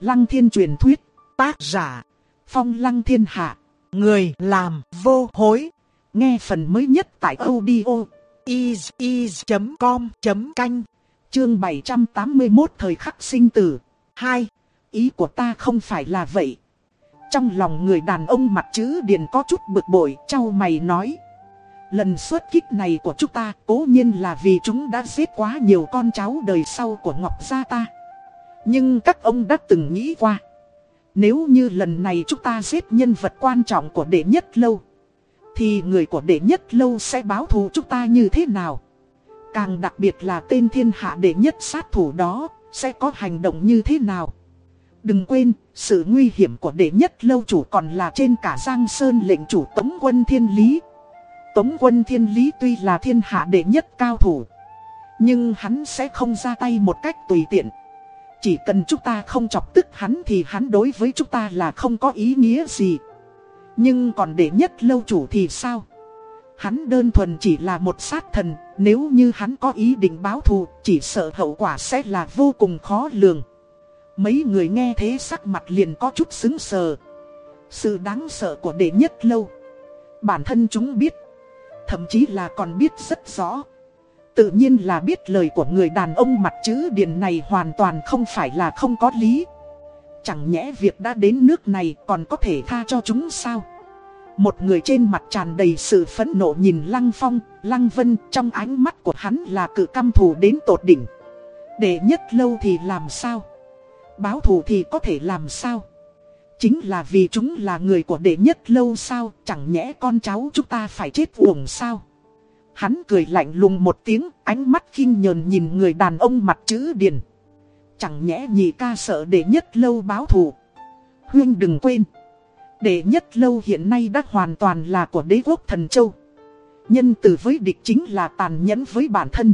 Lăng thiên truyền thuyết, tác giả, phong lăng thiên hạ, người làm vô hối. Nghe phần mới nhất tại audio is.com.canh, chương 781 thời khắc sinh tử. 2. Ý của ta không phải là vậy. Trong lòng người đàn ông mặt chữ điền có chút bực bội, trao mày nói. Lần xuất kích này của chúng ta cố nhiên là vì chúng đã giết quá nhiều con cháu đời sau của Ngọc Gia ta. Nhưng các ông đã từng nghĩ qua. Nếu như lần này chúng ta giết nhân vật quan trọng của đệ nhất lâu. Thì người của đệ nhất lâu sẽ báo thù chúng ta như thế nào? Càng đặc biệt là tên thiên hạ đệ nhất sát thủ đó sẽ có hành động như thế nào? Đừng quên, sự nguy hiểm của đệ nhất lâu chủ còn là trên cả Giang Sơn lệnh chủ Tống quân Thiên Lý. Tống quân Thiên Lý tuy là thiên hạ đệ nhất cao thủ, nhưng hắn sẽ không ra tay một cách tùy tiện. Chỉ cần chúng ta không chọc tức hắn thì hắn đối với chúng ta là không có ý nghĩa gì. Nhưng còn đệ nhất lâu chủ thì sao? Hắn đơn thuần chỉ là một sát thần, nếu như hắn có ý định báo thù, chỉ sợ hậu quả sẽ là vô cùng khó lường. Mấy người nghe thế sắc mặt liền có chút xứng sờ. Sự đáng sợ của đệ nhất lâu. Bản thân chúng biết. Thậm chí là còn biết rất rõ. Tự nhiên là biết lời của người đàn ông mặt chữ điền này hoàn toàn không phải là không có lý. Chẳng nhẽ việc đã đến nước này còn có thể tha cho chúng sao? Một người trên mặt tràn đầy sự phẫn nộ nhìn Lăng Phong, Lăng Vân trong ánh mắt của hắn là cự căm thù đến tột đỉnh. Để nhất lâu thì làm sao? Báo thù thì có thể làm sao? Chính là vì chúng là người của đệ nhất lâu sao, chẳng nhẽ con cháu chúng ta phải chết uổng sao? Hắn cười lạnh lùng một tiếng, ánh mắt khinh nhờn nhìn người đàn ông mặt chữ điền. Chẳng nhẽ nhị ca sợ đệ nhất lâu báo thù. Huyên đừng quên. Đệ nhất lâu hiện nay đã hoàn toàn là của đế quốc thần châu. Nhân từ với địch chính là tàn nhẫn với bản thân.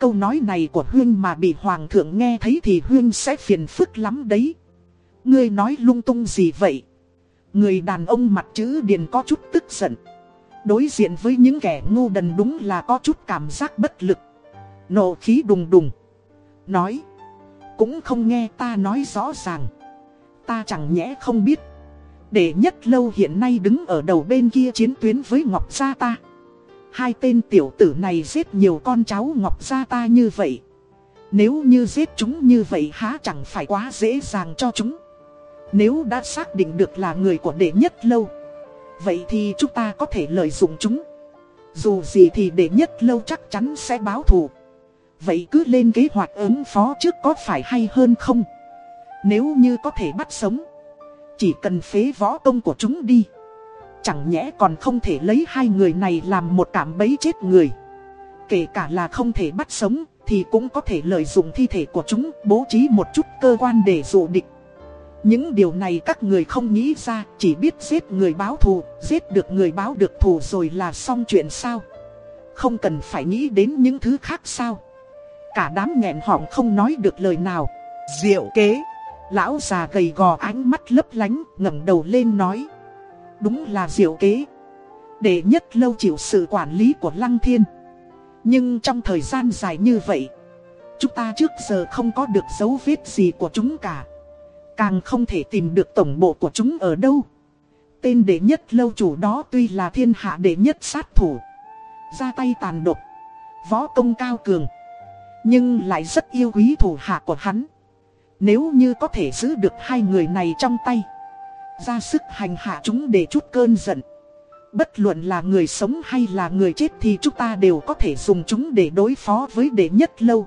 Câu nói này của Huyên mà bị Hoàng thượng nghe thấy thì Huyên sẽ phiền phức lắm đấy. Ngươi nói lung tung gì vậy? Người đàn ông mặt chữ điền có chút tức giận. Đối diện với những kẻ ngu đần đúng là có chút cảm giác bất lực. Nộ khí đùng đùng. Nói. Cũng không nghe ta nói rõ ràng. Ta chẳng nhẽ không biết. Để nhất lâu hiện nay đứng ở đầu bên kia chiến tuyến với Ngọc Gia ta. Hai tên tiểu tử này giết nhiều con cháu Ngọc Gia ta như vậy. Nếu như giết chúng như vậy há chẳng phải quá dễ dàng cho chúng. Nếu đã xác định được là người của đệ nhất lâu. Vậy thì chúng ta có thể lợi dụng chúng. Dù gì thì đệ nhất lâu chắc chắn sẽ báo thù. Vậy cứ lên kế hoạch ứng phó trước có phải hay hơn không? Nếu như có thể bắt sống, Chỉ cần phế võ công của chúng đi Chẳng nhẽ còn không thể lấy hai người này làm một cảm bấy chết người Kể cả là không thể bắt sống Thì cũng có thể lợi dụng thi thể của chúng Bố trí một chút cơ quan để dụ địch những điều này các người không nghĩ ra Chỉ biết giết người báo thù Giết được người báo được thù rồi là xong chuyện sao Không cần phải nghĩ đến những thứ khác sao Cả đám nghẹn họng không nói được lời nào. Diệu kế. Lão già gầy gò ánh mắt lấp lánh, ngẩng đầu lên nói. Đúng là diệu kế. Để nhất lâu chịu sự quản lý của Lăng Thiên. Nhưng trong thời gian dài như vậy, chúng ta trước giờ không có được dấu vết gì của chúng cả. Càng không thể tìm được tổng bộ của chúng ở đâu. Tên đệ nhất lâu chủ đó tuy là thiên hạ đệ nhất sát thủ. Ra tay tàn độc. Võ công cao cường. Nhưng lại rất yêu quý thủ hạ của hắn Nếu như có thể giữ được hai người này trong tay Ra sức hành hạ chúng để chút cơn giận Bất luận là người sống hay là người chết thì chúng ta đều có thể dùng chúng để đối phó với đệ nhất lâu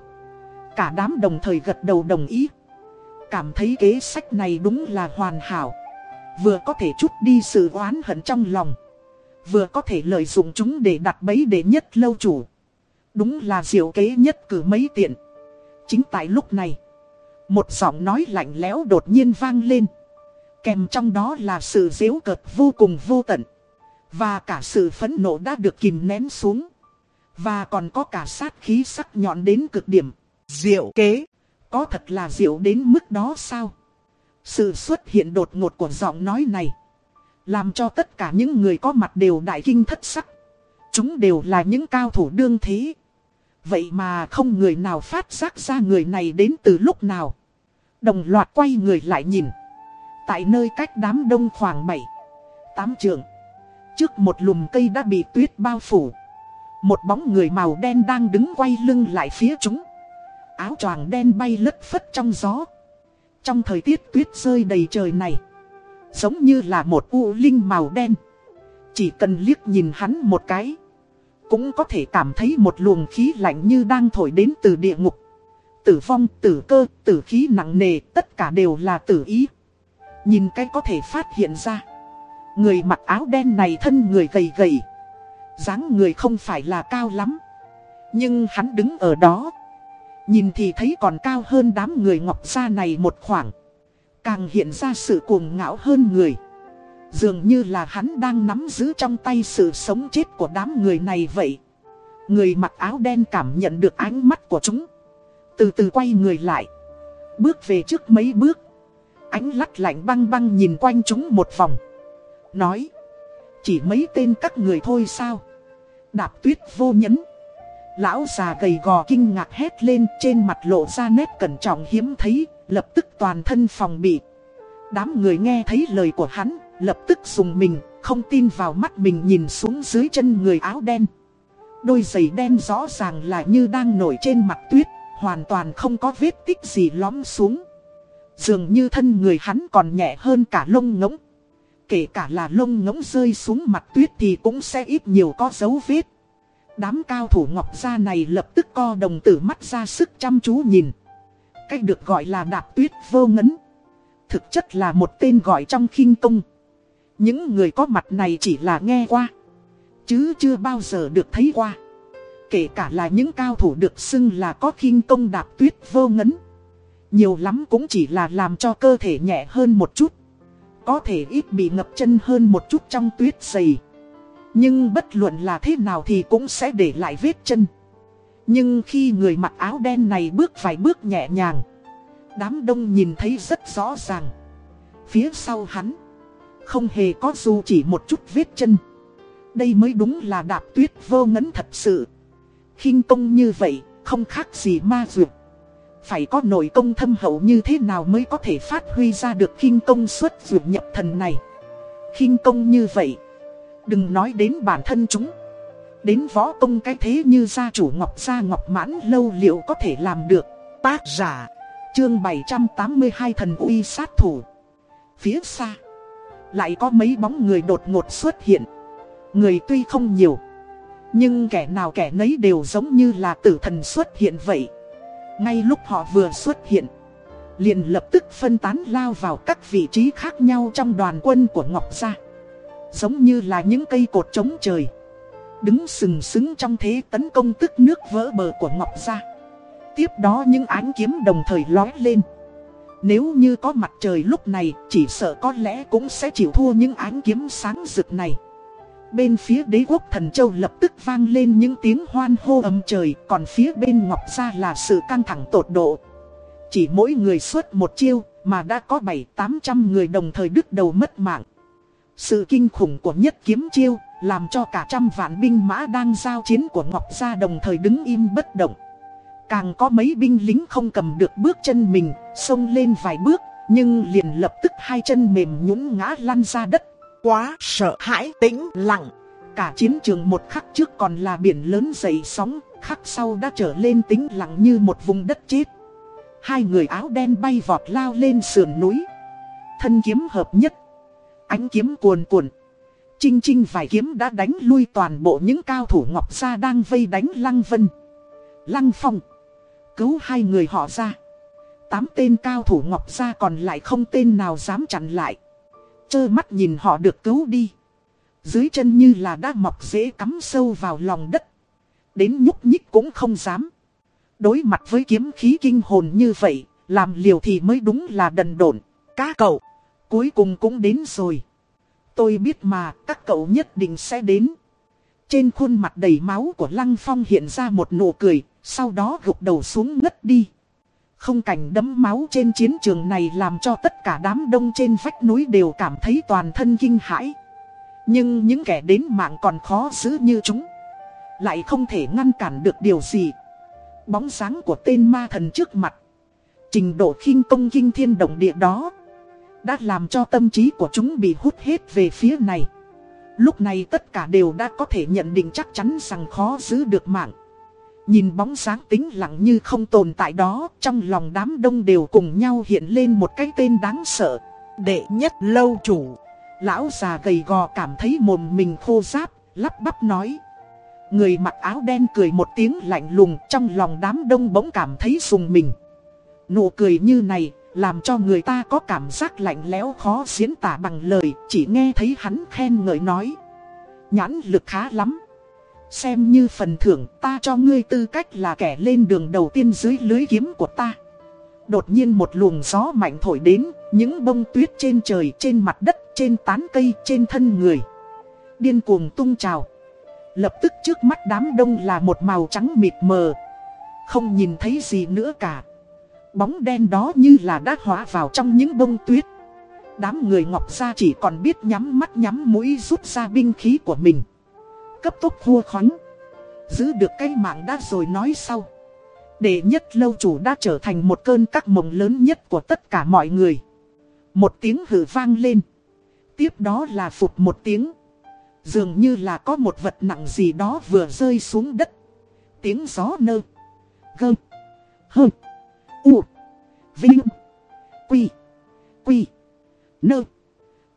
Cả đám đồng thời gật đầu đồng ý Cảm thấy kế sách này đúng là hoàn hảo Vừa có thể chút đi sự oán hận trong lòng Vừa có thể lợi dụng chúng để đặt bẫy đệ nhất lâu chủ Đúng là diệu kế nhất cử mấy tiện. Chính tại lúc này, một giọng nói lạnh lẽo đột nhiên vang lên. Kèm trong đó là sự dễu cợt vô cùng vô tận. Và cả sự phẫn nộ đã được kìm nén xuống. Và còn có cả sát khí sắc nhọn đến cực điểm. Diệu kế, có thật là diệu đến mức đó sao? Sự xuất hiện đột ngột của giọng nói này. Làm cho tất cả những người có mặt đều đại kinh thất sắc. Chúng đều là những cao thủ đương thế. Vậy mà không người nào phát giác ra người này đến từ lúc nào. Đồng loạt quay người lại nhìn. Tại nơi cách đám đông khoảng 7, 8 trường. Trước một lùm cây đã bị tuyết bao phủ. Một bóng người màu đen đang đứng quay lưng lại phía chúng. Áo choàng đen bay lất phất trong gió. Trong thời tiết tuyết rơi đầy trời này. Giống như là một u linh màu đen. Chỉ cần liếc nhìn hắn một cái. Cũng có thể cảm thấy một luồng khí lạnh như đang thổi đến từ địa ngục. Tử vong, tử cơ, tử khí nặng nề, tất cả đều là tử ý. Nhìn cái có thể phát hiện ra. Người mặc áo đen này thân người gầy gầy. dáng người không phải là cao lắm. Nhưng hắn đứng ở đó. Nhìn thì thấy còn cao hơn đám người ngọc gia này một khoảng. Càng hiện ra sự cuồng ngạo hơn người. Dường như là hắn đang nắm giữ trong tay sự sống chết của đám người này vậy. Người mặc áo đen cảm nhận được ánh mắt của chúng. Từ từ quay người lại. Bước về trước mấy bước. Ánh lắt lạnh băng băng nhìn quanh chúng một vòng. Nói. Chỉ mấy tên các người thôi sao. Đạp tuyết vô nhấn. Lão già gầy gò kinh ngạc hét lên, trên mặt lộ ra nét cẩn trọng hiếm thấy. Lập tức toàn thân phòng bị. Đám người nghe thấy lời của hắn. Lập tức dùng mình. Không tin vào mắt mình nhìn xuống dưới chân người áo đen. Đôi giày đen rõ ràng là như đang nổi trên mặt tuyết. Hoàn toàn không có vết tích gì lõm xuống. Dường như thân người hắn còn nhẹ hơn cả lông ngỗng. Kể cả là lông ngỗng rơi xuống mặt tuyết thì cũng sẽ ít nhiều có dấu vết. Đám cao thủ ngọc gia này lập tức co đồng tử mắt ra sức chăm chú nhìn. Cách được gọi là đạp tuyết vô ngấn. Thực chất là một tên gọi trong khinh công. Những người có mặt này chỉ là nghe qua. Chứ chưa bao giờ được thấy qua. Kể cả là những cao thủ được xưng là có khinh công đạp tuyết vô ngấn. Nhiều lắm cũng chỉ là làm cho cơ thể nhẹ hơn một chút. Có thể ít bị ngập chân hơn một chút trong tuyết dày. Nhưng bất luận là thế nào thì cũng sẽ để lại vết chân. Nhưng khi người mặc áo đen này bước vài bước nhẹ nhàng. Đám đông nhìn thấy rất rõ ràng. Phía sau hắn. Không hề có dù chỉ một chút vết chân. Đây mới đúng là đạp tuyết vô ngấn thật sự khinh công như vậy, không khác gì ma dược. Phải có nội công thâm hậu như thế nào mới có thể phát huy ra được khinh công xuất dược nhập thần này. khinh công như vậy, đừng nói đến bản thân chúng. Đến võ công cái thế như gia chủ Ngọc Gia Ngọc Mãn lâu liệu có thể làm được. Tác giả, chương 782 thần uy sát thủ. Phía xa, lại có mấy bóng người đột ngột xuất hiện. Người tuy không nhiều nhưng kẻ nào kẻ nấy đều giống như là tử thần xuất hiện vậy Ngay lúc họ vừa xuất hiện liền lập tức phân tán lao vào các vị trí khác nhau trong đoàn quân của Ngọc Gia Giống như là những cây cột trống trời. Đứng sừng sững trong thế tấn công tức nước vỡ bờ của Ngọc Gia. Tiếp đó những ánh kiếm đồng thời lói lên. Nếu như có mặt trời lúc này, chỉ sợ có lẽ cũng sẽ chịu thua những ánh kiếm sáng rực này. Bên phía đế quốc thần châu lập tức vang lên những tiếng hoan hô âm trời, Còn phía bên Ngọc Gia là sự căng thẳng tột độ. Chỉ mỗi người xuất một chiêu, mà đã có 7-800 người đồng thời đứt đầu mất mạng. Sự kinh khủng của nhất kiếm chiêu Làm cho cả trăm vạn binh mã đang giao chiến của Ngọc Gia đồng thời đứng im bất động Càng có mấy binh lính không cầm được bước chân mình Xông lên vài bước Nhưng liền lập tức hai chân mềm nhũn ngã lăn ra đất quá sợ hãi tĩnh lặng. Cả chiến trường một khắc trước còn là biển lớn dậy sóng, khắc sau đã trở lên tĩnh lặng như một vùng đất chết. Hai người áo đen bay vọt lao lên sườn núi. Thân kiếm hợp nhất. Ánh kiếm cuồn cuộn. Chinh chinh vài kiếm đã đánh lui toàn bộ những cao thủ Ngọc Gia đang vây đánh Lăng Vân. Lăng Phong. Cứu hai người họ ra. Tám tên cao thủ Ngọc Gia còn lại không tên nào dám chặn lại Chơ mắt nhìn họ được cứu đi. Dưới chân như là đã mọc dễ cắm sâu vào lòng đất. Đến nhúc nhích cũng không dám. Đối mặt với kiếm khí kinh hồn như vậy, làm liều thì mới đúng là đần độn. Cá cậu, cuối cùng cũng đến rồi. Tôi biết mà, các cậu nhất định sẽ đến. Trên khuôn mặt đầy máu của Lăng Phong hiện ra một nụ cười, sau đó gục đầu xuống ngất đi. Không cảnh đấm máu trên chiến trường này làm cho tất cả đám đông trên vách núi đều cảm thấy toàn thân kinh hãi. Nhưng những kẻ đến mạng còn khó giữ như chúng. Lại không thể ngăn cản được điều gì. Bóng sáng của tên ma thần trước mặt. Trình độ khinh công kinh thiên động địa đó đã làm cho tâm trí của chúng bị hút hết về phía này. Lúc này tất cả đều đã có thể nhận định chắc chắn rằng khó giữ được mạng. Nhìn bóng sáng tính lặng như không tồn tại đó, Trong lòng đám đông đều cùng nhau hiện lên một cái tên đáng sợ, Đệ nhất lâu chủ. Lão già gầy gò cảm thấy mồm mình khô ráp, Lắp bắp nói. Người mặc áo đen cười một tiếng lạnh lùng, Trong lòng đám đông bỗng cảm thấy sùng mình. Nụ cười như này làm cho người ta có cảm giác lạnh lẽo khó diễn tả bằng lời Chỉ nghe thấy hắn khen ngợi nói. Nhãn lực khá lắm. Xem như phần thưởng ta cho ngươi tư cách là kẻ lên đường đầu tiên dưới lưới kiếm của ta. Đột nhiên một luồng gió mạnh thổi đến Những bông tuyết trên trời, trên mặt đất, trên tán cây, trên thân người. Điên cuồng tung trào. Lập tức trước mắt đám đông là một màu trắng mịt mờ. Không nhìn thấy gì nữa cả. Bóng đen đó như là đã hóa vào trong những bông tuyết. Đám người ngọc ra chỉ còn biết nhắm mắt nhắm mũi rút ra binh khí của mình. Cấp tốc vua khoắn Giữ được cái mạng đã rồi nói sau. Đệ nhất lâu chủ đã trở thành một cơn các mộng lớn nhất của tất cả mọi người. Một tiếng hử vang lên. Tiếp đó là phục một tiếng. Dường như là có một vật nặng gì đó vừa rơi xuống đất. Tiếng gió nơ. Gơ. Hơ. U, Vinh, Quy Quy, Nơ,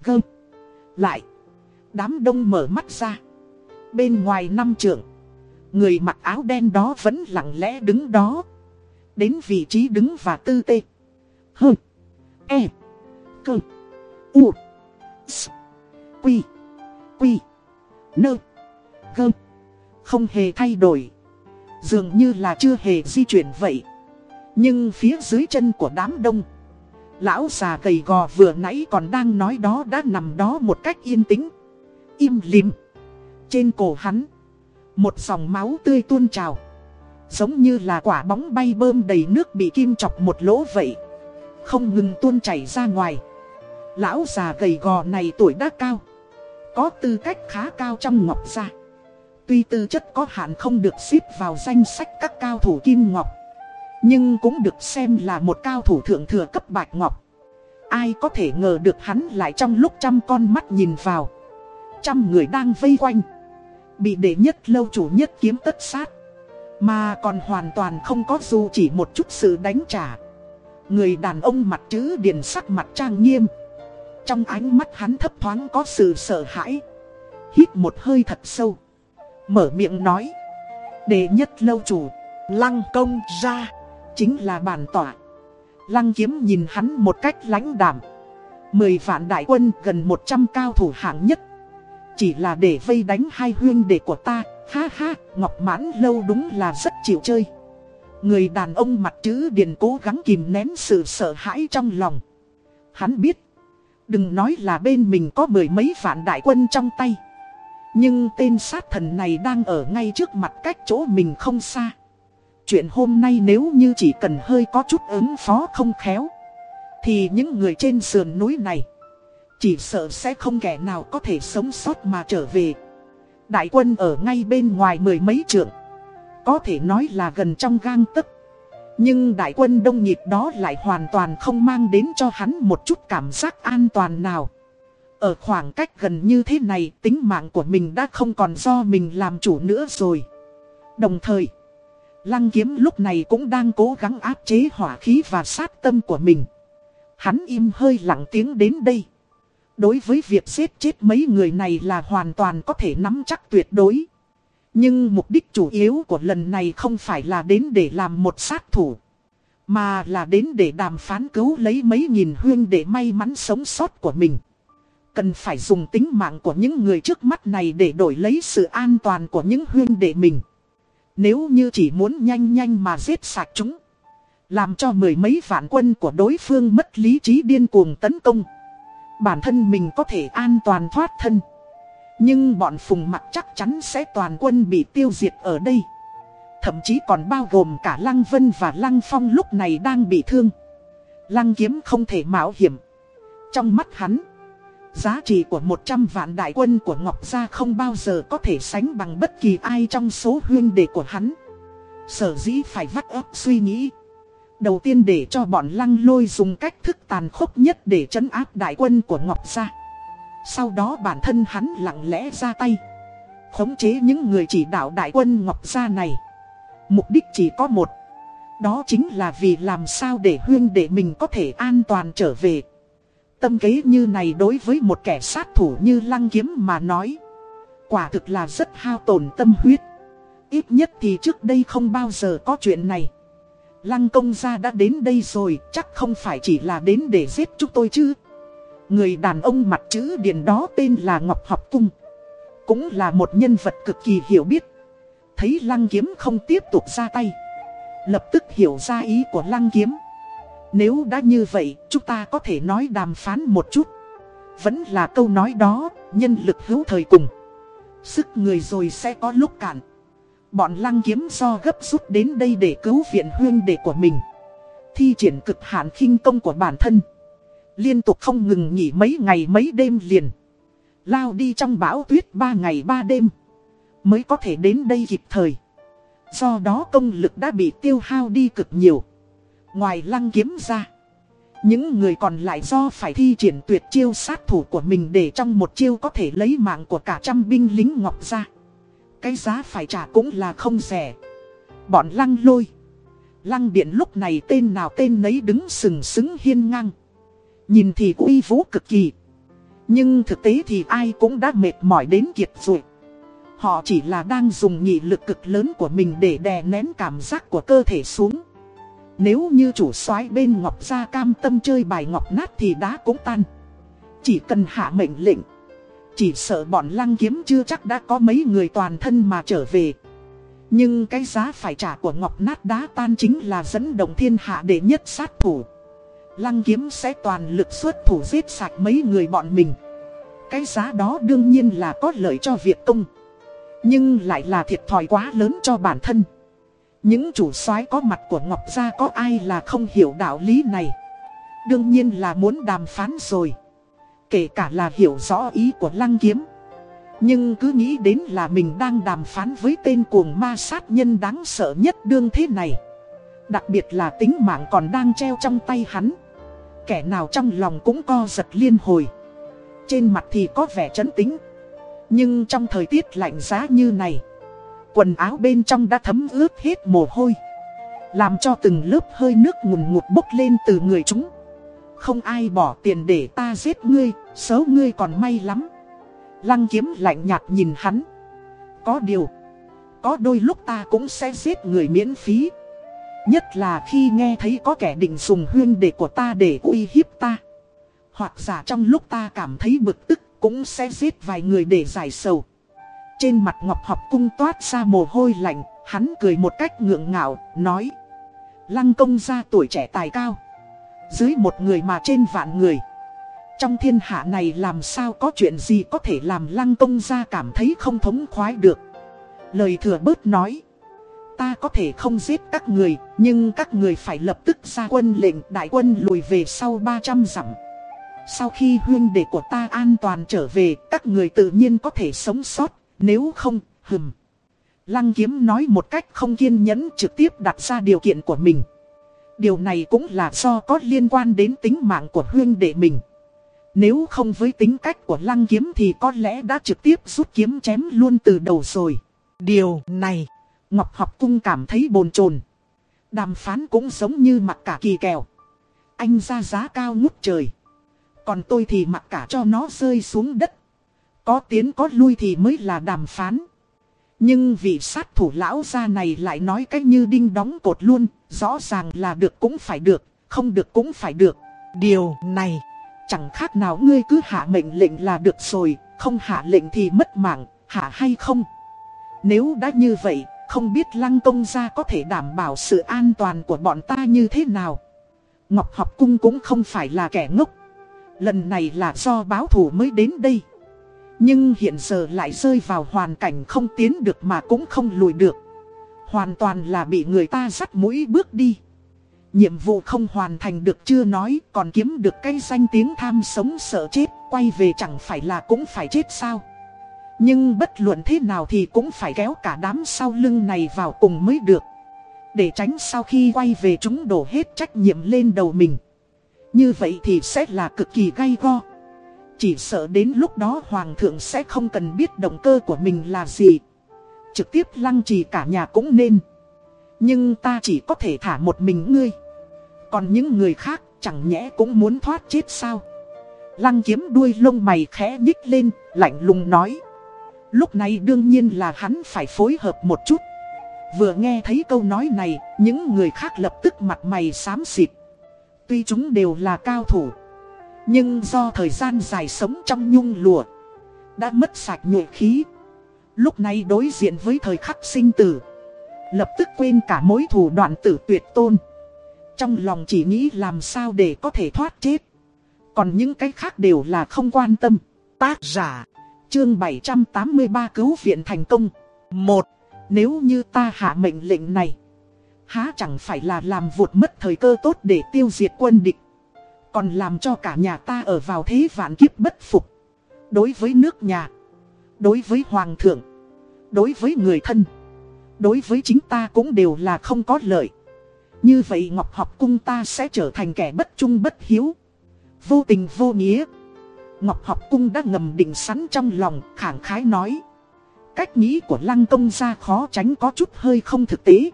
Gơ. Lại, Đám đông mở mắt ra. Bên ngoài năm trưởng, Người mặc áo đen đó vẫn lặng lẽ đứng đó. Đến vị trí đứng và tư tê. Hơ E Cơ, U, S, Quy Quy, Nơ, Gơ. Không hề thay đổi. Dường như là chưa hề di chuyển vậy. Nhưng phía dưới chân của đám đông, Lão già gầy gò vừa nãy còn đang nói đó đã nằm đó một cách yên tĩnh, Im lìm. Trên cổ hắn, Một dòng máu tươi tuôn trào, Giống như là quả bóng bay bơm đầy nước bị kim chọc một lỗ vậy, Không ngừng tuôn chảy ra ngoài. Lão già gầy gò này tuổi đã cao, Có tư cách khá cao trong ngọc gia. Tuy tư chất có hạn không được xếp vào danh sách các cao thủ kim ngọc nhưng cũng được xem là một cao thủ thượng thừa cấp bạch ngọc. Ai có thể ngờ được hắn lại trong lúc trăm con mắt nhìn vào. Trăm người đang vây quanh. Bị đệ nhất lâu chủ nhất kiếm tất sát. Mà còn hoàn toàn không có dù chỉ một chút sự đánh trả. Người đàn ông mặt chữ điền sắc mặt trang nghiêm. Trong ánh mắt hắn thấp thoáng có sự sợ hãi. Hít một hơi thật sâu. Mở miệng nói. Đệ nhất lâu chủ, Lăng công ra. Chính là bản tỏa. Lăng kiếm nhìn hắn một cách lãnh đảm Mười vạn đại quân gần 100 cao thủ hạng nhất. Chỉ là để vây đánh hai huyên đệ của ta. Ha ha, Ngọc Mãn Lâu đúng là rất chịu chơi. Người đàn ông mặt chữ điền cố gắng kìm nén sự sợ hãi trong lòng. Hắn biết Đừng nói là bên mình có mười mấy vạn đại quân trong tay. Nhưng tên sát thần này đang ở ngay trước mặt cách chỗ mình không xa. Chuyện hôm nay nếu như chỉ cần hơi có chút ứng phó không khéo, Thì những người trên sườn núi này Chỉ sợ sẽ không kẻ nào có thể sống sót mà trở về. Đại quân ở ngay bên ngoài mười mấy trượng, Có thể nói là gần trong gang tấc. Nhưng đại quân đông nhịp đó lại hoàn toàn không mang đến cho hắn một chút cảm giác an toàn nào. Ở khoảng cách gần như thế này, tính mạng của mình đã không còn do mình làm chủ nữa rồi. Đồng thời Lăng kiếm lúc này cũng đang cố gắng áp chế hỏa khí và sát tâm của mình. Hắn im hơi lặng tiếng đến đây. Đối với việc giết chết mấy người này là hoàn toàn có thể nắm chắc tuyệt đối. Nhưng mục đích chủ yếu của lần này không phải là đến để làm một sát thủ. Mà là đến để đàm phán cứu lấy mấy nghìn huyên để may mắn sống sót của mình. Cần phải dùng tính mạng của những người trước mắt này để đổi lấy sự an toàn của những huyên đệ mình. Nếu như chỉ muốn nhanh nhanh mà giết sạch chúng, Làm cho mười mấy vạn quân của đối phương mất lý trí điên cuồng tấn công, Bản thân mình có thể an toàn thoát thân. Nhưng bọn phùng mặt chắc chắn sẽ toàn quân bị tiêu diệt ở đây. Thậm chí còn bao gồm cả Lăng Vân và Lăng Phong lúc này đang bị thương. Lăng kiếm không thể mạo hiểm. Trong mắt hắn Giá trị của 100 vạn đại quân của Ngọc Gia không bao giờ có thể sánh bằng bất kỳ ai trong số huyên đệ của hắn. Sở dĩ phải vắt ấp suy nghĩ. Đầu tiên để cho bọn lăng lôi dùng cách thức tàn khốc nhất để chấn áp đại quân của Ngọc Gia. Sau đó bản thân hắn lặng lẽ ra tay. Khống chế những người chỉ đạo đại quân Ngọc Gia này. Mục đích chỉ có một. Đó chính là vì làm sao để huyên đệ mình có thể an toàn trở về. Tâm kế như này đối với một kẻ sát thủ như lăng kiếm mà nói. Quả thực là rất hao tổn tâm huyết. Ít nhất thì trước đây không bao giờ có chuyện này. Lăng công gia đã đến đây rồi, chắc không phải chỉ là đến để giết chúng tôi chứ. Người đàn ông mặt chữ điền đó tên là Ngọc Học Cung. Cũng là một nhân vật cực kỳ hiểu biết. Thấy lăng kiếm không tiếp tục ra tay. Lập tức hiểu ra ý của lăng kiếm. Nếu đã như vậy, chúng ta có thể nói đàm phán một chút. Vẫn là câu nói đó, nhân lực hữu thời cùng. Sức người rồi sẽ có lúc cạn. Bọn lăng kiếm do gấp rút đến đây để cứu viện huyên đệ của mình. Thi triển cực hạn khinh công của bản thân. Liên tục không ngừng nghỉ mấy ngày mấy đêm liền. Lao đi trong bão tuyết ba ngày ba đêm. Mới có thể đến đây kịp thời. Do đó công lực đã bị tiêu hao đi cực nhiều. Ngoài lăng kiếm ra. Những người còn lại do phải thi triển tuyệt chiêu sát thủ của mình để trong một chiêu có thể lấy mạng của cả trăm binh lính ngọc ra. Cái giá phải trả cũng là không rẻ. Bọn lăng lôi. Lăng điện lúc này tên nào tên nấy đứng sừng sững hiên ngang. Nhìn thì uy vũ cực kỳ. Nhưng thực tế thì ai cũng đã mệt mỏi đến kiệt rồi. Họ chỉ là đang dùng nghị lực cực lớn của mình để đè nén cảm giác của cơ thể xuống. Nếu như chủ soái bên Ngọc Gia cam tâm chơi bài Ngọc nát thì đá cũng tan. Chỉ cần hạ mệnh lệnh. Chỉ sợ bọn lăng kiếm chưa chắc đã có mấy người toàn thân mà trở về. Nhưng cái giá phải trả của Ngọc nát đá tan chính là dẫn động thiên hạ để nhất sát thủ. Lăng kiếm sẽ toàn lực xuất thủ giết sạch mấy người bọn mình. Cái giá đó đương nhiên là có lợi cho việc công. Nhưng lại là thiệt thòi quá lớn cho bản thân. Những chủ soái có mặt của Ngọc Gia có ai là không hiểu đạo lý này. Đương nhiên là muốn đàm phán rồi. Kể cả là hiểu rõ ý của Lăng Kiếm. Nhưng cứ nghĩ đến là mình đang đàm phán với tên cuồng ma sát nhân đáng sợ nhất đương thế này. Đặc biệt là tính mạng còn đang treo trong tay hắn. Kẻ nào trong lòng cũng co giật liên hồi. Trên mặt thì có vẻ trấn tính. Nhưng trong thời tiết lạnh giá như này Quần áo bên trong đã thấm ướt hết mồ hôi. Làm cho từng lớp hơi nước ngùn ngụt bốc lên từ người chúng. Không ai bỏ tiền để ta giết ngươi, Xấu ngươi còn may lắm. Lăng kiếm lạnh nhạt nhìn hắn. Có điều, Có đôi lúc ta cũng sẽ giết người miễn phí. Nhất là khi nghe thấy có kẻ định dùng huyên đệ của ta để uy hiếp ta. Hoặc giả trong lúc ta cảm thấy bực tức cũng sẽ giết vài người để giải sầu. Trên mặt Ngọc Học Cung toát ra mồ hôi lạnh, hắn cười một cách ngượng ngạo, nói. Lăng công gia tuổi trẻ tài cao. Dưới một người mà trên vạn người. Trong thiên hạ này làm sao có chuyện gì có thể làm lăng công gia cảm thấy không thống khoái được. Lời thừa bớt nói. Ta có thể không giết các người, nhưng các người phải lập tức ra quân lệnh đại quân lùi về sau 300 dặm. Sau khi huyên đệ của ta an toàn trở về, các người tự nhiên có thể sống sót, nếu không, hừm. Lăng kiếm nói một cách không kiên nhẫn trực tiếp đặt ra điều kiện của mình. Điều này cũng là do có liên quan đến tính mạng của huyên đệ mình. Nếu không với tính cách của lăng kiếm thì có lẽ đã trực tiếp rút kiếm chém luôn từ đầu rồi. Điều này, Ngọc Học Cung cảm thấy bồn chồn Đàm phán cũng giống như mặt cả kỳ kèo. Anh ra giá cao ngút trời. Còn tôi thì mặc cả cho nó rơi xuống đất. Có tiến có lui thì mới là đàm phán. Nhưng vị sát thủ lão gia này lại nói cách như đinh đóng cột luôn, rõ ràng là được cũng phải được, không được cũng phải được. Điều này, chẳng khác nào ngươi cứ hạ mệnh lệnh là được rồi, không hạ lệnh thì mất mạng, hạ hay không? Nếu đã như vậy, không biết lăng công gia có thể đảm bảo sự an toàn của bọn ta như thế nào? Ngọc học cung cũng không phải là kẻ ngốc. Lần này là do báo thủ mới đến đây nhưng hiện giờ lại rơi vào hoàn cảnh không tiến được mà cũng không lùi được. Hoàn toàn là bị người ta dắt mũi bước đi. Nhiệm vụ không hoàn thành được chưa nói, Còn kiếm được cái danh tiếng tham sống sợ chết, Quay về chẳng phải là cũng phải chết sao? Nhưng bất luận thế nào thì cũng phải kéo cả đám sau lưng này vào cùng mới được. Để tránh sau khi quay về chúng đổ hết trách nhiệm lên đầu mình. Như vậy thì sẽ là cực kỳ gay go. Chỉ sợ đến lúc đó Hoàng thượng sẽ không cần biết động cơ của mình là gì Trực tiếp lăng trì cả nhà cũng nên Nhưng ta chỉ có thể thả một mình ngươi Còn những người khác chẳng nhẽ cũng muốn thoát chết sao Lăng kiếm đuôi lông mày khẽ nhích lên, lạnh lùng nói. Lúc này đương nhiên là hắn phải phối hợp một chút. Vừa nghe thấy câu nói này, những người khác lập tức mặt mày xám xịt. Tuy chúng đều là cao thủ, nhưng do thời gian dài sống trong nhung lụa, đã mất sạch nhuệ khí. Lúc này đối diện với thời khắc sinh tử, lập tức quên cả mối thủ đoạn tử tuyệt tôn. Trong lòng chỉ nghĩ làm sao để có thể thoát chết. Còn những cái khác đều là không quan tâm. Tác giả. Chương 783 cứu viện thành công. Một. Nếu như ta hạ mệnh lệnh này. Há chẳng phải là làm vụt mất thời cơ tốt để tiêu diệt quân địch. Còn làm cho cả nhà ta ở vào thế vạn kiếp bất phục. Đối với nước nhà. Đối với hoàng thượng. Đối với người thân. Đối với chính ta cũng đều là không có lợi. Như vậy Ngọc Học Cung ta sẽ trở thành kẻ bất trung bất hiếu. Vô tình vô nghĩa Ngọc học cung đã ngầm định sẵn trong lòng, khẳng khái nói Cách nghĩ của lăng công ra khó tránh có chút hơi không thực tế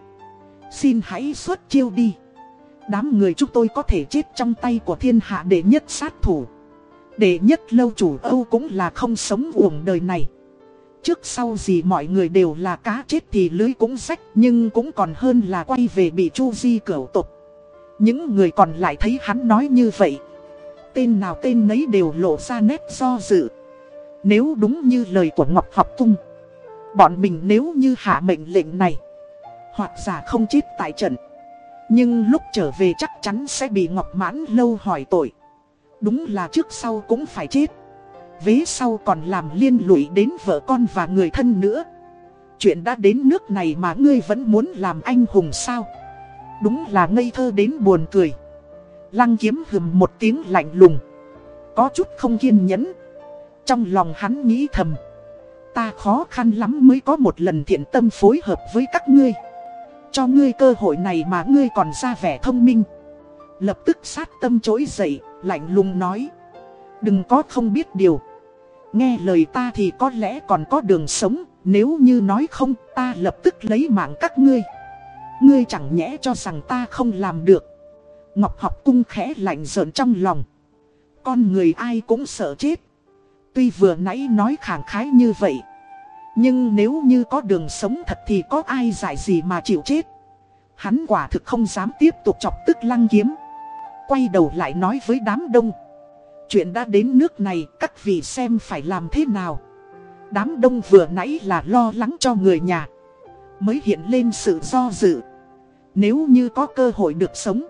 Xin hãy xuất chiêu đi Đám người chúng tôi có thể chết trong tay của thiên hạ đệ nhất sát thủ đệ nhất lâu chủ Âu cũng là không sống uổng đời này Trước sau gì mọi người đều là cá chết thì lưới cũng rách Nhưng cũng còn hơn là quay về bị chu di cửu tục Những người còn lại thấy hắn nói như vậy tên nào tên nấy đều lộ ra nét do dự. Nếu đúng như lời của Ngọc Học Cung, bọn mình nếu như hạ mệnh lệnh này, hoặc giả không chết tại trận. Nhưng lúc trở về chắc chắn sẽ bị Ngọc Mãn lâu hỏi tội. Đúng là trước sau cũng phải chết. Vế sau còn làm liên lụy đến vợ con và người thân nữa. Chuyện đã đến nước này mà ngươi vẫn muốn làm anh hùng sao? Đúng là ngây thơ đến buồn cười. Lăng kiếm hừm một tiếng lạnh lùng. Có chút không kiên nhẫn. Trong lòng hắn nghĩ thầm. Ta khó khăn lắm mới có một lần thiện tâm phối hợp với các ngươi. Cho ngươi cơ hội này mà ngươi còn ra vẻ thông minh. Lập tức sát tâm trỗi dậy, lạnh lùng nói. Đừng có không biết điều. Nghe lời ta thì có lẽ còn có đường sống, nếu như nói không ta lập tức lấy mạng các ngươi. Ngươi chẳng nhẽ cho rằng ta không làm được. Ngọc học cung khẽ lạnh rợn trong lòng. Con người ai cũng sợ chết. Tuy vừa nãy nói khẳng khái như vậy. Nhưng nếu như có đường sống thật thì có ai giải gì mà chịu chết. Hắn quả thực không dám tiếp tục chọc tức lăng kiếm. Quay đầu lại nói với đám đông. Chuyện đã đến nước này, các vị xem phải làm thế nào. Đám đông vừa nãy là lo lắng cho người nhà. Mới hiện lên sự do dự. Nếu như có cơ hội được sống,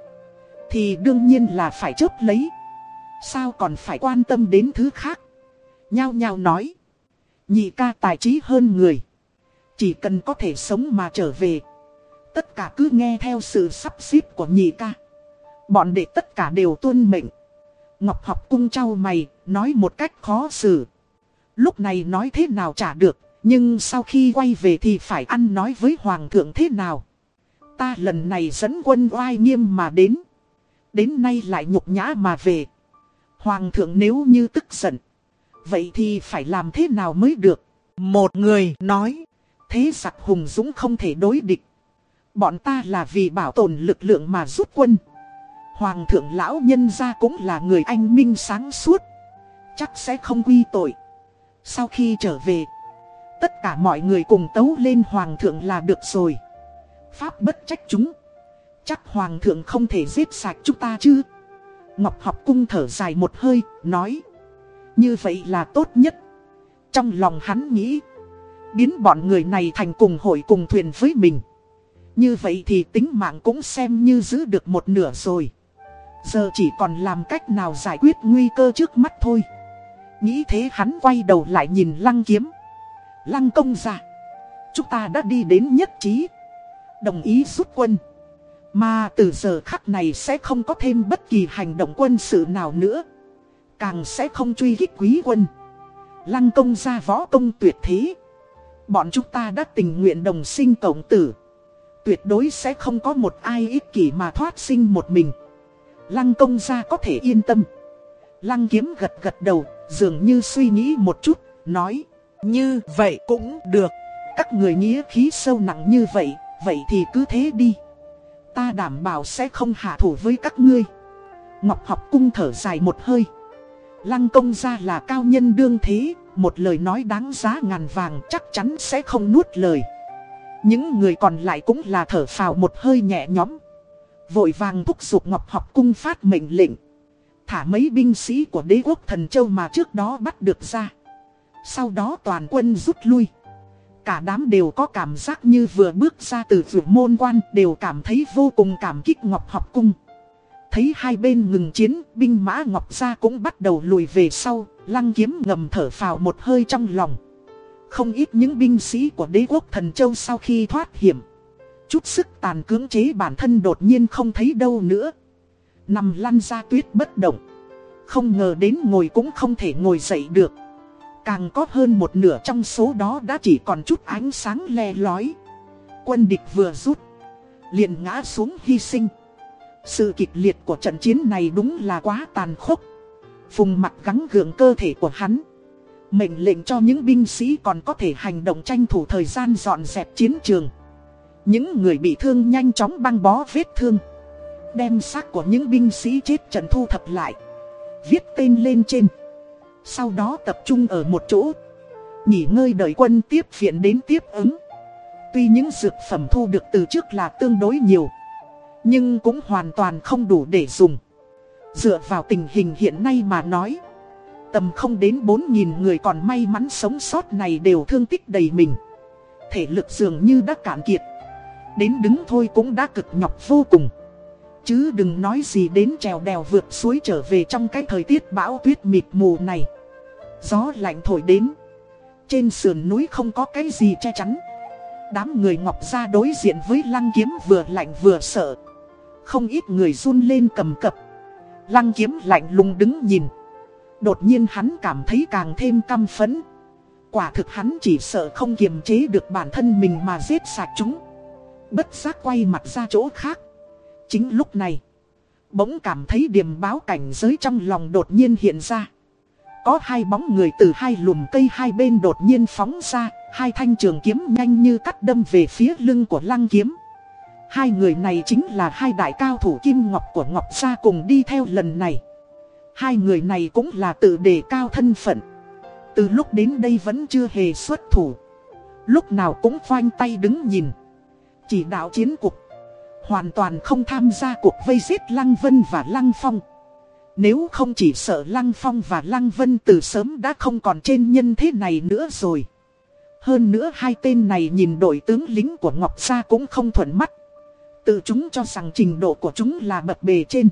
thì đương nhiên là phải chớp lấy Sao còn phải quan tâm đến thứ khác Nhao nhao nói Nhị ca tài trí hơn người. Chỉ cần có thể sống mà trở về. Tất cả cứ nghe theo sự sắp xếp của nhị ca. Bọn đệ tất cả đều tuân mệnh. Ngọc học cung trao mày, Nói một cách khó xử. Lúc này nói thế nào trả được, Nhưng sau khi quay về thì phải ăn nói với hoàng thượng thế nào. Ta lần này dẫn quân oai nghiêm mà đến. Đến nay lại nhục nhã mà về. Hoàng thượng nếu như tức giận. Vậy thì phải làm thế nào mới được? Một người nói. Thế giặc hùng dũng không thể đối địch. Bọn ta là vì bảo tồn lực lượng mà rút quân. Hoàng thượng lão nhân gia cũng là người anh minh sáng suốt. Chắc sẽ không quy tội. Sau khi trở về. Tất cả mọi người cùng tấu lên hoàng thượng là được rồi. Pháp bất trách chúng. Chắc hoàng thượng không thể giết sạch chúng ta chứ Ngọc học cung thở dài một hơi, nói như vậy là tốt nhất. Trong lòng hắn nghĩ, Biến bọn người này thành cùng hội cùng thuyền với mình. Như vậy thì tính mạng cũng xem như giữ được một nửa rồi. Giờ chỉ còn làm cách nào giải quyết nguy cơ trước mắt thôi. Nghĩ thế hắn quay đầu lại nhìn lăng kiếm. Lăng công ra Chúng ta đã đi đến nhất trí. Đồng ý rút quân. Mà từ giờ khắc này sẽ không có thêm bất kỳ hành động quân sự nào nữa. Càng sẽ không truy hích quý quân. Lăng công ra võ công tuyệt thế. Bọn chúng ta đã tình nguyện đồng sinh cộng tử. tuyệt đối sẽ không có một ai ích kỷ mà thoát sinh một mình. Lăng công gia có thể yên tâm. Lăng kiếm gật gật đầu, dường như suy nghĩ một chút, nói. Như vậy cũng được. Các người nghĩa khí sâu nặng như vậy, vậy thì cứ thế đi. Ta đảm bảo sẽ không hạ thủ với các ngươi. Ngọc học cung thở dài một hơi. Lăng công gia là cao nhân đương thế, một lời nói đáng giá ngàn vàng chắc chắn sẽ không nuốt lời. Những người còn lại cũng là thở phào một hơi nhẹ nhõm. Vội vàng thúc giục Ngọc học cung phát mệnh lệnh. Thả mấy binh sĩ của đế quốc thần châu mà trước đó bắt được ra. Sau đó toàn quân rút lui. Cả đám đều có cảm giác như vừa bước ra từ vượt môn quan đều cảm thấy vô cùng cảm kích Ngọc học cung. Thấy hai bên ngừng chiến, binh mã Ngọc Gia cũng bắt đầu lùi về sau, lăng kiếm ngầm thở phào một hơi trong lòng. Không ít những binh sĩ của đế quốc thần châu sau khi thoát hiểm. Chút sức tàn cưỡng chế bản thân đột nhiên không thấy đâu nữa. Nằm lăn ra tuyết bất động. Không ngờ đến ngồi cũng không thể ngồi dậy được. Càng có hơn một nửa trong số đó đã chỉ còn chút ánh sáng le lói. Quân địch vừa rút. Liền ngã xuống hy sinh. Sự kịch liệt của trận chiến này đúng là quá tàn khốc. Phùng mặt gắng gượng cơ thể của hắn. Mệnh lệnh cho những binh sĩ còn có thể hành động tranh thủ thời gian dọn dẹp chiến trường. Những người bị thương nhanh chóng băng bó vết thương. Đem xác của những binh sĩ chết trận thu thập lại. Viết tên lên trên. Sau đó tập trung ở một chỗ. Nghỉ ngơi đợi quân tiếp viện đến tiếp ứng. Tuy những dược phẩm thu được từ trước là tương đối nhiều. Nhưng cũng hoàn toàn không đủ để dùng. Dựa vào tình hình hiện nay mà nói. Tầm không đến 4.000 người còn may mắn sống sót này đều thương tích đầy mình. Thể lực dường như đã cạn kiệt. Đến đứng thôi cũng đã cực nhọc vô cùng. Chứ đừng nói gì đến trèo đèo vượt suối trở về trong cái thời tiết bão tuyết mịt mù này. Gió lạnh thổi đến. Trên sườn núi không có cái gì che chắn. Đám người ngọc ra đối diện với lăng kiếm vừa lạnh vừa sợ. Không ít người run lên cầm cập. Lăng kiếm lạnh lùng đứng nhìn. Đột nhiên hắn cảm thấy càng thêm căm phấn. Quả thực hắn chỉ sợ không kiềm chế được bản thân mình mà giết sạch chúng. Bất giác quay mặt ra chỗ khác. Chính lúc này, bỗng cảm thấy điểm báo cảnh giới trong lòng đột nhiên hiện ra. Có hai bóng người từ hai lùm cây hai bên đột nhiên phóng ra, hai thanh trường kiếm nhanh như cắt đâm về phía lưng của lăng kiếm. Hai người này chính là hai đại cao thủ Kim Ngọc của Ngọc Gia cùng đi theo lần này. Hai người này cũng là tự đề cao thân phận. Từ lúc đến đây vẫn chưa hề xuất thủ. Lúc nào cũng khoanh tay đứng nhìn. Chỉ đạo chiến cục. Hoàn toàn không tham gia cuộc vây giết Lăng Vân và Lăng Phong. Nếu không chỉ sợ Lăng Phong và Lăng Vân từ sớm đã không còn trên nhân thế này nữa rồi. Hơn nữa hai tên này nhìn đội tướng lính của Ngọc Gia cũng không thuận mắt. Tự chúng cho rằng trình độ của chúng là bậc bề trên.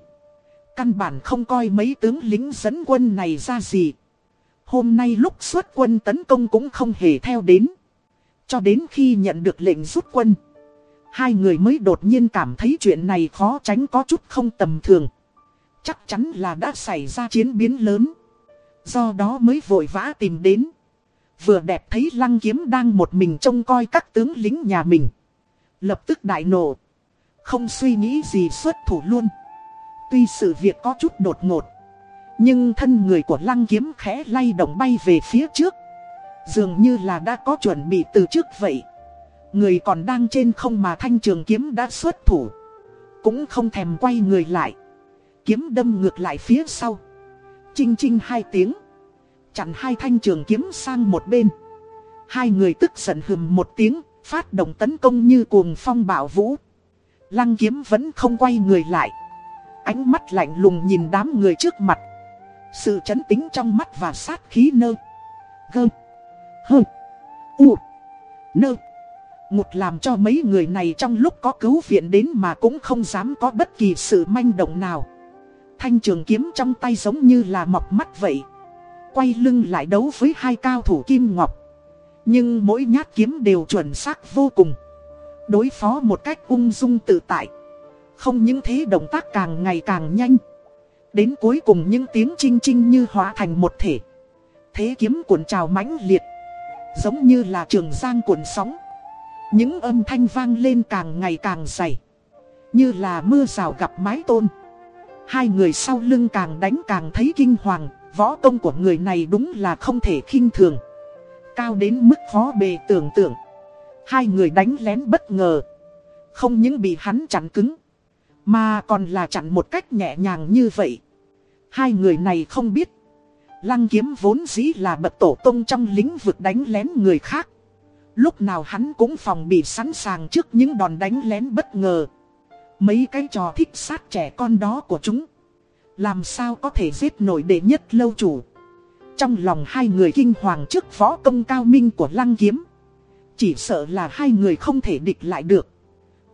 Căn bản không coi mấy tướng lính dẫn quân này ra gì. Hôm nay lúc xuất quân tấn công cũng không hề theo đến. Cho đến khi nhận được lệnh rút quân. Hai người mới đột nhiên cảm thấy chuyện này khó tránh có chút không tầm thường. Chắc chắn là đã xảy ra chiến biến lớn. Do đó mới vội vã tìm đến. Vừa đẹp thấy lăng kiếm đang một mình trông coi các tướng lính nhà mình. Lập tức đại nổ. Không suy nghĩ gì xuất thủ luôn. Tuy sự việc có chút đột ngột. Nhưng thân người của lăng kiếm khẽ lay động bay về phía trước. Dường như là đã có chuẩn bị từ trước vậy. Người còn đang trên không mà thanh trường kiếm đã xuất thủ. Cũng không thèm quay người lại. Kiếm đâm ngược lại phía sau. Chinh chinh hai tiếng. Chặn hai thanh trường kiếm sang một bên. Hai người tức giận hừm một tiếng, phát động tấn công như cuồng phong bạo vũ. Lăng kiếm vẫn không quay người lại. Ánh mắt lạnh lùng nhìn đám người trước mặt. Sự chấn tính trong mắt và sát khí nơ. Gơ. Hơ. U. Nơ. Ngụt làm cho mấy người này trong lúc có cứu viện đến mà cũng không dám có bất kỳ sự manh động nào. Thanh trường kiếm trong tay giống như là mọc mắt vậy. Quay lưng lại đấu với hai cao thủ kim ngọc. Nhưng mỗi nhát kiếm đều chuẩn xác vô cùng. Đối phó một cách ung dung tự tại. Không những thế động tác càng ngày càng nhanh. Đến cuối cùng những tiếng chinh chinh như hóa thành một thể. Thế kiếm cuộn trào mãnh liệt. Giống như là trường giang cuộn sóng. Những âm thanh vang lên càng ngày càng dày Như là mưa rào gặp mái tôn Hai người sau lưng càng đánh càng thấy kinh hoàng, Võ công của người này đúng là không thể khinh thường Cao đến mức khó bề tưởng tượng Hai người đánh lén bất ngờ. Không những bị hắn chặn cứng, Mà còn là chặn một cách nhẹ nhàng như vậy. Hai người này không biết, Lăng kiếm vốn dĩ là bậc tổ tông trong lĩnh vực đánh lén người khác. Lúc nào hắn cũng phòng bị sẵn sàng trước những đòn đánh lén bất ngờ. Mấy cái trò thích sát trẻ con đó của chúng, Làm sao có thể giết nổi đệ nhất lâu chủ? Trong lòng hai người kinh hoàng trước võ công cao minh của lăng kiếm chỉ sợ là hai người không thể địch lại được.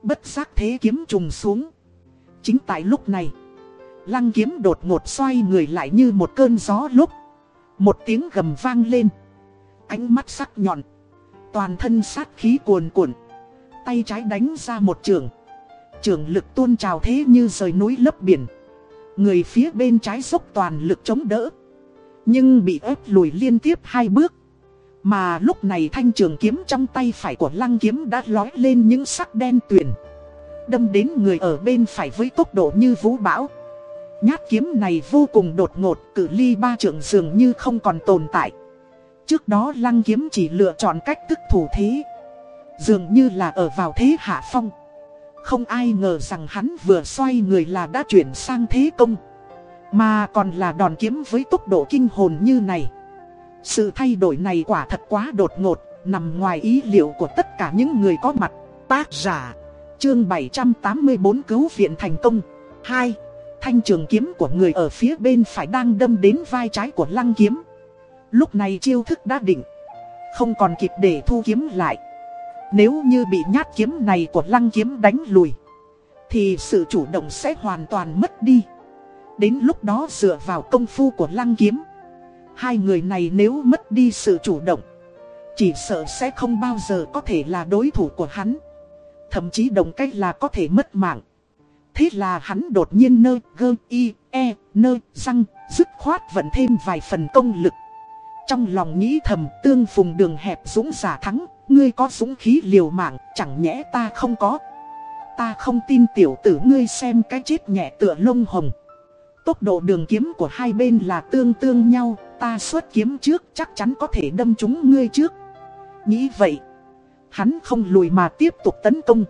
Bất giác thế kiếm trùng xuống. Chính tại lúc này, Lăng kiếm đột ngột xoay người lại như một cơn gió lúc. Một tiếng gầm vang lên. Ánh mắt sắc nhọn. Toàn thân sát khí cuồn cuộn. Tay trái đánh ra một trường. Trường lực tuôn trào thế như rời núi lấp biển. Người phía bên trái dốc toàn lực chống đỡ. Nhưng bị ép lùi liên tiếp hai bước. Mà lúc này thanh trường kiếm trong tay phải của lăng kiếm đã lói lên những sắc đen tuyền Đâm đến người ở bên phải với tốc độ như vũ bão Nhát kiếm này vô cùng đột ngột, cử ly ba trưởng dường như không còn tồn tại. Trước đó lăng kiếm chỉ lựa chọn cách thức thủ thế. Dường như là ở vào thế hạ phong. Không ai ngờ rằng hắn vừa xoay người là đã chuyển sang thế công. Mà còn là đòn kiếm với tốc độ kinh hồn như này. Sự thay đổi này quả thật quá đột ngột, nằm ngoài ý liệu của tất cả những người có mặt. Tác giả, chương 784 cứu viện thành công. 2. Thanh trường kiếm của người ở phía bên phải đang đâm đến vai trái của lăng kiếm. Lúc này chiêu thức đã định. Không còn kịp để thu kiếm lại. Nếu như bị nhát kiếm này của lăng kiếm đánh lùi. Thì sự chủ động sẽ hoàn toàn mất đi. Đến lúc đó dựa vào công phu của lăng kiếm. Hai người này nếu mất đi sự chủ động. Chỉ sợ sẽ không bao giờ có thể là đối thủ của hắn. Thậm chí đồng cách là có thể mất mạng. Thế là hắn đột nhiên nơ gơ y e nơ răng dứt khoát vận thêm vài phần công lực. Trong lòng nghĩ thầm tương phùng đường hẹp dũng giả thắng, ngươi có dũng khí liều mạng, chẳng nhẽ ta không có. Ta không tin tiểu tử ngươi xem cái chết nhẹ tựa lông hồng. Tốc độ đường kiếm của hai bên là tương tương nhau, ta xuất kiếm trước chắc chắn có thể đâm trúng ngươi trước. Nghĩ vậy, hắn không lùi mà tiếp tục tấn công.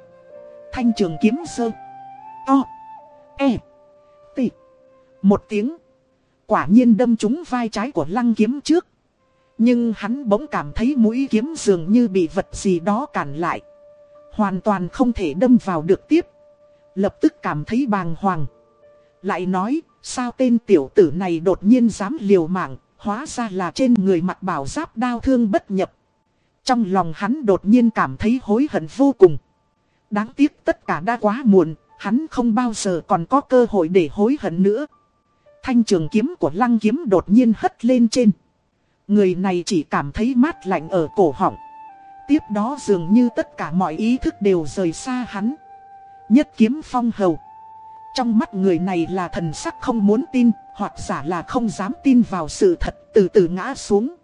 Thanh trường kiếm sơ. To. E. T. Một tiếng. Quả nhiên đâm trúng vai trái của lăng kiếm trước. Nhưng hắn bỗng cảm thấy mũi kiếm dường như bị vật gì đó cản lại. Hoàn toàn không thể đâm vào được tiếp. Lập tức cảm thấy bàng hoàng. Lại nói, sao tên tiểu tử này đột nhiên dám liều mạng, hóa ra là trên người mặt bảo giáp đau thương bất nhập. Trong lòng hắn đột nhiên cảm thấy hối hận vô cùng. Đáng tiếc tất cả đã quá muộn, hắn không bao giờ còn có cơ hội để hối hận nữa. Thanh trường kiếm của lăng kiếm đột nhiên hất lên trên. Người này chỉ cảm thấy mát lạnh ở cổ họng. Tiếp đó dường như tất cả mọi ý thức đều rời xa hắn. Nhất kiếm phong hầu. Trong mắt người này là thần sắc không muốn tin, hoặc giả là không dám tin vào sự thật, từ từ ngã xuống.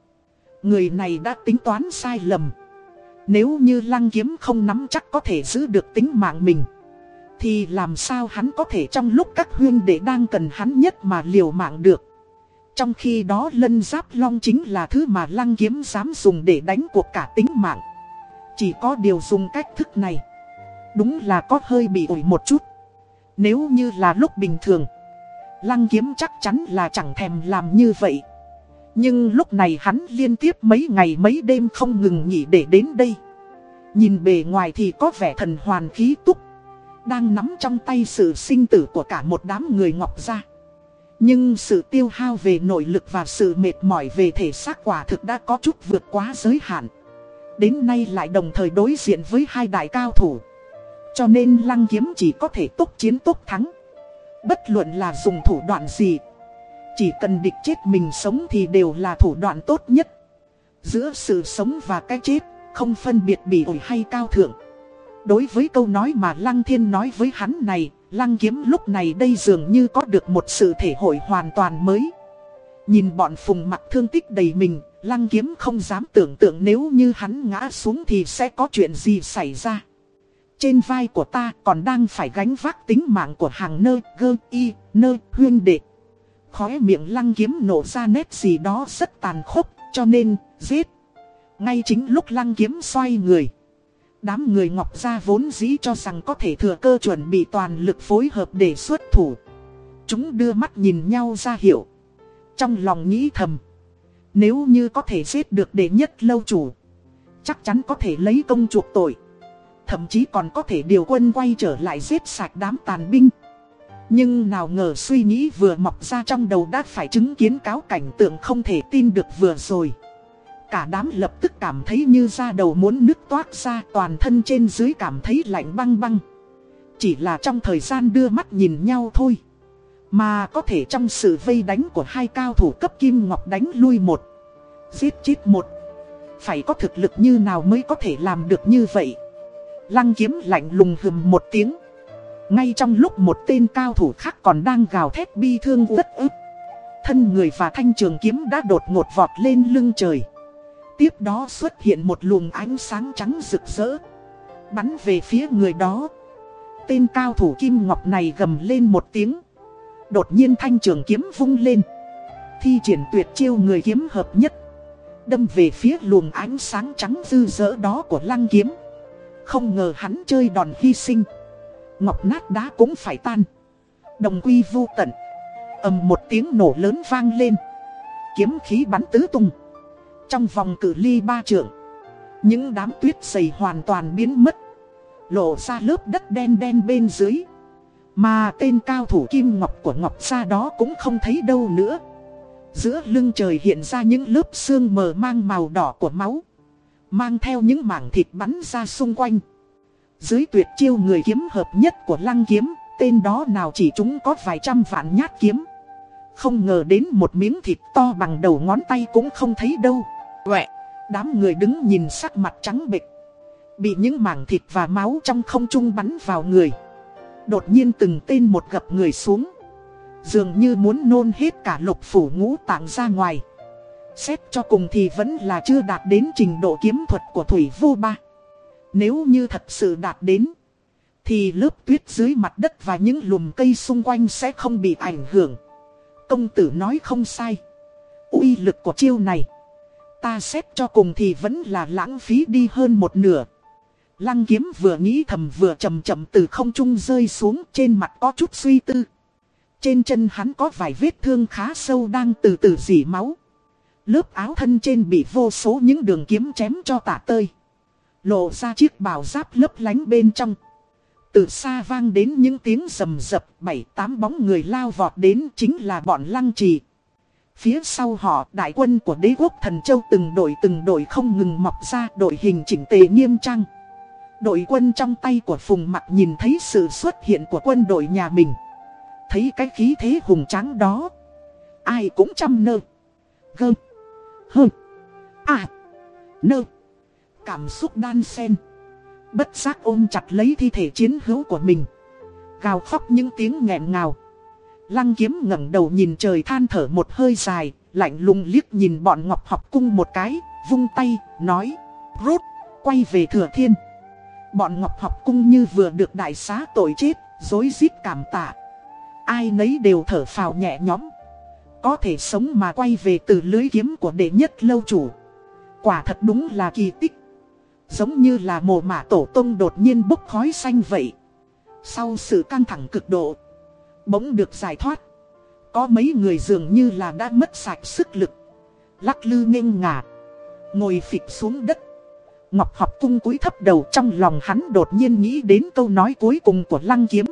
Người này đã tính toán sai lầm. Nếu như lăng kiếm không nắm chắc có thể giữ được tính mạng mình. Thì làm sao hắn có thể trong lúc các huyên đệ đang cần hắn nhất mà liều mạng được. Trong khi đó lân giáp long chính là thứ mà lăng kiếm dám dùng để đánh cuộc cả tính mạng. Chỉ có điều dùng cách thức này. Đúng là có hơi bị ủi một chút. Nếu như là lúc bình thường. Lăng kiếm chắc chắn là chẳng thèm làm như vậy. Nhưng lúc này hắn liên tiếp mấy ngày mấy đêm không ngừng nghỉ để đến đây. Nhìn bề ngoài thì có vẻ thần hoàn khí túc. Đang nắm trong tay sự sinh tử của cả một đám người ngọc gia. Nhưng sự tiêu hao về nội lực và sự mệt mỏi về thể xác quả thực đã có chút vượt quá giới hạn. Đến nay lại đồng thời đối diện với hai đại cao thủ. Cho nên lăng kiếm chỉ có thể tốt chiến tốt thắng. Bất luận là dùng thủ đoạn gì. Chỉ cần địch chết mình sống thì đều là thủ đoạn tốt nhất. Giữa sự sống và cái chết, không phân biệt bị ổi hay cao thượng. Đối với câu nói mà Lăng Thiên nói với hắn này, Lăng Kiếm lúc này đây dường như có được một sự thể hội hoàn toàn mới. Nhìn bọn phùng mặt thương tích đầy mình, lăng kiếm không dám tưởng tượng nếu như hắn ngã xuống thì sẽ có chuyện gì xảy ra. Trên vai của ta còn đang phải gánh vác tính mạng của hàng nơ, gơ, y, nơ, huyên đệ. Khóe miệng lăng kiếm nổ ra nét gì đó rất tàn khốc, cho nên, giết. Ngay chính lúc lăng kiếm xoay người. Đám người ngọc gia vốn dĩ cho rằng có thể thừa cơ chuẩn bị toàn lực phối hợp để xuất thủ. Chúng đưa mắt nhìn nhau ra hiệu. Trong lòng nghĩ thầm. Nếu như có thể giết được đệ nhất lâu chủ. Chắc chắn có thể lấy công chuộc tội. Thậm chí còn có thể điều quân quay trở lại giết sạch đám tàn binh. Nhưng nào ngờ suy nghĩ vừa mọc ra trong đầu đã phải chứng kiến cáo cảnh tượng không thể tin được vừa rồi. Cả đám lập tức cảm thấy như da đầu muốn nứt toát ra, toàn thân trên dưới cảm thấy lạnh băng băng. Chỉ là trong thời gian đưa mắt nhìn nhau thôi. Mà có thể trong sự vây đánh của hai cao thủ cấp kim ngọc đánh lui một. Giết chết một. Phải có thực lực như nào mới có thể làm được như vậy. Lăng kiếm lạnh lùng hừm một tiếng. Ngay trong lúc một tên cao thủ khác còn đang gào thét bi thương rất ức. Thân người và thanh trường kiếm đã đột ngột vọt lên lưng trời. Tiếp đó xuất hiện một luồng ánh sáng trắng rực rỡ. Bắn về phía người đó. Tên cao thủ kim ngọc này gầm lên một tiếng. Đột nhiên thanh trường kiếm vung lên. Thi triển tuyệt chiêu người kiếm hợp nhất. Đâm về phía luồng ánh sáng trắng dư dỡ đó của lăng kiếm. Không ngờ hắn chơi đòn hy sinh. Ngọc nát đá cũng phải tan. Đồng quy vô tận. ầm một tiếng nổ lớn vang lên. Kiếm khí bắn tứ tung. Trong vòng cử ly ba trượng. Những đám tuyết dày hoàn toàn biến mất. Lộ ra lớp đất đen đen bên dưới. Mà tên cao thủ kim ngọc của ngọc gia đó cũng không thấy đâu nữa. Giữa lưng trời hiện ra những lớp xương mờ mang màu đỏ của máu. Mang theo những mảng thịt bắn ra xung quanh. Dưới tuyệt chiêu người kiếm hợp nhất của lăng kiếm, tên đó nào chỉ chúng có vài trăm vạn nhát kiếm. Không ngờ đến một miếng thịt to bằng đầu ngón tay cũng không thấy đâu. Quẹ, đám người đứng nhìn sắc mặt trắng bệch. Bị những mảng thịt và máu trong không trung bắn vào người. Đột nhiên từng tên một gập người xuống. Dường như muốn nôn hết cả lục phủ ngũ tạng ra ngoài. Xét cho cùng thì vẫn là chưa đạt đến trình độ kiếm thuật của Thủy Vô Ba. Nếu như thật sự đạt đến, thì lớp tuyết dưới mặt đất và những lùm cây xung quanh sẽ không bị ảnh hưởng. Công tử nói không sai. uy lực của chiêu này, ta xét cho cùng thì vẫn là lãng phí đi hơn một nửa. Lăng kiếm vừa nghĩ thầm vừa chậm chậm từ không trung rơi xuống trên mặt có chút suy tư. Trên chân hắn có vài vết thương khá sâu đang từ từ dỉ máu. Lớp áo thân trên bị vô số những đường kiếm chém cho tả tơi. Lộ ra chiếc bào giáp lấp lánh bên trong. Từ xa vang đến những tiếng rầm rập, bảy, tám bóng người lao vọt đến chính là bọn lăng trì. Phía sau họ, đại quân của đế quốc thần châu từng đội từng đội không ngừng mọc ra đội hình chỉnh tề nghiêm trang. Đội quân trong tay của Phùng Mặc nhìn thấy sự xuất hiện của quân đội nhà mình. Thấy cái khí thế hùng tráng đó. Ai cũng chăm nơ. gơm. Hơ. À. Nơ. Cảm xúc đan sen Bất giác ôm chặt lấy thi thể chiến hữu của mình. Gào khóc những tiếng nghẹn ngào. Lăng kiếm ngẩng đầu nhìn trời than thở một hơi dài, lạnh lùng liếc nhìn bọn Ngọc học cung một cái, vung tay, nói, rút, quay về thừa thiên. Bọn Ngọc học cung như vừa được đại xá tội chết, dối rít cảm tạ. Ai nấy đều thở phào nhẹ nhõm. Có thể sống mà quay về từ lưới kiếm của đệ nhất lâu chủ. Quả thật đúng là kỳ tích. Giống như là mồ mả tổ tông đột nhiên bốc khói xanh vậy. Sau sự căng thẳng cực độ, bỗng được giải thoát. Có mấy người dường như là đã mất sạch sức lực. Lắc lư nghênh ngả. Ngồi phịch xuống đất. Ngọc học cung cúi thấp đầu trong lòng hắn đột nhiên nghĩ đến câu nói cuối cùng của lăng kiếm.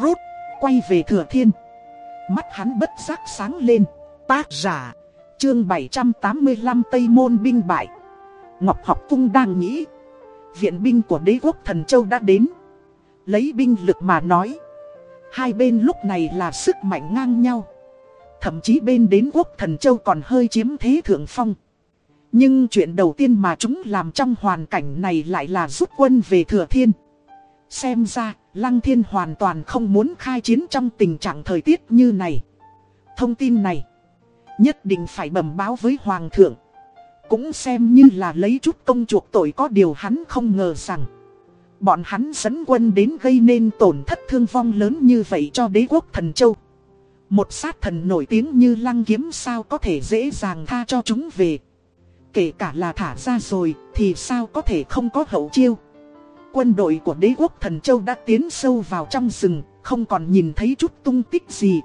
Rút, quay về thừa thiên. Mắt hắn bất giác sáng lên. Tác giả, chương 785 Tây Môn Binh Bại. Ngọc học cung đang nghĩ. Viện binh của đế quốc thần châu đã đến. Lấy binh lực mà nói. Hai bên lúc này là sức mạnh ngang nhau. Thậm chí bên đến quốc thần châu còn hơi chiếm thế thượng phong. Nhưng chuyện đầu tiên mà chúng làm trong hoàn cảnh này lại là rút quân về thừa thiên. Xem ra, Lăng Thiên hoàn toàn không muốn khai chiến trong tình trạng thời tiết như này. Thông tin này Nhất định phải bẩm báo với Hoàng thượng. Cũng xem như là lấy chút công chuộc tội có điều hắn không ngờ rằng. Bọn hắn dẫn quân đến gây nên tổn thất thương vong lớn như vậy cho đế quốc thần châu. Một sát thần nổi tiếng như lăng kiếm sao có thể dễ dàng tha cho chúng về. Kể cả là thả ra rồi thì sao có thể không có hậu chiêu. Quân đội của đế quốc thần châu đã tiến sâu vào trong rừng, không còn nhìn thấy chút tung tích gì.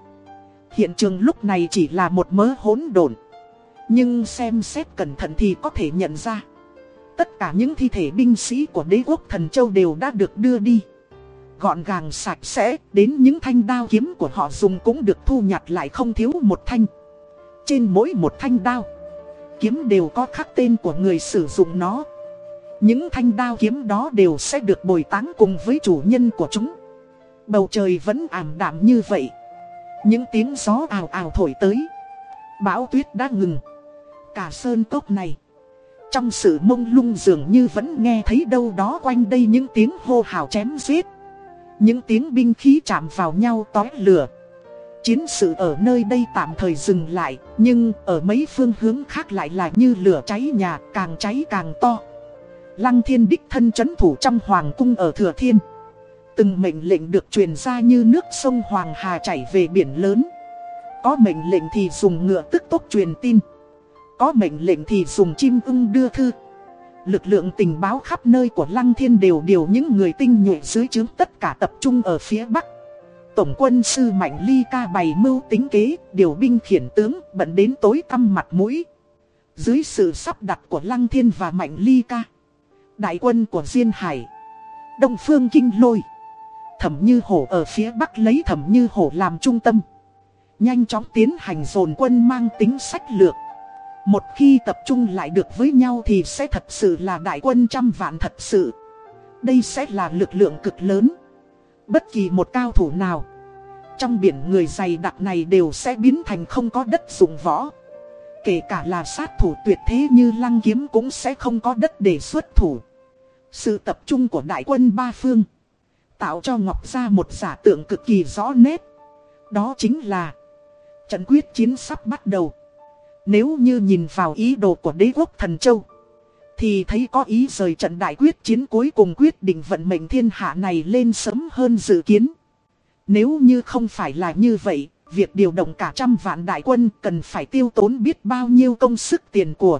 Hiện trường lúc này chỉ là một mớ hỗn độn. Nhưng xem xét cẩn thận thì có thể nhận ra. Tất cả những thi thể binh sĩ của đế quốc thần châu đều đã được đưa đi. Gọn gàng sạch sẽ, đến những thanh đao kiếm của họ dùng cũng được thu nhặt lại không thiếu một thanh. Trên mỗi một thanh đao, kiếm đều có khắc tên của người sử dụng nó. Những thanh đao kiếm đó đều sẽ được bồi táng cùng với chủ nhân của chúng. Bầu trời vẫn ảm đạm như vậy. Những tiếng gió ào ào thổi tới. Bão tuyết đã ngừng. Cả sơn cốc này. Trong sự mông lung dường như vẫn nghe thấy đâu đó quanh đây những tiếng hô hào chém giết. Những tiếng binh khí chạm vào nhau tói lửa. Chiến sự ở nơi đây tạm thời dừng lại, nhưng ở mấy phương hướng khác lại là như lửa cháy nhà, càng cháy càng to. Lăng thiên đích thân chấn thủ trong hoàng cung ở Thừa Thiên. Từng mệnh lệnh được truyền ra như nước sông Hoàng Hà chảy về biển lớn. Có mệnh lệnh thì dùng ngựa tức tốc truyền tin. Có mệnh lệnh thì dùng chim ưng đưa thư. Lực lượng tình báo khắp nơi của Lăng Thiên đều điều những người tinh nhuệ dưới trướng tất cả tập trung ở phía Bắc. Tổng quân sư Mạnh Ly ca bày mưu tính kế, điều binh khiển tướng, bận đến tối tăm mặt mũi. Dưới sự sắp đặt của Lăng Thiên và Mạnh Ly ca, đại quân của Diên Hải, Đông Phương Kinh Lôi, Thẩm Như Hổ ở phía Bắc lấy Thẩm Như Hổ làm trung tâm. Nhanh chóng tiến hành dồn quân mang tính sách lược. Một khi tập trung lại được với nhau thì sẽ thật sự là đại quân trăm vạn thật sự. Đây sẽ là lực lượng cực lớn. Bất kỳ một cao thủ nào, Trong biển người dày đặc này đều sẽ biến thành không có đất dụng võ Kể cả là sát thủ tuyệt thế như lăng kiếm cũng sẽ không có đất để xuất thủ Sự tập trung của đại quân ba phương Tạo cho Ngọc ra một giả tượng cực kỳ rõ nét Đó chính là Trận quyết chiến sắp bắt đầu Nếu như nhìn vào ý đồ của đế quốc thần châu thì thấy có ý rời trận đại quyết chiến cuối cùng quyết định vận mệnh thiên hạ này lên sớm hơn dự kiến. Nếu như không phải là như vậy, việc điều động cả trăm vạn đại quân cần phải tiêu tốn biết bao nhiêu công sức tiền của.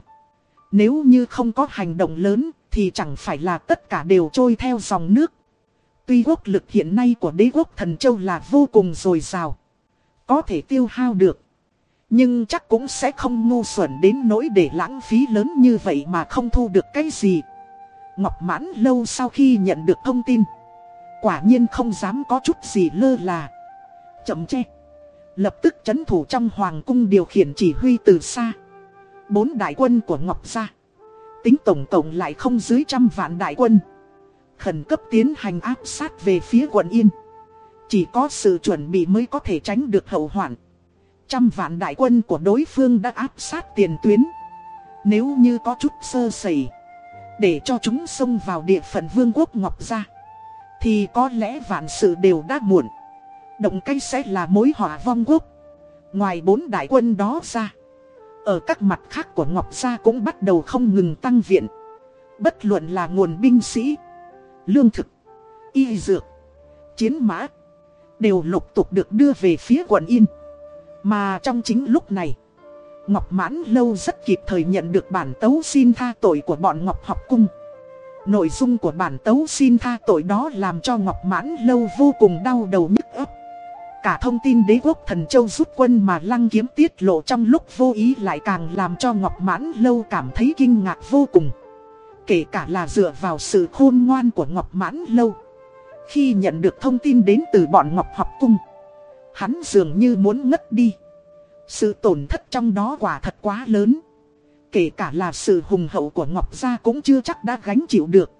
Nếu như không có hành động lớn, thì chẳng phải là tất cả đều trôi theo dòng nước. Tuy quốc lực hiện nay của đế quốc thần châu là vô cùng dồi dào. Có thể tiêu hao được. Nhưng chắc cũng sẽ không ngu xuẩn đến nỗi để lãng phí lớn như vậy mà không thu được cái gì. Ngọc mãn lâu sau khi nhận được thông tin. Quả nhiên không dám có chút gì lơ là. Chậm che. Lập tức chấn thủ trong hoàng cung điều khiển chỉ huy từ xa. Bốn đại quân của Ngọc gia. Tính tổng tổng lại không dưới trăm vạn đại quân. Khẩn cấp tiến hành áp sát về phía quận Yên. Chỉ có sự chuẩn bị mới có thể tránh được hậu hoạn. Trăm vạn đại quân của đối phương đã áp sát tiền tuyến. Nếu như có chút sơ sẩy, để cho chúng xông vào địa phận vương quốc Ngọc gia, thì có lẽ vạn sự đều đã muộn. Động cây sẽ là mối họa vong quốc. Ngoài bốn đại quân đó ra, ở các mặt khác của Ngọc gia cũng bắt đầu không ngừng tăng viện. Bất luận là nguồn binh sĩ, lương thực, y dược, chiến mã, đều lục tục được đưa về phía quận Yên. Mà trong chính lúc này, Ngọc Mãn Lâu rất kịp thời nhận được bản tấu xin tha tội của bọn Ngọc học cung. Nội dung của bản tấu xin tha tội đó làm cho Ngọc Mãn Lâu vô cùng đau đầu nhức ấp. Cả thông tin đế quốc thần châu rút quân mà lăng kiếm tiết lộ trong lúc vô ý lại càng làm cho Ngọc Mãn Lâu cảm thấy kinh ngạc vô cùng. Kể cả là dựa vào sự khôn ngoan của Ngọc Mãn Lâu. Khi nhận được thông tin đến từ bọn Ngọc học cung. Hắn dường như muốn ngất đi. Sự tổn thất trong đó quả thật quá lớn. Kể cả là sự hùng hậu của Ngọc Gia cũng chưa chắc đã gánh chịu được.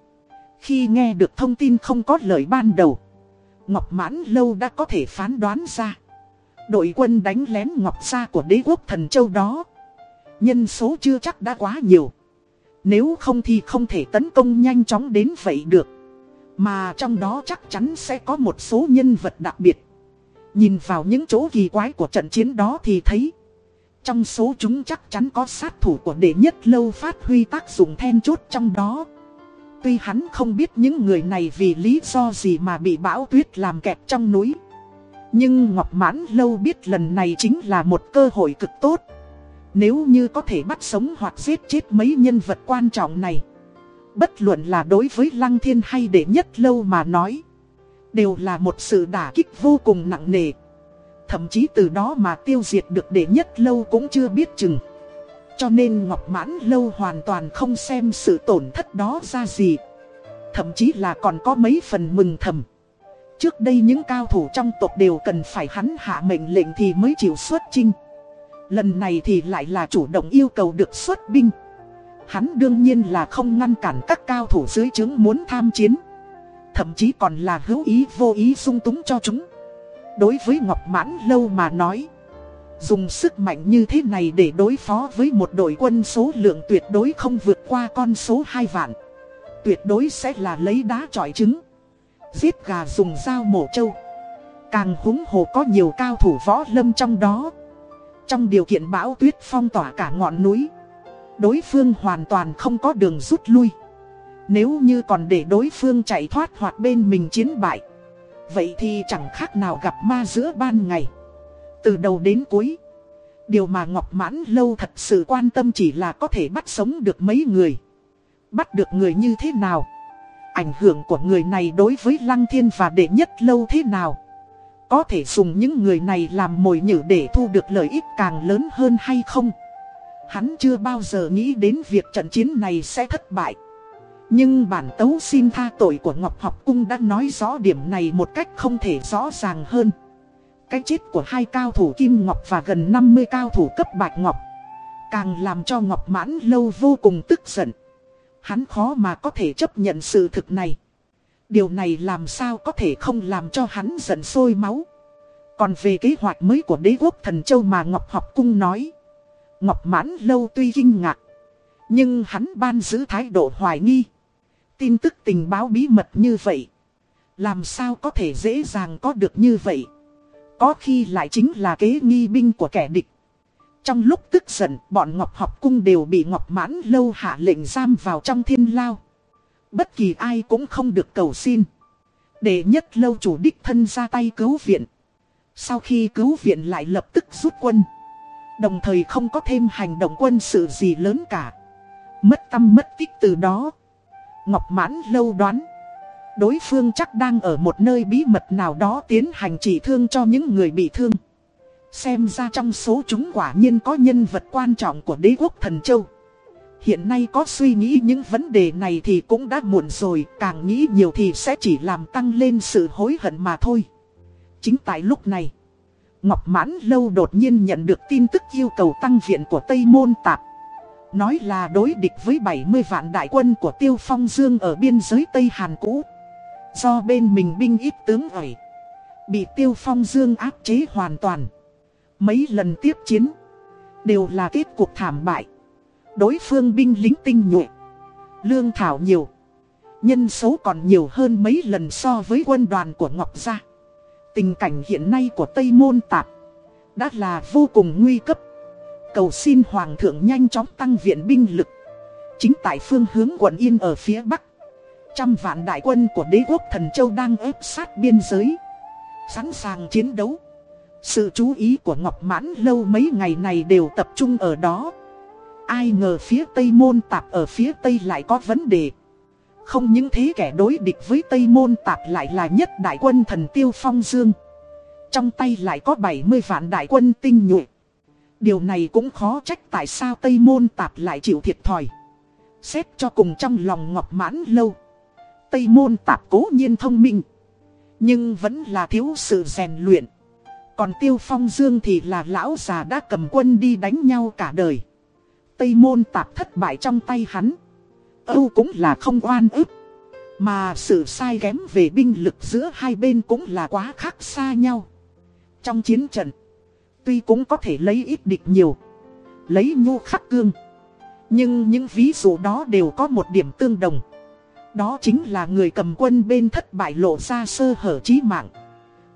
Khi nghe được thông tin không có lời ban đầu, Ngọc Mãn Lâu đã có thể phán đoán ra. Đội quân đánh lén Ngọc Gia của đế quốc thần châu đó. Nhân số chưa chắc đã quá nhiều. Nếu không thì không thể tấn công nhanh chóng đến vậy được. Mà trong đó chắc chắn sẽ có một số nhân vật đặc biệt. Nhìn vào những chỗ kỳ quái của trận chiến đó thì thấy, Trong số chúng chắc chắn có sát thủ của đệ nhất lâu phát huy tác dụng then chốt trong đó. Tuy hắn không biết những người này vì lý do gì mà bị bão tuyết làm kẹt trong núi. Nhưng Ngọc Mãn Lâu biết lần này chính là một cơ hội cực tốt. Nếu như có thể bắt sống hoặc giết chết mấy nhân vật quan trọng này. Bất luận là đối với Lăng Thiên hay để nhất lâu mà nói. Đều là một sự đả kích vô cùng nặng nề. Thậm chí từ đó mà tiêu diệt được để nhất lâu cũng chưa biết chừng. Cho nên Ngọc Mãn Lâu hoàn toàn không xem sự tổn thất đó ra gì. Thậm chí là còn có mấy phần mừng thầm. Trước đây những cao thủ trong tộc đều cần phải hắn hạ mệnh lệnh thì mới chịu xuất chinh. Lần này thì lại là chủ động yêu cầu được xuất binh. Hắn đương nhiên là không ngăn cản các cao thủ dưới chứng muốn tham chiến. Thậm chí còn là hữu ý vô ý sung túng cho chúng. Đối với Ngọc Mãn Lâu mà nói. Dùng sức mạnh như thế này để đối phó với một đội quân số lượng tuyệt đối không vượt qua con số 2 vạn. Tuyệt đối sẽ là lấy đá trọi trứng. Giết gà dùng dao mổ trâu. Càng húng hồ có nhiều cao thủ võ lâm trong đó. Trong điều kiện bão tuyết phong tỏa cả ngọn núi. Đối phương hoàn toàn không có đường rút lui. Nếu như còn để đối phương chạy thoát hoặc bên mình chiến bại. Vậy thì chẳng khác nào gặp ma giữa ban ngày. Từ đầu đến cuối. Điều mà Ngọc Mãn Lâu thật sự quan tâm chỉ là có thể bắt sống được mấy người. Bắt được người như thế nào? Ảnh hưởng của người này đối với Lăng Thiên và đệ nhất lâu thế nào? Có thể dùng những người này làm mồi nhử để thu được lợi ích càng lớn hơn hay không? Hắn chưa bao giờ nghĩ đến việc trận chiến này sẽ thất bại. Nhưng bản tấu xin tha tội của Ngọc Học Cung đã nói rõ điểm này một cách không thể rõ ràng hơn. Cái chết của hai cao thủ Kim Ngọc và gần 50 cao thủ cấp Bạch Ngọc Càng làm cho Ngọc Mãn Lâu vô cùng tức giận Hắn khó mà có thể chấp nhận sự thực này Điều này làm sao có thể không làm cho hắn giận sôi máu Còn về kế hoạch mới của đế quốc thần châu mà Ngọc Học Cung nói Ngọc Mãn Lâu tuy kinh ngạc Nhưng hắn ban giữ thái độ hoài nghi Tin tức tình báo bí mật như vậy Làm sao có thể dễ dàng có được như vậy có khi lại chính là kế nghi binh của kẻ địch. Trong lúc tức giận, bọn Ngọc Học Cung đều bị Ngọc Mãn Lâu hạ lệnh giam vào trong thiên lao. Bất kỳ ai cũng không được cầu xin. Để nhất lâu chủ đích thân ra tay cứu viện. Sau khi cứu viện lại lập tức rút quân. Đồng thời không có thêm hành động quân sự gì lớn cả. Mất tâm mất tích từ đó. Ngọc Mãn Lâu đoán. Đối phương chắc đang ở một nơi bí mật nào đó tiến hành trị thương cho những người bị thương. Xem ra trong số chúng quả nhiên có nhân vật quan trọng của đế quốc thần châu. Hiện nay có suy nghĩ những vấn đề này thì cũng đã muộn rồi, càng nghĩ nhiều thì sẽ chỉ làm tăng lên sự hối hận mà thôi. Chính tại lúc này, Ngọc Mãn Lâu đột nhiên nhận được tin tức yêu cầu tăng viện của Tây Môn Tạp. Nói là đối địch với 70 vạn đại quân của Tiêu Phong Dương ở biên giới Tây Hàn cũ. Do bên mình binh ít tướng ẩy Bị tiêu phong dương áp chế hoàn toàn Mấy lần tiếp chiến Đều là kết cuộc thảm bại Đối phương binh lính tinh nhuệ. Lương thảo nhiều. Nhân số còn nhiều hơn mấy lần so với quân đoàn của Ngọc Gia. Tình cảnh hiện nay của Tây Môn Tạp Đã là vô cùng nguy cấp. Cầu xin Hoàng thượng nhanh chóng tăng viện binh lực. Chính tại phương hướng quận Yên ở phía Bắc, Trăm vạn đại quân của đế quốc thần châu đang ép sát biên giới. Sẵn sàng chiến đấu. Sự chú ý của Ngọc Mãn lâu mấy ngày này đều tập trung ở đó. Ai ngờ phía Tây Môn Tạp ở phía Tây lại có vấn đề Không những thế kẻ đối địch với Tây Môn Tạp lại là nhất đại quân thần Tiêu Phong Dương Trong tay lại có 70 vạn đại quân tinh nhuệ Điều này cũng khó trách tại sao Tây Môn Tạp lại chịu thiệt thòi Xét cho cùng trong lòng Ngọc Mãn lâu, Tây môn tạp cố nhiên thông minh. Nhưng vẫn là thiếu sự rèn luyện. Còn Tiêu Phong Dương thì là lão già đã cầm quân đi đánh nhau cả đời. Tây môn tạp thất bại trong tay hắn. Âu cũng là không oan ức. Mà sự sai kém về binh lực giữa hai bên cũng là quá khác xa nhau. Trong chiến trận, tuy cũng có thể lấy ít địch nhiều, lấy nhu khắc cương. Nhưng những ví dụ đó đều có một điểm tương đồng. Đó chính là người cầm quân bên thất bại lộ ra sơ hở chí mạng.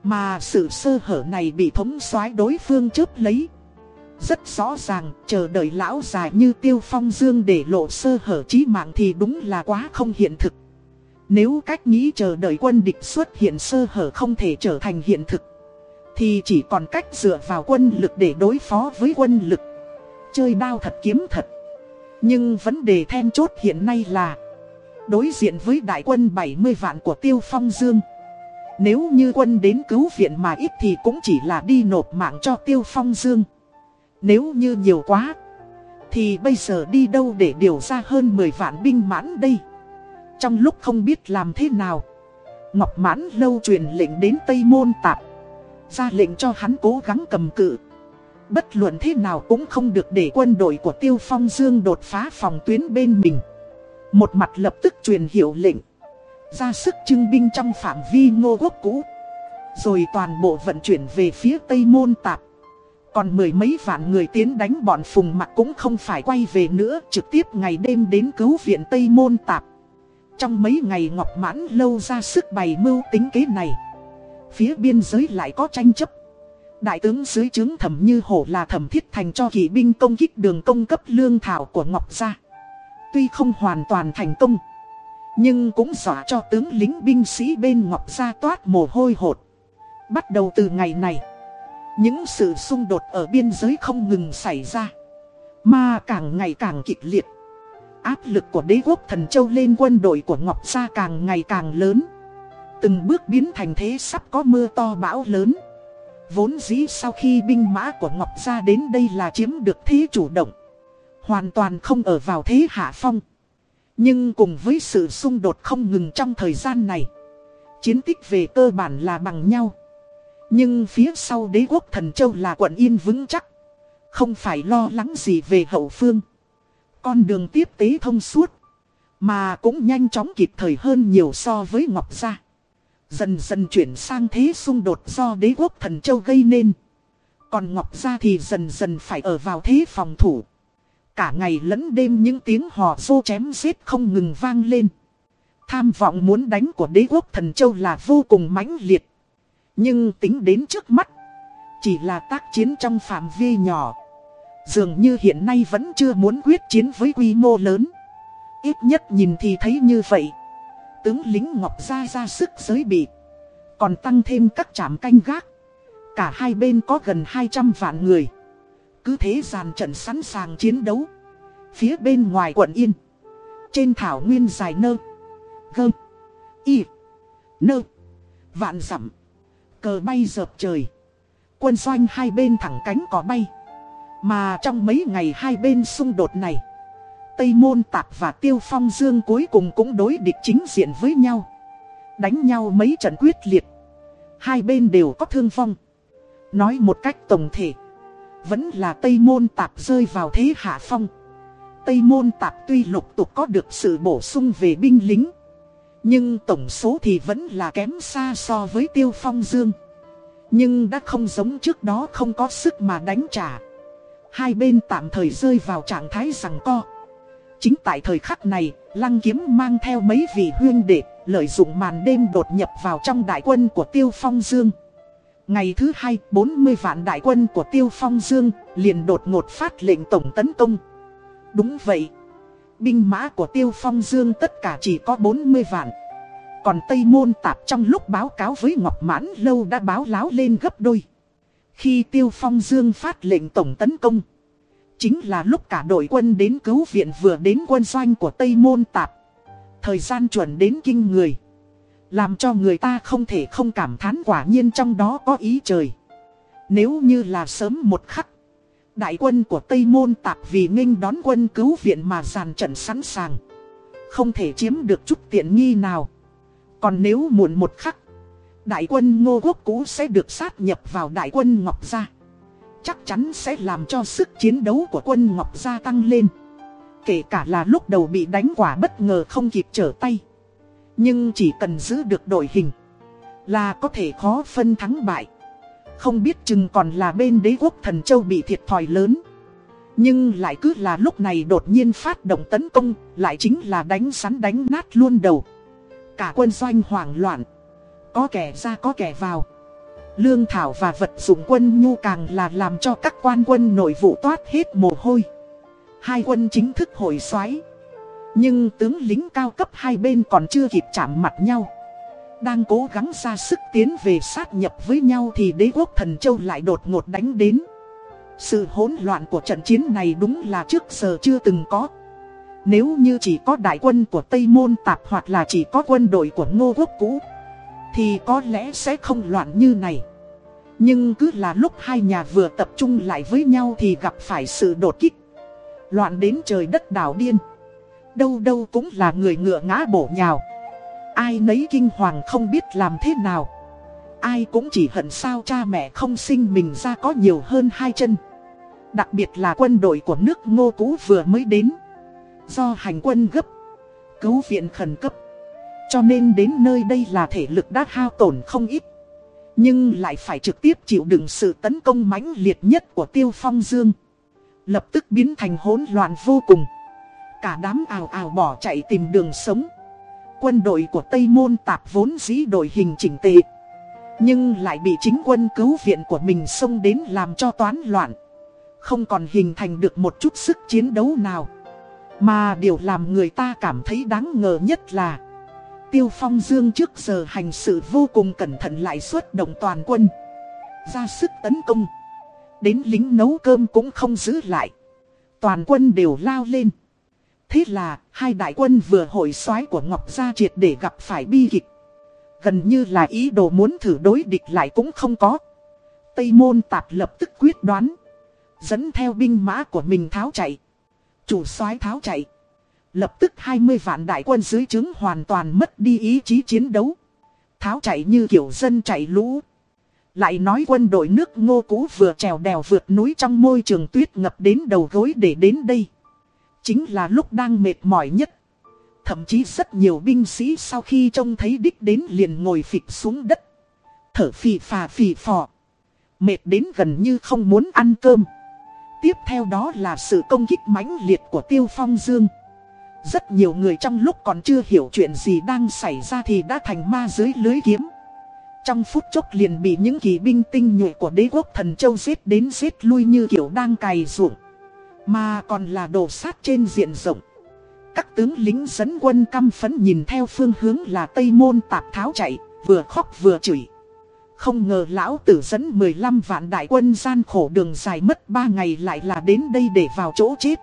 Mà sự sơ hở này bị thống soái đối phương chớp lấy. Rất rõ ràng, chờ đợi lão dài như Tiêu Phong Dương để lộ sơ hở trí mạng thì đúng là quá không hiện thực. Nếu cách nghĩ chờ đợi quân địch xuất hiện sơ hở không thể trở thành hiện thực Thì chỉ còn cách dựa vào quân lực để đối phó với quân lực. Chơi đao thật kiếm thật. Nhưng vấn đề then chốt hiện nay là Đối diện với đại quân 70 vạn của Tiêu Phong Dương Nếu như quân đến cứu viện mà ít thì cũng chỉ là đi nộp mạng cho Tiêu Phong Dương. Nếu như nhiều quá, Thì bây giờ đi đâu để điều ra hơn 10 vạn binh mãn đây? Trong lúc không biết làm thế nào, Ngọc Mãn lâu truyền lệnh đến Tây Môn Tạp, Ra lệnh cho hắn cố gắng cầm cự. Bất luận thế nào cũng không được để quân đội của Tiêu Phong Dương đột phá phòng tuyến bên mình. Một mặt lập tức truyền hiệu lệnh, Ra sức trưng binh trong phạm vi ngô quốc cũ. Rồi toàn bộ vận chuyển về phía Tây Môn Tạp. Còn mười mấy vạn người tiến đánh bọn phùng mặt cũng không phải quay về nữa, Trực tiếp ngày đêm đến cứu viện Tây Môn Tạp. Trong mấy ngày Ngọc Mãn lâu ra sức bày mưu tính kế này, Phía biên giới lại có tranh chấp. Đại tướng dưới chứng thẩm như hổ là thẩm thiết thành cho kỵ binh công kích đường công cấp lương thảo của Ngọc Gia. Tuy không hoàn toàn thành công, Nhưng cũng dọa cho tướng lính binh sĩ bên Ngọc Gia toát mồ hôi hột. Bắt đầu từ ngày này những sự xung đột ở biên giới không ngừng xảy ra Mà càng ngày càng kịch liệt áp lực của đế quốc thần châu lên quân đội của Ngọc Gia càng ngày càng lớn. Từng bước biến thành thế sắp có mưa to bão lớn. Vốn dĩ sau khi binh mã của Ngọc Gia đến đây là chiếm được thế chủ động. Hoàn toàn không ở vào thế hạ phong. Nhưng cùng với sự xung đột không ngừng trong thời gian này. Chiến tích về cơ bản là bằng nhau. Nhưng phía sau đế quốc thần châu là quận yên vững chắc. Không phải lo lắng gì về hậu phương. Con đường tiếp tế thông suốt. Mà cũng nhanh chóng kịp thời hơn nhiều so với Ngọc Gia. Dần dần chuyển sang thế xung đột do đế quốc thần châu gây nên. Còn Ngọc Gia thì dần dần phải ở vào thế phòng thủ. Cả ngày lẫn đêm những tiếng hò xô chém giết không ngừng vang lên. Tham vọng muốn đánh của đế quốc thần châu là vô cùng mãnh liệt. Nhưng tính đến trước mắt, chỉ là tác chiến trong phạm vi nhỏ. Dường như hiện nay vẫn chưa muốn quyết chiến với quy mô lớn. Ít nhất nhìn thì thấy như vậy. Tướng lính Ngọc Gia ra sức giới bị Còn tăng thêm các trạm canh gác. Cả hai bên có gần 200 vạn người. Cứ thế dàn trận sẵn sàng chiến đấu. Phía bên ngoài quận Yên Trên thảo nguyên dài nơ Gơm Y Nơ Vạn dặm. Cờ bay dợp trời. Quân doanh hai bên thẳng cánh có bay. Mà trong mấy ngày hai bên xung đột này, Tây Môn Tạp và Tiêu Phong Dương cuối cùng cũng đối địch chính diện với nhau. Đánh nhau mấy trận quyết liệt. Hai bên đều có thương vong. Nói một cách tổng thể, Vẫn là Tây Môn Tạp rơi vào thế hạ phong. Tây Môn Tạp tuy lục tục có được sự bổ sung về binh lính nhưng tổng số thì vẫn là kém xa so với Tiêu Phong Dương Nhưng đã không giống trước đó không có sức mà đánh trả Hai bên tạm thời rơi vào trạng thái rằng co. Chính tại thời khắc này, Lăng Kiếm mang theo mấy vị huyên đệ, lợi dụng màn đêm đột nhập vào trong đại quân của Tiêu Phong Dương. Ngày thứ hai, 40 vạn đại quân của Tiêu Phong Dương liền đột ngột phát lệnh tổng tấn công. Đúng vậy, binh mã của Tiêu Phong Dương tất cả chỉ có 40 vạn. Còn Tây Môn Tạp trong lúc báo cáo với Ngọc Mãn Lâu đã báo láo lên gấp đôi. Khi Tiêu Phong Dương phát lệnh tổng tấn công, chính là lúc cả đội quân đến cứu viện vừa đến quân doanh của Tây Môn Tạp. Thời gian chuẩn đến kinh người, làm cho người ta không thể không cảm thán quả nhiên trong đó có ý trời. Nếu như là sớm một khắc, đại quân của Tây Môn Tạp vì nghênh đón quân cứu viện mà dàn trận sẵn sàng. Không thể chiếm được chút tiện nghi nào. Còn nếu muộn một khắc, đại quân ngô quốc cũ sẽ được sát nhập vào đại quân Ngọc Gia. Chắc chắn sẽ làm cho sức chiến đấu của quân Ngọc Gia tăng lên. Kể cả là lúc đầu bị đánh quả bất ngờ không kịp trở tay. Nhưng chỉ cần giữ được đội hình là có thể khó phân thắng bại. Không biết chừng còn là bên đế quốc thần châu bị thiệt thòi lớn. Nhưng lại cứ là lúc này đột nhiên phát động tấn công, lại chính là đánh sắn đánh nát luôn đầu. Cả quân doanh hoảng loạn. Có kẻ ra có kẻ vào. Lương thảo và vật dụng quân nhu càng là làm cho các quan quân nội vụ toát hết mồ hôi. Hai quân chính thức hồi xoáy. Nhưng tướng lính cao cấp hai bên còn chưa kịp chạm mặt nhau. Đang cố gắng ra sức tiến về sát nhập với nhau thì đế quốc thần châu lại đột ngột đánh đến. Sự hỗn loạn của trận chiến này đúng là trước giờ chưa từng có. Nếu như chỉ có đại quân của Tây Môn Tạp hoặc là chỉ có quân đội của Ngô Quốc cũ, Thì có lẽ sẽ không loạn như này Nhưng cứ là lúc hai nhà vừa tập trung lại với nhau thì gặp phải sự đột kích Loạn đến trời đất đảo điên Đâu đâu cũng là người ngựa ngã bổ nhào Ai nấy kinh hoàng không biết làm thế nào Ai cũng chỉ hận sao cha mẹ không sinh mình ra có nhiều hơn hai chân Đặc biệt là quân đội của nước ngô cũ vừa mới đến Do hành quân gấp, cứu viện khẩn cấp. Cho nên đến nơi đây là thể lực đã hao tổn không ít. Nhưng lại phải trực tiếp chịu đựng sự tấn công mãnh liệt nhất của Tiêu Phong Dương. Lập tức biến thành hỗn loạn vô cùng. Cả đám ào ào bỏ chạy tìm đường sống. Quân đội của Tây Môn Tạp vốn dĩ đội hình chỉnh tề. Nhưng lại bị chính quân cứu viện của mình xông đến làm cho toán loạn. Không còn hình thành được một chút sức chiến đấu nào. Mà điều làm người ta cảm thấy đáng ngờ nhất là, Tiêu Phong Dương trước giờ hành sự vô cùng cẩn thận lại xuất động toàn quân Ra sức tấn công Đến lính nấu cơm cũng không giữ lại Toàn quân đều lao lên Thế là, hai đại quân vừa hội soái của Ngọc Gia triệt để gặp phải bi kịch Gần như là ý đồ muốn thử đối địch lại cũng không có Tây Môn Tạp lập tức quyết đoán, Dẫn theo binh mã của mình tháo chạy Chủ soái tháo chạy. Lập tức 20 vạn đại quân dưới trướng hoàn toàn mất đi ý chí chiến đấu. Tháo chạy như kiểu dân chạy lũ. Lại nói quân đội nước ngô cũ vừa trèo đèo vượt núi trong môi trường tuyết ngập đến đầu gối để đến đây. Chính là lúc đang mệt mỏi nhất. Thậm chí rất nhiều binh sĩ sau khi trông thấy đích đến liền ngồi phịch xuống đất. Thở phì phà phì phò. Mệt đến gần như không muốn ăn cơm. Tiếp theo đó là sự công kích mãnh liệt của Tiêu Phong Dương. Rất nhiều người trong lúc còn chưa hiểu chuyện gì đang xảy ra thì đã thành ma dưới lưới kiếm. Trong phút chốc liền bị những kỳ binh tinh nhuệ của đế quốc thần châu giết đến giết lui như kiểu đang cày ruộng. Mà còn là đồ sát trên diện rộng. Các tướng lính dẫn quân căm phấn nhìn theo phương hướng là Tây Môn tạp tháo chạy, vừa khóc vừa chửi. Không ngờ lão tử dẫn 15 vạn đại quân gian khổ đường dài mất 3 ngày lại là đến đây để vào chỗ chết.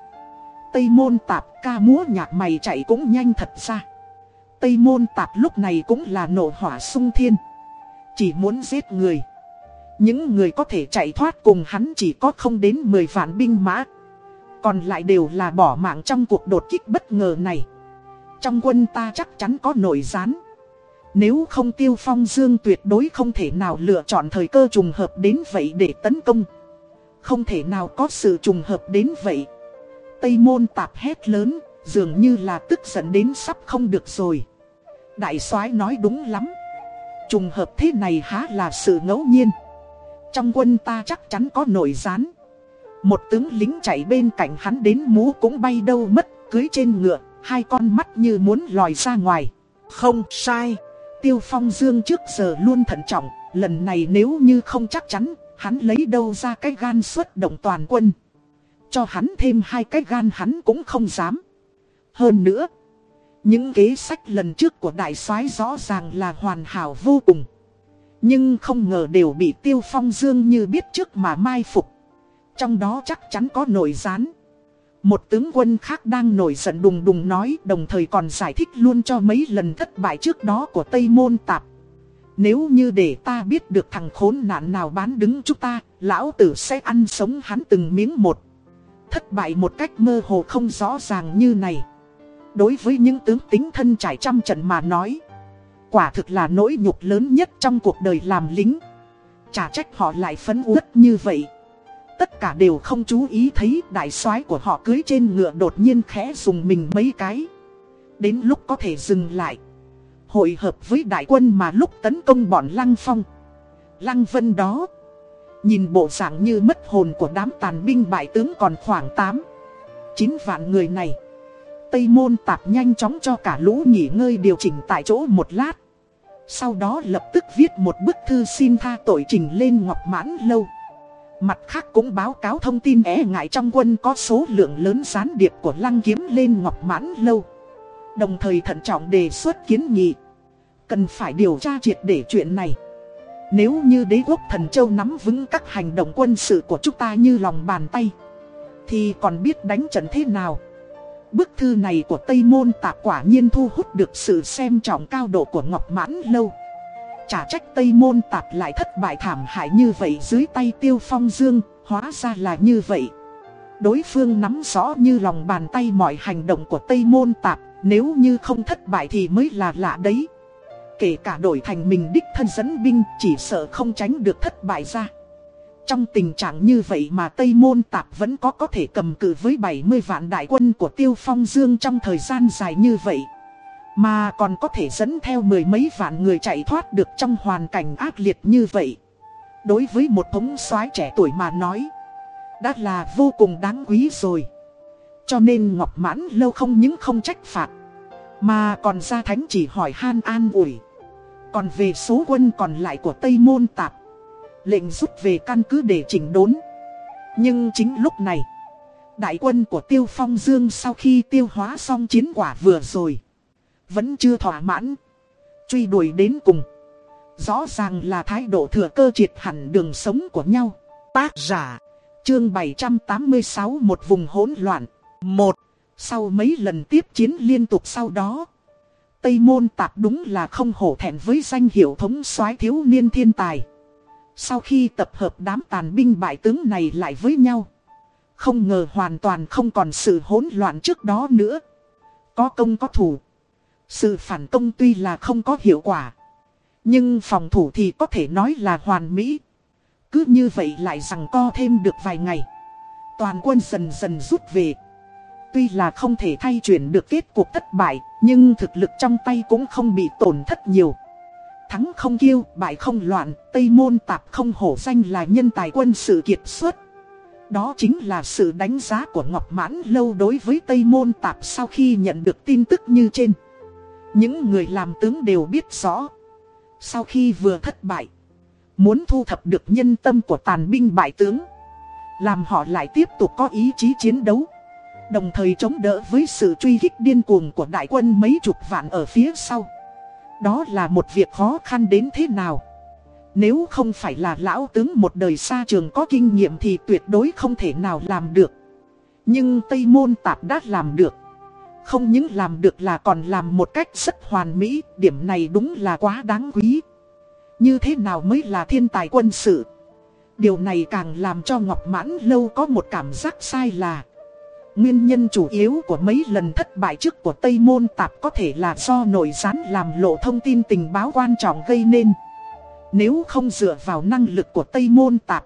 Tây môn tạp ca múa nhạc mày chạy cũng nhanh thật ra. Tây môn tạp lúc này cũng là nổ hỏa sung thiên. Chỉ muốn giết người. Những người có thể chạy thoát cùng hắn chỉ có không đến 10 vạn binh mã. Còn lại đều là bỏ mạng trong cuộc đột kích bất ngờ này. Trong quân ta chắc chắn có nội gián. Nếu không tiêu phong dương tuyệt đối không thể nào lựa chọn thời cơ trùng hợp đến vậy để tấn công. Không thể nào có sự trùng hợp đến vậy. Tây môn tạp hét lớn, dường như là tức giận đến sắp không được rồi. Đại soái nói đúng lắm. Trùng hợp thế này há là sự ngẫu nhiên. Trong quân ta chắc chắn có nội gián. Một tướng lính chạy bên cạnh hắn đến mũ cũng bay đâu mất, cưới trên ngựa, hai con mắt như muốn lòi ra ngoài. Không sai. Tiêu Phong Dương trước giờ luôn thận trọng, lần này nếu như không chắc chắn, hắn lấy đâu ra cái gan xuất động toàn quân. Cho hắn thêm hai cái gan hắn cũng không dám. Hơn nữa, những kế sách lần trước của đại soái rõ ràng là hoàn hảo vô cùng. Nhưng không ngờ đều bị Tiêu Phong Dương như biết trước mà mai phục. Trong đó chắc chắn có nổi gián. Một tướng quân khác đang nổi giận đùng đùng nói đồng thời còn giải thích luôn cho mấy lần thất bại trước đó của Tây Môn Tạp. Nếu như để ta biết được thằng khốn nạn nào bán đứng chúng ta, lão tử sẽ ăn sống hắn từng miếng một. Thất bại một cách mơ hồ không rõ ràng như này. Đối với những tướng tính thân trải trăm trận mà nói, quả thực là nỗi nhục lớn nhất trong cuộc đời làm lính. Chả trách họ lại phấn uất như vậy. Tất cả đều không chú ý thấy đại soái của họ cưới trên ngựa đột nhiên khẽ dùng mình mấy cái. Đến lúc có thể dừng lại. Hội hợp với đại quân mà lúc tấn công bọn Lăng Phong. Lăng Vân đó. Nhìn bộ dạng như mất hồn của đám tàn binh bại tướng còn khoảng 8. 9 vạn người này. Tây môn tạp nhanh chóng cho cả lũ nghỉ ngơi điều chỉnh tại chỗ một lát. Sau đó lập tức viết một bức thư xin tha tội trình lên Ngọc Mãn Lâu Mặt khác cũng báo cáo thông tin é e ngại trong quân có số lượng lớn gián điệp của Lăng Kiếm lên Ngọc Mãn Lâu. Đồng thời thận trọng đề xuất kiến nghị. Cần phải điều tra triệt để chuyện này. Nếu như đế quốc thần châu nắm vững các hành động quân sự của chúng ta như lòng bàn tay, Thì còn biết đánh trận thế nào? Bức thư này của Tây Môn Tạp quả nhiên thu hút được sự xem trọng cao độ của Ngọc Mãn Lâu. Chả trách Tây Môn Tạp lại thất bại thảm hại như vậy dưới tay Tiêu Phong Dương, hóa ra là như vậy Đối phương nắm rõ như lòng bàn tay mọi hành động của Tây Môn Tạp Nếu như không thất bại thì mới là lạ đấy Kể cả đổi thành mình đích thân dẫn binh chỉ sợ không tránh được thất bại ra trong tình trạng như vậy mà Tây Môn Tạp vẫn có có thể cầm cự với 70 vạn đại quân của Tiêu Phong Dương trong thời gian dài như vậy. Mà còn có thể dẫn theo mười mấy vạn người chạy thoát được trong hoàn cảnh ác liệt như vậy. Đối với một thống soái trẻ tuổi mà nói, đã là vô cùng đáng quý rồi. Cho nên Ngọc Mãn lâu không những không trách phạt, mà còn ra thánh chỉ hỏi han an ủi. Còn về số quân còn lại của Tây Môn Tạp, Lệnh rút về căn cứ để chỉnh đốn Nhưng chính lúc này Đại quân của Tiêu Phong Dương sau khi tiêu hóa xong chiến quả vừa rồi vẫn chưa thỏa mãn. Truy đuổi đến cùng. Rõ ràng là thái độ thừa cơ triệt hẳn đường sống của nhau. Tác giả. Chương 786 Một vùng hỗn loạn. Một. Sau mấy lần tiếp chiến liên tục sau đó, Tây Môn Tạp đúng là không hổ thẹn với danh hiệu thống soái thiếu niên thiên tài. Sau khi tập hợp đám tàn binh bại tướng này lại với nhau, Không ngờ hoàn toàn không còn sự hỗn loạn trước đó nữa. Có công có thủ. Sự phản công tuy là không có hiệu quả Nhưng phòng thủ thì có thể nói là hoàn mỹ Cứ như vậy lại rằng co thêm được vài ngày Toàn quân dần dần rút về Tuy là không thể thay chuyển được kết cục thất bại Nhưng thực lực trong tay cũng không bị tổn thất nhiều Thắng không kiêu, bại không loạn, Tây Môn Tạp không hổ danh là nhân tài quân sự kiệt xuất. Đó chính là sự đánh giá của Ngọc Mãn Lâu đối với Tây Môn Tạp sau khi nhận được tin tức như trên. Những người làm tướng đều biết rõ. Sau khi vừa thất bại, muốn thu thập được nhân tâm của tàn binh bại tướng. Làm họ lại tiếp tục có ý chí chiến đấu. Đồng thời chống đỡ với sự truy kích điên cuồng của đại quân mấy chục vạn ở phía sau. Đó là một việc khó khăn đến thế nào Nếu không phải là lão tướng một đời xa trường có kinh nghiệm thì tuyệt đối không thể nào làm được Nhưng Tây Môn Tạp đã làm được không những làm được là còn làm một cách rất hoàn mỹ Điểm này đúng là quá đáng quý Như thế nào mới là thiên tài quân sự Điều này càng làm cho Ngọc Mãn Lâu có một cảm giác sai là Nguyên nhân chủ yếu của mấy lần thất bại trước của Tây Môn Tạp có thể là do nội gián làm lộ thông tin tình báo quan trọng gây nên. Nếu không dựa vào năng lực của Tây Môn Tạp,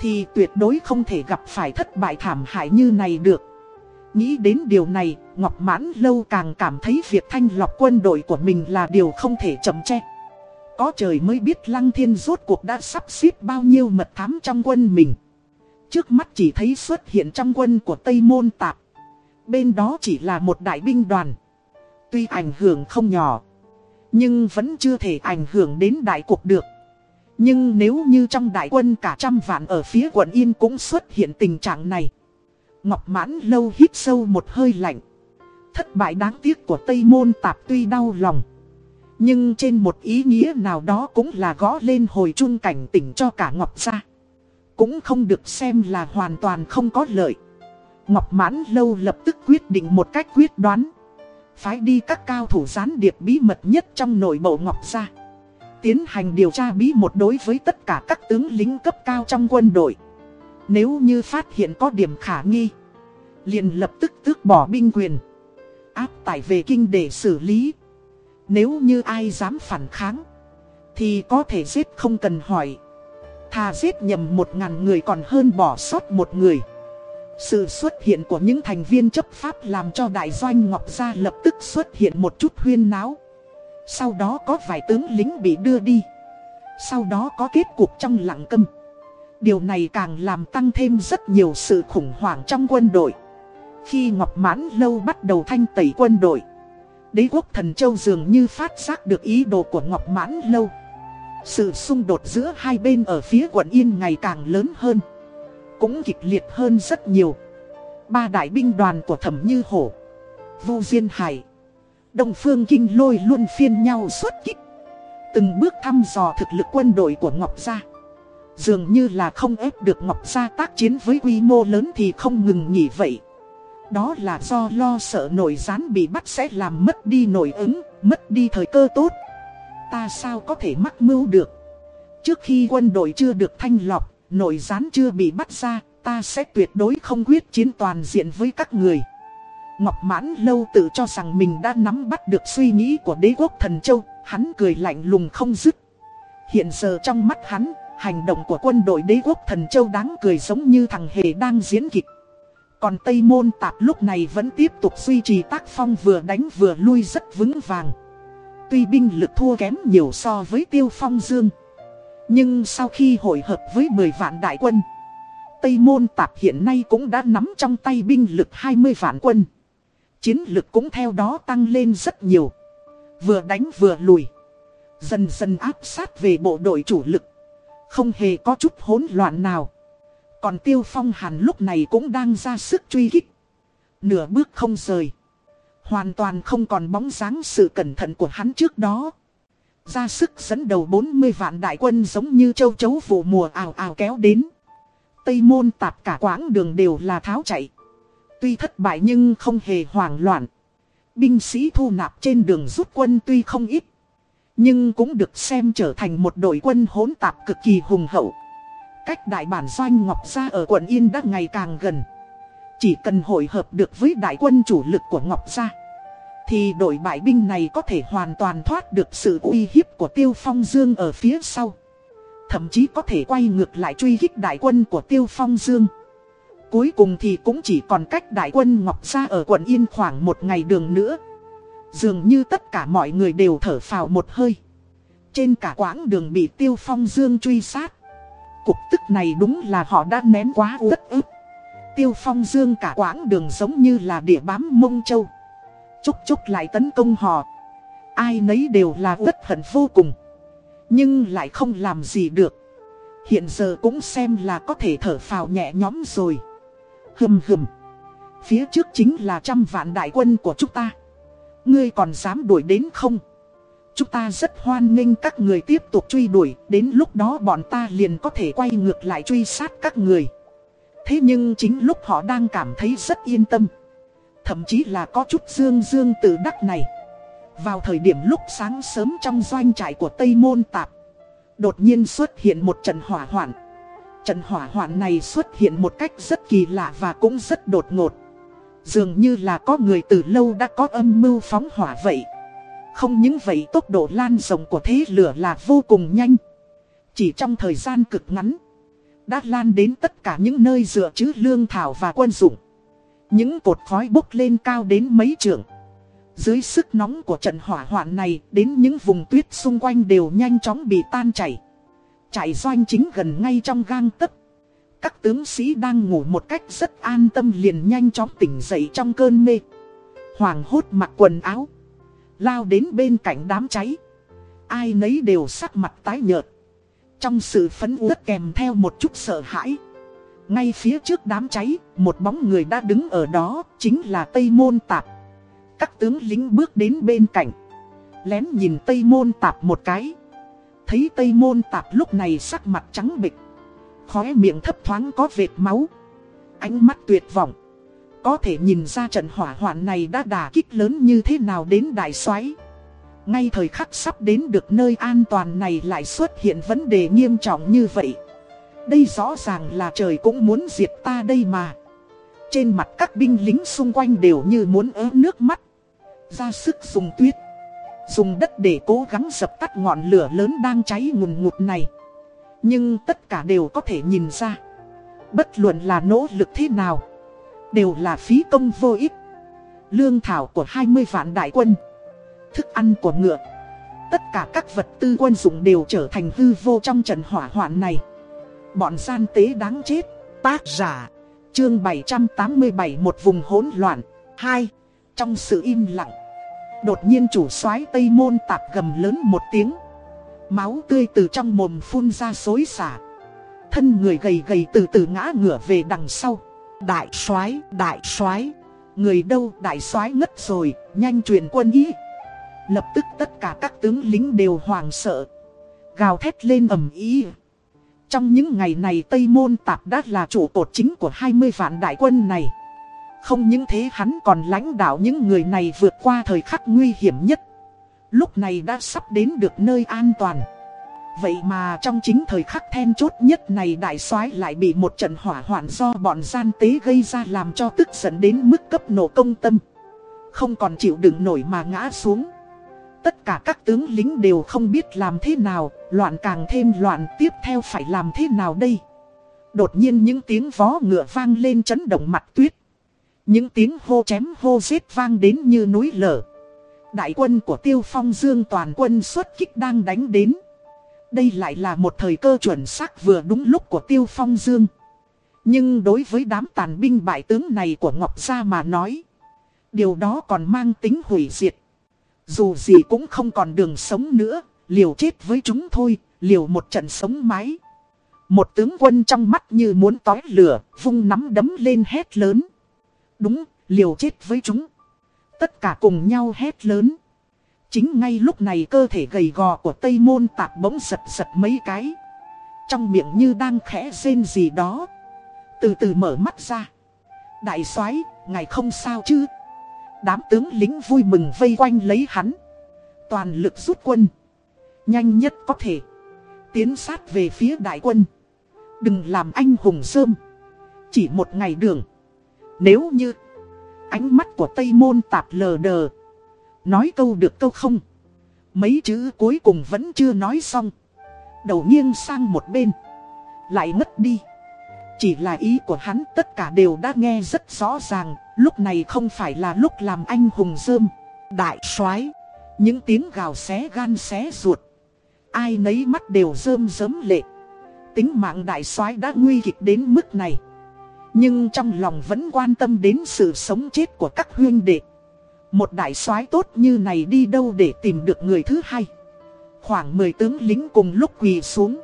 thì tuyệt đối không thể gặp phải thất bại thảm hại như này được. Nghĩ đến điều này, Ngọc Mãn Lâu càng cảm thấy việc thanh lọc quân đội của mình là điều không thể chậm che. Có trời mới biết Lăng Thiên rốt cuộc đã sắp xếp bao nhiêu mật thám trong quân mình. Trước mắt chỉ thấy xuất hiện trong quân của Tây Môn Tạp. Bên đó chỉ là một đại binh đoàn. Tuy ảnh hưởng không nhỏ, nhưng vẫn chưa thể ảnh hưởng đến đại cuộc được. Nhưng nếu như trong đại quân cả trăm vạn ở phía quận Yên cũng xuất hiện tình trạng này. Ngọc Mãn lâu hít sâu một hơi lạnh. Thất bại đáng tiếc của Tây Môn Tạp tuy đau lòng. Nhưng trên một ý nghĩa nào đó cũng là gõ lên hồi trung cảnh tỉnh cho cả Ngọc gia cũng không được xem là hoàn toàn không có lợi. Ngọc Mãn Lâu lập tức quyết định một cách quyết đoán. Phái đi các cao thủ gián điệp bí mật nhất trong nội bộ Ngọc gia. Tiến hành điều tra bí một đối với tất cả các tướng lính cấp cao trong quân đội. Nếu như phát hiện có điểm khả nghi, liền lập tức tước bỏ binh quyền. Áp tải về kinh để xử lý. Nếu như ai dám phản kháng, thì có thể giết không cần hỏi. Thà giết nhầm một ngàn người còn hơn bỏ sót một người Sự xuất hiện của những thành viên chấp pháp làm cho đại doanh Ngọc Gia lập tức xuất hiện một chút huyên náo Sau đó có vài tướng lính bị đưa đi Sau đó có kết cục trong lặng câm Điều này càng làm tăng thêm rất nhiều sự khủng hoảng trong quân đội Khi Ngọc Mãn Lâu bắt đầu thanh tẩy quân đội đế quốc thần châu dường như phát giác được ý đồ của Ngọc Mãn Lâu. Sự xung đột giữa hai bên ở phía quận Yên ngày càng lớn hơn. Cũng kịch liệt hơn rất nhiều. Ba đại binh đoàn của Thẩm Như Hổ, Vu Diên Hải, Đông Phương Kinh Lôi luôn phiên nhau xuất kích. Từng bước thăm dò thực lực quân đội của Ngọc Gia. Dường như là không ép được Ngọc Gia tác chiến với quy mô lớn thì không ngừng nghỉ vậy. Đó là do lo sợ nổi gián bị bắt sẽ làm mất đi nổi ứng, mất đi thời cơ tốt. Ta sao có thể mắc mưu được. Trước khi quân đội chưa được thanh lọc, nổi gián chưa bị bắt ra, ta sẽ tuyệt đối không quyết chiến toàn diện với các người. Ngọc Mãn Lâu tự cho rằng mình đã nắm bắt được suy nghĩ của đế quốc thần châu, hắn cười lạnh lùng không dứt. Hiện giờ trong mắt hắn, hành động của quân đội đế quốc thần châu đáng cười giống như thằng hề đang diễn kịch. Còn Tây Môn Tạp lúc này vẫn tiếp tục duy trì tác phong vừa đánh vừa lui rất vững vàng. Tuy binh lực thua kém nhiều so với Tiêu Phong Dương. Nhưng sau khi hội hợp với 10 vạn đại quân, Tây Môn Tạp hiện nay cũng đã nắm trong tay binh lực 20 vạn quân. Chiến lực cũng theo đó tăng lên rất nhiều. Vừa đánh vừa lùi. Dần dần áp sát về bộ đội chủ lực. Không hề có chút hỗn loạn nào. Còn Tiêu Phong Hàn lúc này cũng đang ra sức truy kích. Nửa bước không rời. Hoàn toàn không còn bóng dáng sự cẩn thận của hắn trước đó. Ra sức dẫn đầu 40 vạn đại quân giống như châu chấu vụ mùa ào ào kéo đến. Tây môn tạp cả quãng đường đều là tháo chạy. Tuy thất bại nhưng không hề hoảng loạn. Binh sĩ thu nạp trên đường rút quân tuy không ít. Nhưng cũng được xem trở thành một đội quân hỗn tạp cực kỳ hùng hậu. Cách đại bản doanh Ngọc Gia ở quận Yên đã ngày càng gần. Chỉ cần hội hợp được với đại quân chủ lực của Ngọc Gia. Thì đội bại binh này có thể hoàn toàn thoát được sự uy hiếp của Tiêu Phong Dương ở phía sau. Thậm chí có thể quay ngược lại truy kích đại quân của Tiêu Phong Dương. Cuối cùng thì cũng chỉ còn cách đại quân Ngọc Gia ở quận Yên khoảng một ngày đường nữa. Dường như tất cả mọi người đều thở phào một hơi. Trên cả quãng đường bị Tiêu Phong Dương truy sát. Cục tức này đúng là họ đã nén quá tất ức. Tiêu Phong Dương cả quãng đường giống như là địa bám mông châu. Chúc chúc lại tấn công họ. Ai nấy đều là rất hận vô cùng. Nhưng lại không làm gì được. Hiện giờ cũng xem là có thể thở phào nhẹ nhõm rồi. Hừm hừm. Phía trước chính là trăm vạn đại quân của chúng ta. Ngươi còn dám đuổi đến không? Chúng ta rất hoan nghênh các người tiếp tục truy đuổi, đến lúc đó bọn ta liền có thể quay ngược lại truy sát các người. Thế nhưng chính lúc họ đang cảm thấy rất yên tâm. Thậm chí là có chút dương dương tự đắc này. Vào thời điểm lúc sáng sớm trong doanh trại của Tây Môn Tạp, đột nhiên xuất hiện một trận hỏa hoạn. Trận hỏa hoạn này xuất hiện một cách rất kỳ lạ và cũng rất đột ngột. Dường như là có người từ lâu đã có âm mưu phóng hỏa vậy. Không những vậy tốc độ lan rộng của thế lửa là vô cùng nhanh. Chỉ trong thời gian cực ngắn, đã lan đến tất cả những nơi dựa chữ lương thảo và quân dụng. Những cột khói bốc lên cao đến mấy trượng. Dưới sức nóng của trận hỏa hoạn này, đến những vùng tuyết xung quanh đều nhanh chóng bị tan chảy. Trại doanh chính gần ngay trong gang tấc. Các tướng sĩ đang ngủ một cách rất an tâm liền nhanh chóng tỉnh dậy trong cơn mê. Hoàng hốt mặc quần áo. Lao đến bên cạnh đám cháy. Ai nấy đều sắc mặt tái nhợt. Trong sự phấn uất kèm theo một chút sợ hãi. Ngay phía trước đám cháy, một bóng người đã đứng ở đó, chính là Tây Môn Tạp. Các tướng lính bước đến bên cạnh. Lén nhìn Tây Môn Tạp một cái. Thấy Tây Môn Tạp lúc này sắc mặt trắng bịch. Khóe miệng thấp thoáng có vệt máu. Ánh mắt tuyệt vọng. Có thể nhìn ra trận hỏa hoạn này đã đả kích lớn như thế nào đến đại xoáy. Ngay thời khắc sắp đến được nơi an toàn này lại xuất hiện vấn đề nghiêm trọng như vậy. Đây rõ ràng là trời cũng muốn diệt ta đây mà. Trên mặt các binh lính xung quanh đều như muốn ớ nước mắt. Ra sức dùng tuyết. Dùng đất để cố gắng dập tắt ngọn lửa lớn đang cháy ngùn ngụt này. Nhưng tất cả đều có thể nhìn ra. Bất luận là nỗ lực thế nào. Đều là phí công vô ích. Lương thảo của 20 vạn đại quân. Thức ăn của ngựa. Tất cả các vật tư quân dụng đều trở thành hư vô trong trận hỏa hoạn này. Bọn gian tế đáng chết. Tác giả. Chương 787 một vùng hỗn loạn. 2. Trong sự im lặng. Đột nhiên chủ soái Tây Môn tạp gầm lớn một tiếng. Máu tươi từ trong mồm phun ra xối xả. Thân người gầy gầy từ từ ngã ngửa về đằng sau. Đại soái, đại soái, người đâu đại soái ngất rồi, nhanh truyền quân ý. Lập tức tất cả các tướng lính đều hoàng sợ. Gào thét lên ầm ý. Trong những ngày này Tây Môn Tạp đã là chủ cột chính của 20 vạn đại quân này. Không những thế hắn còn lãnh đạo những người này vượt qua thời khắc nguy hiểm nhất. Lúc này đã sắp đến được nơi an toàn. Vậy mà trong chính thời khắc then chốt nhất này đại soái lại bị một trận hỏa hoạn do bọn gian tế gây ra làm cho tức giận đến mức cấp nổ công tâm. Không còn chịu đựng nổi mà ngã xuống. Tất cả các tướng lính đều không biết làm thế nào, loạn càng thêm loạn tiếp theo phải làm thế nào đây. Đột nhiên những tiếng vó ngựa vang lên chấn động mặt tuyết. Những tiếng hô chém hô giết vang đến như núi lở. Đại quân của Tiêu Phong Dương toàn quân xuất kích đang đánh đến. Đây lại là một thời cơ chuẩn xác vừa đúng lúc của Tiêu Phong Dương. Nhưng đối với đám tàn binh bại tướng này của Ngọc Gia mà nói. Điều đó còn mang tính hủy diệt. Dù gì cũng không còn đường sống nữa, liều chết với chúng thôi, liều một trận sống mái. Một tướng quân trong mắt như muốn tói lửa, vung nắm đấm lên hét lớn. Đúng, liều chết với chúng. Tất cả cùng nhau hét lớn. Chính ngay lúc này cơ thể gầy gò của Tây Môn tạp bỗng giật giật mấy cái. Trong miệng như đang khẽ rên gì đó. Từ từ mở mắt ra. Đại soái, ngài không sao chứ? Đám tướng lính vui mừng vây quanh lấy hắn. Toàn lực rút quân. Nhanh nhất có thể. Tiến sát về phía đại quân. Đừng làm anh hùng sơm. Chỉ một ngày đường. Nếu như Ánh mắt của Tây Môn tạp lờ đờ. Nói câu được câu không. Mấy chữ cuối cùng vẫn chưa nói xong. Đầu nghiêng sang một bên. Lại ngất đi. Chỉ là ý của hắn tất cả đều đã nghe rất rõ ràng. Lúc này không phải là lúc làm anh hùng dơm. Đại soái. Những tiếng gào xé gan xé ruột. Ai nấy mắt đều rơm rớm lệ. Tính mạng đại soái đã nguy kịch đến mức này nhưng trong lòng vẫn quan tâm đến sự sống chết của các huyên đệ. Một đại soái tốt như này đi đâu để tìm được người thứ hai. Khoảng 10 tướng lính cùng lúc quỳ xuống.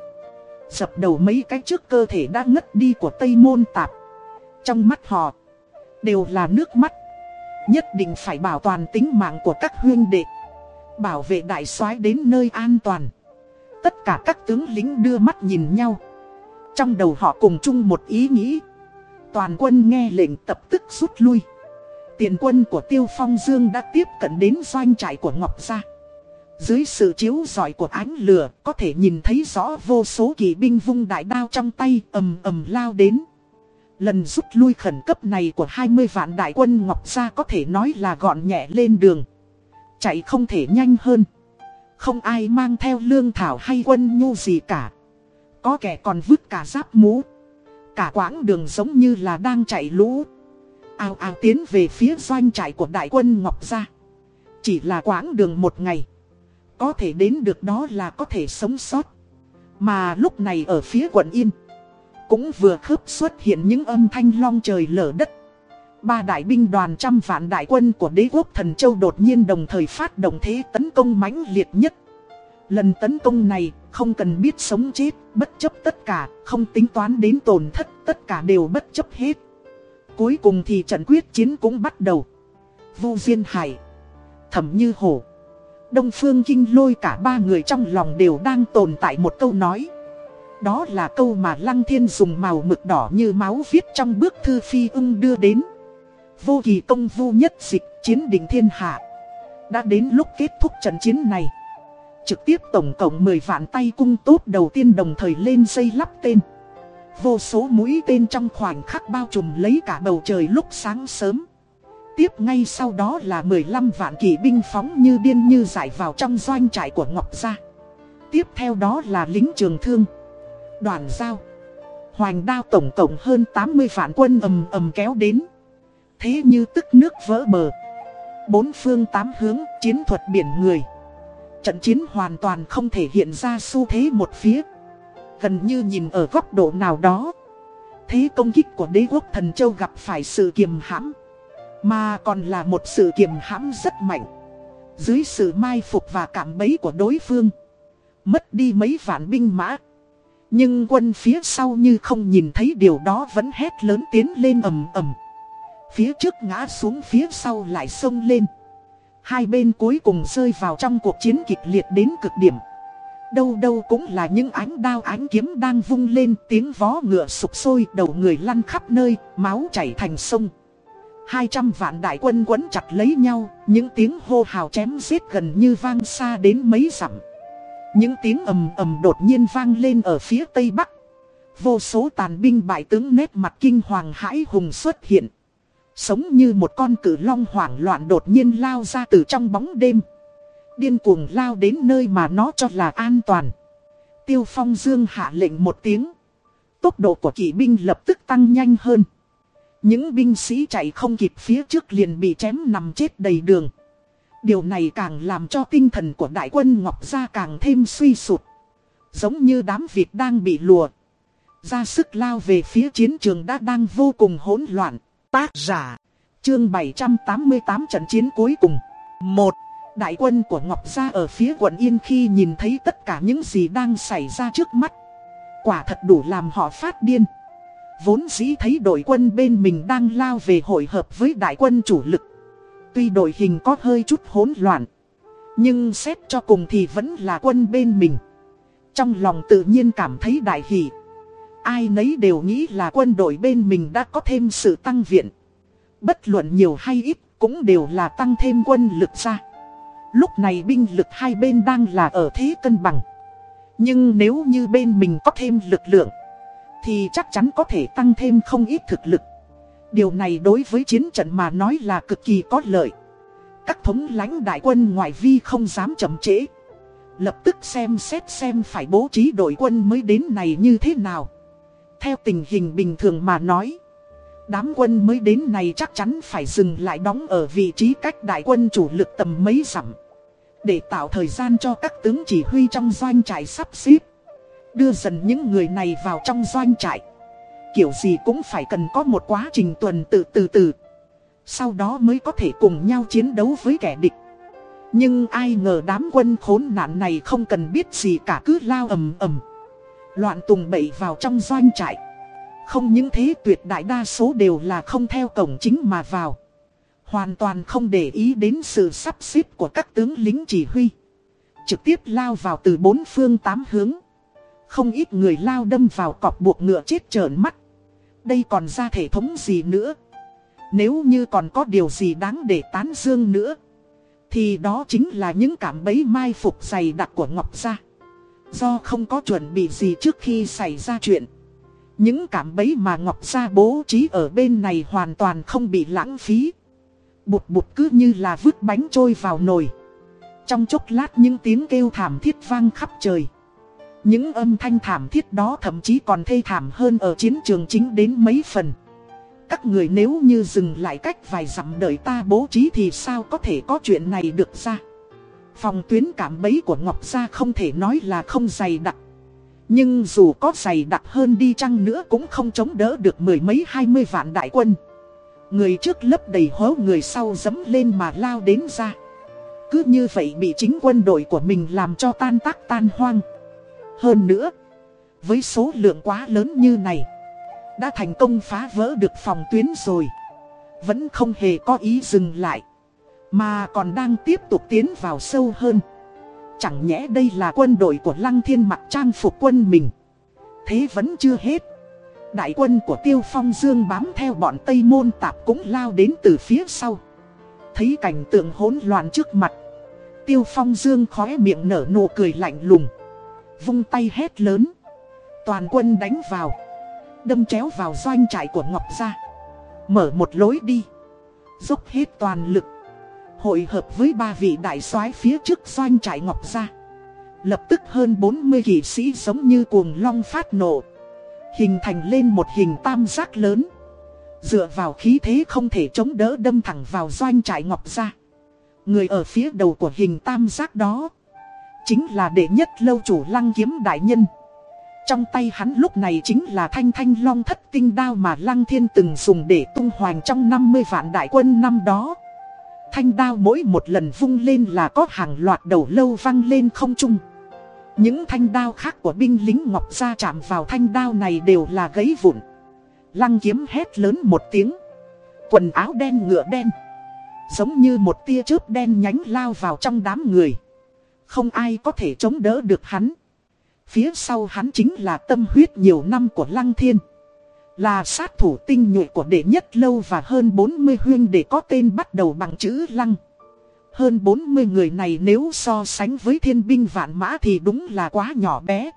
Dập đầu mấy cái trước cơ thể đã ngất đi của Tây Môn Tạp. Trong mắt họ, đều là nước mắt. Nhất định phải bảo toàn tính mạng của các huyên đệ. Bảo vệ đại soái đến nơi an toàn. Tất cả các tướng lính đưa mắt nhìn nhau. Trong đầu họ cùng chung một ý nghĩ. Toàn quân nghe lệnh tập tức rút lui. Tiền quân của Tiêu Phong Dương đã tiếp cận đến doanh trại của Ngọc Gia. Dưới sự chiếu rọi của ánh lửa, có thể nhìn thấy rõ vô số kỵ binh vung đại đao trong tay ầm ầm lao đến. Lần rút lui khẩn cấp này của 20 vạn đại quân Ngọc Gia có thể nói là gọn nhẹ lên đường. Chạy không thể nhanh hơn. Không ai mang theo lương thảo hay quân nhu gì cả. Có kẻ còn vứt cả giáp mũ. Cả quãng đường giống như là đang chạy lũ. Ao ao tiến về phía doanh trại của đại quân Ngọc Gia. Chỉ là quãng đường một ngày. Có thể đến được đó là có thể sống sót. Mà lúc này ở phía quận Yên. Cũng vừa khớp xuất hiện những âm thanh long trời lở đất. Ba đại binh đoàn trăm vạn đại quân của đế quốc thần châu đột nhiên đồng thời phát động thế tấn công mãnh liệt nhất. Lần tấn công này không cần biết sống chết, bất chấp tất cả, không tính toán đến tổn thất, tất cả đều bất chấp hết. Cuối cùng thì trận quyết chiến cũng bắt đầu. Vu Diên Hải, Thẩm Như Hổ, Đông Phương Kinh lôi cả ba người trong lòng đều đang tồn tại một câu nói. Đó là câu mà Lăng Thiên dùng màu mực đỏ như máu viết trong bức thư phi ưng đưa đến. Vô kỳ công vu nhất dịch chiến đỉnh thiên hạ. Đã đến lúc kết thúc trận chiến này. Trực tiếp tổng cộng 10 vạn tay cung tốt đầu tiên đồng thời lên dây lắp tên. Vô số mũi tên trong khoảnh khắc bao trùm lấy cả bầu trời lúc sáng sớm. Tiếp ngay sau đó là 15 vạn kỵ binh phóng như điên như giải vào trong doanh trại của Ngọc Gia. Tiếp theo đó là lính trường thương, Đoàn giao. Hoành đao tổng cộng hơn 80 vạn quân ầm ầm kéo đến. Thế như tức nước vỡ bờ. Bốn phương tám hướng chiến thuật biển người. Trận chiến hoàn toàn không thể hiện ra xu thế một phía. Gần như nhìn ở góc độ nào đó, Thế công kích của đế quốc thần châu gặp phải sự kiềm hãm, Mà còn là một sự kiềm hãm rất mạnh. Dưới sự mai phục và cảm bấy của đối phương, Mất đi mấy vạn binh mã. Nhưng quân phía sau như không nhìn thấy điều đó vẫn hét lớn tiến lên ầm ầm. Phía trước ngã xuống, phía sau lại sông lên. Hai bên cuối cùng rơi vào trong cuộc chiến kịch liệt đến cực điểm Đâu đâu cũng là những ánh đao ánh kiếm đang vung lên tiếng vó ngựa sụp sôi đầu người lăn khắp nơi, máu chảy thành sông. Hai trăm vạn đại quân quấn chặt lấy nhau, những tiếng hô hào chém giết gần như vang xa đến mấy dặm. Những tiếng ầm ầm đột nhiên vang lên ở phía tây bắc. Vô số tàn binh bại tướng nét mặt kinh hoàng hãi hùng xuất hiện. Sống như một con cử long hoảng loạn đột nhiên lao ra từ trong bóng đêm. Điên cuồng lao đến nơi mà nó cho là an toàn. Tiêu phong dương hạ lệnh một tiếng. Tốc độ của kỵ binh lập tức tăng nhanh hơn. Những binh sĩ chạy không kịp phía trước liền bị chém nằm chết đầy đường. Điều này càng làm cho tinh thần của đại quân Ngọc Gia càng thêm suy sụt. Giống như đám việt đang bị lùa. Ra sức lao về phía chiến trường đã đang vô cùng hỗn loạn. Tác giả. Chương 788 trận chiến cuối cùng. 1. Đại quân của Ngọc Gia ở phía quận Yên khi nhìn thấy tất cả những gì đang xảy ra trước mắt. Quả thật đủ làm họ phát điên. Vốn dĩ thấy đội quân bên mình đang lao về hội hợp với đại quân chủ lực. Tuy đội hình có hơi chút hỗn loạn. Nhưng xét cho cùng thì vẫn là quân bên mình. Trong lòng tự nhiên cảm thấy đại hỷ. Ai nấy đều nghĩ là quân đội bên mình đã có thêm sự tăng viện. Bất luận nhiều hay ít cũng đều là tăng thêm quân lực ra. Lúc này binh lực hai bên đang là ở thế cân bằng. Nhưng nếu như bên mình có thêm lực lượng, thì chắc chắn có thể tăng thêm không ít thực lực. Điều này đối với chiến trận mà nói là cực kỳ có lợi. Các thống lãnh đại quân ngoại vi không dám chậm trễ. Lập tức xem xét xem phải bố trí đội quân mới đến này như thế nào. Theo tình hình bình thường mà nói. Đám quân mới đến này chắc chắn phải dừng lại đóng ở vị trí cách đại quân chủ lực tầm mấy dặm. Để tạo thời gian cho các tướng chỉ huy trong doanh trại sắp xếp. Đưa dần những người này vào trong doanh trại. Kiểu gì cũng phải cần có một quá trình tuần tự từ từ. Sau đó mới có thể cùng nhau chiến đấu với kẻ địch. Nhưng ai ngờ đám quân khốn nạn này không cần biết gì cả cứ lao ầm ầm. Loạn tùng bậy vào trong doanh trại Không những thế tuyệt đại đa số đều là không theo cổng chính mà vào Hoàn toàn không để ý đến sự sắp xếp của các tướng lính chỉ huy. Trực tiếp lao vào từ bốn phương tám hướng. Không ít người lao đâm vào cọp buộc ngựa chết trợn mắt. Đây còn ra thể thống gì nữa? Nếu như còn có điều gì đáng để tán dương nữa, Thì đó chính là những cảm bấy mai phục dày đặc của Ngọc Gia Do không có chuẩn bị gì trước khi xảy ra chuyện. Những cảm bấy mà Ngọc Gia bố trí ở bên này hoàn toàn không bị lãng phí. Bụt bụt cứ như là vứt bánh trôi vào nồi. Trong chốc lát những tiếng kêu thảm thiết vang khắp trời. Những âm thanh thảm thiết đó thậm chí còn thê thảm hơn ở chiến trường chính đến mấy phần. Các người nếu như dừng lại cách vài dặm đợi ta bố trí thì sao có thể có chuyện này được ra? Phòng tuyến cảm bấy của Ngọc Gia không thể nói là không dày đặc. Nhưng dù có dày đặc hơn đi chăng nữa cũng không chống đỡ được mười mấy hai mươi vạn đại quân. Người trước lấp đầy hố, người sau dấm lên mà lao đến ra. Cứ như vậy bị chính quân đội của mình làm cho tan tác tan hoang. Hơn nữa, Với số lượng quá lớn như này, Đã thành công phá vỡ được phòng tuyến rồi. Vẫn không hề có ý dừng lại. Mà còn đang tiếp tục tiến vào sâu hơn Chẳng nhẽ đây là quân đội của Lăng Thiên mặc trang phục quân mình Thế vẫn chưa hết Đại quân của Tiêu Phong Dương bám theo bọn Tây Môn Tạp cũng lao đến từ phía sau. Thấy cảnh tượng hỗn loạn trước mặt. Tiêu Phong Dương khóe miệng nở nụ cười lạnh lùng. Vung tay hét lớn. Toàn quân đánh vào. Đâm chéo vào doanh trại của Ngọc Gia. Mở một lối đi. Dốc hết toàn lực. Hội hợp với ba vị đại soái phía trước doanh trại Ngọc Gia. Lập tức hơn 40 kỵ sĩ giống như cuồng long phát nổ, Hình thành lên một hình tam giác lớn. Dựa vào khí thế không thể chống đỡ đâm thẳng vào doanh trại ngọc gia. Người ở phía đầu của hình tam giác đó Chính là đệ nhất lâu chủ lăng kiếm đại nhân. Trong tay hắn lúc này chính là thanh thanh long thất tinh đao mà lăng thiên từng dùng để tung hoành trong 50 vạn đại quân năm đó. Thanh đao mỗi một lần vung lên là có hàng loạt đầu lâu văng lên không trung. Những thanh đao khác của binh lính Ngọc Gia chạm vào thanh đao này đều là gãy vụn. Lăng kiếm hét lớn một tiếng. Quần áo đen ngựa đen. Giống như một tia chớp đen nhánh lao vào trong đám người. Không ai có thể chống đỡ được hắn. Phía sau hắn chính là tâm huyết nhiều năm của Lăng Thiên. Là sát thủ tinh nhuệ của đệ nhất lâu và hơn 40 huyên để có tên bắt đầu bằng chữ Lăng. Hơn 40 người này nếu so sánh với thiên binh vạn mã thì đúng là quá nhỏ bé.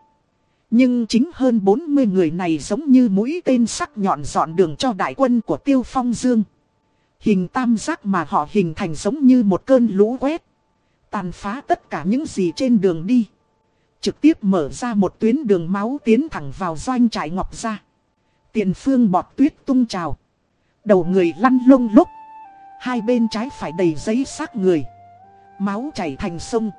Nhưng chính hơn 40 người này giống như mũi tên sắc nhọn dọn đường cho đại quân của Tiêu Phong Dương. Hình tam giác mà họ hình thành giống như một cơn lũ quét. Tàn phá tất cả những gì trên đường đi. Trực tiếp mở ra một tuyến đường máu tiến thẳng vào doanh trại ngọc ra. Tiền phương bọt tuyết tung trào. Đầu người lăn lông lúc. Hai bên trái phải đầy giấy xác người. Máu chảy thành sông.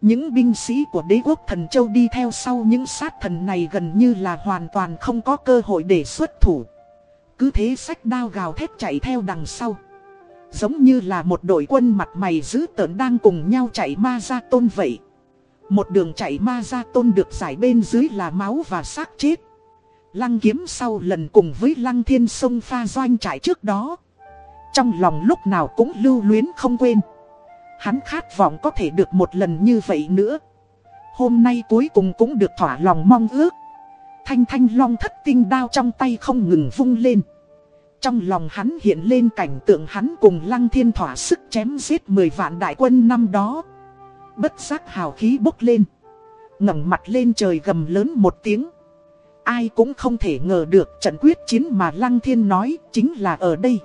Những binh sĩ của đế quốc thần châu đi theo sau những sát thần này gần như là hoàn toàn không có cơ hội để xuất thủ. Cứ thế sách đao gào thét chạy theo đằng sau. Giống như là một đội quân mặt mày dữ tợn đang cùng nhau chạy ma ra tôn vậy. Một đường chạy ma ra tôn được giải bên dưới là máu và xác chết. Lăng kiếm sau lần cùng với lăng thiên sông pha doanh trại trước đó. Trong lòng lúc nào cũng lưu luyến không quên. Hắn khát vọng có thể được một lần như vậy nữa. Hôm nay cuối cùng cũng được thỏa lòng mong ước. Thanh thanh long thất tinh đao trong tay không ngừng vung lên. Trong lòng hắn hiện lên cảnh tượng hắn cùng lăng thiên thỏa sức chém giết 10 vạn đại quân năm đó. Bất giác hào khí bốc lên. ngẩng mặt lên trời gầm lớn một tiếng. Ai cũng không thể ngờ được trận quyết chiến mà lăng thiên nói chính là ở đây.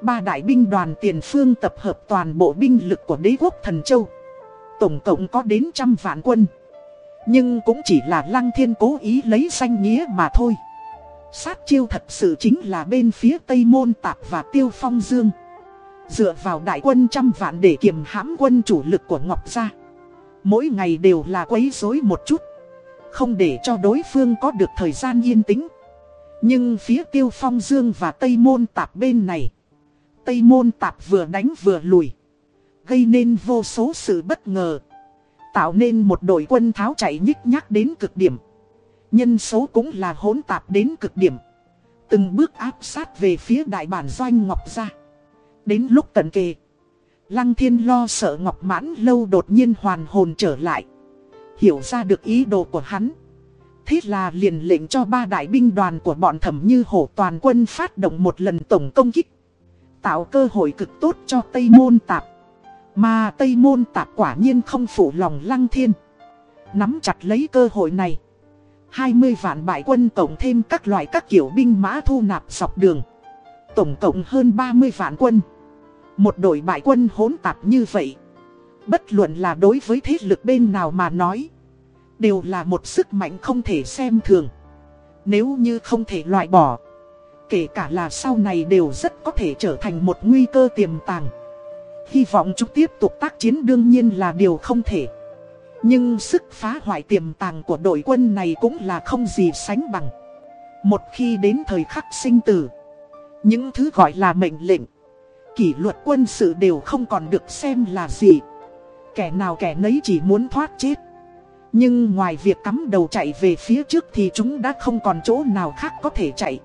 Ba đại binh đoàn tiền phương tập hợp toàn bộ binh lực của đế quốc thần châu. Tổng cộng có đến trăm vạn quân. Nhưng cũng chỉ là lăng thiên cố ý lấy danh nghĩa mà thôi. Sát chiêu thật sự chính là bên phía Tây Môn Tạp và Tiêu Phong Dương. Dựa vào đại quân trăm vạn để kiềm hãm quân chủ lực của Ngọc Gia. Mỗi ngày đều là quấy rối một chút. Không để cho đối phương có được thời gian yên tĩnh. Nhưng phía Tiêu Phong Dương và Tây Môn Tạp bên này. Tây Môn Tạp vừa đánh vừa lùi. Gây nên vô số sự bất ngờ. Tạo nên một đội quân tháo chạy nhích nhác đến cực điểm. Nhân số cũng là hỗn tạp đến cực điểm. Từng bước áp sát về phía đại bản doanh Ngọc ra. Đến lúc tận kề. Lăng thiên lo sợ Ngọc mãn lâu đột nhiên hoàn hồn trở lại. Hiểu ra được ý đồ của hắn. Thế là liền lệnh cho ba đại binh đoàn của bọn thẩm như hổ toàn quân phát động một lần tổng công kích. Tạo cơ hội cực tốt cho Tây Môn Tạp. Mà Tây Môn Tạp quả nhiên không phụ lòng Lăng Thiên. Nắm chặt lấy cơ hội này. 20 vạn bại quân tổng thêm các loại các kiểu binh mã thu nạp dọc đường. Tổng cộng hơn 30 vạn quân. Một đội bại quân hỗn tạp như vậy. Bất luận là đối với thế lực bên nào mà nói. Đều là một sức mạnh không thể xem thường. Nếu như không thể loại bỏ. Kể cả là sau này đều rất có thể trở thành một nguy cơ tiềm tàng. Hy vọng chúng tiếp tục tác chiến đương nhiên là điều không thể. Nhưng sức phá hoại tiềm tàng của đội quân này cũng là không gì sánh bằng. Một khi đến thời khắc sinh tử, những thứ gọi là mệnh lệnh, kỷ luật quân sự đều không còn được xem là gì. Kẻ nào kẻ nấy chỉ muốn thoát chết. Nhưng ngoài việc cắm đầu chạy về phía trước thì chúng đã không còn chỗ nào khác có thể chạy.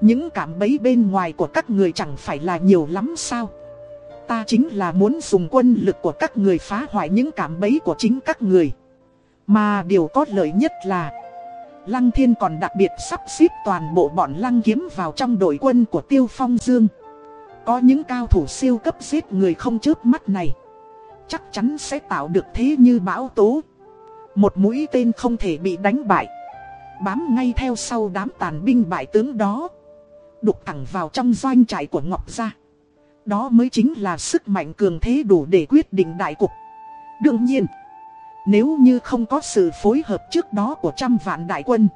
Những cảm bấy bên ngoài của các người chẳng phải là nhiều lắm sao? Ta chính là muốn dùng quân lực của các người phá hoại những cảm bấy của chính các người. Mà điều có lợi nhất là, Lăng thiên còn đặc biệt sắp xếp toàn bộ bọn lăng kiếm vào trong đội quân của Tiêu Phong Dương. Có những cao thủ siêu cấp giết người không chớp mắt này. Chắc chắn sẽ tạo được thế như bão tố. Một mũi tên không thể bị đánh bại. Bám ngay theo sau đám tàn binh bại tướng đó. Đục thẳng vào trong doanh trại của Ngọc Gia. Đó mới chính là sức mạnh cường thế đủ để quyết định đại cục Đương nhiên, Nếu như không có sự phối hợp trước đó của trăm vạn đại quân,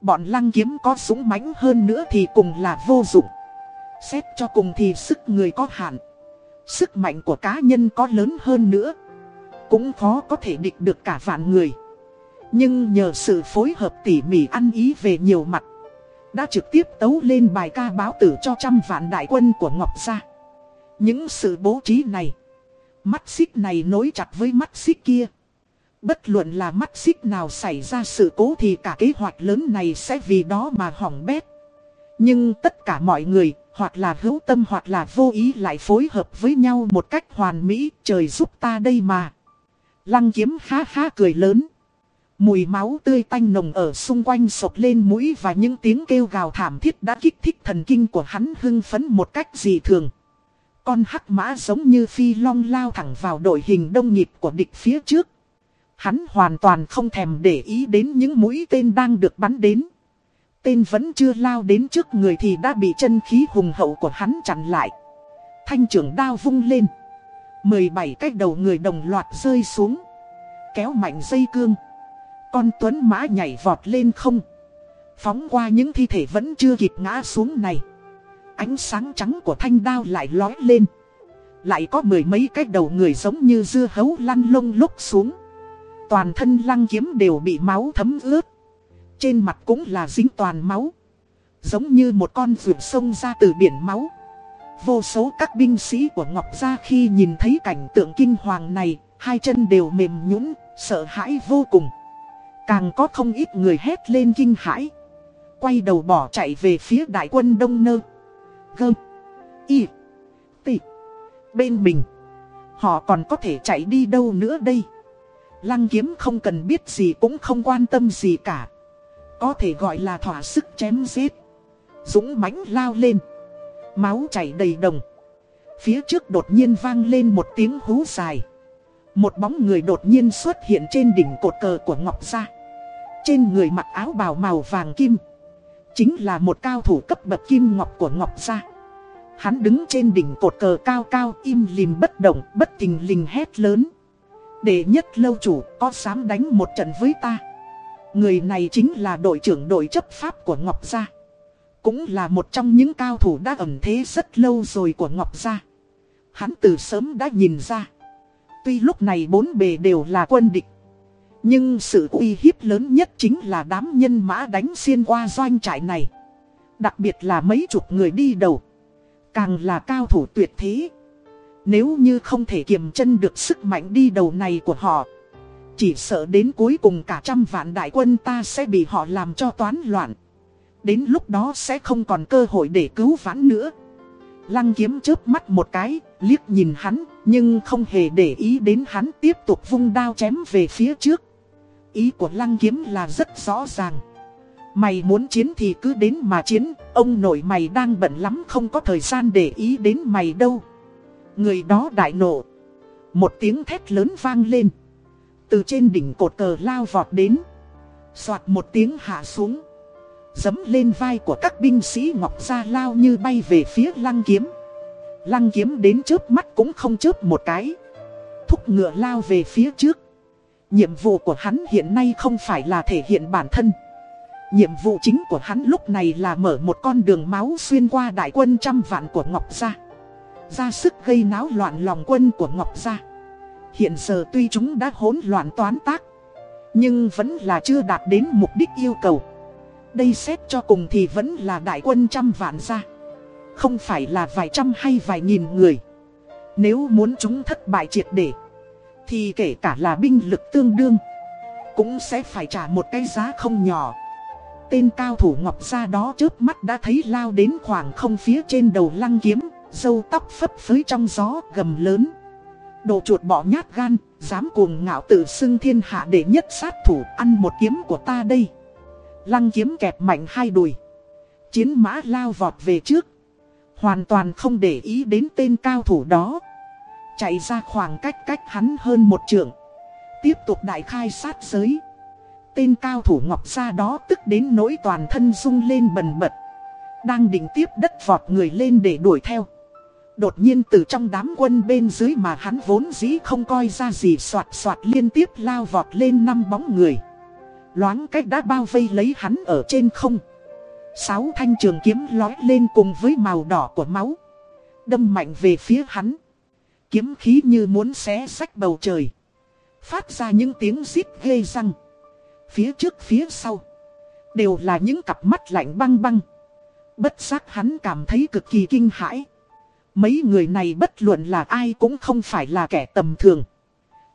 Bọn lăng kiếm có súng mãnh hơn nữa thì cùng là vô dụng. Xét cho cùng thì sức người có hạn, Sức mạnh của cá nhân có lớn hơn nữa. Cũng khó có thể địch được cả vạn người Nhưng nhờ sự phối hợp tỉ mỉ ăn ý về nhiều mặt đã trực tiếp tấu lên bài ca báo tử cho trăm vạn đại quân của Ngọc Gia. Những sự bố trí này, mắt xích này nối chặt với mắt xích kia. Bất luận là mắt xích nào xảy ra sự cố thì cả kế hoạch lớn này sẽ vì đó mà hỏng bét. Nhưng tất cả mọi người, hoặc là hữu tâm hoặc là vô ý lại phối hợp với nhau một cách hoàn mỹ, trời giúp ta đây mà. Lăng kiếm ha ha cười lớn. Mùi máu tươi tanh nồng ở xung quanh sộc lên mũi và những tiếng kêu gào thảm thiết đã kích thích thần kinh của hắn hưng phấn một cách dị thường. Con hắc mã giống như phi long lao thẳng vào đội hình đông nhịp của địch phía trước. Hắn hoàn toàn không thèm để ý đến những mũi tên đang được bắn đến. Tên vẫn chưa lao đến trước người thì đã bị chân khí hùng hậu của hắn chặn lại. Thanh trưởng đao vung lên. 17 cái đầu người đồng loạt rơi xuống. Kéo mạnh dây cương. Con tuấn mã nhảy vọt lên không. Phóng qua những thi thể vẫn chưa kịp ngã xuống này. Ánh sáng trắng của thanh đao lại lói lên. Lại có mười mấy cái đầu người giống như dưa hấu lăn lông lúc xuống. Toàn thân lăng kiếm đều bị máu thấm ướt. Trên mặt cũng là dính toàn máu. Giống như một con vượt sông ra từ biển máu. Vô số các binh sĩ của Ngọc Gia khi nhìn thấy cảnh tượng kinh hoàng này, hai chân đều mềm nhũn, sợ hãi vô cùng. Càng có không ít người hét lên kinh hãi. Quay đầu bỏ chạy về phía đại quân Đông Nơ. Gơ. Y. Tị. Bên mình. Họ còn có thể chạy đi đâu nữa đây. Lăng kiếm không cần biết gì cũng không quan tâm gì cả. Có thể gọi là thỏa sức chém giết. Dũng mãnh lao lên. Máu chảy đầy đồng. Phía trước đột nhiên vang lên một tiếng hú dài. Một bóng người đột nhiên xuất hiện trên đỉnh cột cờ của Ngọc Gia. Trên người mặc áo bào màu vàng kim. Chính là một cao thủ cấp bậc kim ngọc của Ngọc Gia. Hắn đứng trên đỉnh cột cờ cao cao im lìm bất động, bất tình lình hét lớn. Để nhất lâu chủ có dám đánh một trận với ta. Người này chính là đội trưởng đội chấp pháp của Ngọc Gia. Cũng là một trong những cao thủ đã ẩn thế rất lâu rồi của Ngọc Gia. Hắn từ sớm đã nhìn ra. Tuy lúc này bốn bề đều là quân địch. Nhưng sự uy hiếp lớn nhất chính là đám nhân mã đánh xuyên qua doanh trại này. Đặc biệt là mấy chục người đi đầu. Càng là cao thủ tuyệt thế. Nếu như không thể kiềm chân được sức mạnh đi đầu này của họ. Chỉ sợ đến cuối cùng cả trăm vạn đại quân ta sẽ bị họ làm cho toán loạn. Đến lúc đó sẽ không còn cơ hội để cứu vãn nữa. Lăng kiếm chớp mắt một cái, liếc nhìn hắn, nhưng không hề để ý đến hắn tiếp tục vung đao chém về phía trước. Ý của lăng kiếm là rất rõ ràng. Mày muốn chiến thì cứ đến mà chiến, ông nội mày đang bận lắm không có thời gian để ý đến mày đâu. Người đó đại nộ. Một tiếng thét lớn vang lên. Từ trên đỉnh cột cờ lao vọt đến. Xoạt một tiếng hạ xuống. Dấm lên vai của các binh sĩ Ngọc Gia lao như bay về phía lăng kiếm. Lăng kiếm đến chớp mắt cũng không chớp một cái. Thúc ngựa lao về phía trước. Nhiệm vụ của hắn hiện nay không phải là thể hiện bản thân. Nhiệm vụ chính của hắn lúc này là mở một con đường máu xuyên qua đại quân trăm vạn của Ngọc Gia. Ra sức gây náo loạn lòng quân của Ngọc Gia. Hiện giờ tuy chúng đã hỗn loạn toán tác, nhưng vẫn là chưa đạt đến mục đích yêu cầu. Đây xét cho cùng thì vẫn là đại quân trăm vạn gia. Không phải là vài trăm hay vài nghìn người. Nếu muốn chúng thất bại triệt để, thì kể cả là binh lực tương đương, Cũng sẽ phải trả một cái giá không nhỏ Tên cao thủ ngọc gia đó trước mắt đã thấy lao đến khoảng không phía trên đầu lăng kiếm Dâu tóc phấp phới trong gió gầm lớn Đồ chuột bỏ nhát gan, Dám cuồng ngạo tự xưng thiên hạ để nhất sát thủ Ăn một kiếm của ta đây Lăng kiếm kẹp mạnh hai đùi. Chiến mã lao vọt về trước. Hoàn toàn không để ý đến tên cao thủ đó. Chạy ra khoảng cách cách hắn hơn một trượng. Tiếp tục đại khai sát giới. Tên cao thủ ngọc ra đó tức đến nỗi toàn thân rung lên bần bật. Đang định tiếp đất vọt người lên để đuổi theo. Đột nhiên từ trong đám quân bên dưới mà hắn vốn dĩ không coi ra gì soạt soạt liên tiếp lao vọt lên năm bóng người. Loáng cách đã bao vây lấy hắn ở trên không Sáu thanh trường kiếm lói lên cùng với màu đỏ của máu, Đâm mạnh về phía hắn Kiếm khí như muốn xé sách bầu trời. Phát ra những tiếng rít ghê răng. Phía trước phía sau. Đều là những cặp mắt lạnh băng băng. Bất giác hắn cảm thấy cực kỳ kinh hãi. Mấy người này bất luận là ai cũng không phải là kẻ tầm thường.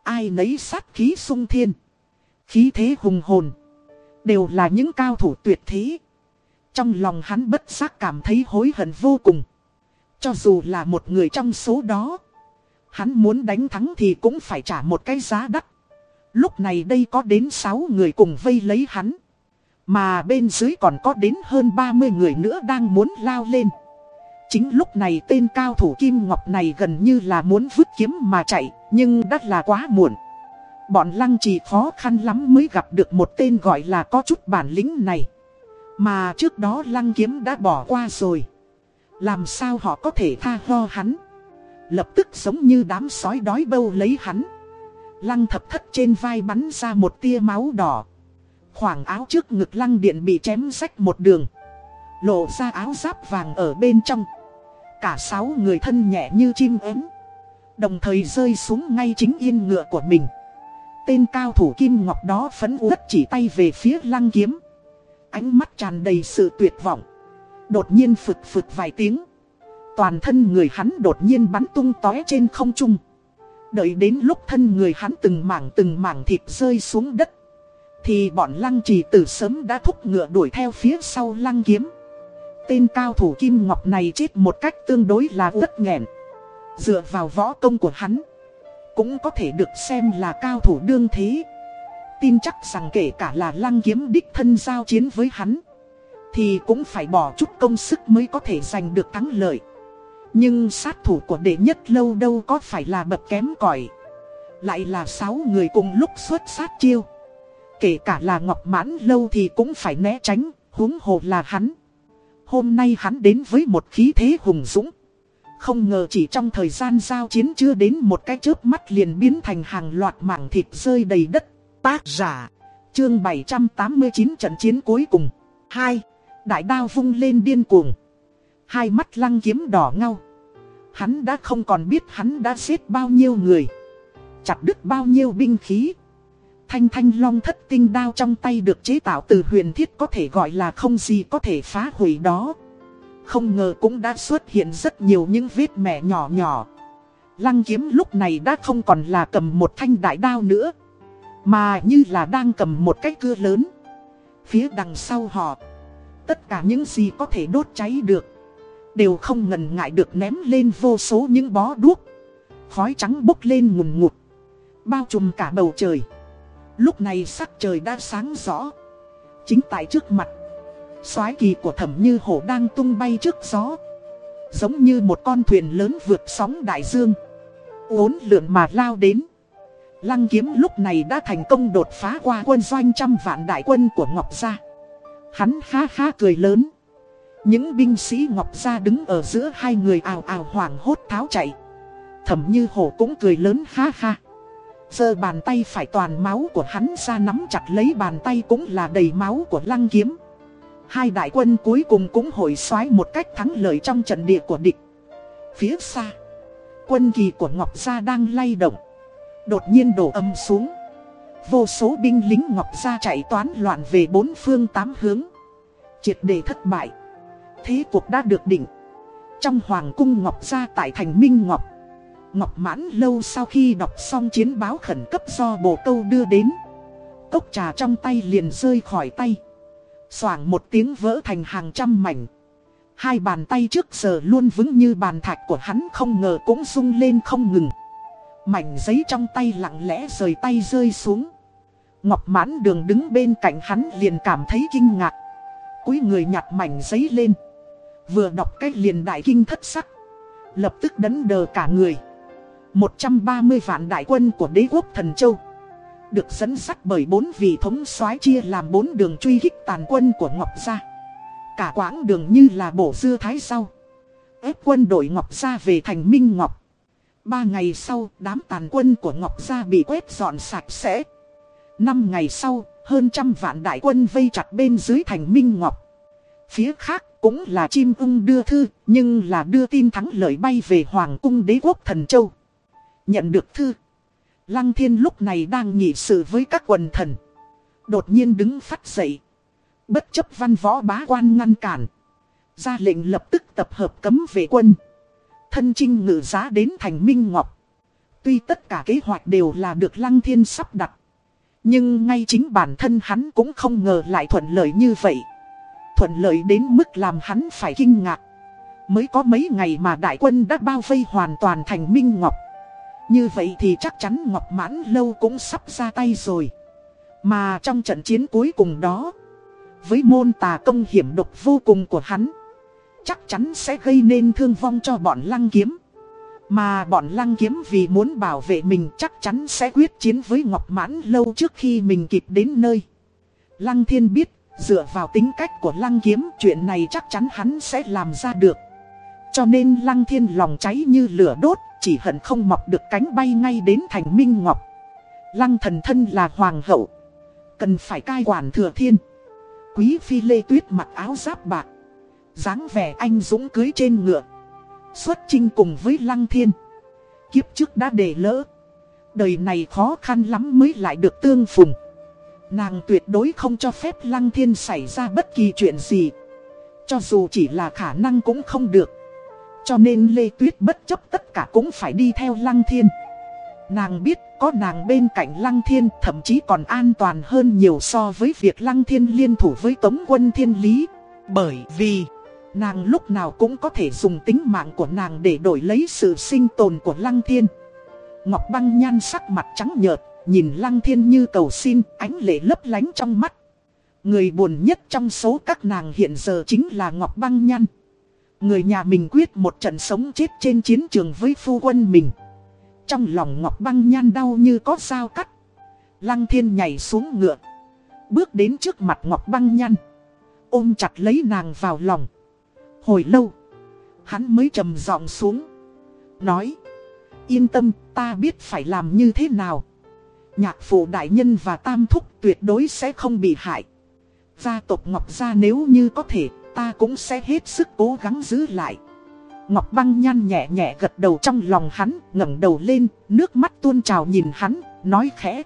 Ai nấy sát khí sung thiên. Khí thế hùng hồn. Đều là những cao thủ tuyệt thế. Trong lòng hắn bất giác cảm thấy hối hận vô cùng. Cho dù là một người trong số đó. Hắn muốn đánh thắng thì cũng phải trả một cái giá đắt. Lúc này đây có đến 6 người cùng vây lấy hắn. Mà bên dưới còn có đến hơn 30 người nữa đang muốn lao lên. Chính lúc này tên cao thủ Kim Ngọc này gần như là muốn vứt kiếm mà chạy, nhưng đã là quá muộn. Bọn lăng trì khó khăn lắm mới gặp được một tên gọi là có chút bản lĩnh này. Mà trước đó lăng kiếm đã bỏ qua rồi. Làm sao họ có thể tha ho hắn. Lập tức giống như đám sói đói bâu lấy hắn. Lăng thập thất trên vai bắn ra một tia máu đỏ. Khoảng áo trước ngực lăng điện bị chém rách một đường. Lộ ra áo giáp vàng ở bên trong. Cả sáu người thân nhẹ như chim ếm. Đồng thời rơi xuống ngay chính yên ngựa của mình. Tên cao thủ kim ngọc đó phấn uất chỉ tay về phía lăng kiếm. Ánh mắt tràn đầy sự tuyệt vọng. Đột nhiên phực phực vài tiếng. Toàn thân người hắn đột nhiên bắn tung tóe trên không trung. Đợi đến lúc thân người hắn từng mảng từng mảng thịt rơi xuống đất. Thì bọn lăng trì từ sớm đã thúc ngựa đuổi theo phía sau lăng kiếm. Tên cao thủ Kim Ngọc này chết một cách tương đối là rất nghẹn. Dựa vào võ công của hắn. Cũng có thể được xem là cao thủ đương thế. Tin chắc rằng kể cả là lăng kiếm đích thân giao chiến với hắn. Thì cũng phải bỏ chút công sức mới có thể giành được thắng lợi. Nhưng sát thủ của đệ nhất lâu đâu có phải là bậc kém cỏi Lại là sáu người cùng lúc xuất sát chiêu Kể cả là ngọc mãn lâu thì cũng phải né tránh, huống hồ là hắn Hôm nay hắn đến với một khí thế hùng dũng không ngờ chỉ trong thời gian giao chiến chưa đến một cái chớp mắt liền biến thành hàng loạt mảng thịt rơi đầy đất Tác giả, Chương 789 trận chiến cuối cùng 2. Đại đao vung lên điên cuồng Hai mắt lăng kiếm đỏ ngau. Hắn đã không còn biết hắn đã giết bao nhiêu người. Chặt đứt bao nhiêu binh khí. Thanh thanh long thất tinh đao trong tay được chế tạo từ huyền thiết có thể gọi là không gì có thể phá hủy đó. Không ngờ cũng đã xuất hiện rất nhiều những vết mẻ nhỏ nhỏ. Lăng kiếm lúc này đã không còn là cầm một thanh đại đao nữa. Mà như là đang cầm một cái cưa lớn. Phía đằng sau họ. Tất cả những gì có thể đốt cháy được. Đều không ngần ngại được ném lên vô số những bó đuốc Khói trắng bốc lên ngùn ngụt, Bao trùm cả bầu trời Lúc này sắc trời đã sáng rõ, Chính tại trước mặt soái kỳ của thẩm như hổ đang tung bay trước gió Giống như một con thuyền lớn vượt sóng đại dương Uốn lượn mà lao đến Lăng kiếm lúc này đã thành công đột phá qua quân doanh trăm vạn đại quân của Ngọc Gia Hắn ha ha cười lớn những binh sĩ Ngọc Gia đứng ở giữa hai người ào ào hoảng hốt tháo chạy. Thẩm như hổ cũng cười lớn ha ha. Giờ bàn tay phải toàn máu của hắn ra nắm chặt lấy bàn tay cũng là đầy máu của lăng kiếm. Hai đại quân cuối cùng cũng hồi xoái một cách thắng lợi trong trận địa của địch. Phía xa, quân kỳ của Ngọc Gia đang lay động. Đột nhiên đổ âm xuống. Vô số binh lính Ngọc Gia chạy toán loạn về bốn phương tám hướng. Triệt đề thất bại. Thế cuộc đã được định. Trong Hoàng cung Ngọc Gia tại thành Minh Ngọc. Ngọc mãn lâu sau khi đọc xong chiến báo khẩn cấp do bồ câu đưa đến. Cốc trà trong tay liền rơi khỏi tay. Soảng một tiếng vỡ thành hàng trăm mảnh. Hai bàn tay trước giờ luôn vững như bàn thạch của hắn không ngờ cũng rung lên không ngừng. Mảnh giấy trong tay lặng lẽ rời tay rơi xuống. Ngọc mãn đường đứng bên cạnh hắn liền cảm thấy kinh ngạc. Cúi người nhặt mảnh giấy lên. Vừa đọc cách liền đại kinh thất sắc Lập tức đấn đờ cả người 130 vạn đại quân của đế quốc thần châu được dẫn dắt bởi bốn vị thống soái chia làm bốn đường truy kích tàn quân của Ngọc Gia Cả quãng đường như là bổ dưa thái sau ép quân đội Ngọc Gia về thành Minh Ngọc Ba ngày sau, đám tàn quân của Ngọc Gia bị quét dọn sạch sẽ Năm ngày sau, hơn trăm vạn đại quân vây chặt bên dưới thành Minh Ngọc Phía khác, cũng là chim ưng đưa thư, nhưng là đưa tin thắng lợi bay về Hoàng cung đế quốc thần châu. Nhận được thư. Lăng thiên lúc này đang nhị sự với các quần thần. Đột nhiên đứng phát dậy. Bất chấp văn võ bá quan ngăn cản. Ra lệnh lập tức tập hợp cấm vệ quân. thân trinh ngự giá đến thành Minh Ngọc. Tuy tất cả kế hoạch đều là được Lăng Thiên sắp đặt. Nhưng ngay chính bản thân hắn cũng không ngờ lại thuận lợi như vậy. Thuận lợi đến mức làm hắn phải kinh ngạc. Mới có mấy ngày mà đại quân đã bao vây hoàn toàn thành Minh Ngọc. Như vậy thì chắc chắn Ngọc Mãn Lâu cũng sắp ra tay rồi. Mà trong trận chiến cuối cùng đó, với môn tà công hiểm độc vô cùng của hắn, chắc chắn sẽ gây nên thương vong cho bọn lăng kiếm. Mà bọn lăng kiếm vì muốn bảo vệ mình chắc chắn sẽ quyết chiến với Ngọc Mãn Lâu trước khi mình kịp đến nơi. Lăng thiên biết, dựa vào tính cách của lăng kiếm chuyện này chắc chắn hắn sẽ làm ra được. Cho nên lăng thiên lòng cháy như lửa đốt, chỉ hận không mọc được cánh bay ngay đến thành Minh Ngọc. Lăng thần thân là hoàng hậu, cần phải cai quản thừa thiên. Quý phi lê tuyết mặc áo giáp bạc, dáng vẻ anh dũng cưới trên ngựa. Xuất chinh cùng với lăng thiên. Kiếp trước đã để lỡ. Đời này khó khăn lắm mới lại được tương phùng. Nàng tuyệt đối không cho phép lăng thiên xảy ra bất kỳ chuyện gì. Cho dù chỉ là khả năng cũng không được. Cho nên Lê Tuyết bất chấp tất cả cũng phải đi theo Lăng Thiên. Nàng biết có nàng bên cạnh Lăng Thiên thậm chí còn an toàn hơn nhiều so với việc Lăng Thiên liên thủ với Tống quân Thiên Lý. Bởi vì nàng lúc nào cũng có thể dùng tính mạng của nàng để đổi lấy sự sinh tồn của Lăng Thiên. Ngọc băng nhan sắc mặt trắng nhợt, nhìn Lăng Thiên như cầu xin, ánh lệ lấp lánh trong mắt. Người buồn nhất trong số các nàng hiện giờ chính là Ngọc băng nhan. Người nhà mình quyết một trận sống chết trên chiến trường với phu quân mình. Trong lòng Ngọc Băng Nhan đau như có dao cắt. Lăng thiên nhảy xuống ngựa. Bước đến trước mặt Ngọc Băng Nhan. Ôm chặt lấy nàng vào lòng. Hồi lâu. Hắn mới trầm giọng xuống. Nói. Yên tâm, ta biết phải làm như thế nào. Nhạc phụ đại nhân và tam thúc tuyệt đối sẽ không bị hại. Gia tộc Ngọc Gia nếu như có thể Ta cũng sẽ hết sức cố gắng giữ lại. Ngọc băng nhăn nhẹ nhẹ gật đầu trong lòng hắn, ngẩng đầu lên, Nước mắt tuôn trào nhìn hắn, Nói khẽ.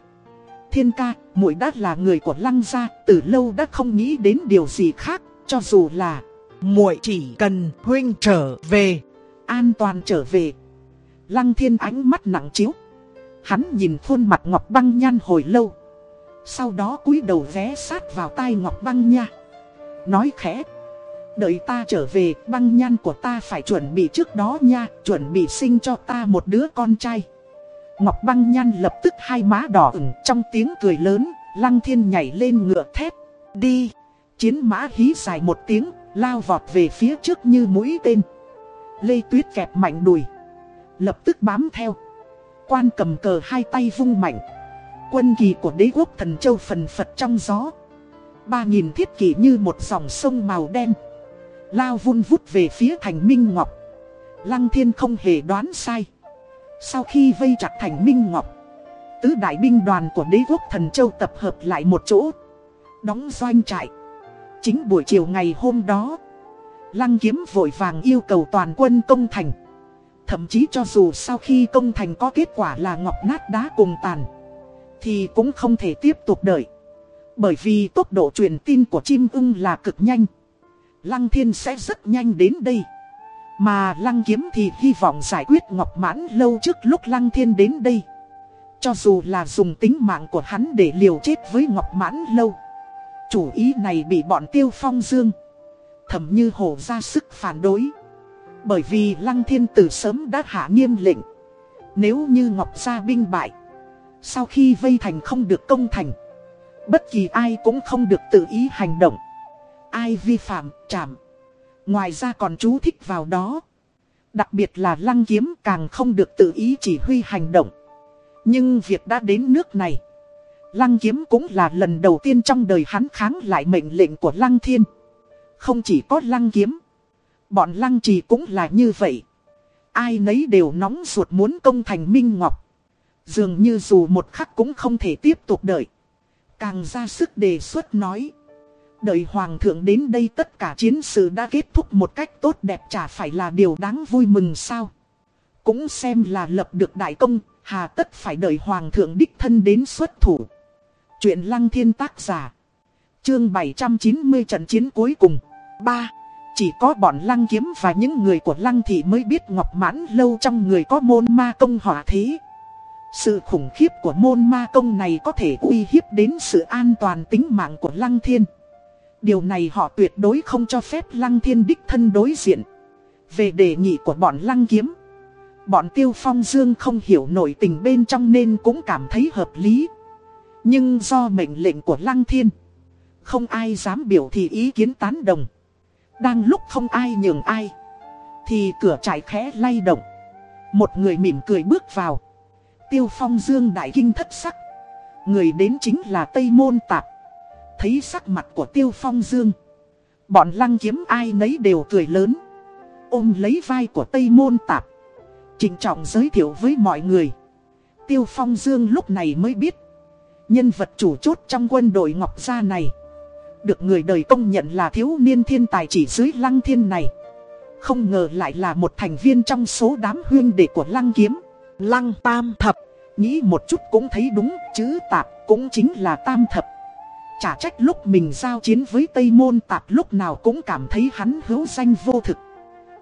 Thiên ca, muội đã là người của lăng gia, Từ lâu đã không nghĩ đến điều gì khác, Cho dù là, muội chỉ cần huynh trở về, An toàn trở về. Lăng thiên ánh mắt nặng chiếu. Hắn nhìn khuôn mặt Ngọc Băng Nhan hồi lâu. Sau đó cúi đầu vé sát vào tai Ngọc Băng Nha. Nói khẽ. Đợi ta trở về, băng nhan của ta phải chuẩn bị trước đó nha, chuẩn bị sinh cho ta một đứa con trai. Ngọc băng nhan lập tức hai má đỏ ửng trong tiếng cười lớn, lăng thiên nhảy lên ngựa thép. Đi! Chiến mã hí dài một tiếng, lao vọt về phía trước như mũi tên. Lê Tuyết kẹp mạnh đùi. Lập tức bám theo. Quan cầm cờ hai tay vung mạnh. Quân kỳ của đế quốc thần châu phần phật trong gió. Ba nghìn thiết kỷ như một dòng sông màu đen. Lao vun vút về phía thành Minh Ngọc. Lăng thiên không hề đoán sai. Sau khi vây chặt thành Minh Ngọc, Tứ đại binh đoàn của đế quốc thần châu tập hợp lại một chỗ, Đóng doanh trại. Chính buổi chiều ngày hôm đó, Lăng kiếm vội vàng yêu cầu toàn quân công thành. Thậm chí cho dù sau khi công thành có kết quả là ngọc nát đá cùng tàn, Thì cũng không thể tiếp tục đợi. Bởi vì tốc độ truyền tin của chim ưng là cực nhanh. Lăng thiên sẽ rất nhanh đến đây. Mà lăng kiếm thì hy vọng giải quyết ngọc mãn lâu trước lúc lăng thiên đến đây. Cho dù là dùng tính mạng của hắn để liều chết với ngọc mãn lâu. Chủ ý này bị bọn tiêu phong dương. Thầm như hổ ra sức phản đối. Bởi vì lăng thiên từ sớm đã hạ nghiêm lệnh. Nếu như ngọc gia binh bại. Sau khi vây thành không được công thành. Bất kỳ ai cũng không được tự ý hành động ai vi phạm, chạm. Ngoài ra còn chú thích vào đó. Đặc biệt là lăng kiếm càng không được tự ý chỉ huy hành động. Nhưng việc đã đến nước này. Lăng kiếm cũng là lần đầu tiên trong đời hắn kháng lại mệnh lệnh của lăng thiên. Không chỉ có lăng kiếm. Bọn lăng trì cũng là như vậy. Ai nấy đều nóng ruột muốn công thành Minh Ngọc. Dường như dù một khắc cũng không thể tiếp tục đợi. Càng ra sức đề xuất nói. Đợi hoàng thượng đến đây tất cả chiến sự đã kết thúc một cách tốt đẹp chả phải là điều đáng vui mừng sao. Cũng xem là lập được đại công, hà tất phải đợi hoàng thượng đích thân đến xuất thủ. Chuyện lăng thiên tác giả. Chương 790 trận chiến cuối cùng. 3. Chỉ có bọn lăng kiếm và những người của lăng thị mới biết ngọc mãn lâu trong người có môn ma công hỏa thế. Sự khủng khiếp của môn ma công này có thể uy hiếp đến sự an toàn tính mạng của lăng thiên. Điều này họ tuyệt đối không cho phép lăng thiên đích thân đối diện. Về đề nghị của bọn lăng kiếm. Bọn tiêu phong dương không hiểu nổi tình bên trong nên cũng cảm thấy hợp lý. Nhưng do mệnh lệnh của lăng thiên. Không ai dám biểu thị ý kiến tán đồng. Đang lúc không ai nhường ai. Thì cửa trải khẽ lay động. Một người mỉm cười bước vào. Tiêu phong dương đại kinh thất sắc. Người đến chính là Tây Môn Tạp. Thấy sắc mặt của Tiêu phong dương. Bọn lăng kiếm ai nấy đều cười lớn. Ôm lấy vai của Tây Môn Tạp. Trình trọng giới thiệu với mọi người. Tiêu phong dương lúc này mới biết. Nhân vật chủ chốt trong quân đội Ngọc Gia này được người đời công nhận là thiếu niên thiên tài chỉ dưới lăng thiên này. Không ngờ lại là một thành viên trong số đám huyên đệ của lăng kiếm. Lăng tam thập, nghĩ một chút cũng thấy đúng, chứ tạp cũng chính là tam thập. Chả trách lúc mình giao chiến với Tây Môn tạp lúc nào cũng cảm thấy hắn hữu danh vô thực.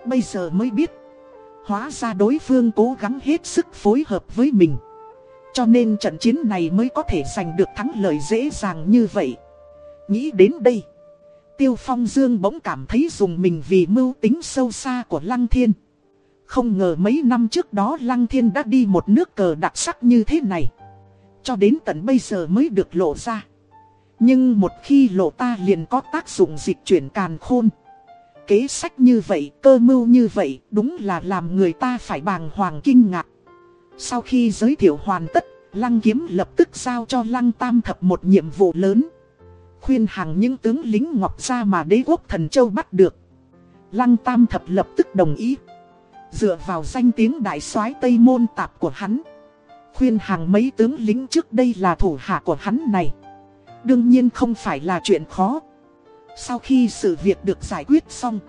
Bây giờ mới biết, hóa ra đối phương cố gắng hết sức phối hợp với mình. Cho nên trận chiến này mới có thể giành được thắng lợi dễ dàng như vậy. Nghĩ đến đây, Tiêu Phong Dương bỗng cảm thấy dùng mình vì mưu tính sâu xa của Lăng Thiên. Không ngờ mấy năm trước đó Lăng Thiên đã đi một nước cờ đặc sắc như thế này. Cho đến tận bây giờ mới được lộ ra. Nhưng một khi lộ ta liền có tác dụng dịch chuyển càn khôn. Kế sách như vậy, cơ mưu như vậy, đúng là làm người ta phải bàng hoàng kinh ngạc. Sau khi giới thiệu hoàn tất, Lăng Kiếm lập tức giao cho Lăng Tam Thập một nhiệm vụ lớn khuyên hàng những tướng lính ngọc ra mà đế quốc thần châu bắt được. Lăng Tam Thập lập tức đồng ý. Dựa vào danh tiếng đại soái Tây Môn Tạp của hắn. Khuyên hàng mấy tướng lính trước đây là thủ hạ của hắn này. Đương nhiên không phải là chuyện khó. Sau khi sự việc được giải quyết xong.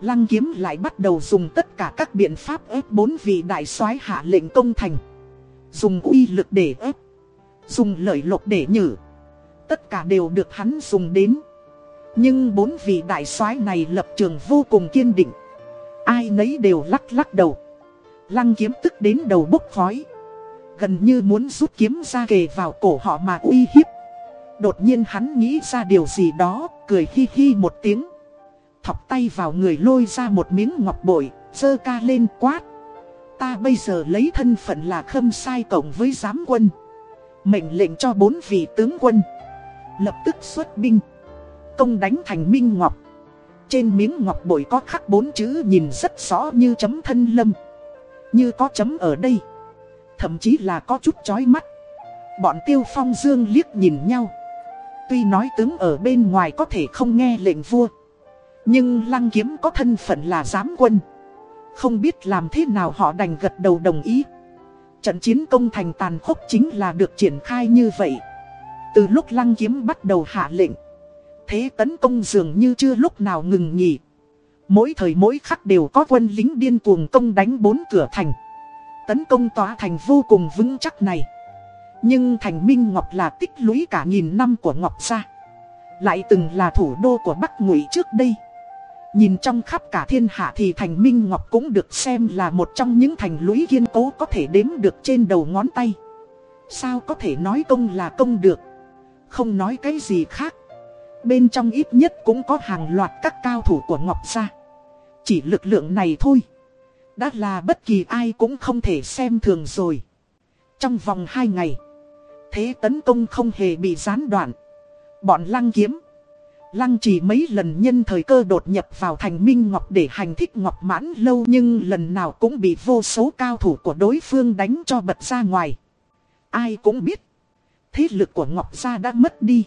Lăng kiếm lại bắt đầu dùng tất cả các biện pháp ép bốn vị đại soái hạ lệnh công thành. Dùng uy lực để ép. Dùng lợi lộc để nhử tất cả đều được hắn dùng đến. Nhưng bốn vị đại soái này lập trường vô cùng kiên định. Ai nấy đều lắc lắc đầu. Lăng kiếm tức đến đầu bốc khói. Gần như muốn rút kiếm ra kề vào cổ họ mà uy hiếp. Đột nhiên hắn nghĩ ra điều gì đó, cười hi hi một tiếng. Thọc tay vào người lôi ra một miếng ngọc bội, dơ ca lên quát. Ta bây giờ lấy thân phận là khâm sai cộng với giám quân. Mệnh lệnh cho bốn vị tướng quân. Lập tức xuất binh Công đánh thành Minh Ngọc Trên miếng ngọc bội có khắc bốn chữ nhìn rất rõ như chấm thân lâm Như có chấm ở đây Thậm chí là có chút chói mắt Bọn tiêu phong dương liếc nhìn nhau Tuy nói tướng ở bên ngoài có thể không nghe lệnh vua, Nhưng lăng kiếm có thân phận là giám quân, Không biết làm thế nào họ đành gật đầu đồng ý. Trận chiến công thành tàn khốc chính là được triển khai như vậy. Từ lúc lăng kiếm bắt đầu hạ lệnh, Thế tấn công dường như chưa lúc nào ngừng nghỉ. Mỗi thời mỗi khắc đều có quân lính điên cuồng công đánh bốn cửa thành. Tấn công tòa thành vô cùng vững chắc này. Nhưng thành Minh Ngọc là tích lũy cả nghìn năm của Ngọc Gia. Lại từng là thủ đô của Bắc Ngụy trước đây. Nhìn trong khắp cả thiên hạ thì thành Minh Ngọc cũng được xem là một trong những thành lũy kiên cố có thể đếm được trên đầu ngón tay. Sao có thể nói công là công được? Không nói cái gì khác. Bên trong ít nhất cũng có hàng loạt các cao thủ của Ngọc Gia. Chỉ lực lượng này thôi. Đã là bất kỳ ai cũng không thể xem thường rồi. Trong vòng 2 ngày Thế tấn công không hề bị gián đoạn Bọn lăng kiếm Lăng chỉ mấy lần nhân thời cơ đột nhập vào thành Minh Ngọc để hành thích Ngọc mãn lâu Nhưng lần nào cũng bị vô số cao thủ của đối phương đánh cho bật ra ngoài Ai cũng biết, thế lực của Ngọc Gia đã mất đi.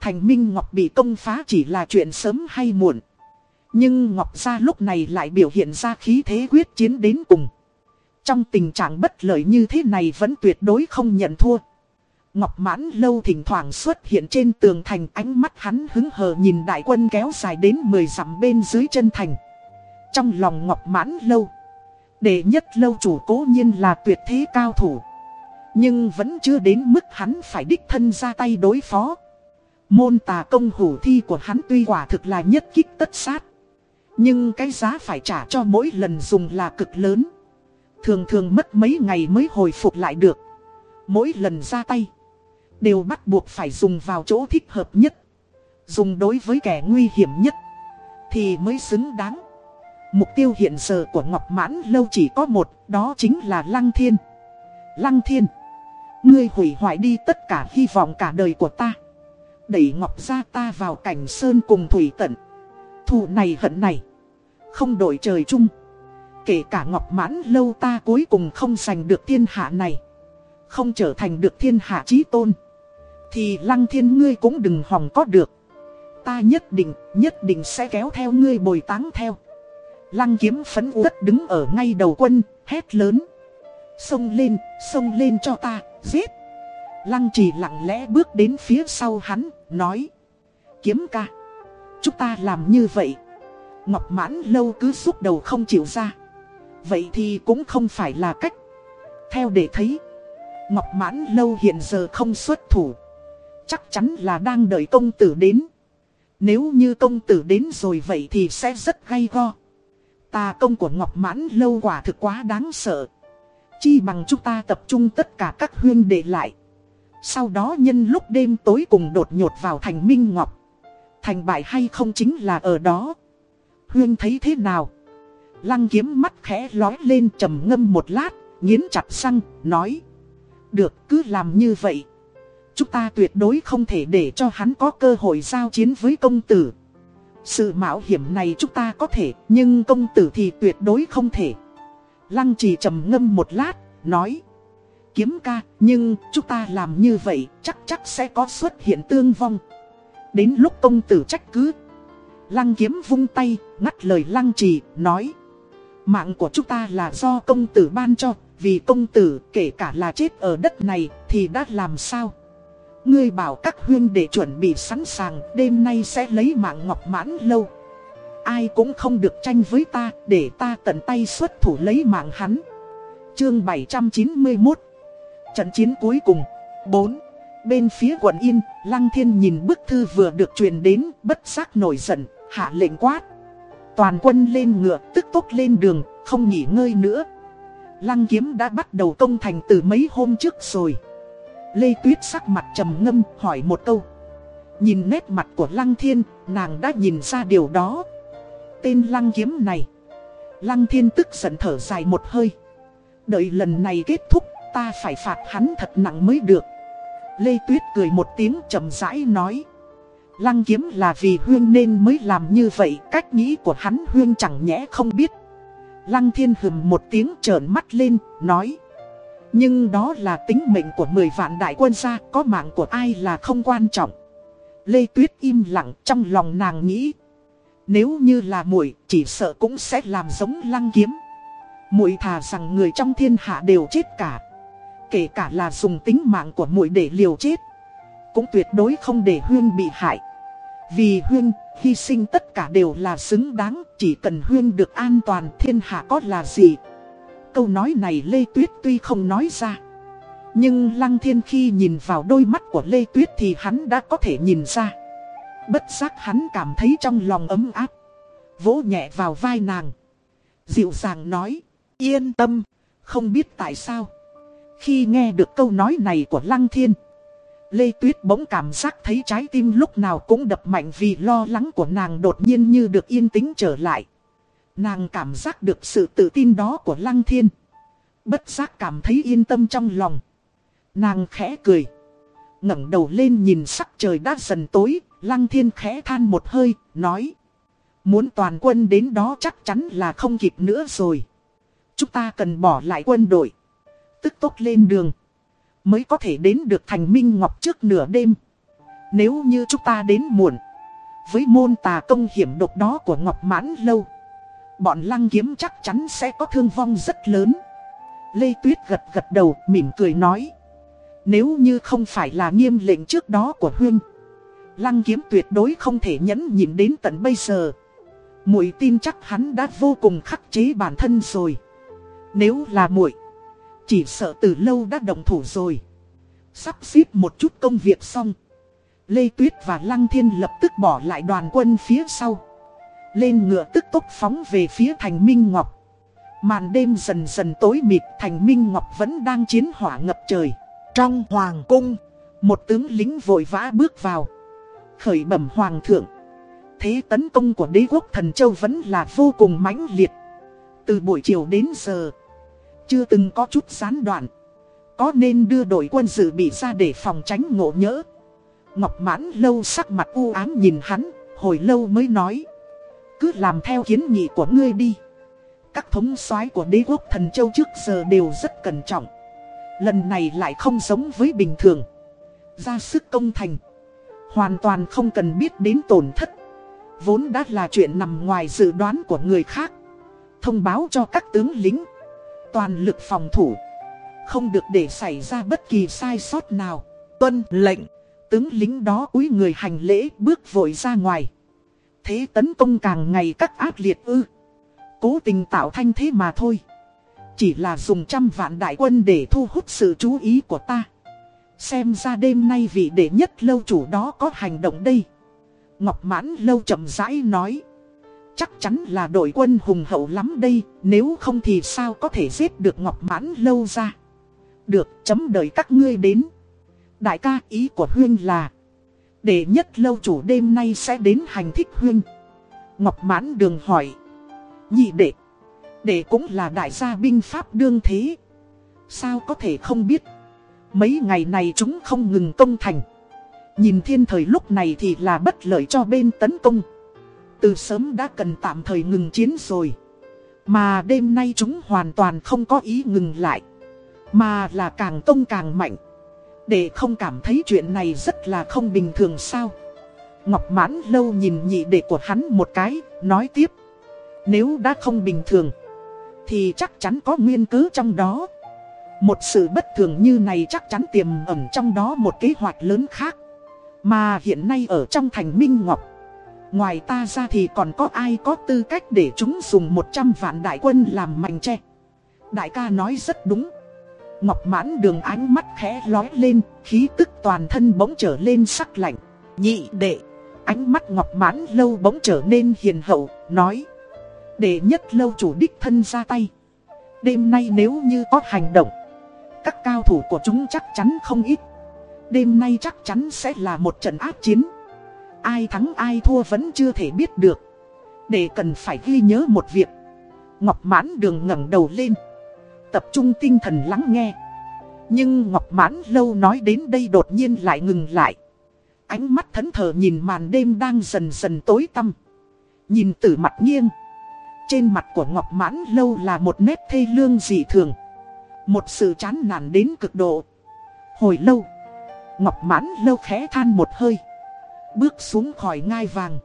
Thành Minh Ngọc bị công phá chỉ là chuyện sớm hay muộn. Nhưng Ngọc Gia lúc này lại biểu hiện ra khí thế quyết chiến đến cùng. Trong tình trạng bất lợi như thế này vẫn tuyệt đối không nhận thua. Ngọc mãn lâu thỉnh thoảng xuất hiện trên tường thành ánh mắt hắn hứng hờ nhìn đại quân kéo dài đến 10 dặm bên dưới chân thành. Trong lòng Ngọc mãn lâu, đệ nhất lâu chủ cố nhiên là tuyệt thế cao thủ. Nhưng vẫn chưa đến mức hắn phải đích thân ra tay đối phó. Môn tà công hủ thi của hắn tuy quả thực là nhất kích tất sát. Nhưng cái giá phải trả cho mỗi lần dùng là cực lớn. Thường thường mất mấy ngày mới hồi phục lại được. Mỗi lần ra tay, đều bắt buộc phải dùng vào chỗ thích hợp nhất. Dùng đối với kẻ nguy hiểm nhất, thì mới xứng đáng. Mục tiêu hiện giờ của Ngọc Mãn Lâu chỉ có một, đó chính là Lăng Thiên. Lăng Thiên, ngươi hủy hoại đi tất cả hy vọng cả đời của ta. Đẩy Ngọc ra ta vào cảnh sơn cùng thủy tận. Thù này hận này, không đổi trời chung. Kể cả Ngọc Mãn Lâu ta cuối cùng không giành được thiên hạ này. Không trở thành được thiên hạ chí tôn. Thì Lăng Thiên ngươi cũng đừng hòng có được. Ta nhất định, nhất định sẽ kéo theo ngươi bồi táng theo. Lăng kiếm phấn uất đứng ở ngay đầu quân, hét lớn. Xông lên, xông lên cho ta, giết. Lăng chỉ lặng lẽ bước đến phía sau hắn, nói. Kiếm ca. Chúng ta làm như vậy. Ngọc mãn lâu cứ xúc đầu không chịu ra. Vậy thì cũng không phải là cách. Theo để thấy. Ngọc mãn lâu hiện giờ không xuất thủ. Chắc chắn là đang đợi công tử đến. Nếu như công tử đến rồi vậy thì sẽ rất gay go. Tà công của Ngọc Mãn lâu quả thực quá đáng sợ. Chi bằng chúng ta tập trung tất cả các huyên để lại. Sau đó nhân lúc đêm tối cùng đột nhột vào thành Minh Ngọc. Thành bại hay không chính là ở đó. Huyên thấy thế nào? Lăng kiếm mắt khẽ lói lên trầm ngâm một lát, nghiến chặt răng, nói. Được cứ làm như vậy. Chúng ta tuyệt đối không thể để cho hắn có cơ hội giao chiến với công tử. Sự mạo hiểm này chúng ta có thể, nhưng công tử thì tuyệt đối không thể. Lăng trì trầm ngâm một lát, nói. Kiếm ca, nhưng chúng ta làm như vậy chắc chắc sẽ có xuất hiện tương vong. Đến lúc công tử trách cứ. Lăng kiếm vung tay, ngắt lời lăng trì, nói. Mạng của chúng ta là do công tử ban cho, vì công tử kể cả là chết ở đất này thì đã làm sao? Ngươi bảo các huyên để chuẩn bị sẵn sàng, đêm nay sẽ lấy mạng ngọc mãn lâu. Ai cũng không được tranh với ta, để ta tận tay xuất thủ lấy mạng hắn. Chương 791 Trận chiến cuối cùng 4. Bên phía quận Yên, Lăng Thiên nhìn bức thư vừa được truyền đến, bất giác nổi giận, hạ lệnh quát. Toàn quân lên ngựa, tức tốc lên đường, không nghỉ ngơi nữa. Lăng kiếm đã bắt đầu công thành từ mấy hôm trước rồi. Lê Tuyết sắc mặt trầm ngâm hỏi một câu. Nhìn nét mặt của Lăng Thiên, nàng đã nhìn ra điều đó. Tên Lăng kiếm này. Lăng Thiên tức giận thở dài một hơi. Đợi lần này kết thúc, ta phải phạt hắn thật nặng mới được. Lê Tuyết cười một tiếng trầm rãi nói. Lăng kiếm là vì Huyên nên mới làm như vậy, cách nghĩ của hắn Huyên chẳng nhẽ không biết. Lăng thiên hừm một tiếng trợn mắt lên, nói. Nhưng đó là tính mệnh của 10 vạn đại quân gia, có mạng của ai là không quan trọng. Lê Tuyết im lặng trong lòng nàng nghĩ. Nếu như là muội chỉ sợ cũng sẽ làm giống lăng kiếm. muội thà rằng người trong thiên hạ đều chết cả. Kể cả là dùng tính mạng của muội để liều chết. Cũng tuyệt đối không để Huyên bị hại. Vì Huyên, hy sinh tất cả đều là xứng đáng, chỉ cần Huyên được an toàn thiên hạ có là gì. Câu nói này Lê Tuyết tuy không nói ra. Nhưng Lăng Thiên khi nhìn vào đôi mắt của Lê Tuyết thì hắn đã có thể nhìn ra. Bất giác hắn cảm thấy trong lòng ấm áp. Vỗ nhẹ vào vai nàng. Dịu dàng nói, yên tâm, không biết tại sao. Khi nghe được câu nói này của Lăng Thiên. Lê Tuyết bỗng cảm giác thấy trái tim lúc nào cũng đập mạnh vì lo lắng của nàng đột nhiên như được yên tĩnh trở lại. Nàng cảm giác được sự tự tin đó của Lăng Thiên. Bất giác cảm thấy yên tâm trong lòng. Nàng khẽ cười. ngẩng đầu lên nhìn sắc trời đã dần tối, Lăng Thiên khẽ than một hơi, nói. Muốn toàn quân đến đó chắc chắn là không kịp nữa rồi. Chúng ta cần bỏ lại quân đội. Tức tốc lên đường mới có thể đến được thành Minh Ngọc trước nửa đêm. Nếu như chúng ta đến muộn, với môn tà công hiểm độc đó của Ngọc Mãn Lâu, bọn lăng kiếm chắc chắn sẽ có thương vong rất lớn. Lê Tuyết gật gật đầu, mỉm cười nói. Nếu như không phải là nghiêm lệnh trước đó của Huyên, lăng kiếm tuyệt đối không thể nhẫn nhịn đến tận bây giờ. Muội tin chắc hắn đã vô cùng khắc chế bản thân rồi. Nếu là muội chỉ sợ từ lâu đã động thủ rồi. Sắp xếp một chút công việc xong. Lê Tuyết và Lăng Thiên lập tức bỏ lại đoàn quân phía sau. Lên ngựa tức tốc phóng về phía thành Minh Ngọc. Màn đêm dần dần tối mịt, thành Minh Ngọc vẫn đang chiến hỏa ngập trời. Trong hoàng cung, Một tướng lính vội vã bước vào. Khởi bẩm hoàng thượng, Thế tấn công của đế quốc thần châu vẫn là vô cùng mãnh liệt. Từ buổi chiều đến giờ, Chưa từng có chút gián đoạn. Có nên đưa đội quân dự bị ra để phòng tránh ngộ nhỡ? Ngọc mãn lâu sắc mặt u ám nhìn hắn, Hồi lâu mới nói cứ làm theo kiến nghị của ngươi đi. Các thống soái của đế quốc thần châu trước giờ đều rất cẩn trọng. Lần này lại không giống với bình thường. Ra sức công thành, Hoàn toàn không cần biết đến tổn thất. Vốn đã là chuyện nằm ngoài dự đoán của người khác. Thông báo cho các tướng lính, Toàn lực phòng thủ. Không được để xảy ra bất kỳ sai sót nào. Tuân lệnh, Tướng lính đó cúi người hành lễ bước vội ra ngoài. Thế tấn công càng ngày các ác liệt ư Cố tình tạo thanh thế mà thôi Chỉ là dùng trăm vạn đại quân để thu hút sự chú ý của ta Xem ra đêm nay vị đệ nhất lâu chủ đó có hành động đây Ngọc Mãn Lâu chậm rãi nói. Chắc chắn là đội quân hùng hậu lắm đây, nếu không thì sao có thể giết được Ngọc Mãn Lâu ra. Được, chấm đợi các ngươi đến. Đại ca ý của Huyên là, để nhất lâu chủ đêm nay sẽ đến hành thích Huyên. Ngọc Mãn đường hỏi, nhị đệ, đệ cũng là đại gia binh pháp đương thế. Sao có thể không biết, mấy ngày này chúng không ngừng công thành. Nhìn thiên thời lúc này thì là bất lợi cho bên tấn công. Từ sớm đã cần tạm thời ngừng chiến rồi. Mà đêm nay chúng hoàn toàn không có ý ngừng lại. Mà là càng công càng mạnh. Để không cảm thấy chuyện này rất là không bình thường sao? Ngọc mãn lâu nhìn nhị đệ của hắn một cái, nói tiếp. Nếu đã không bình thường Thì chắc chắn có nguyên cứ trong đó. Một sự bất thường như này chắc chắn tiềm ẩn trong đó một kế hoạch lớn khác. Mà hiện nay ở trong thành Minh Ngọc Ngoài ta ra thì còn có ai có tư cách để chúng dùng 100 vạn đại quân làm mảnh tre Đại ca nói rất đúng. Ngọc mãn đường ánh mắt khẽ lói lên, Khí tức toàn thân bỗng trở lên sắc lạnh. Nhị đệ, Ánh mắt ngọc mãn lâu bỗng trở nên hiền hậu, Nói, Đệ nhất lâu chủ đích thân ra tay. Đêm nay nếu như có hành động, Các cao thủ của chúng chắc chắn không ít. Đêm nay chắc chắn sẽ là một trận ác chiến. Ai thắng ai thua vẫn chưa thể biết được. Để cần phải ghi nhớ một việc. Ngọc mãn đường ngẩng đầu lên. Tập trung tinh thần lắng nghe Nhưng Ngọc mãn lâu nói đến đây đột nhiên lại ngừng lại Ánh mắt thẫn thờ nhìn màn đêm đang dần dần tối tăm Nhìn từ mặt nghiêng Trên mặt của Ngọc mãn lâu là một nét thê lương dị thường Một sự chán nản đến cực độ Hồi lâu, Ngọc mãn lâu khẽ than một hơi. Bước xuống khỏi ngai vàng.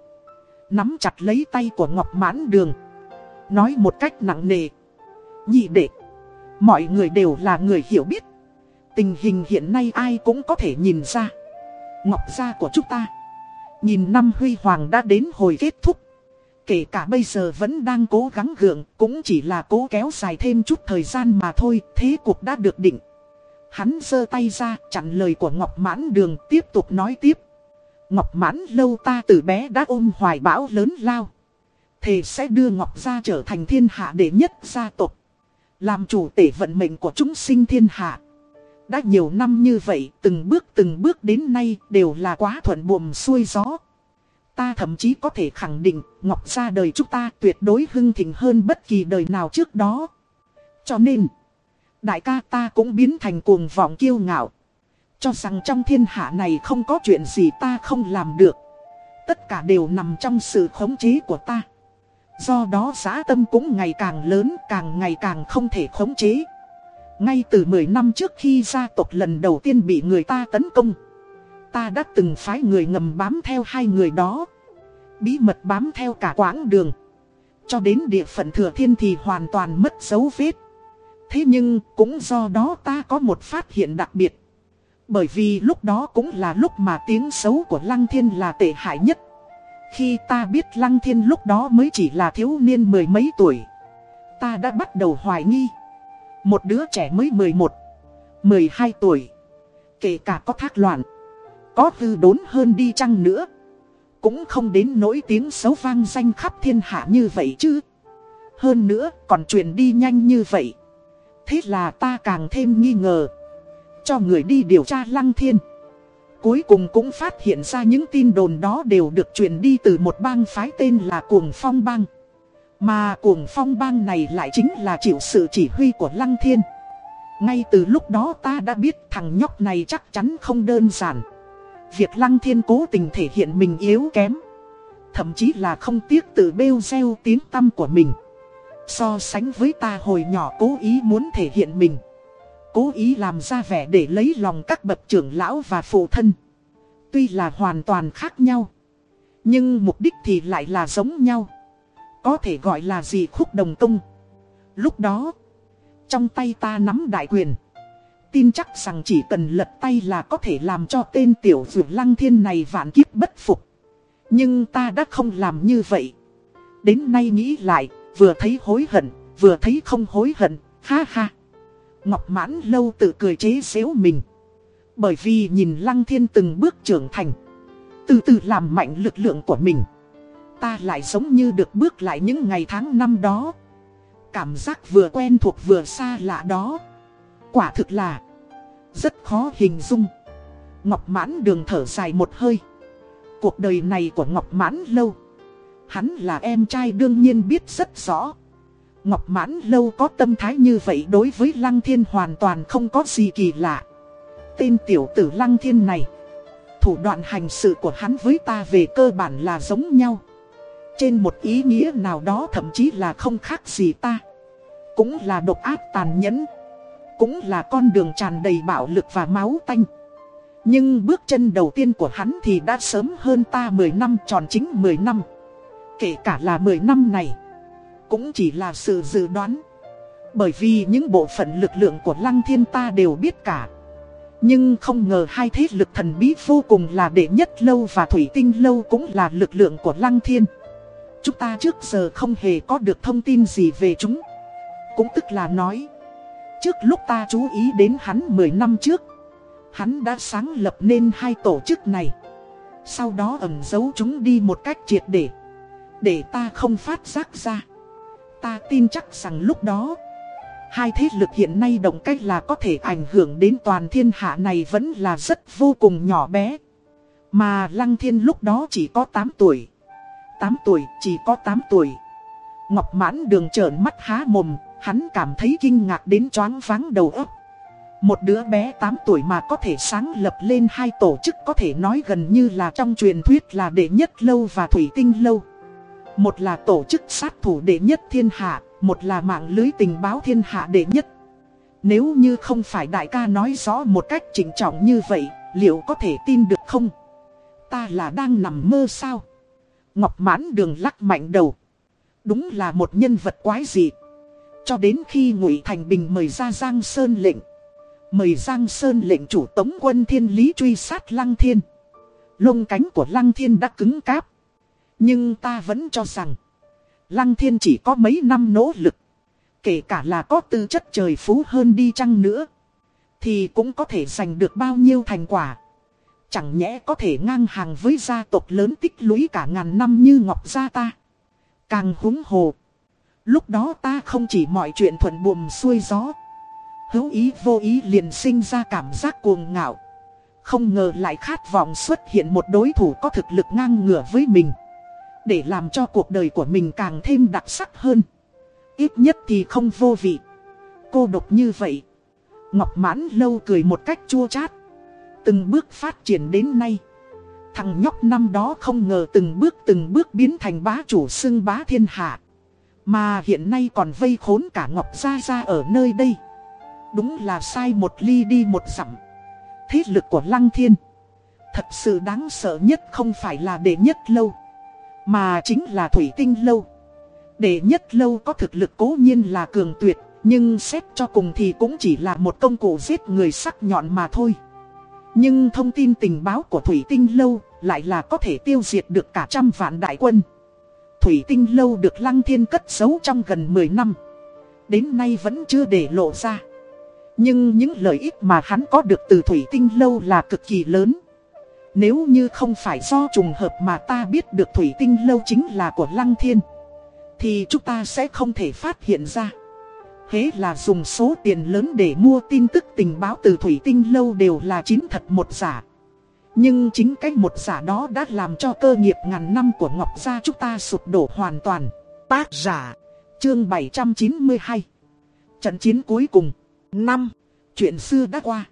Nắm chặt lấy tay của Ngọc mãn đường. Nói một cách nặng nề. Nhị đệ. Mọi người đều là người hiểu biết. Tình hình hiện nay ai cũng có thể nhìn ra. Ngọc gia của chúng ta. Nhìn năm huy hoàng đã đến hồi kết thúc. Kể cả bây giờ vẫn đang cố gắng gượng, cũng chỉ là cố kéo dài thêm chút thời gian mà thôi, thế cuộc đã được định. Hắn giơ tay ra chặn lời của Ngọc Mãn Đường tiếp tục nói tiếp. Ngọc Mãn lâu ta từ bé đã ôm hoài bão lớn lao. Thề sẽ đưa Ngọc gia trở thành thiên hạ đệ nhất gia tộc. Làm chủ tể vận mệnh của chúng sinh thiên hạ. Đã nhiều năm như vậy, từng bước từng bước đến nay đều là quá thuận buồm xuôi gió. Ta thậm chí có thể khẳng định, Ngọc ra đời chúng ta tuyệt đối hưng thịnh hơn bất kỳ đời nào trước đó. Cho nên đại ca ta cũng biến thành cuồng vọng kiêu ngạo. Cho rằng trong thiên hạ này không có chuyện gì ta không làm được. Tất cả đều nằm trong sự khống chế của ta. Do đó giá tâm cũng ngày càng lớn, càng ngày càng không thể khống chế. Ngay từ 10 năm trước khi gia tộc lần đầu tiên bị người ta tấn công. Ta đã từng phái người ngầm bám theo hai người đó. Bí mật bám theo cả quãng đường. Cho đến địa phận thừa thiên thì hoàn toàn mất dấu vết. Thế nhưng cũng do đó ta có một phát hiện đặc biệt. Bởi vì lúc đó cũng là lúc mà tiếng xấu của Lăng Thiên là tệ hại nhất. Khi ta biết Lăng Thiên lúc đó mới chỉ là thiếu niên mười mấy tuổi. Ta đã bắt đầu hoài nghi. Một đứa trẻ mới 11, 12 tuổi. Kể cả có thác loạn, có tư đốn hơn đi chăng nữa. Cũng không đến nỗi tiếng xấu vang danh khắp thiên hạ như vậy chứ Hơn nữa còn truyền đi nhanh như vậy Thế là ta càng thêm nghi ngờ Cho người đi điều tra lăng thiên Cuối cùng cũng phát hiện ra những tin đồn đó đều được truyền đi từ một bang phái tên là Cuồng Phong Bang. Mà Cuồng Phong Bang này lại chính là chịu sự chỉ huy của Lăng Thiên. Ngay từ lúc đó ta đã biết thằng nhóc này chắc chắn không đơn giản. Việc Lăng Thiên cố tình thể hiện mình yếu kém, Thậm chí là không tiếc tự bêu gieo tiếng tâm của mình. So sánh với ta hồi nhỏ cố ý muốn thể hiện mình Cố ý làm ra vẻ để lấy lòng các bậc trưởng lão và phụ thân. Tuy là hoàn toàn khác nhau, Nhưng mục đích thì lại là giống nhau. Có thể gọi là gì khúc đồng công. Lúc đó, Trong tay ta nắm đại quyền. Tin chắc rằng chỉ cần lật tay là có thể làm cho tên tiểu dược lăng thiên này vạn kiếp bất phục. Nhưng ta đã không làm như vậy. Đến nay nghĩ lại, Vừa thấy hối hận, Vừa thấy không hối hận, Ha ha. Ngọc mãn lâu tự cười chế xếu mình. Bởi vì nhìn lăng thiên từng bước trưởng thành, Từ từ làm mạnh lực lượng của mình, Ta lại giống như được bước lại những ngày tháng năm đó. Cảm giác vừa quen thuộc vừa xa lạ đó. Quả thực là Rất khó hình dung. Ngọc mãn đường thở dài một hơi. Cuộc đời này của Ngọc mãn lâu, Hắn là em trai đương nhiên biết rất rõ. Ngọc Mãn Lâu có tâm thái như vậy đối với Lăng Thiên hoàn toàn không có gì kỳ lạ. Tên tiểu tử Lăng Thiên này, thủ đoạn hành sự của hắn với ta về cơ bản là giống nhau. Trên một ý nghĩa nào đó thậm chí là không khác gì ta. Cũng là độc ác tàn nhẫn. Cũng là con đường tràn đầy bạo lực và máu tanh. Nhưng bước chân đầu tiên của hắn thì đã sớm hơn ta 10 năm tròn chính 10 năm. Kể cả là 10 năm này cũng chỉ là sự dự đoán. Bởi vì những bộ phận lực lượng của Lăng Thiên ta đều biết cả. Nhưng không ngờ hai thế lực thần bí vô cùng là đệ nhất lâu và thủy tinh lâu cũng là lực lượng của Lăng Thiên. Chúng ta trước giờ không hề có được thông tin gì về chúng. Cũng tức là nói, trước lúc ta chú ý đến hắn 10 năm trước, hắn đã sáng lập nên hai tổ chức này. Sau đó ẩn giấu chúng đi một cách triệt để, để ta không phát giác ra. Ta tin chắc rằng lúc đó Hai thế lực hiện nay động cách là có thể ảnh hưởng đến toàn thiên hạ này vẫn là rất vô cùng nhỏ bé. Mà Lăng Thiên lúc đó chỉ có 8 tuổi 8 tuổi, chỉ có 8 tuổi. Ngọc mãn đường trởn mắt há mồm Hắn cảm thấy kinh ngạc đến choáng váng đầu óc. Một đứa bé 8 tuổi mà có thể sáng lập lên hai tổ chức có thể nói gần như là trong truyền thuyết là đệ nhất lâu và thủy tinh lâu một là tổ chức sát thủ đệ nhất thiên hạ, một là mạng lưới tình báo thiên hạ đệ nhất. Nếu như không phải đại ca nói rõ một cách chỉnh trọng như vậy, liệu có thể tin được không? Ta là đang nằm mơ sao? Ngọc mãn đường lắc mạnh đầu. Đúng là một nhân vật quái dị. Cho đến khi Ngụy Thành Bình mời ra Giang Sơn lệnh. Mời Giang Sơn lệnh chủ tống quân thiên lý truy sát Lăng Thiên. Lông cánh của Lăng Thiên đã cứng cáp. Nhưng ta vẫn cho rằng, Lăng Thiên chỉ có mấy năm nỗ lực, kể cả là có tư chất trời phú hơn đi chăng nữa, thì cũng có thể giành được bao nhiêu thành quả. Chẳng nhẽ có thể ngang hàng với gia tộc lớn tích lũy cả ngàn năm như Ngọc Gia ta. Càng húng hồ. Lúc đó ta không chỉ mọi chuyện thuận buồm xuôi gió. Hữu ý vô ý liền sinh ra cảm giác cuồng ngạo. Không ngờ lại khát vọng xuất hiện một đối thủ có thực lực ngang ngửa với mình. Để làm cho cuộc đời của mình càng thêm đặc sắc hơn. Ít nhất thì không vô vị. Cô độc như vậy. Ngọc mãn lâu cười một cách chua chát. Từng bước phát triển đến nay. Thằng nhóc năm đó không ngờ từng bước từng bước biến thành bá chủ xưng bá thiên hạ. Mà hiện nay còn vây khốn cả Ngọc Gia Gia ở nơi đây. Đúng là sai một ly đi một dặm. Thế lực của Lăng Thiên. Thật sự đáng sợ nhất không phải là đệ nhất lâu mà chính là Thủy Tinh Lâu. Để nhất lâu có thực lực cố nhiên là cường tuyệt, Nhưng xét cho cùng thì cũng chỉ là một công cụ giết người sắc nhọn mà thôi. Nhưng thông tin tình báo của Thủy Tinh Lâu lại là có thể tiêu diệt được cả trăm vạn đại quân. Thủy Tinh Lâu được Lăng Thiên cất giấu trong gần 10 năm, Đến nay vẫn chưa để lộ ra. Nhưng những lợi ích mà hắn có được từ Thủy Tinh Lâu là cực kỳ lớn. Nếu như không phải do trùng hợp mà ta biết được thủy tinh lâu chính là của Lăng Thiên, Thì chúng ta sẽ không thể phát hiện ra. Thế là dùng số tiền lớn để mua tin tức tình báo từ thủy tinh lâu đều là chính thật một giả. Nhưng chính cái một giả đó đã làm cho cơ nghiệp ngàn năm của Ngọc Gia chúng ta sụp đổ hoàn toàn. Tác giả, Chương 792 Trận chiến cuối cùng. 5. Chuyện xưa đã qua.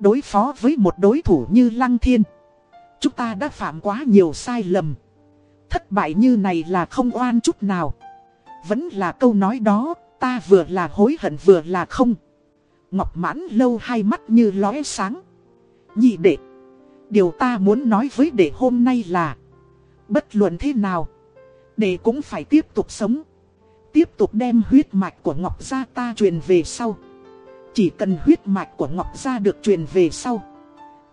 Đối phó với một đối thủ như Lăng Thiên. Chúng ta đã phạm quá nhiều sai lầm. Thất bại như này là không oan chút nào. Vẫn là câu nói đó, Ta vừa là hối hận vừa là không. Ngọc mãn lâu hai mắt như lóe sáng. Nhị đệ, Điều ta muốn nói với đệ hôm nay là, Bất luận thế nào, Đệ cũng phải tiếp tục sống. Tiếp tục đem huyết mạch của Ngọc Gia ta truyền về sau. Chỉ cần huyết mạch của Ngọc Gia được truyền về sau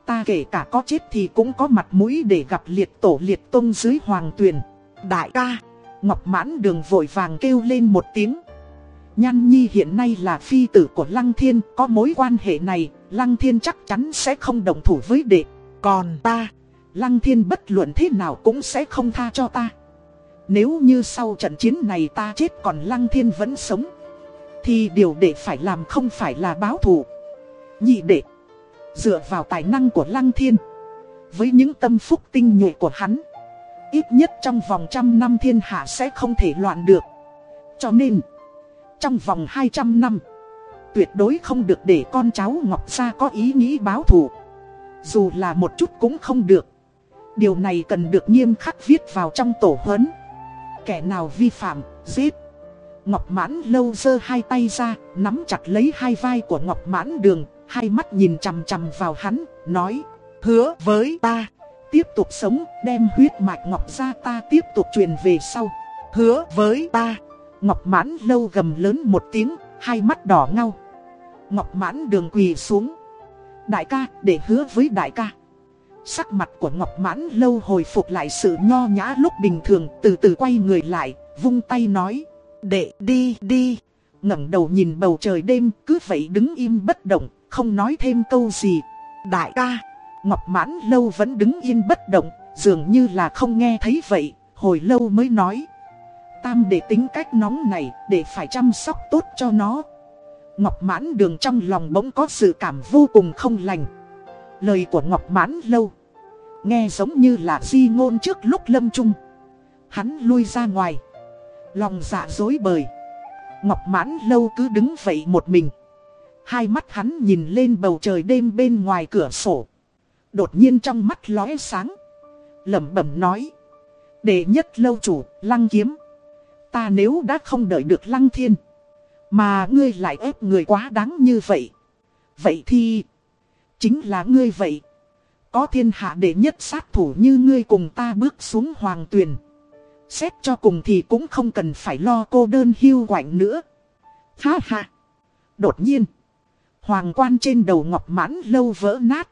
Ta kể cả có chết thì cũng có mặt mũi để gặp liệt tổ liệt tông dưới hoàng tuyền. Đại ca, Ngọc mãn đường vội vàng kêu lên một tiếng. Nhan Nhi hiện nay là phi tử của Lăng Thiên, Có mối quan hệ này, Lăng Thiên chắc chắn sẽ không đồng thủ với đệ. Còn ta, Lăng Thiên bất luận thế nào cũng sẽ không tha cho ta. Nếu như sau trận chiến này ta chết còn Lăng Thiên vẫn sống, Thì điều đệ phải làm không phải là báo thù. Nhị đệ Dựa vào tài năng của Lăng Thiên. Với những tâm phúc tinh nhuệ của hắn Ít nhất trong vòng trăm năm thiên hạ sẽ không thể loạn được. Cho nên Trong vòng 200 năm Tuyệt đối không được để con cháu Ngọc Gia có ý nghĩ báo thù. Dù là một chút cũng không được. Điều này cần được nghiêm khắc viết vào trong tổ huấn. Kẻ nào vi phạm, giết. Ngọc Mãn lâu giơ hai tay ra, nắm chặt lấy hai vai của Ngọc Mãn đường hai mắt nhìn chằm chằm vào hắn, nói, hứa với ta, tiếp tục sống, đem huyết mạch Ngọc ra ta tiếp tục truyền về sau, hứa với ta. Ngọc mãn lâu gầm lớn một tiếng, hai mắt đỏ ngau. Ngọc mãn đường quỳ xuống. Đại ca, để hứa với đại ca. Sắc mặt của Ngọc mãn lâu hồi phục lại sự nho nhã lúc bình thường, từ từ quay người lại, vung tay nói. Đệ đi đi, ngẩng đầu nhìn bầu trời đêm, cứ vậy đứng im bất động, không nói thêm câu gì. Đại ca, Ngọc Mãn Lâu vẫn đứng yên bất động, dường như là không nghe thấy vậy, hồi lâu mới nói. Tam để tính cách nóng này, để phải chăm sóc tốt cho nó. Ngọc Mãn Đường trong lòng bỗng có sự cảm vô cùng không lành. Lời của Ngọc Mãn Lâu, nghe giống như là di ngôn trước lúc lâm trung. Hắn lui ra ngoài, lòng dạ dối bời. Ngọc Mãn Lâu cứ đứng vậy một mình. Hai mắt hắn nhìn lên bầu trời đêm bên ngoài cửa sổ. Đột nhiên trong mắt lóe sáng. lẩm bẩm nói. Đệ nhất lâu chủ, lăng kiếm. Ta nếu đã không đợi được lăng thiên. Mà ngươi lại ép người quá đáng như vậy. Vậy thì... Chính là ngươi vậy. Có thiên hạ đệ nhất sát thủ như ngươi cùng ta bước xuống hoàng tuyền. Xét cho cùng thì cũng không cần phải lo cô đơn hiu quạnh nữa. Ha ha. Đột nhiên. Hoàng quan trên đầu ngọc mãn lâu vỡ nát.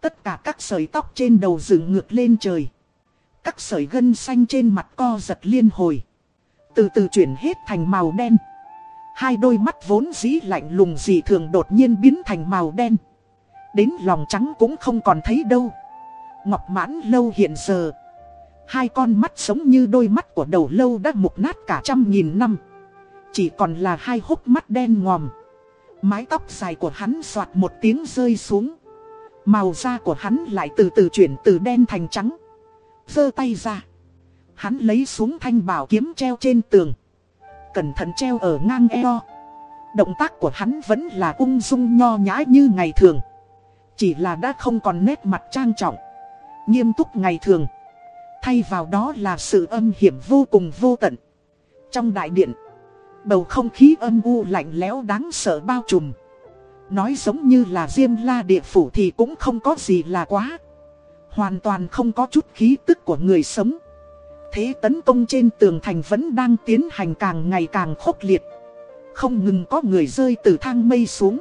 Tất cả các sợi tóc trên đầu dựng ngược lên trời. Các sợi gân xanh trên mặt co giật liên hồi. Từ từ chuyển hết thành màu đen. Hai đôi mắt vốn dĩ lạnh lùng dị thường đột nhiên biến thành màu đen. Đến lòng trắng cũng không còn thấy đâu. Ngọc mãn lâu hiện giờ. Hai con mắt sống như đôi mắt của đầu lâu đã mục nát cả trăm nghìn năm. Chỉ còn là hai hốc mắt đen ngòm. Mái tóc dài của hắn soạt một tiếng rơi xuống. Màu da của hắn lại từ từ chuyển từ đen thành trắng. giơ tay ra. Hắn lấy xuống thanh bảo kiếm treo trên tường. Cẩn thận treo ở ngang eo. Động tác của hắn vẫn là ung dung nho nhã như ngày thường. Chỉ là đã không còn nét mặt trang trọng. Nghiêm túc ngày thường. Thay vào đó là sự âm hiểm vô cùng vô tận. Trong đại điện. Bầu không khí âm u lạnh lẽo đáng sợ bao trùm. Nói giống như là Diêm La địa phủ thì cũng không có gì là quá. Hoàn toàn không có chút khí tức của người sống. Thế tấn công trên tường thành vẫn đang tiến hành càng ngày càng khốc liệt. Không ngừng có người rơi từ thang mây xuống.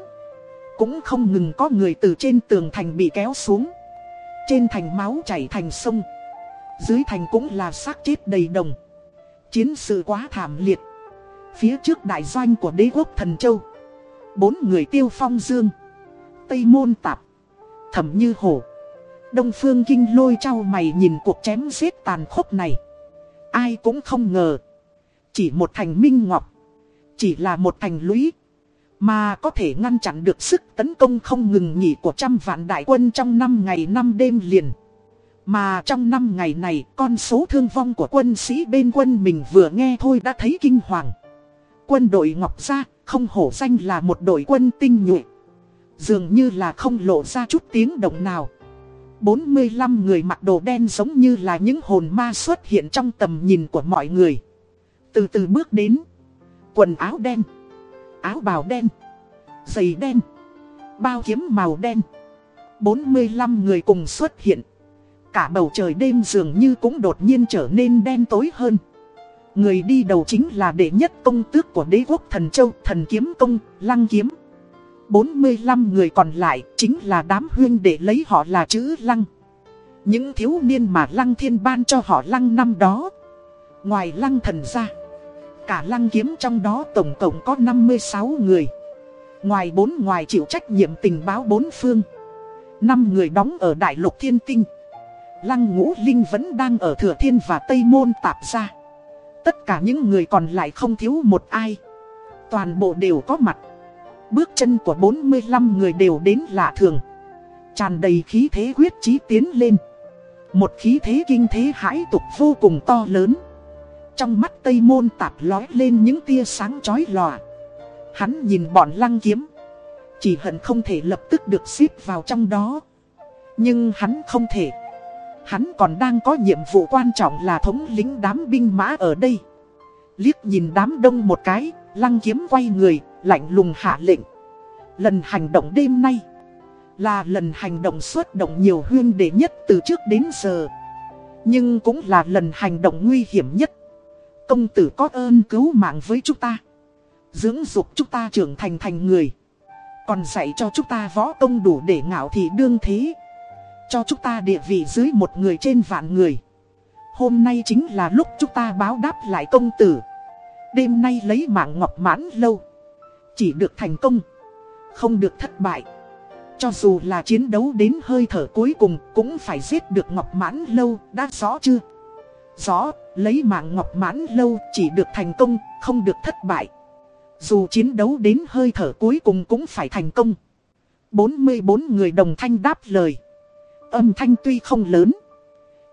Cũng không ngừng có người từ trên tường thành bị kéo xuống. Trên thành máu chảy thành sông. Dưới thành cũng là xác chết đầy đồng. Chiến sự quá thảm liệt. Phía trước đại doanh của đế quốc thần châu Bốn người tiêu phong dương Tây môn tạp Thẩm như hổ Đông Phương Kinh lôi trao mày nhìn cuộc chém giết tàn khốc này. Ai cũng không ngờ. Chỉ một thành minh ngọc. Chỉ là một thành lũy. Mà có thể ngăn chặn được sức tấn công không ngừng nghỉ của trăm vạn đại quân trong năm ngày năm đêm liền. Mà trong năm ngày này, con số thương vong của quân sĩ bên quân mình vừa nghe thôi đã thấy kinh hoàng. Quân đội Ngọc Gia, không hổ danh là một đội quân tinh nhuệ. Dường như là không lộ ra chút tiếng động nào. 45 người mặc đồ đen giống như là những hồn ma xuất hiện trong tầm nhìn của mọi người. Từ từ bước đến. Quần áo đen. Áo bào đen. Giày đen. Bao kiếm màu đen. 45 người cùng xuất hiện. Cả bầu trời đêm dường như cũng đột nhiên trở nên đen tối hơn. Người đi đầu chính là đệ nhất công tước của đế quốc thần châu, thần kiếm công, lăng kiếm. 45 người còn lại chính là đám huyên để lấy họ là chữ lăng. Những thiếu niên mà lăng thiên ban cho họ lăng năm đó. Ngoài lăng thần ra, cả lăng kiếm trong đó tổng cộng có 56 người. Ngoài bốn ngoài chịu trách nhiệm tình báo bốn phương. năm người đóng ở đại lục thiên tinh. Lăng ngũ linh vẫn đang ở thừa thiên và tây môn tạp ra. Tất cả những người còn lại không thiếu một ai. Toàn bộ đều có mặt. Bước chân của 45 người đều đến lạ thường. Tràn đầy khí thế quyết chí tiến lên. Một khí thế kinh thế hãi tục vô cùng to lớn. Trong mắt Tây Môn tạp lói lên những tia sáng chói lòa. Hắn nhìn bọn lăng kiếm. Chỉ hận không thể lập tức được xếp vào trong đó. Nhưng hắn không thể. Hắn còn đang có nhiệm vụ quan trọng là thống lính đám binh mã ở đây. Liếc nhìn đám đông một cái, lăng kiếm quay người, lạnh lùng hạ lệnh. Lần hành động đêm nay là lần hành động xuất động nhiều huyên đệ nhất từ trước đến giờ. Nhưng cũng là lần hành động nguy hiểm nhất. Công tử có ơn cứu mạng với chúng ta. Dưỡng dục chúng ta trưởng thành thành người. Còn dạy cho chúng ta võ công đủ để ngạo thị đương thế. Cho chúng ta địa vị dưới một người trên vạn người. Hôm nay chính là lúc chúng ta báo đáp lại công tử. Đêm nay lấy mạng ngọc mãn lâu. Chỉ được thành công. Không được thất bại. Cho dù là chiến đấu đến hơi thở cuối cùng cũng phải giết được Ngọc Mãn Lâu, đã rõ chưa? Rõ, lấy mạng Ngọc Mãn Lâu chỉ được thành công, không được thất bại. Dù chiến đấu đến hơi thở cuối cùng cũng phải thành công. 44 người đồng thanh đáp lời. Âm thanh tuy không lớn.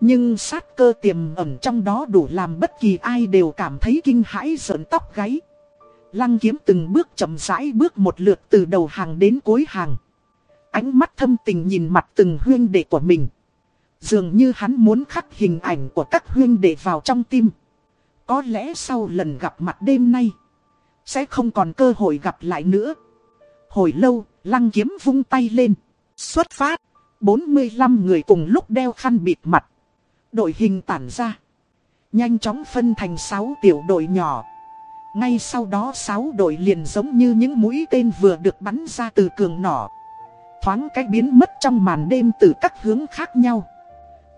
Nhưng sát cơ tiềm ẩn trong đó đủ làm bất kỳ ai đều cảm thấy kinh hãi sợn tóc gáy. Lăng kiếm từng bước chậm rãi bước một lượt từ đầu hàng đến cuối hàng. Ánh mắt thâm tình nhìn mặt từng huyên đệ của mình. Dường như hắn muốn khắc hình ảnh của các huyên đệ vào trong tim. Có lẽ sau lần gặp mặt đêm nay, sẽ không còn cơ hội gặp lại nữa. Hồi lâu, lăng kiếm vung tay lên. Xuất phát, 45 người cùng lúc đeo khăn bịt mặt. Đội hình tản ra. Nhanh chóng phân thành 6 tiểu đội nhỏ. Ngay sau đó 6 đội liền giống như những mũi tên vừa được bắn ra từ cường nỏ. Thoáng cách biến mất trong màn đêm từ các hướng khác nhau.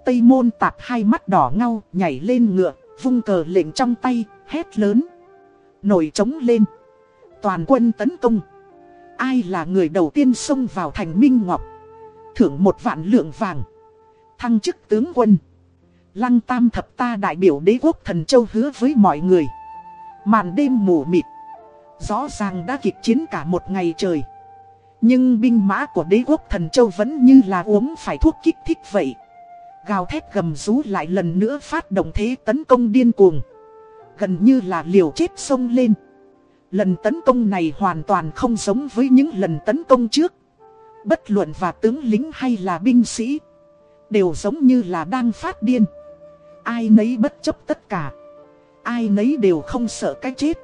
Tây môn tạp hai mắt đỏ ngau, nhảy lên ngựa, vung cờ lệnh trong tay, hét lớn. Nổi trống lên. Toàn quân tấn công. Ai là người đầu tiên xông vào thành Minh Ngọc? Thưởng một vạn lượng vàng. Thăng chức tướng quân. Lăng tam thập ta đại biểu đế quốc thần châu hứa với mọi người. Màn đêm mù mịt. Rõ ràng đã kịch chiến cả một ngày trời. Nhưng binh mã của đế quốc thần châu vẫn như là uống phải thuốc kích thích vậy. Gào thét gầm rú lại lần nữa phát động thế tấn công điên cuồng. Gần như là liều chết sông lên. Lần tấn công này hoàn toàn không giống với những lần tấn công trước. Bất luận và tướng lính hay là binh sĩ. Đều giống như là đang phát điên. Ai nấy bất chấp tất cả. Ai nấy đều không sợ cái chết.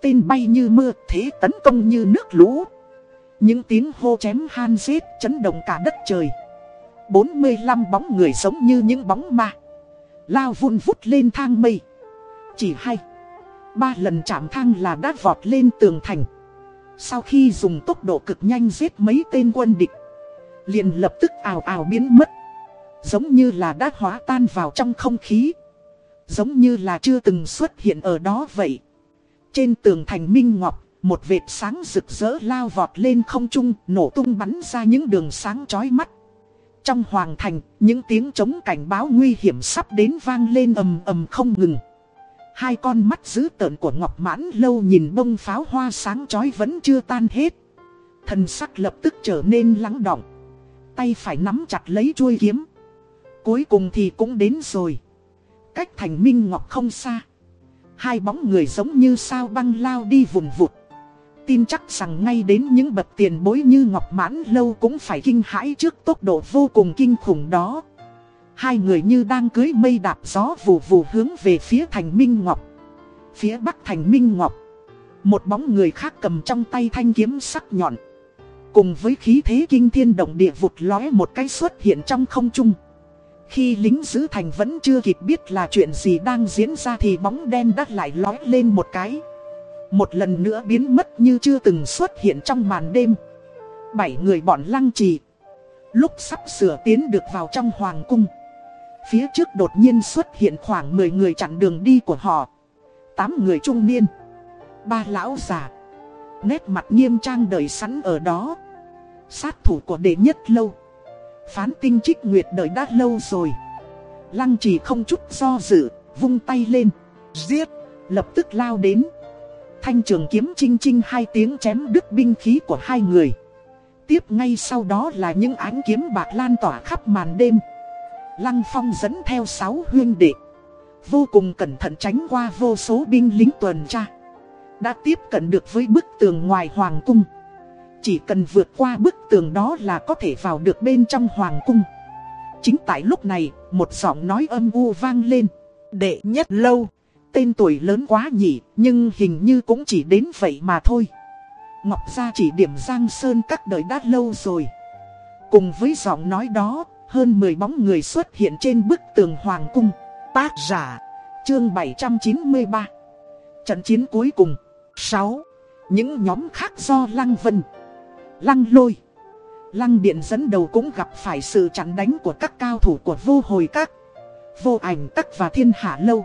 Tên bay như mưa, thế tấn công như nước lũ. Những tiếng hô chém han giết chấn động cả đất trời. 45 bóng người giống như những bóng ma. Lao vun vút lên thang mây. Chỉ hay. Ba lần chạm thang là đã vọt lên tường thành. Sau khi dùng tốc độ cực nhanh giết mấy tên quân địch. Liền lập tức ào ào biến mất. Giống như là đã hóa tan vào trong không khí. Giống như là chưa từng xuất hiện ở đó vậy. Trên tường thành Minh Ngọc, một vệt sáng rực rỡ lao vọt lên không trung, nổ tung bắn ra những đường sáng chói mắt. Trong hoàng thành, những tiếng chống cảnh báo nguy hiểm sắp đến vang lên ầm ầm không ngừng. Hai con mắt dữ tợn của Ngọc Mãn lâu nhìn bông pháo hoa sáng chói vẫn chưa tan hết. Thần sắc lập tức trở nên lắng động. Tay phải nắm chặt lấy chuôi kiếm. Cuối cùng thì cũng đến rồi. Cách thành Minh Ngọc không xa. Hai bóng người giống như sao băng lao đi vùng vụt. Tin chắc rằng ngay đến những bậc tiền bối như Ngọc Mãn Lâu cũng phải kinh hãi trước tốc độ vô cùng kinh khủng đó. Hai người như đang cưới mây đạp gió vù vù hướng về phía thành Minh Ngọc. Phía bắc thành Minh Ngọc. Một bóng người khác cầm trong tay thanh kiếm sắc nhọn. Cùng với khí thế kinh thiên động địa vụt lóe một cái xuất hiện trong không trung. Khi lính giữ thành vẫn chưa kịp biết là chuyện gì đang diễn ra thì bóng đen đã lại lói lên một cái. Một lần nữa biến mất như chưa từng xuất hiện trong màn đêm. Bảy người bọn lăng trì. Lúc sắp sửa tiến được vào trong hoàng cung. Phía trước đột nhiên xuất hiện khoảng 10 người chặn đường đi của họ. 8 người trung niên. Ba lão già. Nét mặt nghiêm trang đợi sẵn ở đó. Sát thủ của đệ nhất lâu. Phán tinh trích nguyệt đợi đã lâu rồi. Lăng trì không chút do dự, vung tay lên. Giết, lập tức lao đến. Thanh trường kiếm chinh chinh hai tiếng chém đứt binh khí của hai người. Tiếp ngay sau đó là những ánh kiếm bạc lan tỏa khắp màn đêm. Lăng Phong dẫn theo sáu huyên đệ. Vô cùng cẩn thận tránh qua vô số binh lính tuần tra. Đã tiếp cận được với bức tường ngoài hoàng cung. Chỉ cần vượt qua bức tường đó là có thể vào được bên trong hoàng cung. Chính tại lúc này, một giọng nói âm u vang lên. Đệ nhất lâu, tên tuổi lớn quá nhỉ, nhưng hình như cũng chỉ đến vậy mà thôi. Ngọc Gia chỉ điểm Giang Sơn các đời đã lâu rồi. Cùng với giọng nói đó, hơn 10 bóng người xuất hiện trên bức tường hoàng cung. Tác giả, chương 793. Trận chiến cuối cùng. 6. Những nhóm khác do Lăng Vân, Lăng Lôi, Lăng Điện dẫn đầu cũng gặp phải sự chặn đánh của các cao thủ của vô hồi các, vô ảnh các và thiên hạ lâu.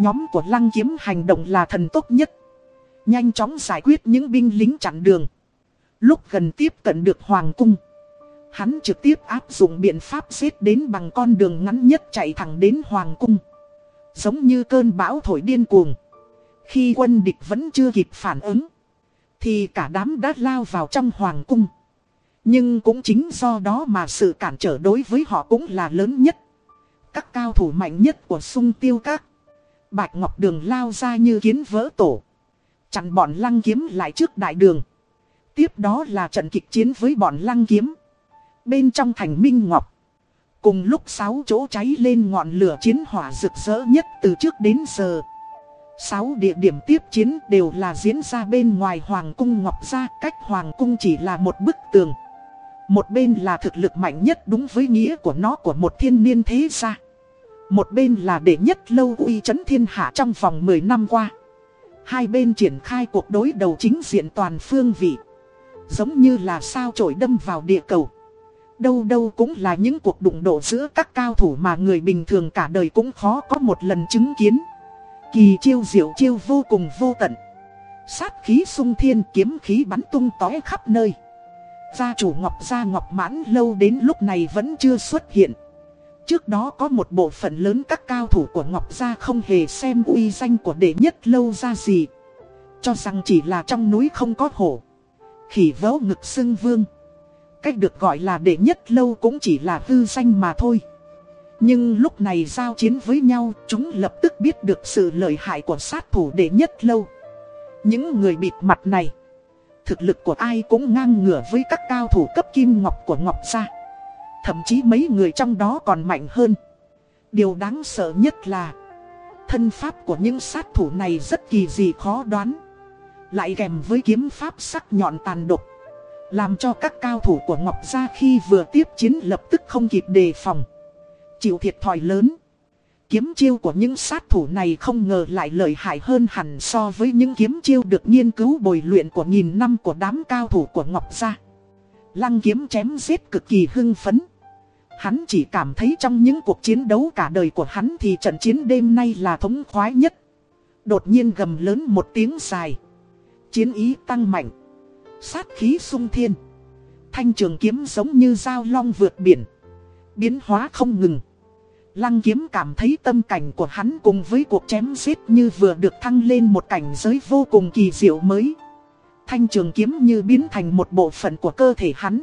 Nhóm của Lăng Kiếm hành động là thần tốt nhất. Nhanh chóng giải quyết những binh lính chặn đường. Lúc gần tiếp cận được Hoàng Cung. Hắn trực tiếp áp dụng biện pháp xếp đến bằng con đường ngắn nhất chạy thẳng đến Hoàng Cung. Giống như cơn bão thổi điên cuồng. Khi quân địch vẫn chưa kịp phản ứng. Thì cả đám đã lao vào trong Hoàng Cung. Nhưng cũng chính do đó mà sự cản trở đối với họ cũng là lớn nhất. Các cao thủ mạnh nhất của sung tiêu các. Bạch Ngọc Đường lao ra như kiến vỡ tổ. Chặn bọn lăng kiếm lại trước đại đường. Tiếp đó là trận kịch chiến với bọn lăng kiếm. Bên trong thành Minh Ngọc. Cùng lúc sáu chỗ cháy lên ngọn lửa chiến hỏa rực rỡ nhất từ trước đến giờ. Sáu địa điểm tiếp chiến đều là diễn ra bên ngoài Hoàng cung Ngọc Gia, cách Hoàng cung chỉ là một bức tường. Một bên là thực lực mạnh nhất đúng với nghĩa của nó của một thiên niên thế gia. Một bên là đệ nhất lâu uy chấn thiên hạ trong vòng 10 năm qua. Hai bên triển khai cuộc đối đầu chính diện toàn phương vị. Giống như là sao trổi đâm vào địa cầu. Đâu đâu cũng là những cuộc đụng độ giữa các cao thủ mà người bình thường cả đời cũng khó có một lần chứng kiến. Kỳ chiêu diệu chiêu vô cùng vô tận. Sát khí sung thiên kiếm khí bắn tung tói khắp nơi. Gia chủ Ngọc Gia Ngọc Mãn lâu đến lúc này vẫn chưa xuất hiện. Trước đó có một bộ phận lớn các cao thủ của Ngọc Gia không hề xem uy danh của đệ nhất lâu ra gì. Cho rằng chỉ là trong núi không có hổ. Khỉ vớ ngực xưng vương. Cách được gọi là đệ nhất lâu cũng chỉ là hư danh mà thôi. Nhưng lúc này giao chiến với nhau, chúng lập tức biết được sự lợi hại của sát thủ đệ nhất lâu. Những người bịt mặt này, thực lực của ai cũng ngang ngửa với các cao thủ cấp kim ngọc của Ngọc Gia. Thậm chí mấy người trong đó còn mạnh hơn. Điều đáng sợ nhất là, thân pháp của những sát thủ này rất kỳ dị khó đoán. Lại kèm với kiếm pháp sắc nhọn tàn độc. Làm cho các cao thủ của Ngọc Gia khi vừa tiếp chiến lập tức không kịp đề phòng. Chịu thiệt thòi lớn. Kiếm chiêu của những sát thủ này không ngờ lại lợi hại hơn hẳn so với những kiếm chiêu được nghiên cứu bồi luyện của nghìn năm của đám cao thủ của Ngọc Gia. Lăng kiếm chém giết cực kỳ hưng phấn. Hắn chỉ cảm thấy trong những cuộc chiến đấu cả đời của hắn thì trận chiến đêm nay là thống khoái nhất. Đột nhiên gầm lớn một tiếng dài. Chiến ý tăng mạnh. Sát khí sung thiên. Thanh trường kiếm giống như dao long vượt biển. Biến hóa không ngừng. Lăng kiếm cảm thấy tâm cảnh của hắn cùng với cuộc chém giết như vừa được thăng lên một cảnh giới vô cùng kỳ diệu mới. Thanh trường kiếm như biến thành một bộ phận của cơ thể hắn.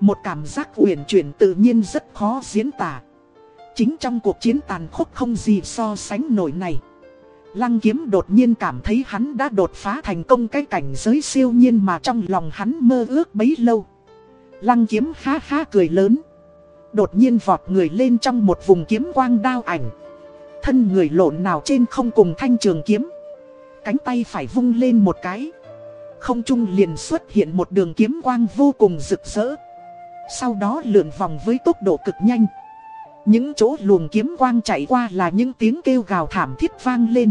Một cảm giác uyển chuyển tự nhiên rất khó diễn tả. Chính trong cuộc chiến tàn khốc không gì so sánh nổi này. Lăng kiếm đột nhiên cảm thấy hắn đã đột phá thành công cái cảnh giới siêu nhiên mà trong lòng hắn mơ ước bấy lâu. Lăng kiếm ha ha cười lớn. Đột nhiên vọt người lên trong một vùng kiếm quang đao ảnh. Thân người lộn nào trên không cùng thanh trường kiếm. Cánh tay phải vung lên một cái. Không trung liền xuất hiện một đường kiếm quang vô cùng rực rỡ. Sau đó lượn vòng với tốc độ cực nhanh. Những chỗ luồng kiếm quang chạy qua là những tiếng kêu gào thảm thiết vang lên.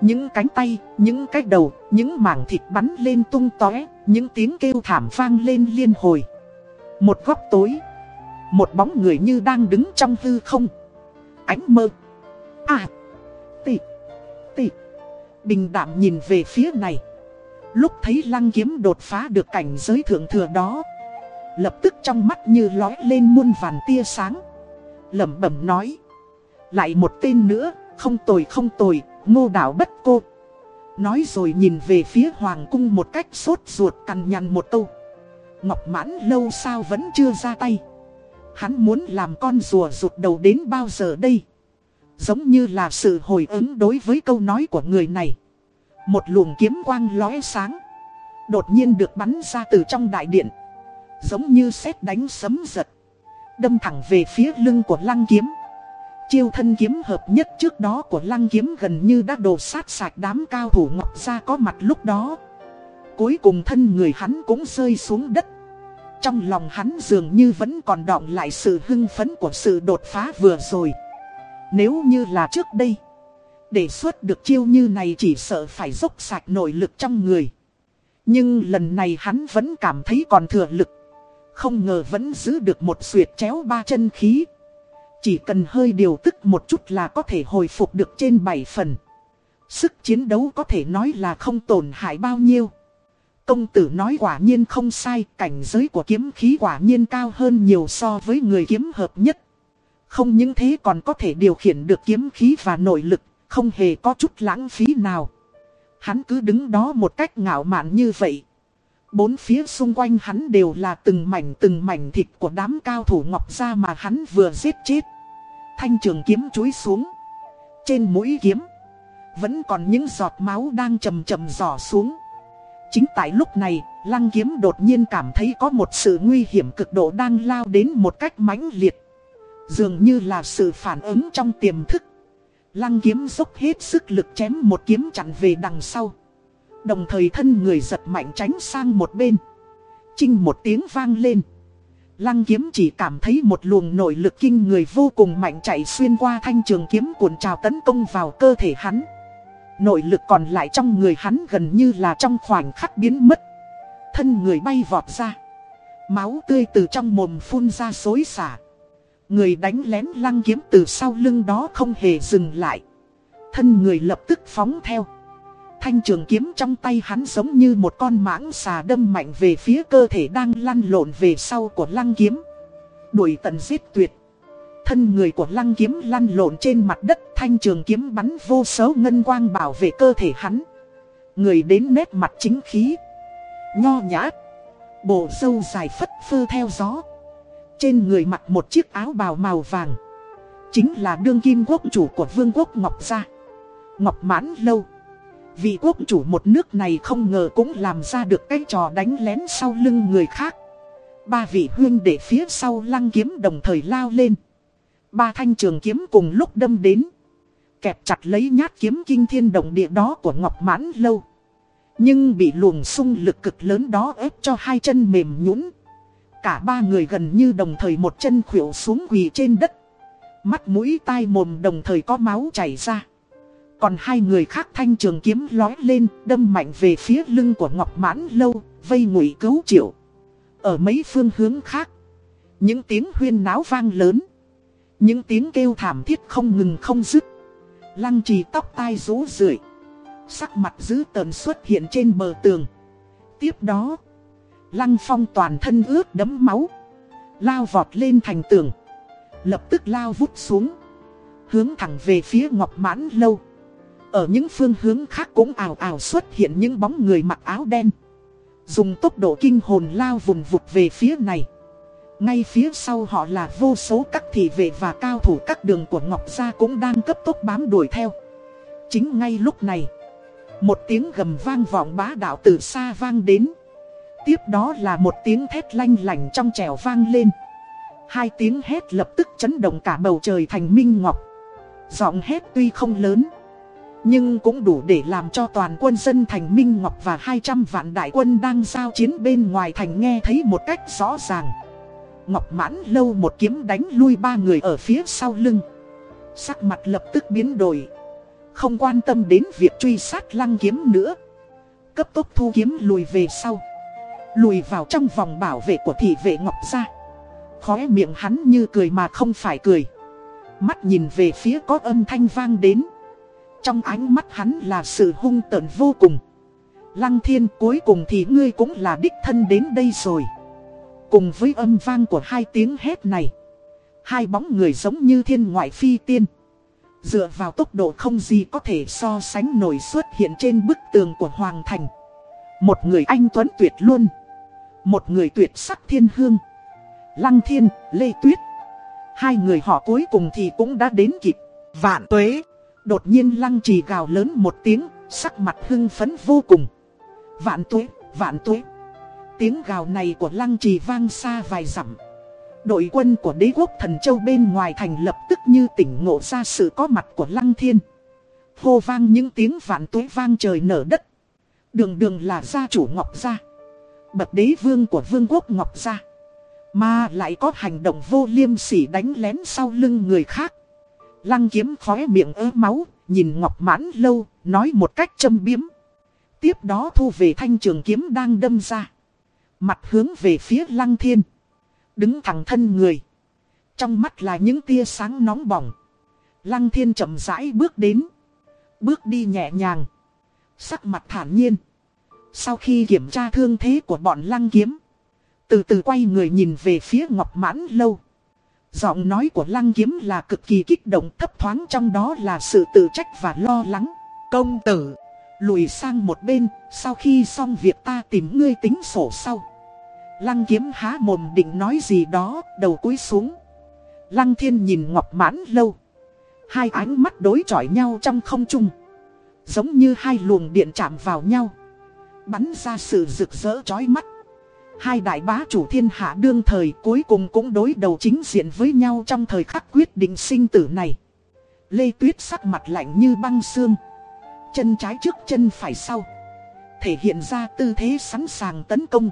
Những cánh tay, những cái đầu, những mảng thịt bắn lên tung tóe, những tiếng kêu thảm vang lên liên hồi. Một góc tối, một bóng người như đang đứng trong hư không. Ánh mơ. À, tị, tị. Bình đạm nhìn về phía này. Lúc thấy lăng kiếm đột phá được cảnh giới thượng thừa đó. Lập tức trong mắt như lói lên muôn vàn tia sáng. lẩm bẩm nói. Lại một tên nữa, không tồi không tồi, ngô đảo bất cô. Nói rồi nhìn về phía hoàng cung một cách sốt ruột cằn nhằn một câu. Ngọc mãn lâu sao vẫn chưa ra tay. Hắn muốn làm con rùa rụt đầu đến bao giờ đây? Giống như là sự hồi ứng đối với câu nói của người này. Một luồng kiếm quang lóe sáng. Đột nhiên được bắn ra từ trong đại điện. Giống như sét đánh sấm giật. Đâm thẳng về phía lưng của lăng kiếm. Chiêu thân kiếm hợp nhất trước đó của lăng kiếm gần như đã đổ sát sạch đám cao thủ ngọc ra có mặt lúc đó. Cuối cùng thân người hắn cũng rơi xuống đất. Trong lòng hắn dường như vẫn còn đọng lại sự hưng phấn của sự đột phá vừa rồi. Nếu như là trước đây, để xuất được chiêu như này chỉ sợ phải dốc sạch nội lực trong người. Nhưng lần này hắn vẫn cảm thấy còn thừa lực. Không ngờ vẫn giữ được một suyệt chéo ba chân khí. Chỉ cần hơi điều tức một chút là có thể hồi phục được trên 7 phần. Sức chiến đấu có thể nói là không tổn hại bao nhiêu. Công tử nói quả nhiên không sai, cảnh giới của kiếm khí quả nhiên cao hơn nhiều so với người kiếm hợp nhất. Không những thế còn có thể điều khiển được kiếm khí và nội lực, không hề có chút lãng phí nào. Hắn cứ đứng đó một cách ngạo mạn như vậy. Bốn phía xung quanh hắn đều là từng mảnh từng mảnh thịt của đám cao thủ ngọc ra mà hắn vừa giết chết. Thanh trường kiếm chúi xuống. Trên mũi kiếm, vẫn còn những giọt máu đang chầm chầm giỏ xuống. Chính tại lúc này, lăng kiếm đột nhiên cảm thấy có một sự nguy hiểm cực độ đang lao đến một cách mãnh liệt. Dường như là sự phản ứng trong tiềm thức. Lăng kiếm dốc hết sức lực chém một kiếm chặn về đằng sau. Đồng thời thân người giật mạnh tránh sang một bên. Trinh một tiếng vang lên. Lăng kiếm chỉ cảm thấy một luồng nội lực kinh người vô cùng mạnh chạy xuyên qua thanh trường kiếm cuộn trào tấn công vào cơ thể hắn. Nội lực còn lại trong người hắn gần như là trong khoảnh khắc biến mất. Thân người bay vọt ra. Máu tươi từ trong mồm phun ra xối xả. Người đánh lén lăng kiếm từ sau lưng đó không hề dừng lại. Thân người lập tức phóng theo. Thanh trường kiếm trong tay hắn giống như một con mãng xà đâm mạnh về phía cơ thể đang lăn lộn về sau của lăng kiếm. Đuổi tận giết tuyệt. Thân người của lăng kiếm lăn lộn trên mặt đất, thanh trường kiếm bắn vô số ngân quang bảo vệ cơ thể hắn. Người đến nét mặt chính khí. Nho nhã. Bộ sâu dài phất phơ theo gió. Trên người mặc một chiếc áo bào màu vàng. Chính là đương kim quốc chủ của vương quốc Ngọc Gia. Ngọc Mãn Lâu. Vị quốc chủ một nước này không ngờ cũng làm ra được cái trò đánh lén sau lưng người khác. Ba vị huyên để phía sau lăng kiếm đồng thời lao lên. Ba thanh trường kiếm cùng lúc đâm đến. Kẹp chặt lấy nhát kiếm kinh thiên động địa đó của Ngọc Mãn Lâu. Nhưng bị luồng xung lực cực lớn đó ép cho hai chân mềm nhũn. Cả ba người gần như đồng thời một chân khuỷu xuống quỳ trên đất. Mắt mũi tai mồm đồng thời có máu chảy ra. Còn hai người khác thanh trường kiếm lói lên đâm mạnh về phía lưng của Ngọc Mãn Lâu, vây ngụy cứu triệu. Ở mấy phương hướng khác, những tiếng huyên náo vang lớn. Những tiếng kêu thảm thiết không ngừng không dứt. Lăng trì tóc tai rũ rượi. Sắc mặt dữ tợn xuất hiện trên bờ tường. Tiếp đó, Lăng phong toàn thân ướt đấm máu. Lao vọt lên thành tường. Lập tức lao vút xuống Hướng thẳng về phía Ngọc Mãn Lâu ở những phương hướng khác cũng ảo ảo xuất hiện những bóng người mặc áo đen. Dùng tốc độ kinh hồn lao vùng vụt về phía này. Ngay phía sau họ là vô số các thị vệ và cao thủ các đường của Ngọc Gia cũng đang cấp tốc bám đuổi theo. Chính ngay lúc này, Một tiếng gầm vang vọng bá đạo từ xa vang đến. Tiếp đó là một tiếng thét lanh lành trong trèo vang lên. Hai tiếng hét lập tức chấn động cả bầu trời thành minh ngọc. Giọng hét tuy không lớn nhưng cũng đủ để làm cho toàn quân dân thành Minh Ngọc và 200 vạn đại quân đang giao chiến bên ngoài thành nghe thấy một cách rõ ràng. Ngọc mãn lâu một kiếm đánh lui ba người ở phía sau lưng. Sắc mặt lập tức biến đổi. Không quan tâm đến việc truy sát lăng kiếm nữa. Cấp tốc thu kiếm lùi về sau. Lùi vào trong vòng bảo vệ của thị vệ Ngọc ra. Khóe miệng hắn như cười mà không phải cười. Mắt nhìn về phía có âm thanh vang đến. Trong ánh mắt hắn là sự hung tợn vô cùng Lăng thiên cuối cùng thì ngươi cũng là đích thân đến đây rồi Cùng với âm vang của hai tiếng hét này Hai bóng người giống như thiên ngoại phi tiên Dựa vào tốc độ không gì có thể so sánh nổi xuất hiện trên bức tường của Hoàng Thành Một người anh Tuấn tuyệt luôn Một người tuyệt sắc thiên hương Lăng thiên, Lê Tuyết Hai người họ cuối cùng thì cũng đã đến kịp. Vạn tuế. Đột nhiên lăng trì gào lớn một tiếng, sắc mặt hưng phấn vô cùng. Vạn tuế, vạn tuế. Tiếng gào này của lăng trì vang xa vài dặm. Đội quân của đế quốc thần châu bên ngoài thành lập tức như tỉnh ngộ ra sự có mặt của lăng thiên. Hô vang những tiếng vạn tuế vang trời nở đất. Đường đường là gia chủ Ngọc Gia. Bậc đế vương của vương quốc Ngọc Gia. Mà lại có hành động vô liêm sỉ đánh lén sau lưng người khác. Lăng kiếm khóe miệng ớ máu, nhìn Ngọc Mãn lâu, nói một cách châm biếm. Tiếp đó thu về thanh trường kiếm đang đâm ra. Mặt hướng về phía lăng thiên. Đứng thẳng thân người. Trong mắt là những tia sáng nóng bỏng. Lăng thiên chậm rãi bước đến. Bước đi nhẹ nhàng. Sắc mặt thản nhiên. Sau khi kiểm tra thương thế của bọn lăng kiếm. Từ từ quay người nhìn về phía Ngọc Mãn Lâu. Giọng nói của Lăng Kiếm là cực kỳ kích động thấp thoáng trong đó là sự tự trách và lo lắng. Công tử, lùi sang một bên, sau khi xong việc ta tìm ngươi tính sổ sau. Lăng Kiếm há mồm định nói gì đó, đầu cúi xuống. Lăng Thiên nhìn Ngọc Mãn Lâu. Hai ánh mắt đối chọi nhau trong không trung. Giống như hai luồng điện chạm vào nhau. Bắn ra sự rực rỡ chói mắt. Hai đại bá chủ thiên hạ đương thời cuối cùng cũng đối đầu chính diện với nhau trong thời khắc quyết định sinh tử này. Lê Tuyết sắc mặt lạnh như băng xương. Chân trái trước chân phải sau. Thể hiện ra tư thế sẵn sàng tấn công.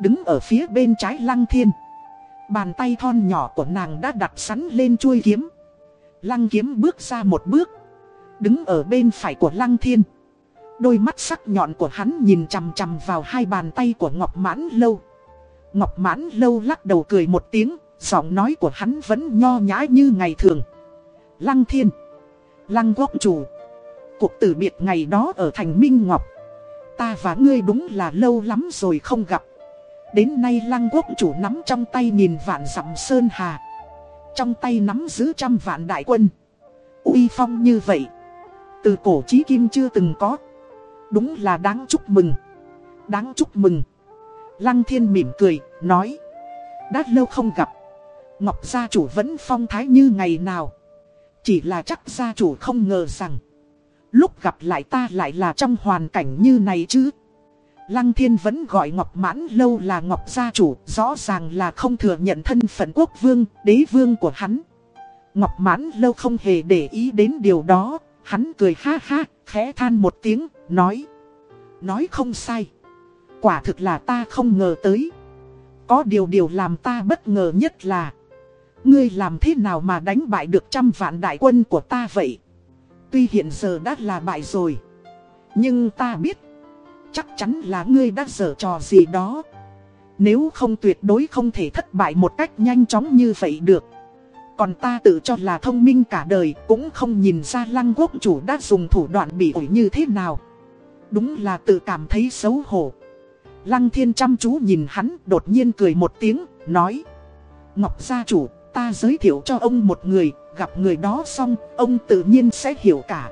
Đứng ở phía bên trái lăng thiên. Bàn tay thon nhỏ của nàng đã đặt sẵn lên chuôi kiếm. Lăng kiếm bước ra một bước. Đứng ở bên phải của lăng thiên. Đôi mắt sắc nhọn của hắn nhìn chằm chằm vào hai bàn tay của Ngọc Mãn Lâu. Ngọc Mãn Lâu lắc đầu cười một tiếng, giọng nói của hắn vẫn nho nhã như ngày thường. Lăng Thiên, Lăng Quốc Chủ, cuộc tử biệt ngày đó ở thành Minh Ngọc. Ta và ngươi đúng là lâu lắm rồi không gặp. Đến nay Lăng Quốc Chủ nắm trong tay nhìn vạn dặm sơn hà. Trong tay nắm giữ trăm vạn đại quân. uy phong như vậy. Từ cổ chí kim chưa từng có. Đúng là đáng chúc mừng. Đáng chúc mừng. Lăng thiên mỉm cười, nói. Đã lâu không gặp. Ngọc gia chủ vẫn phong thái như ngày nào. Chỉ là chắc gia chủ không ngờ rằng. Lúc gặp lại ta lại là trong hoàn cảnh như này chứ. Lăng thiên vẫn gọi Ngọc mãn lâu là Ngọc gia chủ. Rõ ràng là không thừa nhận thân phận quốc vương, đế vương của hắn. Ngọc mãn lâu không hề để ý đến điều đó. Hắn cười ha ha, khẽ than một tiếng, nói. Nói không sai. Quả thực là ta không ngờ tới. Có điều điều làm ta bất ngờ nhất là. Ngươi làm thế nào mà đánh bại được trăm vạn đại quân của ta vậy? Tuy hiện giờ đã là bại rồi. Nhưng ta biết. Chắc chắn là ngươi đã dở trò gì đó. Nếu không tuyệt đối không thể thất bại một cách nhanh chóng như vậy được. Còn ta tự cho là thông minh cả đời cũng không nhìn ra lăng quốc chủ đã dùng thủ đoạn bị ổi như thế nào. Đúng là tự cảm thấy xấu hổ. Lăng thiên chăm chú nhìn hắn đột nhiên cười một tiếng, nói. Ngọc gia chủ, ta giới thiệu cho ông một người, gặp người đó xong, ông tự nhiên sẽ hiểu cả.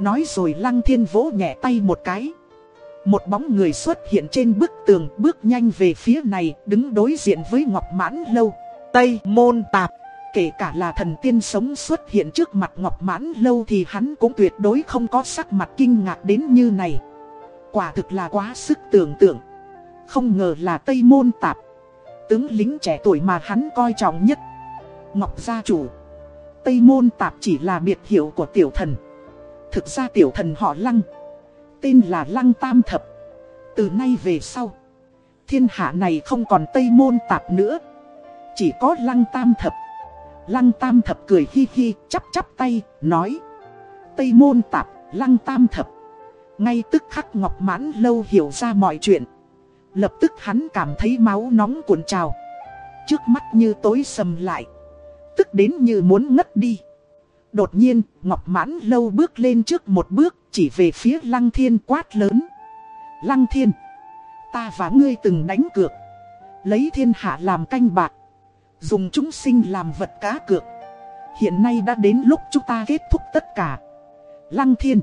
Nói rồi Lăng Thiên vỗ nhẹ tay một cái. Một bóng người xuất hiện trên bức tường, bước nhanh về phía này, đứng đối diện với Ngọc Mãn Lâu. Tây Môn Tạp, kể cả là thần tiên sống xuất hiện trước mặt Ngọc Mãn Lâu thì hắn cũng tuyệt đối không có sắc mặt kinh ngạc đến như này. Quả thực là quá sức tưởng tượng. Không ngờ là Tây Môn Tạp. Tướng lính trẻ tuổi mà hắn coi trọng nhất. Ngọc gia chủ. Tây Môn Tạp chỉ là biệt hiệu của tiểu thần. Thực ra tiểu thần họ Lăng. Tên là Lăng Tam Thập. Từ nay về sau. Thiên hạ này không còn Tây Môn Tạp nữa. Chỉ có Lăng Tam Thập. Lăng Tam Thập cười hi hi, chắp chắp tay, nói. Tây Môn Tạp, Lăng Tam Thập. Ngay tức khắc Ngọc Mãn Lâu hiểu ra mọi chuyện. Lập tức hắn cảm thấy máu nóng cuộn trào. Trước mắt như tối sầm lại. Tức đến như muốn ngất đi. Đột nhiên, Ngọc Mãn Lâu bước lên trước một bước, chỉ về phía Lăng Thiên quát lớn. Lăng Thiên, ta và ngươi từng đánh cược. Lấy thiên hạ làm canh bạc. Dùng chúng sinh làm vật cá cược. Hiện nay đã đến lúc chúng ta kết thúc tất cả. Lăng Thiên,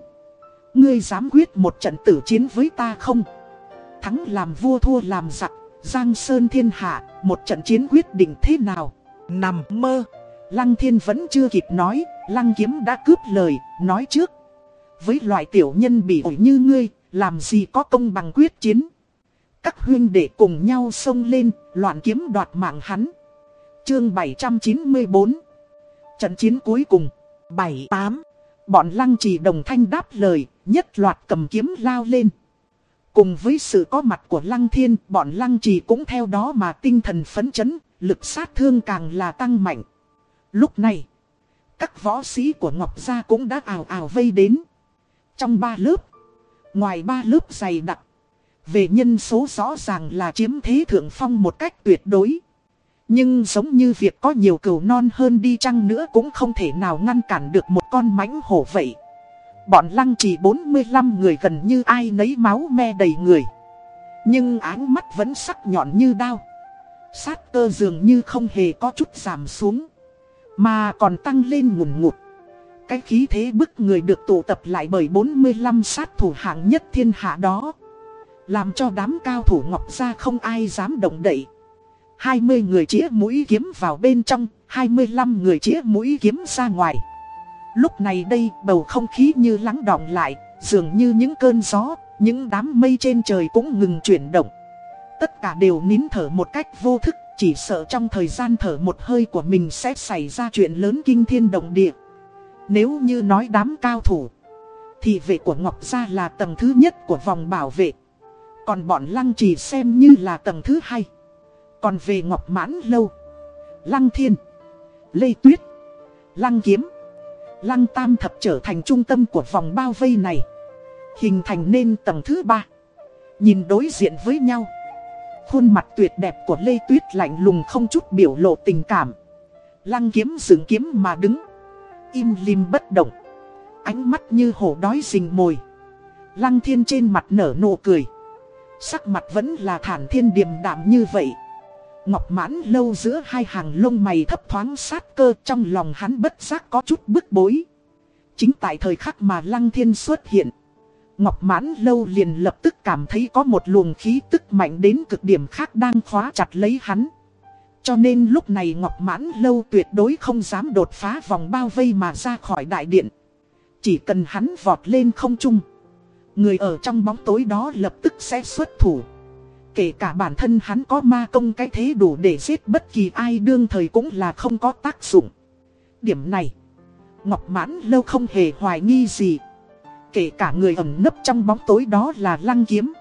ngươi dám quyết một trận tử chiến với ta không? Thắng làm vua thua làm giặc, Giang Sơn thiên hạ, một trận chiến quyết định thế nào? Nằm mơ. Lăng thiên vẫn chưa kịp nói, lăng kiếm đã cướp lời, nói trước. Với loại tiểu nhân bị ổi như ngươi, làm gì có công bằng quyết chiến. Các huyên đệ cùng nhau xông lên, loạn kiếm đoạt mạng hắn. Chương 794 Trận chiến cuối cùng 7-8 Bọn lăng trì đồng thanh đáp lời, nhất loạt cầm kiếm lao lên. Cùng với sự có mặt của lăng thiên, bọn lăng trì cũng theo đó mà tinh thần phấn chấn, lực sát thương càng là tăng mạnh. Lúc này, các võ sĩ của Ngọc Gia cũng đã ảo ảo vây đến. Trong ba lớp, ngoài ba lớp dày đặc, về nhân số rõ ràng là chiếm thế thượng phong một cách tuyệt đối. Nhưng giống như việc có nhiều cừu non hơn đi chăng nữa cũng không thể nào ngăn cản được một con mãnh hổ vậy. Bọn lăng chỉ 45 người gần như ai nấy máu me đầy người. Nhưng áng mắt vẫn sắc nhọn như đao. Sát cơ dường như không hề có chút giảm xuống. Mà còn tăng lên ngùn ngụt. Cái khí thế bức người được tụ tập lại bởi 45 sát thủ hạng nhất thiên hạ đó. Làm cho đám cao thủ ngọc ra không ai dám động đậy. 20 người chĩa mũi kiếm vào bên trong, 25 người chĩa mũi kiếm ra ngoài. Lúc này đây bầu không khí như lắng đọng lại, dường như những cơn gió, những đám mây trên trời cũng ngừng chuyển động. Tất cả đều nín thở một cách vô thức, chỉ sợ trong thời gian thở một hơi của mình sẽ xảy ra chuyện lớn kinh thiên động địa. Nếu như nói đám cao thủ, thì vệ của Ngọc Gia là tầng thứ nhất của vòng bảo vệ. Còn bọn Lăng chỉ xem như là tầng thứ hai. Còn về Ngọc Mãn Lâu, Lăng Thiên, Lê Tuyết, Lăng Kiếm, Lăng Tam Thập trở thành trung tâm của vòng bao vây này. Hình thành nên tầng thứ ba. Nhìn đối diện với nhau. Khuôn mặt tuyệt đẹp của Lê Tuyết lạnh lùng không chút biểu lộ tình cảm. Lăng kiếm dựng kiếm mà đứng. Im lim bất động. Ánh mắt như hổ đói rình mồi. Lăng thiên trên mặt nở nụ cười. Sắc mặt vẫn là thản thiên điềm đạm như vậy. Ngọc mãn lâu giữa hai hàng lông mày thấp thoáng sát cơ, trong lòng hắn bất giác có chút bức bối. Chính tại thời khắc mà lăng thiên xuất hiện. Ngọc mãn lâu liền lập tức cảm thấy có một luồng khí tức mạnh đến cực điểm khác đang khóa chặt lấy hắn. Cho nên lúc này Ngọc mãn lâu tuyệt đối không dám đột phá vòng bao vây mà ra khỏi đại điện. Chỉ cần hắn vọt lên không trung. Người ở trong bóng tối đó lập tức sẽ xuất thủ. Kể cả bản thân hắn có ma công cái thế đủ để giết bất kỳ ai đương thời cũng là không có tác dụng. Điểm này, Ngọc Mãn Lâu không hề hoài nghi gì. Kể cả người ẩn nấp trong bóng tối đó là Lăng Kiếm.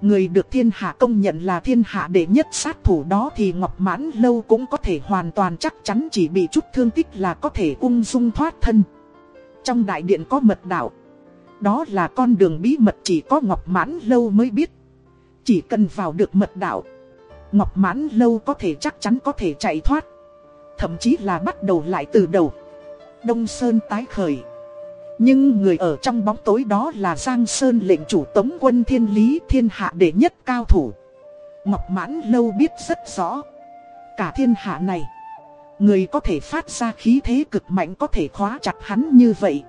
Người được thiên hạ công nhận là thiên hạ đệ nhất sát thủ đó thì Ngọc Mãn Lâu cũng có thể hoàn toàn chắc chắn chỉ bị chút thương tích là có thể ung dung thoát thân. Trong đại điện có mật đạo. Đó là con đường bí mật chỉ có Ngọc Mãn Lâu mới biết. Chỉ cần vào được mật đạo. Ngọc mãn lâu có thể chắc chắn có thể chạy thoát. Thậm chí là bắt đầu lại từ đầu. Đông Sơn tái khởi. Nhưng người ở trong bóng tối đó là Giang Sơn lệnh chủ tống quân thiên lý thiên hạ đệ nhất cao thủ. Ngọc mãn lâu biết rất rõ. Cả thiên hạ này, Người có thể phát ra khí thế cực mạnh có thể khóa chặt hắn như vậy.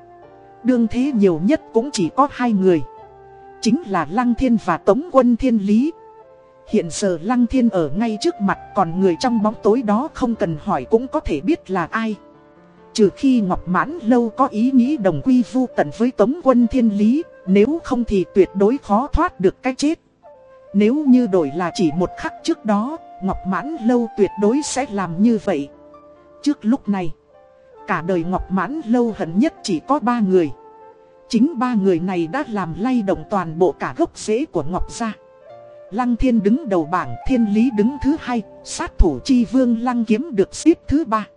Đương thế nhiều nhất cũng chỉ có hai người. Chính là Lăng Thiên và Tống Quân Thiên Lý. Hiện giờ Lăng Thiên ở ngay trước mặt, Còn người trong bóng tối đó không cần hỏi cũng có thể biết là ai. Trừ khi Ngọc Mãn Lâu có ý nghĩ đồng quy vu tận với Tống Quân Thiên Lý, Nếu không thì tuyệt đối khó thoát được cái chết. Nếu như đổi là chỉ một khắc trước đó, Ngọc Mãn Lâu tuyệt đối sẽ làm như vậy. Trước lúc này, Cả đời Ngọc Mãn Lâu hận nhất chỉ có ba người. Chính ba người này đã làm lay động toàn bộ cả gốc rễ của Ngọc Gia Lăng Thiên đứng đầu bảng, Thiên Lý đứng thứ hai, sát thủ chi vương Lăng Kiếm được xếp thứ ba.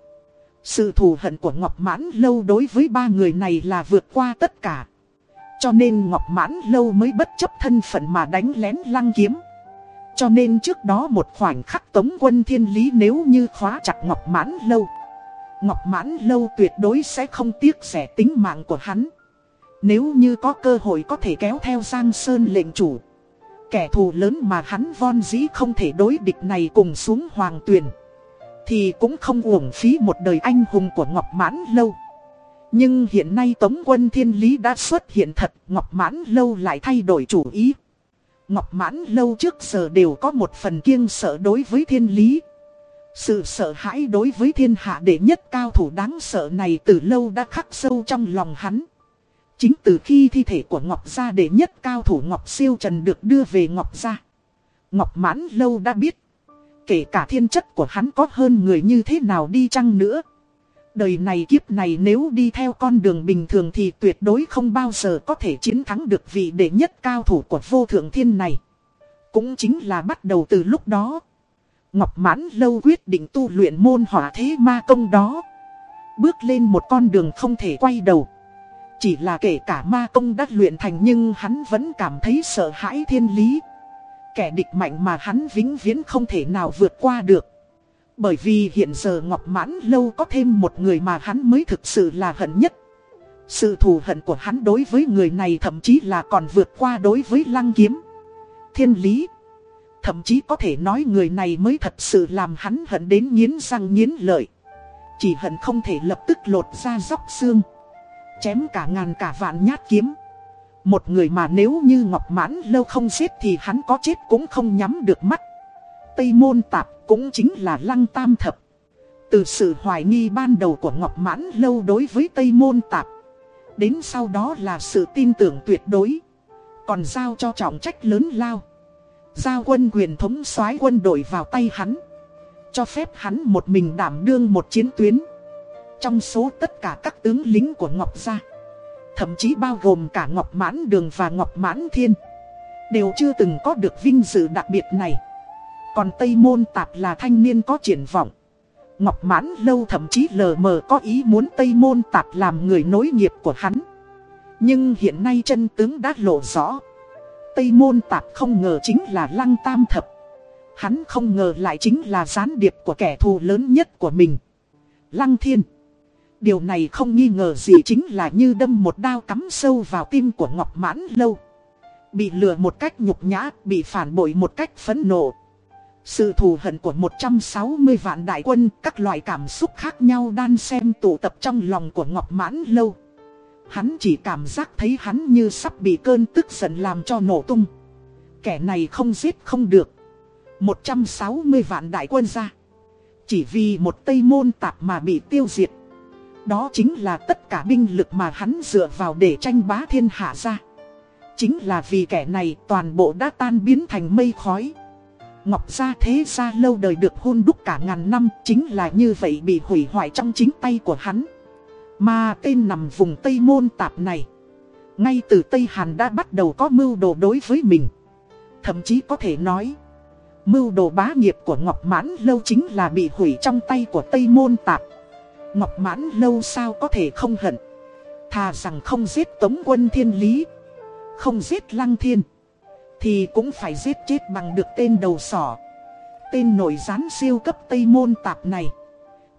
Sự thù hận của Ngọc Mãn Lâu đối với ba người này là vượt qua tất cả. Cho nên Ngọc Mãn Lâu mới bất chấp thân phận mà đánh lén Lăng Kiếm. Cho nên trước đó một khoảnh khắc tống quân Thiên Lý nếu như khóa chặt Ngọc Mãn Lâu. Ngọc Mãn Lâu tuyệt đối sẽ không tiếc rẻ tính mạng của hắn. Nếu như có cơ hội có thể kéo theo Giang Sơn lệnh chủ. Kẻ thù lớn mà hắn von dĩ không thể đối địch này cùng xuống hoàng tuyền. Thì cũng không uổng phí một đời anh hùng của Ngọc Mãn Lâu. Nhưng hiện nay Tống quân Thiên Lý đã xuất hiện thật, Ngọc Mãn Lâu lại thay đổi chủ ý. Ngọc Mãn Lâu trước giờ đều có một phần kiêng sợ đối với Thiên Lý. Sự sợ hãi đối với thiên hạ đệ nhất cao thủ đáng sợ này từ lâu đã khắc sâu trong lòng hắn. Chính từ khi thi thể của Ngọc Gia đệ nhất cao thủ Ngọc Siêu Trần được đưa về Ngọc Gia. Ngọc Mãn Lâu đã biết. Kể cả thiên chất của hắn có hơn người như thế nào đi chăng nữa. Đời này kiếp này nếu đi theo con đường bình thường thì tuyệt đối không bao giờ có thể chiến thắng được vị đệ nhất cao thủ của vô thượng thiên này. Cũng chính là bắt đầu từ lúc đó. Ngọc Mãn Lâu quyết định tu luyện môn hỏa thế ma công đó. Bước lên một con đường không thể quay đầu. Chỉ là kể cả ma công đã luyện thành nhưng hắn vẫn cảm thấy sợ hãi thiên lý. Kẻ địch mạnh mà hắn vĩnh viễn không thể nào vượt qua được. Bởi vì hiện giờ Ngọc Mãn Lâu có thêm một người mà hắn mới thực sự là hận nhất. Sự thù hận của hắn đối với người này thậm chí là còn vượt qua đối với Lăng Kiếm. Thiên lý. Thậm chí có thể nói người này mới thật sự làm hắn hận đến nghiến răng nghiến lợi. Chỉ hận không thể lập tức lột ra dốc xương. Chém cả ngàn cả vạn nhát kiếm. Một người mà nếu như Ngọc Mãn lâu không giết thì hắn có chết cũng không nhắm được mắt. Tây Môn Tạp cũng chính là Lăng Tam Thập. Từ sự hoài nghi ban đầu của Ngọc Mãn lâu đối với Tây Môn Tạp, Đến sau đó là sự tin tưởng tuyệt đối. Còn giao cho trọng trách lớn lao. Giao quân quyền thống soái quân đội vào tay hắn. Cho phép hắn một mình đảm đương một chiến tuyến trong số tất cả các tướng lính của Ngọc Gia. Thậm chí bao gồm cả Ngọc Mãn Đường và Ngọc Mãn Thiên. Đều chưa từng có được vinh dự đặc biệt này. Còn Tây Môn Tạp là thanh niên có triển vọng. Ngọc Mãn Lâu thậm chí lờ mờ có ý muốn Tây Môn Tạp làm người nối nghiệp của hắn. Nhưng hiện nay chân tướng đã lộ rõ. Tây Môn Tạp không ngờ chính là Lăng Tam Thập. Hắn không ngờ lại chính là gián điệp của kẻ thù lớn nhất của mình. Lăng Thiên. Điều này không nghi ngờ gì chính là như đâm một đao cắm sâu vào tim của Ngọc Mãn Lâu. Bị lừa một cách nhục nhã, bị phản bội một cách phẫn nộ. Sự thù hận của 160 vạn đại quân, các loại cảm xúc khác nhau đan xem tụ tập trong lòng của Ngọc Mãn Lâu. Hắn chỉ cảm giác thấy hắn như sắp bị cơn tức giận làm cho nổ tung. Kẻ này không giết không được. 160 vạn đại quân ra. Chỉ vì một tây môn tạp mà bị tiêu diệt. Đó chính là tất cả binh lực mà hắn dựa vào để tranh bá thiên hạ ra. Chính là vì kẻ này toàn bộ đã tan biến thành mây khói. Ngọc gia thế gia lâu đời được hôn đúc cả ngàn năm chính là như vậy bị hủy hoại trong chính tay của hắn. Mà tên nằm vùng Tây Môn Tạp này. Ngay từ Tây Hàn đã bắt đầu có mưu đồ đối với mình. Thậm chí có thể nói. Mưu đồ bá nghiệp của Ngọc Mãn Lâu chính là bị hủy trong tay của Tây Môn Tạp. Ngọc mãn lâu sao có thể không hận. Thà rằng không giết tống quân thiên lý, Không giết lăng thiên, Thì cũng phải giết chết bằng được tên đầu sỏ. Tên nổi gián siêu cấp Tây Môn Tạp này.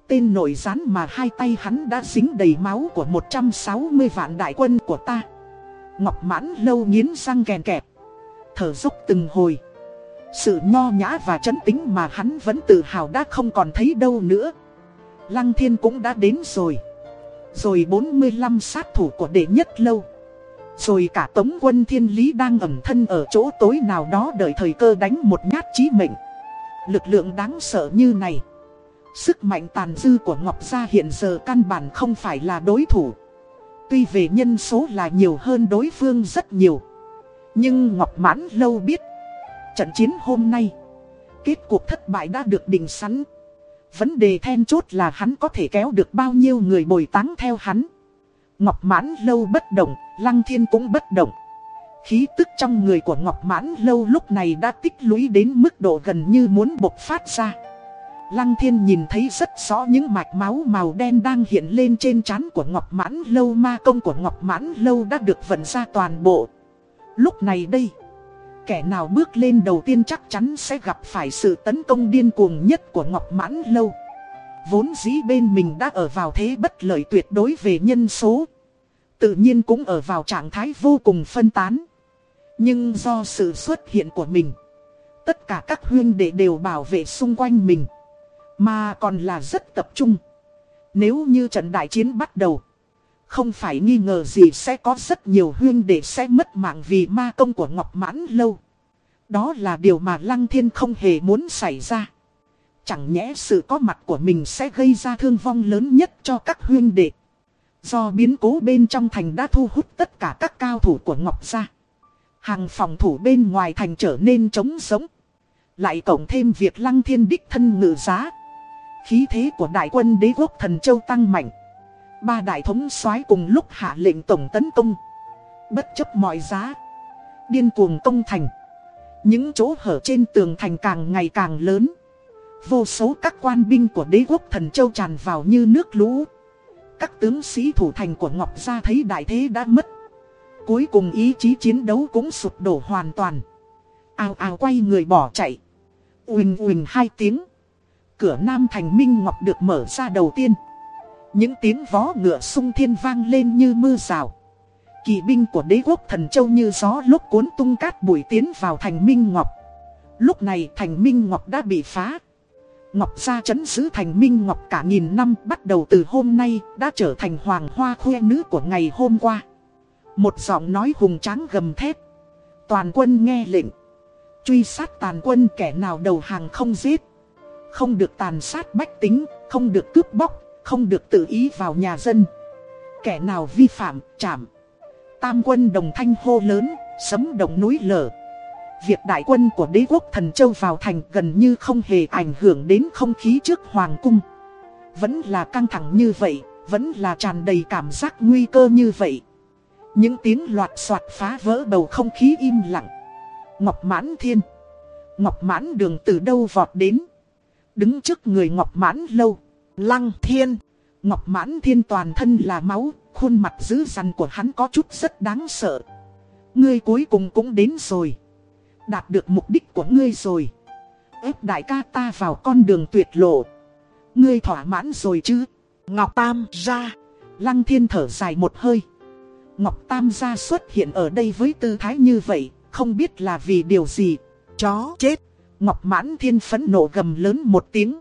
Tên nổi gián mà hai tay hắn đã dính đầy máu của 160 vạn đại quân của ta. Ngọc mãn lâu nghiến răng kèn kẹp, Thở dốc từng hồi. Sự nho nhã và chấn tính mà hắn vẫn tự hào đã không còn thấy đâu nữa. Lăng thiên cũng đã đến rồi. Rồi 45 sát thủ của đệ nhất lâu. Rồi cả tống quân thiên lý đang ẩn thân ở chỗ tối nào đó đợi thời cơ đánh một nhát chí mệnh. Lực lượng đáng sợ như này. Sức mạnh tàn dư của Ngọc Gia hiện giờ căn bản không phải là đối thủ. Tuy về nhân số là nhiều hơn đối phương rất nhiều. Nhưng Ngọc Mãn lâu biết, Trận chiến hôm nay, Kết cuộc thất bại đã được định sẵn. Vấn đề then chốt là hắn có thể kéo được bao nhiêu người bồi táng theo hắn. Ngọc Mãn lâu bất động, Lăng Thiên cũng bất động. Khí tức trong người của Ngọc Mãn lâu lúc này đã tích lũy đến mức độ gần như muốn bộc phát ra. Lăng thiên nhìn thấy rất rõ những mạch máu màu đen đang hiện lên trên trán của Ngọc Mãn Lâu ma công của Ngọc Mãn Lâu đã được vận ra toàn bộ. Lúc này đây, kẻ nào bước lên đầu tiên chắc chắn sẽ gặp phải sự tấn công điên cuồng nhất của Ngọc Mãn Lâu. Vốn dĩ bên mình đã ở vào thế bất lợi tuyệt đối về nhân số. Tự nhiên cũng ở vào trạng thái vô cùng phân tán. Nhưng do sự xuất hiện của mình, tất cả các huyên đệ đều bảo vệ xung quanh mình. Mà còn là rất tập trung. Nếu như trận đại chiến bắt đầu. Không phải nghi ngờ gì sẽ có rất nhiều huyên để sẽ mất mạng vì ma công của Ngọc Mãn Lâu. Đó là điều mà Lăng Thiên không hề muốn xảy ra. Chẳng nhẽ sự có mặt của mình sẽ gây ra thương vong lớn nhất cho các huyên đệ. Do biến cố bên trong thành đã thu hút tất cả các cao thủ của Ngọc ra. Hàng phòng thủ bên ngoài thành trở nên trống sống. Lại cộng thêm việc Lăng Thiên đích thân ngự giá. Khí thế của đại quân đế quốc thần châu tăng mạnh. Ba đại thống soái cùng lúc hạ lệnh tổng tấn công. Bất chấp mọi giá. Điên cuồng công thành. Những chỗ hở trên tường thành càng ngày càng lớn. Vô số các quan binh của đế quốc thần châu tràn vào như nước lũ. Các tướng sĩ thủ thành của Ngọc Gia thấy đại thế đã mất. Cuối cùng ý chí chiến đấu cũng sụp đổ hoàn toàn. Ào ào quay người bỏ chạy. Uỳnh uỳnh hai tiếng cửa Nam Thành Minh Ngọc được mở ra đầu tiên. Những tiếng vó ngựa sung thiên vang lên như mưa rào. kỵ binh của đế quốc thần châu như gió lúc cuốn tung cát bụi tiến vào thành Minh Ngọc. Lúc này thành Minh Ngọc đã bị phá. Ngọc gia chấn giữ thành Minh Ngọc cả nghìn năm bắt đầu từ hôm nay đã trở thành hoàng hoa khoe nữ của ngày hôm qua. Một giọng nói hùng tráng gầm thét. Toàn quân nghe lệnh. Truy sát tàn quân kẻ nào đầu hàng không giết. Không được tàn sát bách tính, không được cướp bóc, không được tự ý vào nhà dân. Kẻ nào vi phạm, chạm. Tam quân đồng thanh hô lớn, sấm động núi lở. Việc đại quân của đế quốc thần châu vào thành gần như không hề ảnh hưởng đến không khí trước hoàng cung. Vẫn là căng thẳng như vậy, vẫn là tràn đầy cảm giác nguy cơ như vậy. Những tiếng loạt soạt phá vỡ bầu không khí im lặng. Ngọc mãn thiên. Ngọc mãn đường từ đâu vọt đến đứng trước người Ngọc Mãn Lâu. Lăng Thiên. Ngọc Mãn Thiên toàn thân là máu, khuôn mặt dữ dằn của hắn có chút rất đáng sợ. Ngươi cuối cùng cũng đến rồi. Đạt được mục đích của ngươi rồi. ép đại ca ta vào con đường tuyệt lộ. Ngươi thỏa mãn rồi chứ. Ngọc Tam ra. Lăng Thiên thở dài một hơi. Ngọc Tam gia xuất hiện ở đây với tư thái như vậy, không biết là vì điều gì. Chó chết. Ngọc Mãn Thiên phấn nộ gầm lớn một tiếng.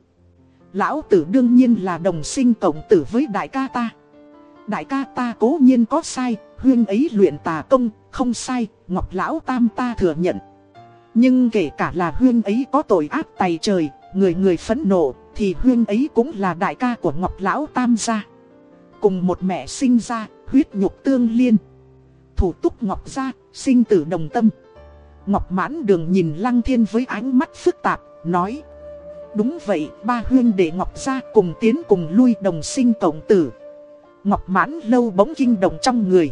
Lão tử đương nhiên là đồng sinh cộng tử với đại ca ta. Đại ca ta cố nhiên có sai, huyên ấy luyện tà công, không sai, Ngọc Lão Tam ta thừa nhận. Nhưng kể cả là huyên ấy có tội ác tày trời, người người phẫn nộ, thì huyên ấy cũng là đại ca của Ngọc Lão Tam gia. Cùng một mẹ sinh ra, huyết nhục tương liên. Thủ túc Ngọc gia, sinh tử đồng tâm. Ngọc mãn đường nhìn lăng thiên với ánh mắt phức tạp, nói Đúng vậy, ba huyên đệ Ngọc ra cùng tiến cùng lui đồng sinh cộng tử. Ngọc mãn lâu bỗng kinh động trong người.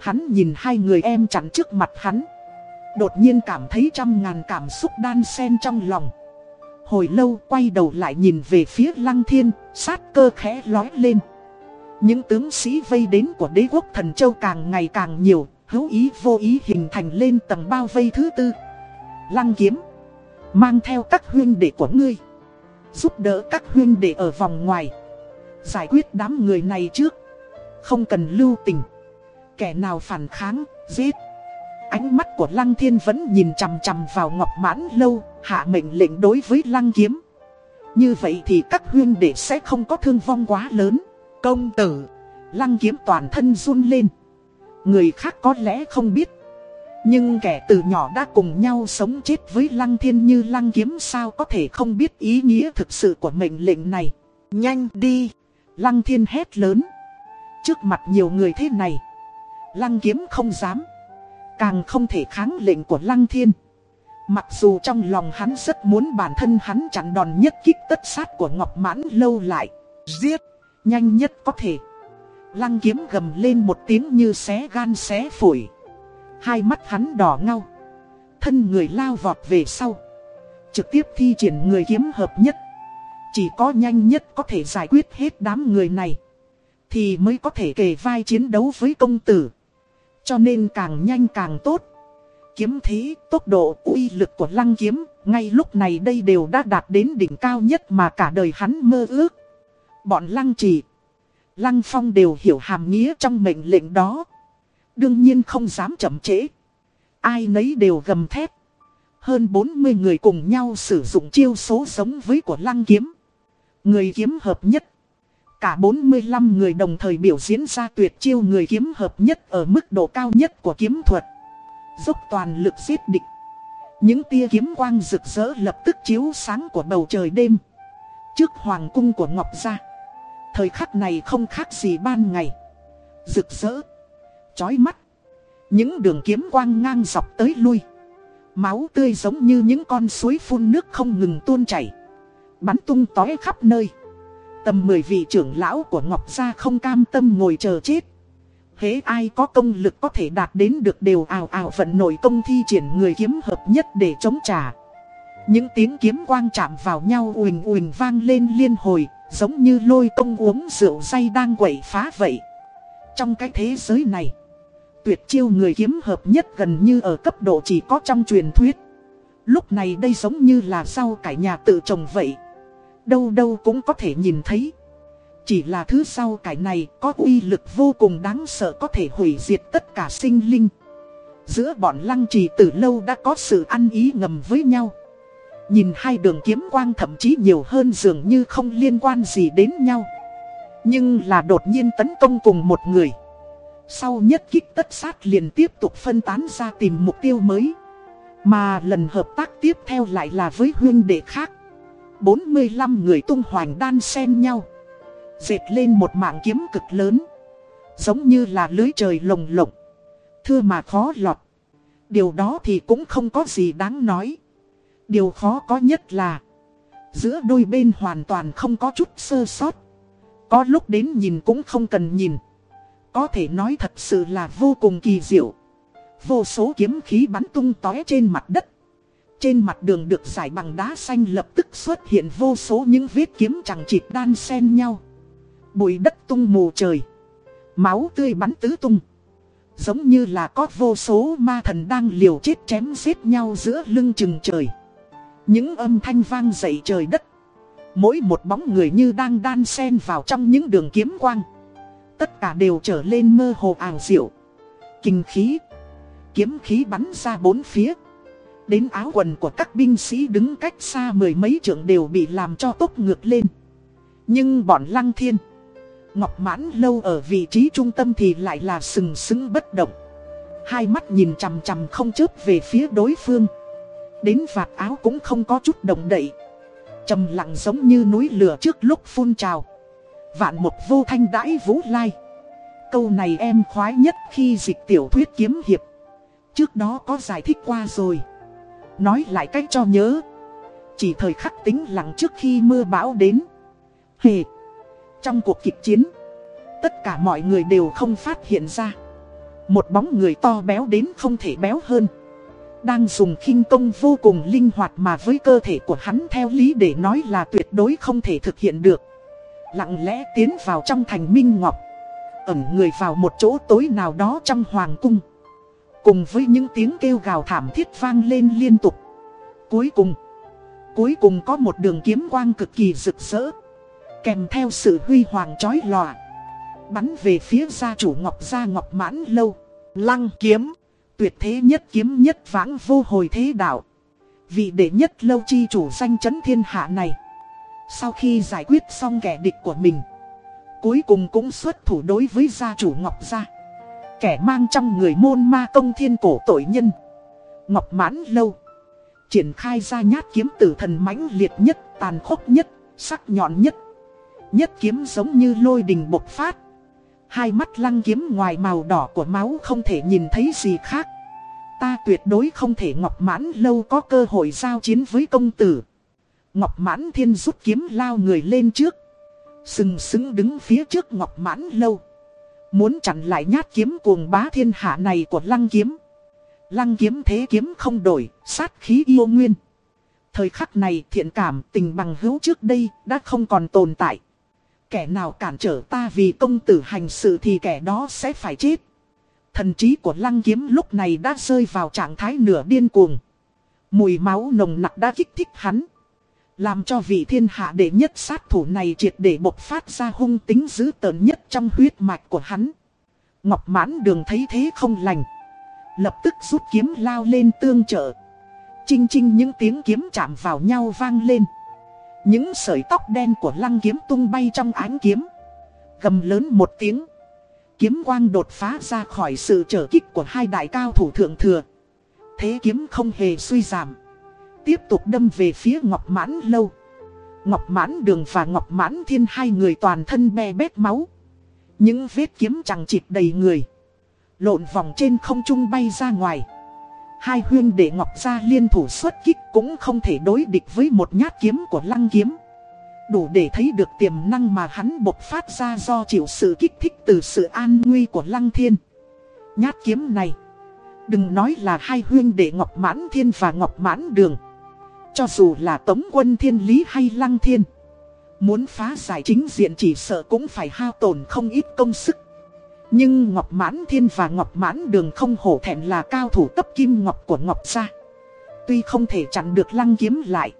Hắn nhìn hai người em chắn trước mặt hắn. Đột nhiên cảm thấy trăm ngàn cảm xúc đan xen trong lòng. Hồi lâu quay đầu lại nhìn về phía lăng thiên, sát cơ khẽ lói lên. Những tướng sĩ vây đến của đế quốc thần châu càng ngày càng nhiều hữu ý vô ý hình thành lên tầng bao vây thứ tư. Lăng kiếm, mang theo các huyên đệ của ngươi, giúp đỡ các huyên đệ ở vòng ngoài, giải quyết đám người này trước, không cần lưu tình. Kẻ nào phản kháng, giết. Ánh mắt của Lăng Thiên vẫn nhìn chằm chằm vào Ngọc Mãn Lâu, hạ mệnh lệnh đối với Lăng Kiếm. Như vậy thì các huyên đệ sẽ không có thương vong quá lớn. Công tử, lăng kiếm toàn thân run lên. Người khác có lẽ không biết. Nhưng kẻ từ nhỏ đã cùng nhau sống chết với lăng thiên như lăng kiếm sao có thể không biết ý nghĩa thực sự của mệnh lệnh này. Nhanh đi! Lăng thiên hét lớn. Trước mặt nhiều người thế này, lăng kiếm không dám. Càng không thể kháng lệnh của lăng thiên. Mặc dù trong lòng hắn rất muốn bản thân hắn chặn đòn nhất kích tất sát của Ngọc Mãn lâu lại. Giết! Nhanh nhất có thể. Lăng kiếm gầm lên một tiếng như xé gan xé phổi. Hai mắt hắn đỏ ngau Thân người lao vọt về sau. Trực tiếp thi triển người kiếm hợp nhất. Chỉ có nhanh nhất có thể giải quyết hết đám người này. Thì mới có thể kề vai chiến đấu với công tử. Cho nên càng nhanh càng tốt. Kiếm thế, tốc độ, uy lực của lăng kiếm, ngay lúc này đây đều đã đạt đến đỉnh cao nhất mà cả đời hắn mơ ước. Bọn lăng trì, lăng phong đều hiểu hàm nghĩa trong mệnh lệnh đó. Đương nhiên không dám chậm trễ. Ai nấy đều gầm thép. Hơn 40 người cùng nhau sử dụng chiêu số giống với của lăng kiếm. Người kiếm hợp nhất. Cả 45 người đồng thời biểu diễn ra tuyệt chiêu người kiếm hợp nhất ở mức độ cao nhất của kiếm thuật. Dốc toàn lực giết địch. Những tia kiếm quang rực rỡ lập tức chiếu sáng của bầu trời đêm. Trước hoàng cung của Ngọc Gia. Thời khắc này không khác gì ban ngày. Rực rỡ. Chói mắt. Những đường kiếm quang ngang dọc tới lui. Máu tươi giống như những con suối phun nước không ngừng tuôn chảy. Bắn tung tói khắp nơi. Tầm 10 vị trưởng lão của Ngọc Gia không cam tâm ngồi chờ chết. Hế ai có công lực có thể đạt đến được đều ào ào vận nổi công thi triển người kiếm hợp nhất để chống trả. Những tiếng kiếm quang chạm vào nhau ùn ùn vang lên liên hồi, giống như lôi công uống rượu say đang quậy phá vậy. Trong cái thế giới này, tuyệt chiêu người kiếm hợp nhất gần như ở cấp độ chỉ có trong truyền thuyết. Lúc này đây giống như là sau cải nhà tự trồng vậy. Đâu đâu cũng có thể nhìn thấy. Chỉ là thứ sau cải này có uy lực vô cùng đáng sợ có thể hủy diệt tất cả sinh linh. Giữa bọn lăng trì từ lâu đã có sự ăn ý ngầm với nhau. Nhìn hai đường kiếm quang thậm chí nhiều hơn dường như không liên quan gì đến nhau. Nhưng là đột nhiên tấn công cùng một người. Sau nhất kích tất sát liền tiếp tục phân tán ra tìm mục tiêu mới. Mà lần hợp tác tiếp theo lại là với huyên đệ khác. 45 người tung hoành đan xen nhau. Dệt lên một mạng kiếm cực lớn. Giống như là lưới trời lồng lộng. Thưa mà khó lọt. Điều đó thì cũng không có gì đáng nói. Điều khó có nhất là, Giữa đôi bên hoàn toàn không có chút sơ sót Có lúc đến nhìn cũng không cần nhìn có thể nói thật sự là vô cùng kỳ diệu. Vô số kiếm khí bắn tung tóe trên mặt đất. Trên mặt đường được giải bằng đá xanh lập tức xuất hiện vô số những vết kiếm chẳng chịt đan xen nhau. Bụi đất tung mù trời. Máu tươi bắn tứ tung. Giống như là có vô số ma thần đang liều chết chém giết nhau giữa lưng chừng trời. Những âm thanh vang dậy trời đất. Mỗi một bóng người như đang đan xen vào trong những đường kiếm quang. Tất cả đều trở lên mơ hồ ảo diệu. Kinh khí, Kiếm khí bắn ra bốn phía. Đến áo quần của các binh sĩ đứng cách xa mười mấy trượng đều bị làm cho tốc ngược lên. Nhưng bọn lăng thiên, Ngọc mãn lâu ở vị trí trung tâm thì lại là sừng sững bất động. Hai mắt nhìn chằm chằm không chớp về phía đối phương. Đến vạt áo cũng không có chút động đậy. Trầm lặng giống như núi lửa trước lúc phun trào. Vạn một vô thanh đãi vũ lai. Câu này em khoái nhất khi dịch tiểu thuyết kiếm hiệp. Trước đó có giải thích qua rồi. Nói lại cách cho nhớ. Chỉ thời khắc tính lặng trước khi mưa bão đến. Hề. Trong cuộc kịch chiến, Tất cả mọi người đều không phát hiện ra. Một bóng người to béo đến không thể béo hơn. Đang dùng khinh công vô cùng linh hoạt mà với cơ thể của hắn theo lý để nói là tuyệt đối không thể thực hiện được. Lặng lẽ tiến vào trong thành Minh Ngọc. Ẩn người vào một chỗ tối nào đó trong hoàng cung. Cùng với những tiếng kêu gào thảm thiết vang lên liên tục. Cuối cùng, cuối cùng có một đường kiếm quang cực kỳ rực rỡ. Kèm theo sự huy hoàng chói lòa. Bắn về phía gia chủ Ngọc Gia Ngọc Mãn Lâu. Lăng kiếm tuyệt thế nhất kiếm nhất vãng vô hồi thế đạo. Vị đệ nhất lâu chi chủ danh chấn thiên hạ này. Sau khi giải quyết xong kẻ địch của mình Cuối cùng cũng xuất thủ đối với gia chủ Ngọc Gia. Kẻ mang trong người môn ma công thiên cổ tội nhân Ngọc mãn lâu. Triển khai ra nhát kiếm tử thần mãnh liệt nhất, tàn khốc nhất, sắc nhọn nhất. Nhất kiếm giống như lôi đình bộc phát. Hai mắt lăng kiếm ngoài màu đỏ của máu không thể nhìn thấy gì khác. Ta tuyệt đối không thể Ngọc Mãn lâu có cơ hội giao chiến với công tử. Ngọc Mãn Thiên rút kiếm lao người lên trước. Sừng sững đứng phía trước Ngọc Mãn lâu. Muốn chặn lại nhát kiếm cuồng bá thiên hạ này của lăng kiếm. Lăng kiếm thế kiếm không đổi, sát khí yêu nguyên. Thời khắc này thiện cảm tình bằng hữu trước đây đã không còn tồn tại. Kẻ nào cản trở ta vì công tử hành sự thì kẻ đó sẽ phải chết. Thần trí của lăng kiếm lúc này đã rơi vào trạng thái nửa điên cuồng. Mùi máu nồng nặc đã kích thích hắn. Làm cho vị thiên hạ đệ nhất sát thủ này triệt để bộc phát ra hung tính dữ tợn nhất trong huyết mạch của hắn. Ngọc mãn đường thấy thế không lành. Lập tức rút kiếm lao lên tương trợ. Chinh chinh những tiếng kiếm chạm vào nhau vang lên. Những sợi tóc đen của lăng kiếm tung bay trong ánh kiếm. Gầm lớn một tiếng. Kiếm quang đột phá ra khỏi sự trở kích của hai đại cao thủ thượng thừa. Thế kiếm không hề suy giảm tiếp tục đâm về phía Ngọc Mãn Lâu. Ngọc Mãn Đường và Ngọc Mãn Thiên hai người toàn thân be bét máu. Những vết kiếm chẳng chịt đầy người. Lộn vòng trên không trung bay ra ngoài. Hai huyên để Ngọc gia liên thủ xuất kích cũng không thể đối địch với một nhát kiếm của lăng kiếm. Đủ để thấy được tiềm năng mà hắn bộc phát ra do chịu sự kích thích từ sự an nguy của lăng thiên. Nhát kiếm này. Đừng nói là hai huyên để Ngọc Mãn Thiên và Ngọc Mãn Đường. Cho dù là Tống quân Thiên Lý hay Lăng Thiên, Muốn phá giải chính diện chỉ sợ cũng phải hao tổn không ít công sức. Nhưng Ngọc Mãn Thiên và Ngọc Mãn Đường không hổ thẹn là cao thủ cấp kim ngọc của Ngọc Gia. Tuy không thể chặn được lăng kiếm lại,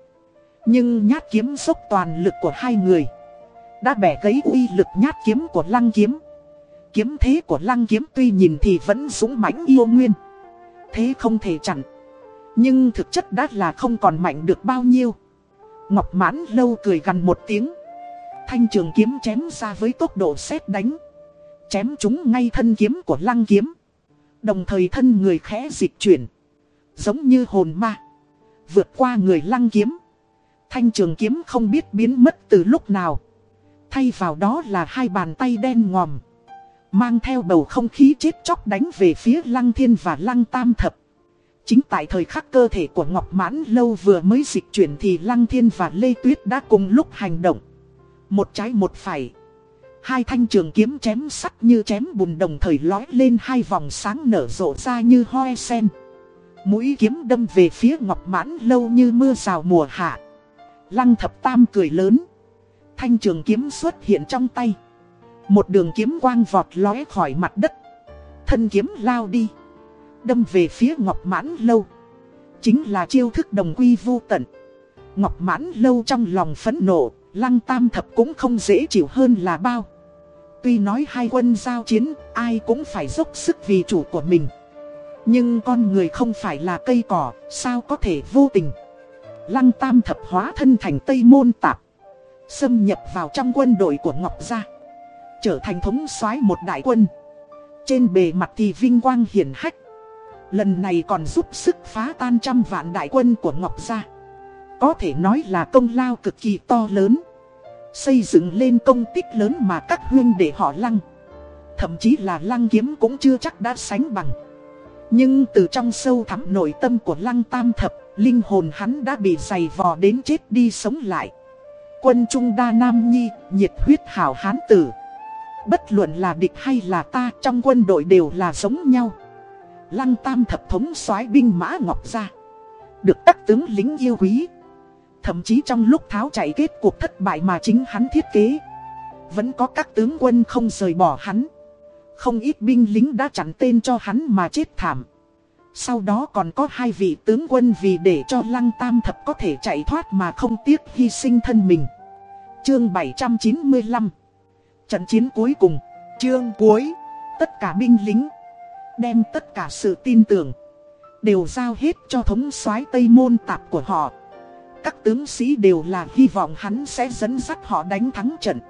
Nhưng nhát kiếm dốc toàn lực của hai người, Đã bẻ gấy uy lực nhát kiếm của lăng kiếm. Kiếm thế của lăng kiếm tuy nhìn thì vẫn dũng mãnh yêu nguyên, Thế không thể chặn nhưng thực chất đã là không còn mạnh được bao nhiêu. Ngọc mãn lâu cười gần một tiếng. Thanh trường kiếm chém ra với tốc độ xét đánh. Chém chúng ngay thân kiếm của lăng kiếm. Đồng thời thân người khẽ dịch chuyển. Giống như hồn ma. Vượt qua người lăng kiếm. Thanh trường kiếm không biết biến mất từ lúc nào. Thay vào đó là hai bàn tay đen ngòm. Mang theo bầu không khí chết chóc đánh về phía lăng thiên và lăng tam thập. Chính tại thời khắc cơ thể của Ngọc Mãn Lâu vừa mới dịch chuyển thì Lăng Thiên và Lê Tuyết đã cùng lúc hành động. Một trái một phải. Hai thanh trường kiếm chém sắt như chém bùn đồng thời lói lên hai vòng sáng nở rộ ra như hoe sen. Mũi kiếm đâm về phía Ngọc Mãn Lâu như mưa rào mùa hạ. Lăng thập tam cười lớn. Thanh trường kiếm xuất hiện trong tay. Một đường kiếm quang vọt lói khỏi mặt đất. Thân kiếm lao đi đâm về phía Ngọc Mãn Lâu. Chính là chiêu thức đồng quy vô tận. Ngọc Mãn Lâu trong lòng phẫn nộ, Lăng Tam Thập cũng không dễ chịu hơn là bao. Tuy nói hai quân giao chiến, ai cũng phải dốc sức vì chủ của mình. Nhưng con người không phải là cây cỏ, sao có thể vô tình. Lăng Tam Thập hóa thân thành Tây Môn Tạp. Xâm nhập vào trong quân đội của Ngọc Gia. Trở thành thống soái một đại quân. Trên bề mặt thì vinh quang hiển hách. Lần này còn giúp sức phá tan trăm vạn đại quân của Ngọc Gia. Có thể nói là công lao cực kỳ to lớn. Xây dựng lên công tích lớn mà các huyên để họ lăng. Thậm chí là lăng kiếm cũng chưa chắc đã sánh bằng. Nhưng từ trong sâu thẳm nội tâm của lăng tam thập Linh hồn hắn đã bị dày vò đến chết đi sống lại. Quân Trung Đa Nam Nhi, nhiệt huyết hảo hán tử. Bất luận là địch hay là ta trong quân đội đều là giống nhau. Lăng tam thập thống soái binh mã ngọc ra Được các tướng lính yêu quý. Thậm chí trong lúc tháo chạy kết cuộc thất bại mà chính hắn thiết kế. Vẫn có các tướng quân không rời bỏ hắn. Không ít binh lính đã chặn tên cho hắn mà chết thảm. Sau đó còn có hai vị tướng quân vì để cho lăng tam thập có thể chạy thoát mà không tiếc hy sinh thân mình. Chương 795 Trận chiến cuối cùng. Chương cuối. Tất cả binh lính đem tất cả sự tin tưởng, đều giao hết cho thống soái Tây Môn Tạp của họ. Các tướng sĩ đều là hy vọng hắn sẽ dẫn dắt họ đánh thắng trận,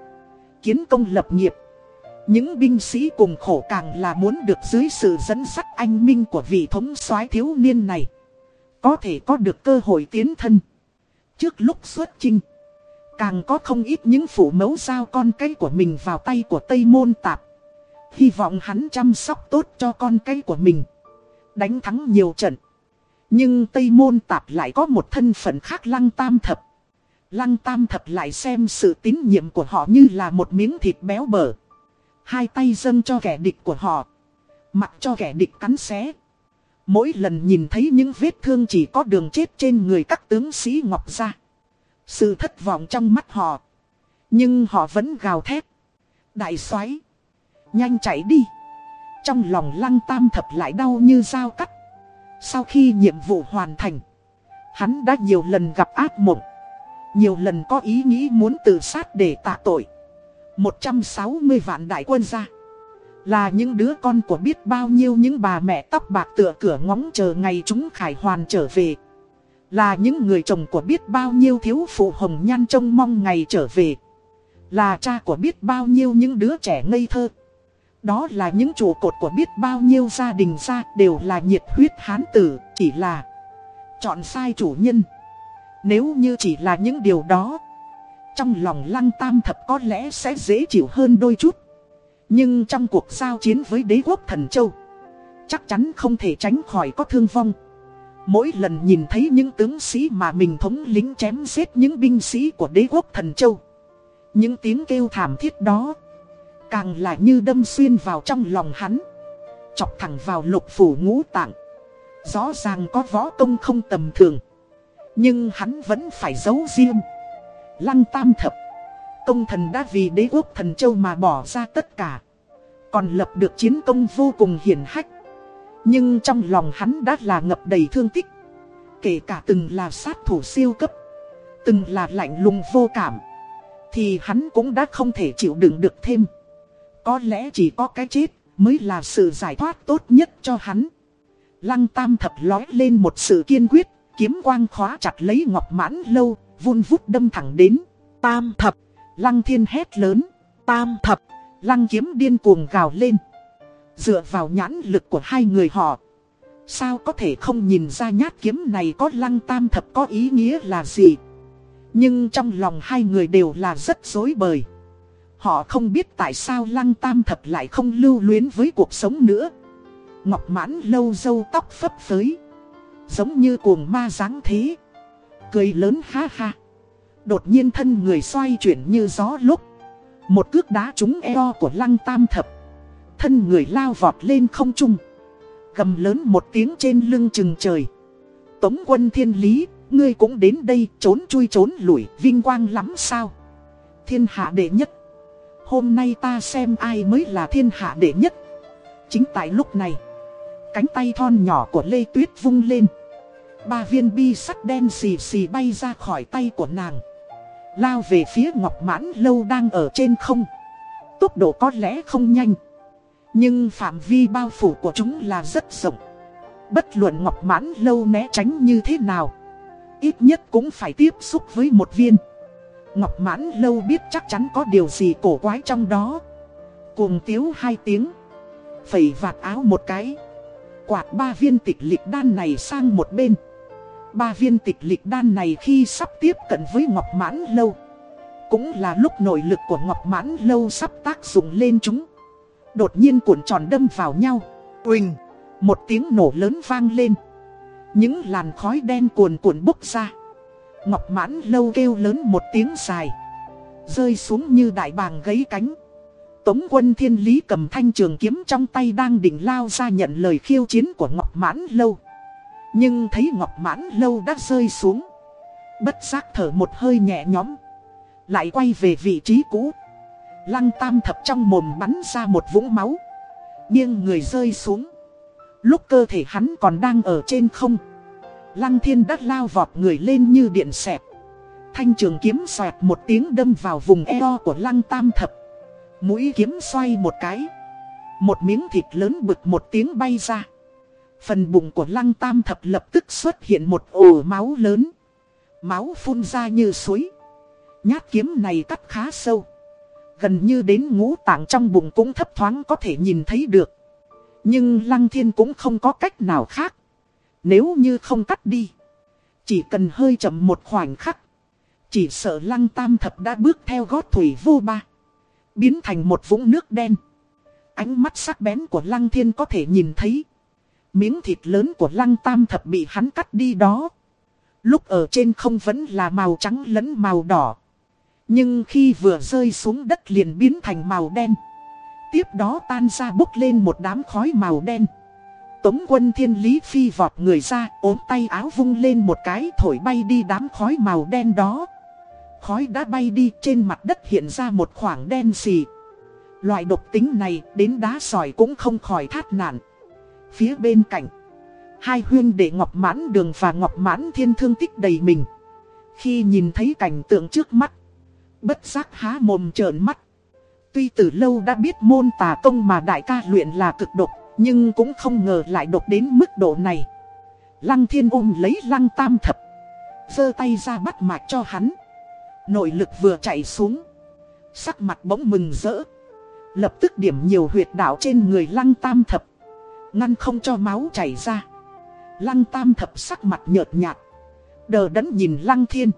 Kiến công lập nghiệp. Những binh sĩ cùng khổ càng là muốn được dưới sự dẫn dắt anh minh của vị thống soái thiếu niên này, Có thể có được cơ hội tiến thân. Trước lúc xuất chinh, Càng có không ít những phủ mẫu giao con cái của mình vào tay của Tây Môn Tạp. Hy vọng hắn chăm sóc tốt cho con cái của mình. Đánh thắng nhiều trận. Nhưng Tây Môn Tạp lại có một thân phận khác Lăng Tam Thập. Lăng Tam Thập lại xem sự tín nhiệm của họ như là một miếng thịt béo bở. Hai tay dâng cho kẻ địch của họ. Mặc cho kẻ địch cắn xé. Mỗi lần nhìn thấy những vết thương chỉ có đường chết trên người các tướng sĩ Ngọc ra Sự thất vọng trong mắt họ. Nhưng họ vẫn gào thét. Đại soái Nhanh chạy đi. Trong lòng lăng tam thập lại đau như dao cắt. Sau khi nhiệm vụ hoàn thành, Hắn đã nhiều lần gặp ác mộng. Nhiều lần có ý nghĩ muốn tự sát để tạ tội. 160 vạn đại quân ra. Là những đứa con của biết bao nhiêu những bà mẹ tóc bạc tựa cửa ngóng chờ ngày chúng khải hoàn trở về. Là những người chồng của biết bao nhiêu thiếu phụ hồng nhan trông mong ngày trở về. Là cha của biết bao nhiêu những đứa trẻ ngây thơ đó là những trụ cột của biết bao nhiêu gia đình ra đều là nhiệt huyết hán tử, chỉ là chọn sai chủ nhân. Nếu như chỉ là những điều đó, trong lòng lăng tam thập có lẽ sẽ dễ chịu hơn đôi chút. Nhưng trong cuộc giao chiến với đế quốc thần châu, chắc chắn không thể tránh khỏi có thương vong. Mỗi lần nhìn thấy những tướng sĩ mà mình thống lính chém giết những binh sĩ của đế quốc thần châu. Những tiếng kêu thảm thiết đó Càng là như đâm xuyên vào trong lòng hắn. Chọc thẳng vào lục phủ ngũ tạng. Rõ ràng có võ công không tầm thường. Nhưng hắn vẫn phải giấu riêng. Lăng tam thập. Công thần đã vì đế quốc thần châu mà bỏ ra tất cả. Còn lập được chiến công vô cùng hiển hách. Nhưng trong lòng hắn đã là ngập đầy thương tích. Kể cả từng là sát thủ siêu cấp, Từng là lạnh lùng vô cảm, Thì hắn cũng đã không thể chịu đựng được thêm có lẽ chỉ có cái chết mới là sự giải thoát tốt nhất cho hắn. Lăng tam thập lói lên một sự kiên quyết, kiếm quang khóa chặt lấy ngọc mãn lâu, vun vút đâm thẳng đến. Tam thập, lăng thiên hét lớn, tam thập, lăng kiếm điên cuồng gào lên. Dựa vào nhãn lực của hai người họ. Sao có thể không nhìn ra nhát kiếm này có lăng tam thập có ý nghĩa là gì? Nhưng trong lòng hai người đều là rất dối bời. Họ không biết tại sao lăng tam thập lại không lưu luyến với cuộc sống nữa. Ngọc mãn lâu dâu tóc phấp phới. Giống như cuồng ma dáng thế. Cười lớn ha ha. Đột nhiên thân người xoay chuyển như gió lúc. Một cước đá trúng eo của lăng tam thập. Thân người lao vọt lên không trung. Gầm lớn một tiếng trên lưng chừng trời. Tống quân thiên lý, ngươi cũng đến đây trốn chui trốn lủi, vinh quang lắm sao? Thiên hạ đệ nhất Hôm nay ta xem ai mới là thiên hạ đệ nhất. Chính tại lúc này, Cánh tay thon nhỏ của Lê Tuyết vung lên. Ba viên bi sắt đen xì xì bay ra khỏi tay của nàng. Lao về phía Ngọc Mãn Lâu đang ở trên không. Tốc độ có lẽ không nhanh, Nhưng phạm vi bao phủ của chúng là rất rộng. Bất luận Ngọc Mãn Lâu né tránh như thế nào, Ít nhất cũng phải tiếp xúc với một viên. Ngọc mãn lâu biết chắc chắn có điều gì cổ quái trong đó. Cuồng tiếu hai tiếng. Phẩy vạt áo một cái. Quạt ba viên tịch lịch đan này sang một bên. Ba viên tịch lịch đan này khi sắp tiếp cận với Ngọc Mãn Lâu, Cũng là lúc nội lực của Ngọc Mãn Lâu sắp tác dụng lên chúng. Đột nhiên cuộn tròn đâm vào nhau. Quỳnh Một tiếng nổ lớn vang lên. Những làn khói đen cuồn cuộn bốc ra. Ngọc mãn lâu kêu lớn một tiếng dài. Rơi xuống như đại bàng gấy cánh. Tống quân thiên lý cầm thanh trường kiếm trong tay đang định lao ra nhận lời khiêu chiến của Ngọc mãn lâu. Nhưng thấy Ngọc mãn lâu đã rơi xuống. Bất giác thở một hơi nhẹ nhõm. Lại quay về vị trí cũ. Lăng tam thập trong mồm bắn ra một vũng máu. Nhưng người rơi xuống. Lúc cơ thể hắn còn đang ở trên không. Lăng thiên đắt lao vọt người lên như điện xẹp. Thanh trường kiếm xoẹt một tiếng đâm vào vùng eo của lăng tam thập. Mũi kiếm xoay một cái. Một miếng thịt lớn bực một tiếng bay ra. Phần bụng của lăng tam thập lập tức xuất hiện một ổ máu lớn. Máu phun ra như suối. Nhát kiếm này cắt khá sâu. Gần như đến ngũ tạng trong bụng cũng thấp thoáng có thể nhìn thấy được. Nhưng Lăng Thiên cũng không có cách nào khác. Nếu như không cắt đi. Chỉ cần hơi chậm một khoảnh khắc. Chỉ sợ Lăng Tam Thập đã bước theo gót thủy vô ba. Biến thành một vũng nước đen. Ánh mắt sắc bén của Lăng Thiên có thể nhìn thấy. Miếng thịt lớn của Lăng Tam Thập bị hắn cắt đi đó. Lúc ở trên không vẫn là màu trắng lẫn màu đỏ. Nhưng khi vừa rơi xuống đất liền biến thành màu đen. Tiếp đó tan ra bốc lên một đám khói màu đen. Tống quân thiên lý phi vọt người ra, ốm tay áo vung lên một cái thổi bay đi đám khói màu đen đó. Khói đã bay đi trên mặt đất hiện ra một khoảng đen xì. Loại độc tính này đến đá sỏi cũng không khỏi thát nạn. Phía bên cạnh, hai huyên đệ Ngọc Mãn Đường và Ngọc Mãn Thiên thương tích đầy mình. Khi nhìn thấy cảnh tượng trước mắt, bất giác há mồm trợn mắt. Tuy từ lâu đã biết môn tà công mà đại ca luyện là cực độc, nhưng cũng không ngờ lại đột đến mức độ này. Lăng thiên ôm lấy lăng tam thập, giơ tay ra bắt mạch cho hắn. Nội lực vừa chạy xuống, sắc mặt bỗng mừng rỡ. Lập tức điểm nhiều huyệt đạo trên người lăng tam thập, ngăn không cho máu chảy ra. Lăng tam thập sắc mặt nhợt nhạt, đờ đẫn nhìn lăng thiên.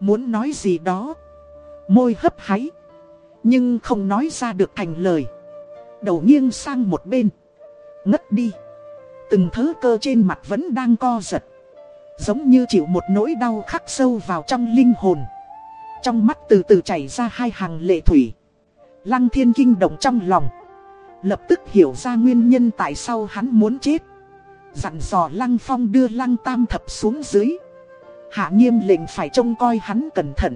Muốn nói gì đó, môi hấp háy. Nhưng không nói ra được thành lời Đầu nghiêng sang một bên Ngất đi. Từng thớ cơ trên mặt vẫn đang co giật. Giống như chịu một nỗi đau khắc sâu vào trong linh hồn. Trong mắt từ từ chảy ra hai hàng lệ thủy. Lăng thiên kinh động trong lòng. Lập tức hiểu ra nguyên nhân tại sao hắn muốn chết. Dặn dò lăng phong đưa lăng tam thập xuống dưới. Hạ nghiêm lệnh phải trông coi hắn cẩn thận.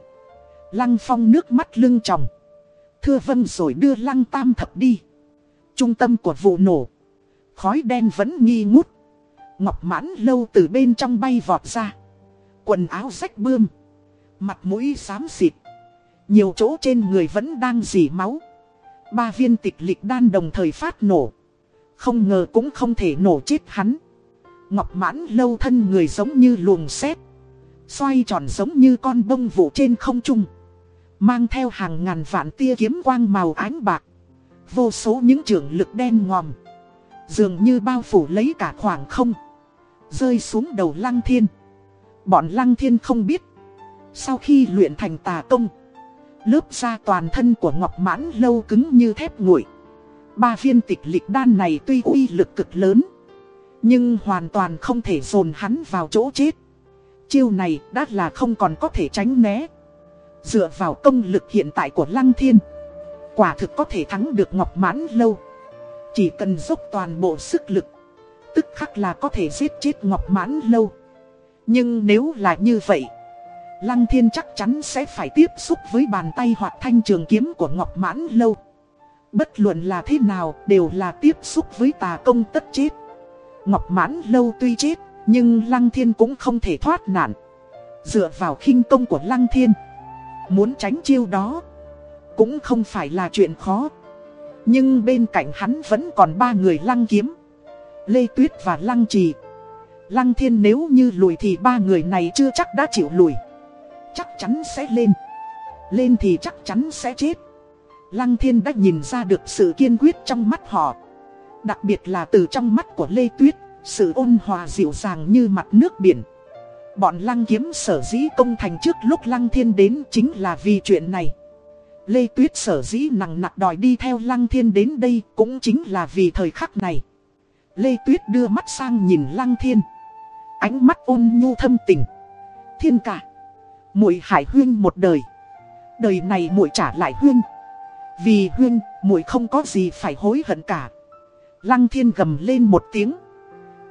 Lăng phong nước mắt lưng tròng. Thưa vâng rồi đưa lăng tam thập đi. Trung tâm của vụ nổ. Khói đen vẫn nghi ngút. Ngọc mãn lâu từ bên trong bay vọt ra. Quần áo rách bươm. Mặt mũi xám xịt. Nhiều chỗ trên người vẫn đang dỉ máu. Ba viên tịch lịch đan đồng thời phát nổ. Không ngờ cũng không thể nổ chết hắn. Ngọc mãn lâu thân người giống như luồng sét Xoay tròn giống như con bông vụ trên không trung. Mang theo hàng ngàn vạn tia kiếm quang màu ánh bạc Vô số những trường lực đen ngòm Dường như bao phủ lấy cả khoảng không. Rơi xuống đầu lăng thiên. Bọn lăng thiên không biết. Sau khi luyện thành tà công, Lớp da toàn thân của Ngọc Mãn lâu cứng như thép nguội. Ba viên tịch lịch đan này tuy uy lực cực lớn, Nhưng hoàn toàn không thể dồn hắn vào chỗ chết. Chiêu này đã là không còn có thể tránh né. Dựa vào công lực hiện tại của Lăng Thiên, Quả thực có thể thắng được Ngọc Mãn Lâu. Chỉ cần dốc toàn bộ sức lực, Tức khắc là có thể giết chết Ngọc Mãn Lâu. Nhưng nếu là như vậy, Lăng Thiên chắc chắn sẽ phải tiếp xúc với bàn tay hoặc thanh trường kiếm của Ngọc Mãn Lâu. Bất luận là thế nào đều là tiếp xúc với tà công tất chết. Ngọc Mãn Lâu tuy chết, Nhưng Lăng Thiên cũng không thể thoát nạn. Dựa vào khinh công của Lăng Thiên, Muốn tránh chiêu đó, Cũng không phải là chuyện khó. Nhưng bên cạnh hắn vẫn còn ba người lăng kiếm. Lê Tuyết và Lăng Trì. Lăng Thiên nếu như lùi thì ba người này chưa chắc đã chịu lùi. Chắc chắn sẽ lên. Lên thì chắc chắn sẽ chết. Lăng Thiên đã nhìn ra được sự kiên quyết trong mắt họ. Đặc biệt là từ trong mắt của Lê Tuyết, Sự ôn hòa dịu dàng như mặt nước biển. Bọn lăng kiếm sở dĩ công thành trước lúc lăng thiên đến chính là vì chuyện này. Lê Tuyết sở dĩ nặng nặng đòi đi theo lăng thiên đến đây cũng chính là vì thời khắc này. Lê Tuyết đưa mắt sang nhìn lăng thiên. Ánh mắt ôn nhu thâm tình. Thiên cả. muội hải huyên một đời. Đời này muội trả lại huyên. Vì huyên, muội không có gì phải hối hận cả. Lăng thiên gầm lên một tiếng.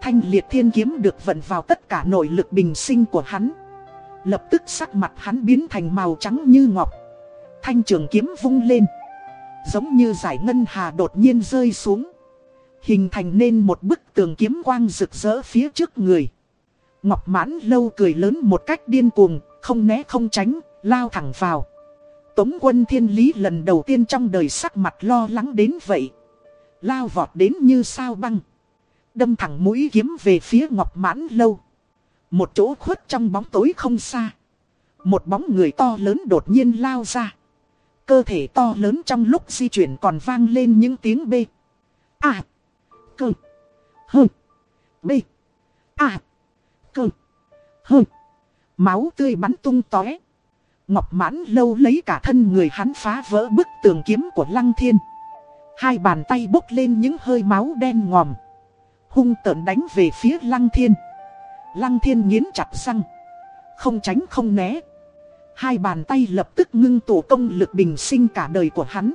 Thanh liệt thiên kiếm được vận vào tất cả nội lực bình sinh của hắn. Lập tức sắc mặt hắn biến thành màu trắng như ngọc. Thanh trường kiếm vung lên. Giống như giải ngân hà đột nhiên rơi xuống. Hình thành nên một bức tường kiếm quang rực rỡ phía trước người. Ngọc mãn lâu cười lớn một cách điên cuồng, không né không tránh, lao thẳng vào. Tống quân thiên lý lần đầu tiên trong đời sắc mặt lo lắng đến vậy. Lao vọt đến như sao băng. Đâm thẳng mũi kiếm về phía Ngọc Mãn Lâu. Một chỗ khuất trong bóng tối không xa. Một bóng người to lớn đột nhiên lao ra. Cơ thể to lớn trong lúc di chuyển còn vang lên những tiếng bê. À. Cơ. Hơ. Bê. À. Cơ. Hơ. Máu tươi bắn tung tóe. Ngọc mãn lâu lấy cả thân người hắn phá vỡ bức tường kiếm của lăng thiên. Hai bàn tay bốc lên những hơi máu đen ngòm. Hung tợn đánh về phía lăng thiên. Lăng thiên nghiến chặt răng. Không tránh không né. Hai bàn tay lập tức ngưng tụ công lực bình sinh cả đời của hắn.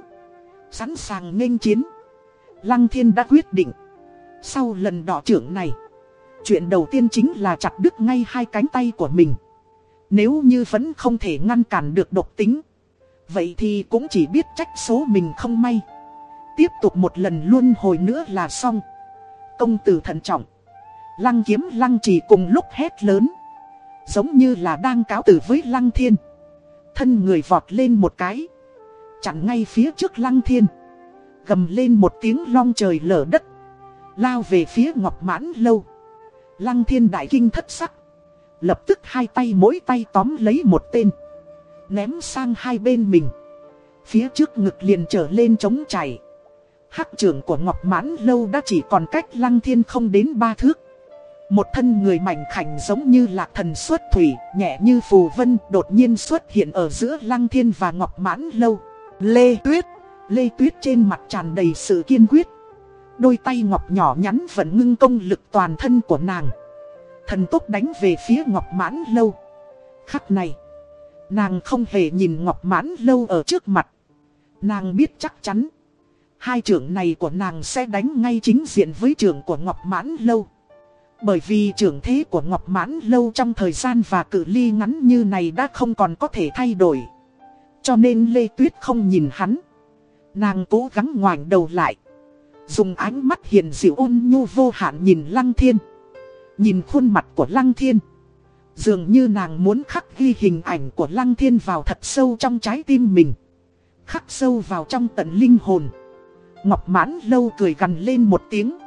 Sẵn sàng nghênh chiến. Lăng thiên đã quyết định. Sau lần đỏ trưởng này. Chuyện đầu tiên chính là chặt đứt ngay hai cánh tay của mình. Nếu như vẫn không thể ngăn cản được độc tính. Vậy thì cũng chỉ biết trách số mình không may. Tiếp tục một lần luôn hồi nữa là xong. Công tử thận trọng. Lăng kiếm lăng chỉ cùng lúc hét lớn. Giống như là đang cáo tử với lăng thiên. Thân người vọt lên một cái. Chặn ngay phía trước lăng thiên. Gầm lên một tiếng long trời lở đất. Lao về phía ngọc mãn lâu. Lăng thiên đại kinh thất sắc. Lập tức hai tay mỗi tay tóm lấy một tên. Ném sang hai bên mình. Phía trước ngực liền trở lên trống chảy. Hắc trưởng của Ngọc Mãn Lâu đã chỉ còn cách lăng thiên không đến ba thước. Một thân người mảnh khảnh giống như lạc thần xuất thủy, nhẹ như phù vân đột nhiên xuất hiện ở giữa lăng thiên và Ngọc Mãn Lâu. Lê Tuyết, Lê Tuyết trên mặt tràn đầy sự kiên quyết. Đôi tay Ngọc nhỏ nhắn vẫn ngưng công lực toàn thân của nàng. Thần tốc đánh về phía Ngọc Mãn Lâu. Khắc này, nàng không hề nhìn Ngọc Mãn Lâu ở trước mặt. Nàng biết chắc chắn, hai trưởng này của nàng sẽ đánh ngay chính diện với trưởng của Ngọc Mãn Lâu. Bởi vì trưởng thế của Ngọc Mãn Lâu trong thời gian và cự ly ngắn như này đã không còn có thể thay đổi. Cho nên Lê Tuyết không nhìn hắn. Nàng cố gắng ngoảnh đầu lại. Dùng ánh mắt hiền dịu ôn nhu vô hạn nhìn Lăng Thiên. Nhìn khuôn mặt của Lăng Thiên. Dường như nàng muốn khắc ghi hình ảnh của Lăng Thiên vào thật sâu trong trái tim mình. Khắc sâu vào trong tận linh hồn. Ngọc mãn lâu cười gần lên một tiếng.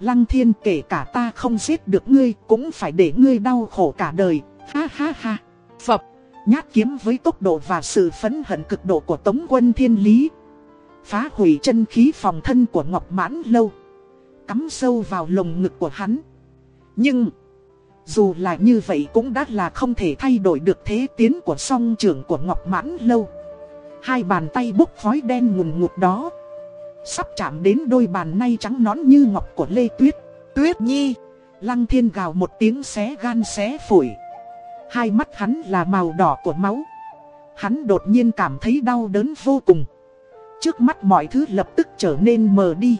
Lăng Thiên kể cả ta không giết được ngươi cũng phải để ngươi đau khổ cả đời. Ha ha ha. Phập. Nhát kiếm với tốc độ và sự phấn hận cực độ của Tống quân Thiên Lý. Phá hủy chân khí phòng thân của Ngọc Mãn Lâu. Cắm sâu vào lồng ngực của hắn. Nhưng, dù là như vậy cũng đã là không thể thay đổi được thế tiến của song trưởng của Ngọc Mãn Lâu. Hai bàn tay bốc khói đen ngùn ngụt đó. Sắp chạm đến đôi bàn nay trắng nón như ngọc của Lê Tuyết. Tuyết Nhi! Lăng thiên gào một tiếng xé gan xé phổi. Hai mắt hắn là màu đỏ của máu. Hắn đột nhiên cảm thấy đau đớn vô cùng. Trước mắt mọi thứ lập tức trở nên mờ đi.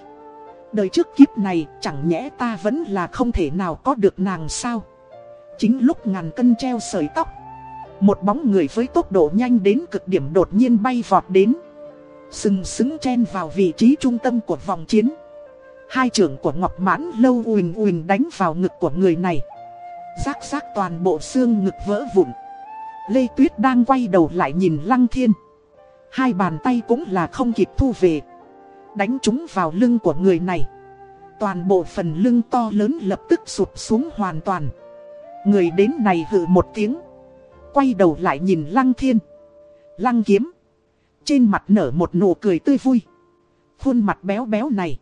Đời trước kiếp này chẳng nhẽ ta vẫn là không thể nào có được nàng sao Chính lúc ngàn cân treo sợi tóc, Một bóng người với tốc độ nhanh đến cực điểm đột nhiên bay vọt đến Sừng sững chen vào vị trí trung tâm của vòng chiến Hai trưởng của Ngọc Mãn lâu ùn ùn đánh vào ngực của người này Rác rác toàn bộ xương ngực vỡ vụn Lê Tuyết đang quay đầu lại nhìn Lăng Thiên Hai bàn tay cũng là không kịp thu về đánh chúng vào lưng của người này. Toàn bộ phần lưng to lớn lập tức sụp xuống hoàn toàn. Người đến này hự một tiếng. Quay đầu lại nhìn lăng thiên. Lăng kiếm. Trên mặt nở một nụ cười tươi vui. Khuôn mặt béo béo này.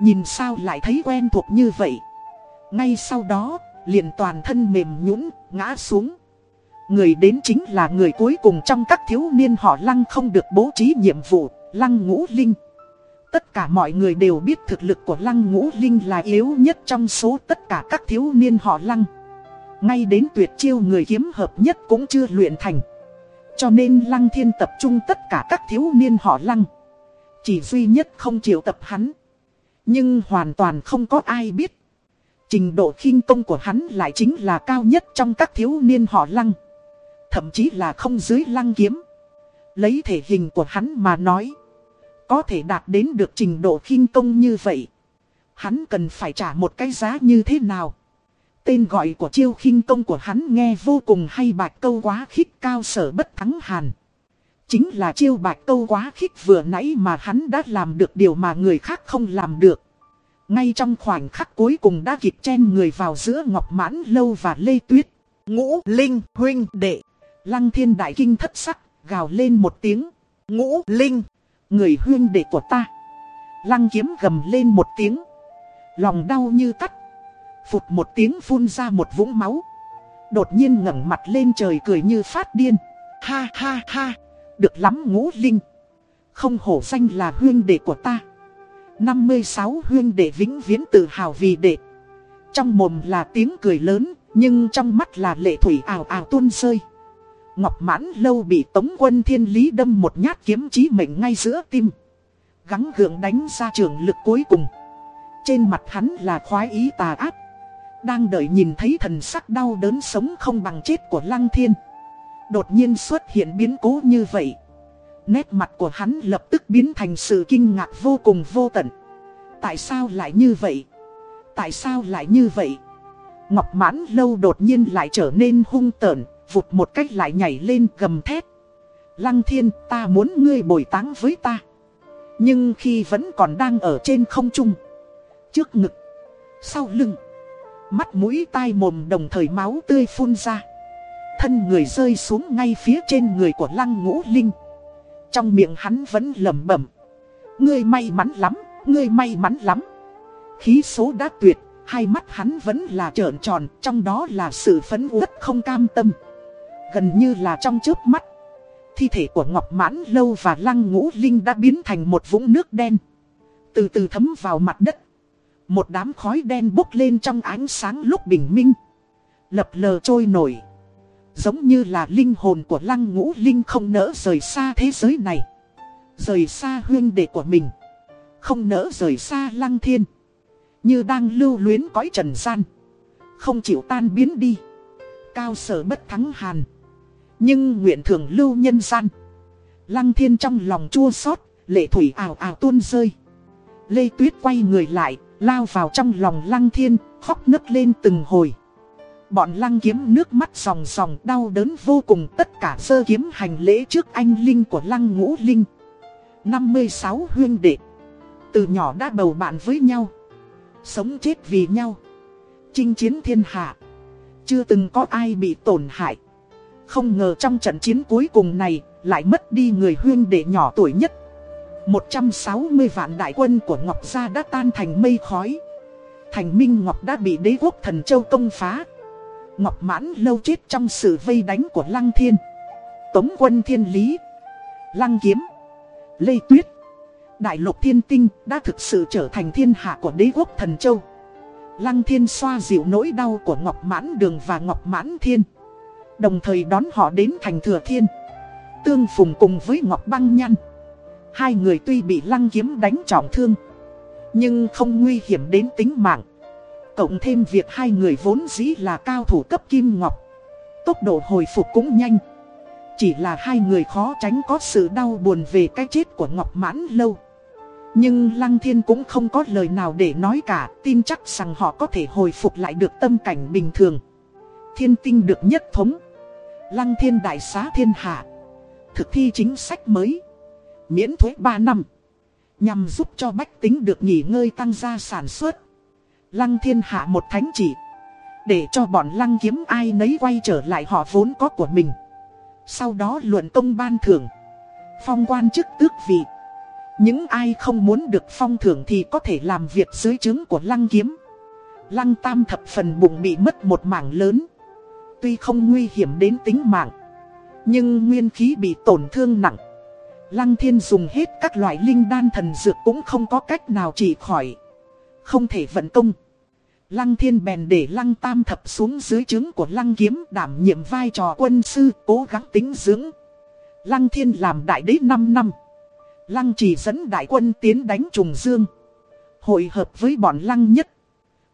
Nhìn sao lại thấy quen thuộc như vậy. Ngay sau đó, liền toàn thân mềm nhũn ngã xuống. Người đến chính là người cuối cùng trong các thiếu niên họ lăng không được bố trí nhiệm vụ, lăng ngũ linh. Tất cả mọi người đều biết thực lực của Lăng Ngũ Linh là yếu nhất trong số tất cả các thiếu niên họ Lăng. Ngay đến tuyệt chiêu người kiếm hợp nhất cũng chưa luyện thành. Cho nên Lăng Thiên tập trung tất cả các thiếu niên họ Lăng. Chỉ duy nhất không chịu tập hắn. Nhưng hoàn toàn không có ai biết. Trình độ khinh công của hắn lại chính là cao nhất trong các thiếu niên họ Lăng. Thậm chí là không dưới Lăng kiếm. Lấy thể hình của hắn mà nói. Có thể đạt đến được trình độ khinh công như vậy. Hắn cần phải trả một cái giá như thế nào? Tên gọi của chiêu khinh công của hắn nghe vô cùng hay bạch câu quá khích cao sở bất thắng hàn. Chính là chiêu bạch câu quá khích vừa nãy mà hắn đã làm được điều mà người khác không làm được. Ngay trong khoảnh khắc cuối cùng đã kịp chen người vào giữa Ngọc Mãn Lâu và Lê Tuyết. Ngũ Linh huynh đệ. Lăng thiên đại kinh thất sắc, gào lên một tiếng. Ngũ Linh, người huynh đệ của ta. Lăng kiếm gầm lên một tiếng. Lòng đau như cắt. Phụt một tiếng phun ra một vũng máu. Đột nhiên ngẩng mặt lên trời cười như phát điên. Ha ha ha, được lắm ngũ linh. Không hổ danh là huyên đệ của ta. 56 huyên đệ vĩnh viễn tự hào vì đệ. Trong mồm là tiếng cười lớn, nhưng trong mắt là lệ thủy ảo ảo tuôn rơi. Ngọc mãn lâu bị tống quân thiên lý đâm một nhát kiếm chí mệnh ngay giữa tim. Gắng gượng đánh ra trường lực cuối cùng. Trên mặt hắn là khoái ý tà ác. Đang đợi nhìn thấy thần sắc đau đớn sống không bằng chết của lăng thiên. Đột nhiên xuất hiện biến cố như vậy. Nét mặt của hắn lập tức biến thành sự kinh ngạc vô cùng vô tận. Tại sao lại như vậy? Tại sao lại như vậy? Ngọc mãn lâu đột nhiên lại trở nên hung tợn, vụt một cách lại nhảy lên gầm thét. Lăng thiên ta muốn ngươi bồi táng với ta. Nhưng khi vẫn còn đang ở trên không trung. Trước ngực, sau lưng, mắt mũi tai mồm đồng thời máu tươi phun ra. Thân người rơi xuống ngay phía trên người của lăng ngũ linh. Trong miệng hắn vẫn lẩm bẩm. Ngươi may mắn lắm, ngươi may mắn lắm. Khí số đã tuyệt, hai mắt hắn vẫn là trợn tròn, trong đó là sự phấn uất không cam tâm. Gần như là trong chớp mắt. Thi thể của Ngọc Mãn Lâu và Lăng Ngũ Linh đã biến thành một vũng nước đen. Từ từ thấm vào mặt đất. Một đám khói đen bốc lên trong ánh sáng lúc bình minh. Lập lờ trôi nổi. Giống như là linh hồn của Lăng Ngũ Linh không nỡ rời xa thế giới này. Rời xa huyên đệ của mình. Không nỡ rời xa Lăng Thiên. Như đang lưu luyến cõi trần gian. Không chịu tan biến đi. Cao sở bất thắng hàn. Nhưng nguyện thường lưu nhân gian. Lăng thiên trong lòng chua xót lệ thủy ảo ảo tuôn rơi. Lê Tuyết quay người lại, lao vào trong lòng lăng thiên, khóc nức lên từng hồi. Bọn lăng kiếm nước mắt sòng sòng đau đớn vô cùng tất cả sơ kiếm hành lễ trước anh Linh của lăng ngũ Linh. 56 huyên đệ. Từ nhỏ đã bầu bạn với nhau. Sống chết vì nhau. Chinh chiến thiên hạ. Chưa từng có ai bị tổn hại. Không ngờ trong trận chiến cuối cùng này, lại mất đi người huyên đệ nhỏ tuổi nhất. 160 vạn đại quân của Ngọc Gia đã tan thành mây khói. Thành Minh Ngọc đã bị đế quốc thần châu công phá. Ngọc Mãn lâu chết trong sự vây đánh của Lăng Thiên. Tống quân Thiên Lý. Lăng Kiếm. Lê Tuyết. Đại lục thiên tinh đã thực sự trở thành thiên hạ của đế quốc thần châu. Lăng Thiên xoa dịu nỗi đau của Ngọc Mãn Đường và Ngọc Mãn Thiên. Đồng thời đón họ đến thành thừa thiên, Tương phùng cùng với Ngọc Băng Nhăn Hai người tuy bị lăng kiếm đánh trọng thương, Nhưng không nguy hiểm đến tính mạng. Cộng thêm việc hai người vốn dĩ là cao thủ cấp kim ngọc, Tốc độ hồi phục cũng nhanh. Chỉ là hai người khó tránh có sự đau buồn về cái chết của Ngọc Mãn Lâu. Nhưng Lăng Thiên cũng không có lời nào để nói cả, Tin chắc rằng họ có thể hồi phục lại được tâm cảnh bình thường. Thiên tinh được nhất thống. Lăng thiên đại xá thiên hạ. Thực thi chính sách mới. Miễn thuế 3 năm. Nhằm giúp cho bách tính được nghỉ ngơi tăng gia sản xuất. Lăng thiên hạ một thánh chỉ. Để cho bọn lăng kiếm ai nấy quay trở lại họ vốn có của mình. Sau đó luận công ban thưởng. Phong quan chức tước vị. Những ai không muốn được phong thưởng thì có thể làm việc dưới chứng của lăng kiếm. Lăng tam thập phần bụng bị mất một mảng lớn tuy không nguy hiểm đến tính mạng, Nhưng nguyên khí bị tổn thương nặng Lăng thiên dùng hết các loại linh đan thần dược cũng không có cách nào trị khỏi. Không thể vận công. Lăng thiên bèn để lăng tam thập xuống dưới trứng của lăng kiếm đảm nhiệm vai trò quân sư, cố gắng tính dưỡng. Lăng thiên làm đại đế 5 năm. Lăng chỉ dẫn đại quân tiến đánh trùng dương. Hội hợp với bọn lăng nhất.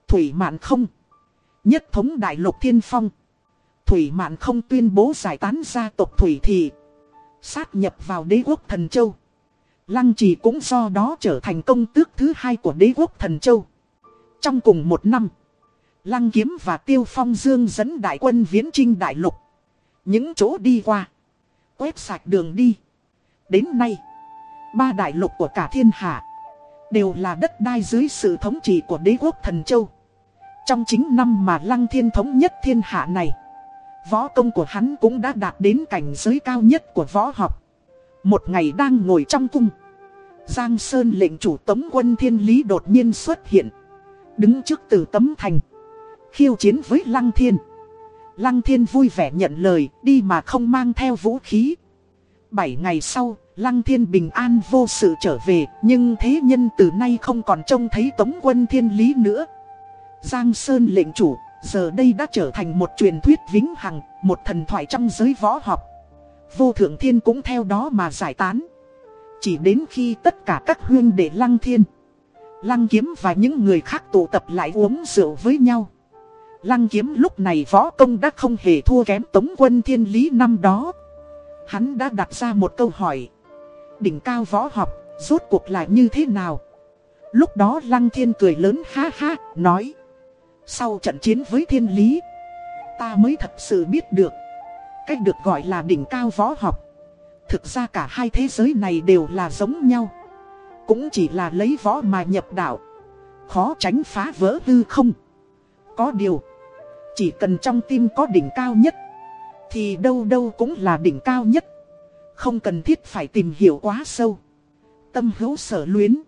Thủy mạn không. Nhất thống đại lục thiên phong. Thủy Mạn không tuyên bố giải tán gia tộc Thủy Thị. Sát nhập vào đế quốc Thần Châu. Lăng trì cũng do đó trở thành công tước thứ hai của đế quốc Thần Châu. Trong cùng một năm, Lăng Kiếm và Tiêu Phong Dương dẫn đại quân viễn trinh đại lục. Những chỗ đi qua, quét sạch đường đi. Đến nay, ba đại lục của cả thiên hạ, Đều là đất đai dưới sự thống trị của đế quốc thần châu Trong chính năm mà Lăng Thiên thống nhất thiên hạ này Võ công của hắn cũng đã đạt đến cảnh giới cao nhất của võ học. Một ngày đang ngồi trong cung, Giang Sơn lệnh chủ tống quân thiên lý đột nhiên xuất hiện, Đứng trước từ tấm thành, Khiêu chiến với Lăng Thiên. Lăng Thiên vui vẻ nhận lời, đi mà không mang theo vũ khí. Bảy ngày sau, Lăng Thiên bình an vô sự trở về, Nhưng thế nhân từ nay không còn trông thấy tống quân thiên lý nữa. Giang Sơn lệnh chủ Giờ đây đã trở thành một truyền thuyết vĩnh hằng Một thần thoại trong giới võ học. Vô thượng thiên cũng theo đó mà giải tán. Chỉ đến khi tất cả các huyên đệ lăng thiên Lăng kiếm và những người khác tụ tập lại uống rượu với nhau. Lăng kiếm lúc này võ công đã không hề thua kém tống quân thiên lý năm đó. Hắn đã đặt ra một câu hỏi. Đỉnh cao võ học, rốt cuộc lại như thế nào? Lúc đó lăng thiên cười lớn ha ha, nói sau trận chiến với thiên lý, Ta mới thật sự biết được Cách được gọi là đỉnh cao võ học, Thực ra cả hai thế giới này đều là giống nhau. Cũng chỉ là lấy võ mà nhập đạo, Khó tránh phá vỡ hư không. Có điều, Chỉ cần trong tim có đỉnh cao nhất, Thì đâu đâu cũng là đỉnh cao nhất. Không cần thiết phải tìm hiểu quá sâu. Tâm hữu sở luyến,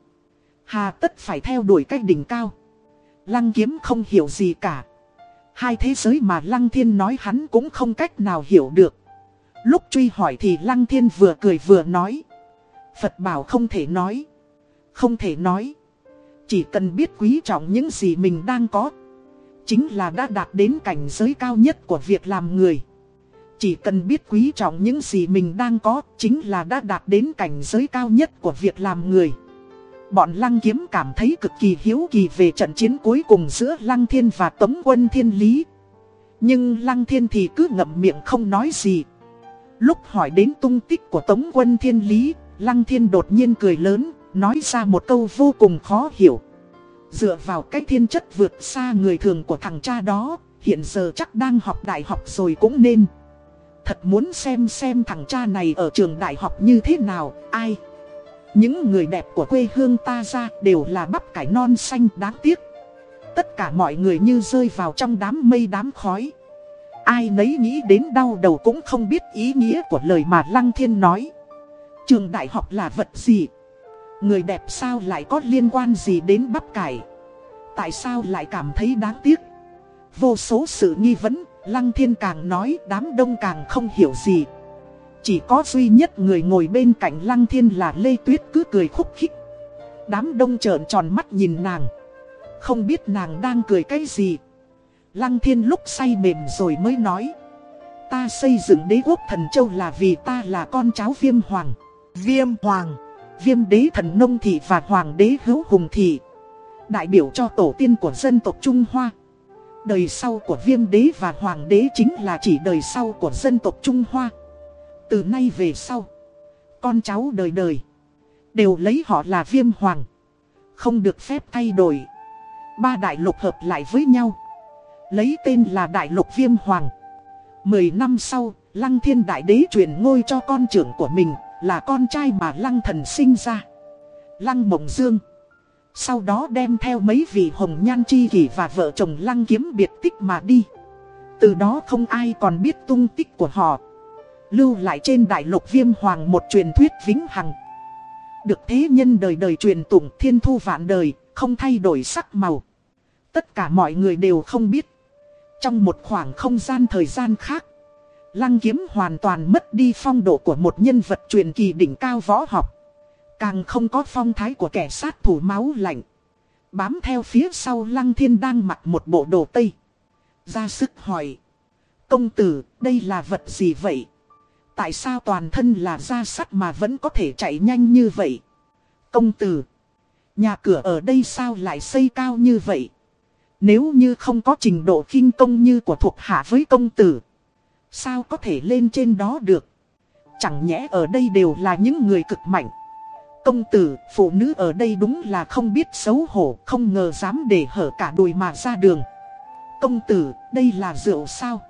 Hà tất phải theo đuổi cách đỉnh cao. Lăng kiếm không hiểu gì cả. Hai thế giới mà Lăng Thiên nói hắn cũng không cách nào hiểu được. Lúc truy hỏi thì Lăng Thiên vừa cười vừa nói. Phật bảo không thể nói. Không thể nói. Chỉ cần biết quý trọng những gì mình đang có. Chính là đã đạt đến cảnh giới cao nhất của việc làm người. Chỉ cần biết quý trọng những gì mình đang có, Chính là đã đạt đến cảnh giới cao nhất của việc làm người. Bọn Lăng Kiếm cảm thấy cực kỳ hiếu kỳ về trận chiến cuối cùng giữa Lăng Thiên và Tống quân Thiên Lý. Nhưng Lăng Thiên thì cứ ngậm miệng không nói gì. Lúc hỏi đến tung tích của Tống quân Thiên Lý, Lăng Thiên đột nhiên cười lớn, Nói ra một câu vô cùng khó hiểu. Dựa vào cái thiên chất vượt xa người thường của thằng cha đó, Hiện giờ chắc đang học đại học rồi cũng nên. Thật muốn xem xem thằng cha này ở trường đại học như thế nào, Ai. Những người đẹp của quê hương ta ra đều là bắp cải non xanh đáng tiếc Tất cả mọi người như rơi vào trong đám mây đám khói Ai nấy nghĩ đến đau đầu cũng không biết ý nghĩa của lời mà Lăng Thiên nói Trường đại học là vật gì? Người đẹp sao lại có liên quan gì đến bắp cải? Tại sao lại cảm thấy đáng tiếc? Vô số sự nghi vấn, Lăng Thiên càng nói đám đông càng không hiểu gì. Chỉ có duy nhất người ngồi bên cạnh Lăng Thiên là Lê Tuyết cứ cười khúc khích. Đám đông trợn tròn mắt nhìn nàng. Không biết nàng đang cười cái gì. Lăng Thiên lúc say mềm rồi mới nói. Ta xây dựng đế quốc thần châu là vì ta là con cháu viêm hoàng. Viêm hoàng, viêm đế thần nông thị và hoàng đế hữu hùng thị. Đại biểu cho tổ tiên của dân tộc Trung Hoa. Đời sau của viêm đế và hoàng đế chính là chỉ đời sau của dân tộc Trung Hoa. Từ nay về sau, con cháu đời đời, đều lấy họ là viêm hoàng. Không được phép thay đổi. Ba đại lục hợp lại với nhau. Lấy tên là đại lục viêm hoàng. Mười năm sau, Lăng Thiên Đại Đế truyền ngôi cho con trưởng của mình, là con trai mà Lăng Thần sinh ra. Lăng Mộng Dương. Sau đó đem theo mấy vị hồng nhan chi kỷ và vợ chồng Lăng Kiếm biệt tích mà đi. Từ đó không ai còn biết tung tích của họ. Lưu lại trên đại lục viêm hoàng một truyền thuyết vĩnh hằng. Được thế nhân đời đời truyền tụng thiên thu vạn đời, không thay đổi sắc màu. Tất cả mọi người đều không biết. Trong một khoảng không gian thời gian khác, Lăng kiếm hoàn toàn mất đi phong độ của một nhân vật truyền kỳ đỉnh cao võ học. Càng không có phong thái của kẻ sát thủ máu lạnh. Bám theo phía sau lăng thiên đang mặc một bộ đồ tây. Ra sức hỏi. Công tử, đây là vật gì vậy? Tại sao toàn thân là da sắt mà vẫn có thể chạy nhanh như vậy? Công tử, nhà cửa ở đây sao lại xây cao như vậy? Nếu như không có trình độ khinh công như của thuộc hạ với công tử Sao có thể lên trên đó được Chẳng nhẽ ở đây đều là những người cực mạnh Công tử, phụ nữ ở đây đúng là không biết xấu hổ Không ngờ dám để hở cả đùi mà ra đường Công tử, đây là rượu sao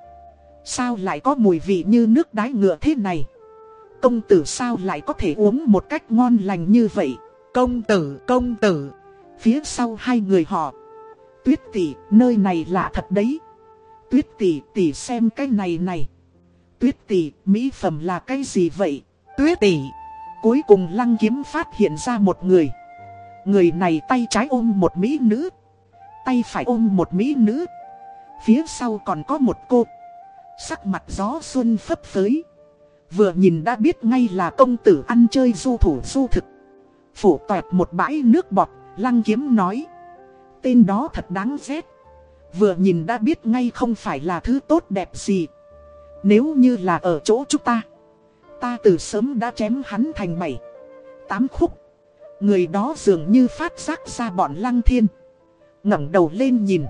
Sao lại có mùi vị như nước đái ngựa thế này Công tử sao lại có thể uống một cách ngon lành như vậy công tử, công tử. Phía sau hai người họ. Tuyết tỷ, nơi này lạ thật đấy. Tuyết tỷ, tỷ xem cái này này. Tuyết tỷ, mỹ phẩm là cái gì vậy? Tuyết tỷ. Cuối cùng lăng kiếm phát hiện ra một người. Người này tay trái ôm một mỹ nữ. Tay phải ôm một mỹ nữ. Phía sau còn có một cô. Sắc mặt gió xuân phấp phới. Vừa nhìn đã biết ngay là công tử ăn chơi du thủ du thực. Phủ toẹt một bãi nước bọt, lăng kiếm nói. Tên đó thật đáng ghét. Vừa nhìn đã biết ngay không phải là thứ tốt đẹp gì. Nếu như là ở chỗ chúng ta. Ta từ sớm đã chém hắn thành bảy, tám khúc. Người đó dường như phát giác ra bọn lăng thiên. ngẩng đầu lên nhìn.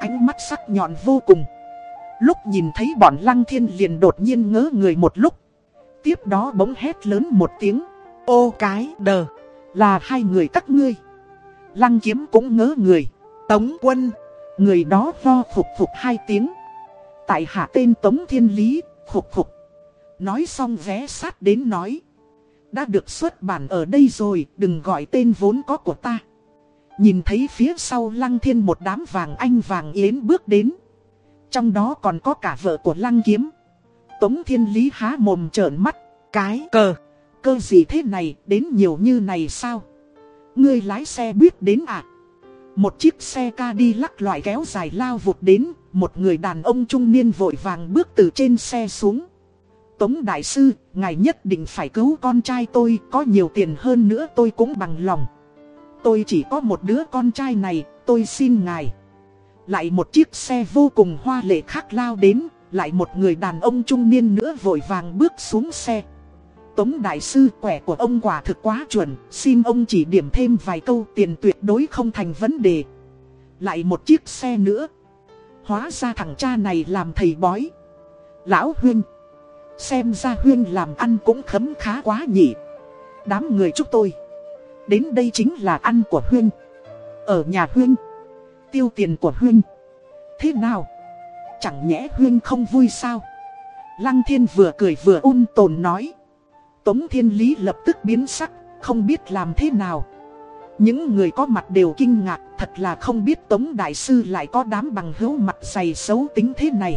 Ánh mắt sắc nhọn vô cùng. Lúc nhìn thấy bọn lăng thiên liền đột nhiên ngỡ người một lúc. Tiếp đó bỗng hét lớn một tiếng. Ô cái đờ. Là hai người các ngươi. Lăng kiếm cũng ngỡ người. Tống quân. Người đó lo phục phục hai tiếng. Tại hạ tên Tống Thiên Lý, phục phục. Nói xong vé sát đến nói. Đã được xuất bản ở đây rồi, đừng gọi tên vốn có của ta. Nhìn thấy phía sau lăng thiên một đám vàng anh vàng yến bước đến. Trong đó còn có cả vợ của lăng kiếm. Tống thiên lý há mồm trợn mắt. Cái cờ, cơ gì thế này, đến nhiều như này sao? Ngươi lái xe biết đến à? Một chiếc xe ca đi lắc loại kéo dài lao vụt đến, một người đàn ông trung niên vội vàng bước từ trên xe xuống. Tống Đại Sư, ngài nhất định phải cứu con trai tôi, có nhiều tiền hơn nữa tôi cũng bằng lòng. Tôi chỉ có một đứa con trai này, tôi xin ngài. Lại một chiếc xe vô cùng hoa lệ khác lao đến, lại một người đàn ông trung niên nữa vội vàng bước xuống xe. Tống Đại Sư quẻ của ông quả thực quá chuẩn, xin ông chỉ điểm thêm vài câu tiền tuyệt đối không thành vấn đề. Lại một chiếc xe nữa. Hóa ra thằng cha này làm thầy bói. Lão huyên, Xem ra huyên làm ăn cũng khấm khá quá nhỉ. Đám người chúc tôi. Đến đây chính là ăn của huyên. Ở nhà huyên. Tiêu tiền của Huynh. Thế nào? Chẳng nhẽ Huynh không vui sao? Lăng thiên vừa cười vừa ôn tồn nói. Tống Thiên Lý lập tức biến sắc, không biết làm thế nào. Những người có mặt đều kinh ngạc, thật là không biết Tống Đại Sư lại có đám bằng hữu mặt dày xấu tính thế này.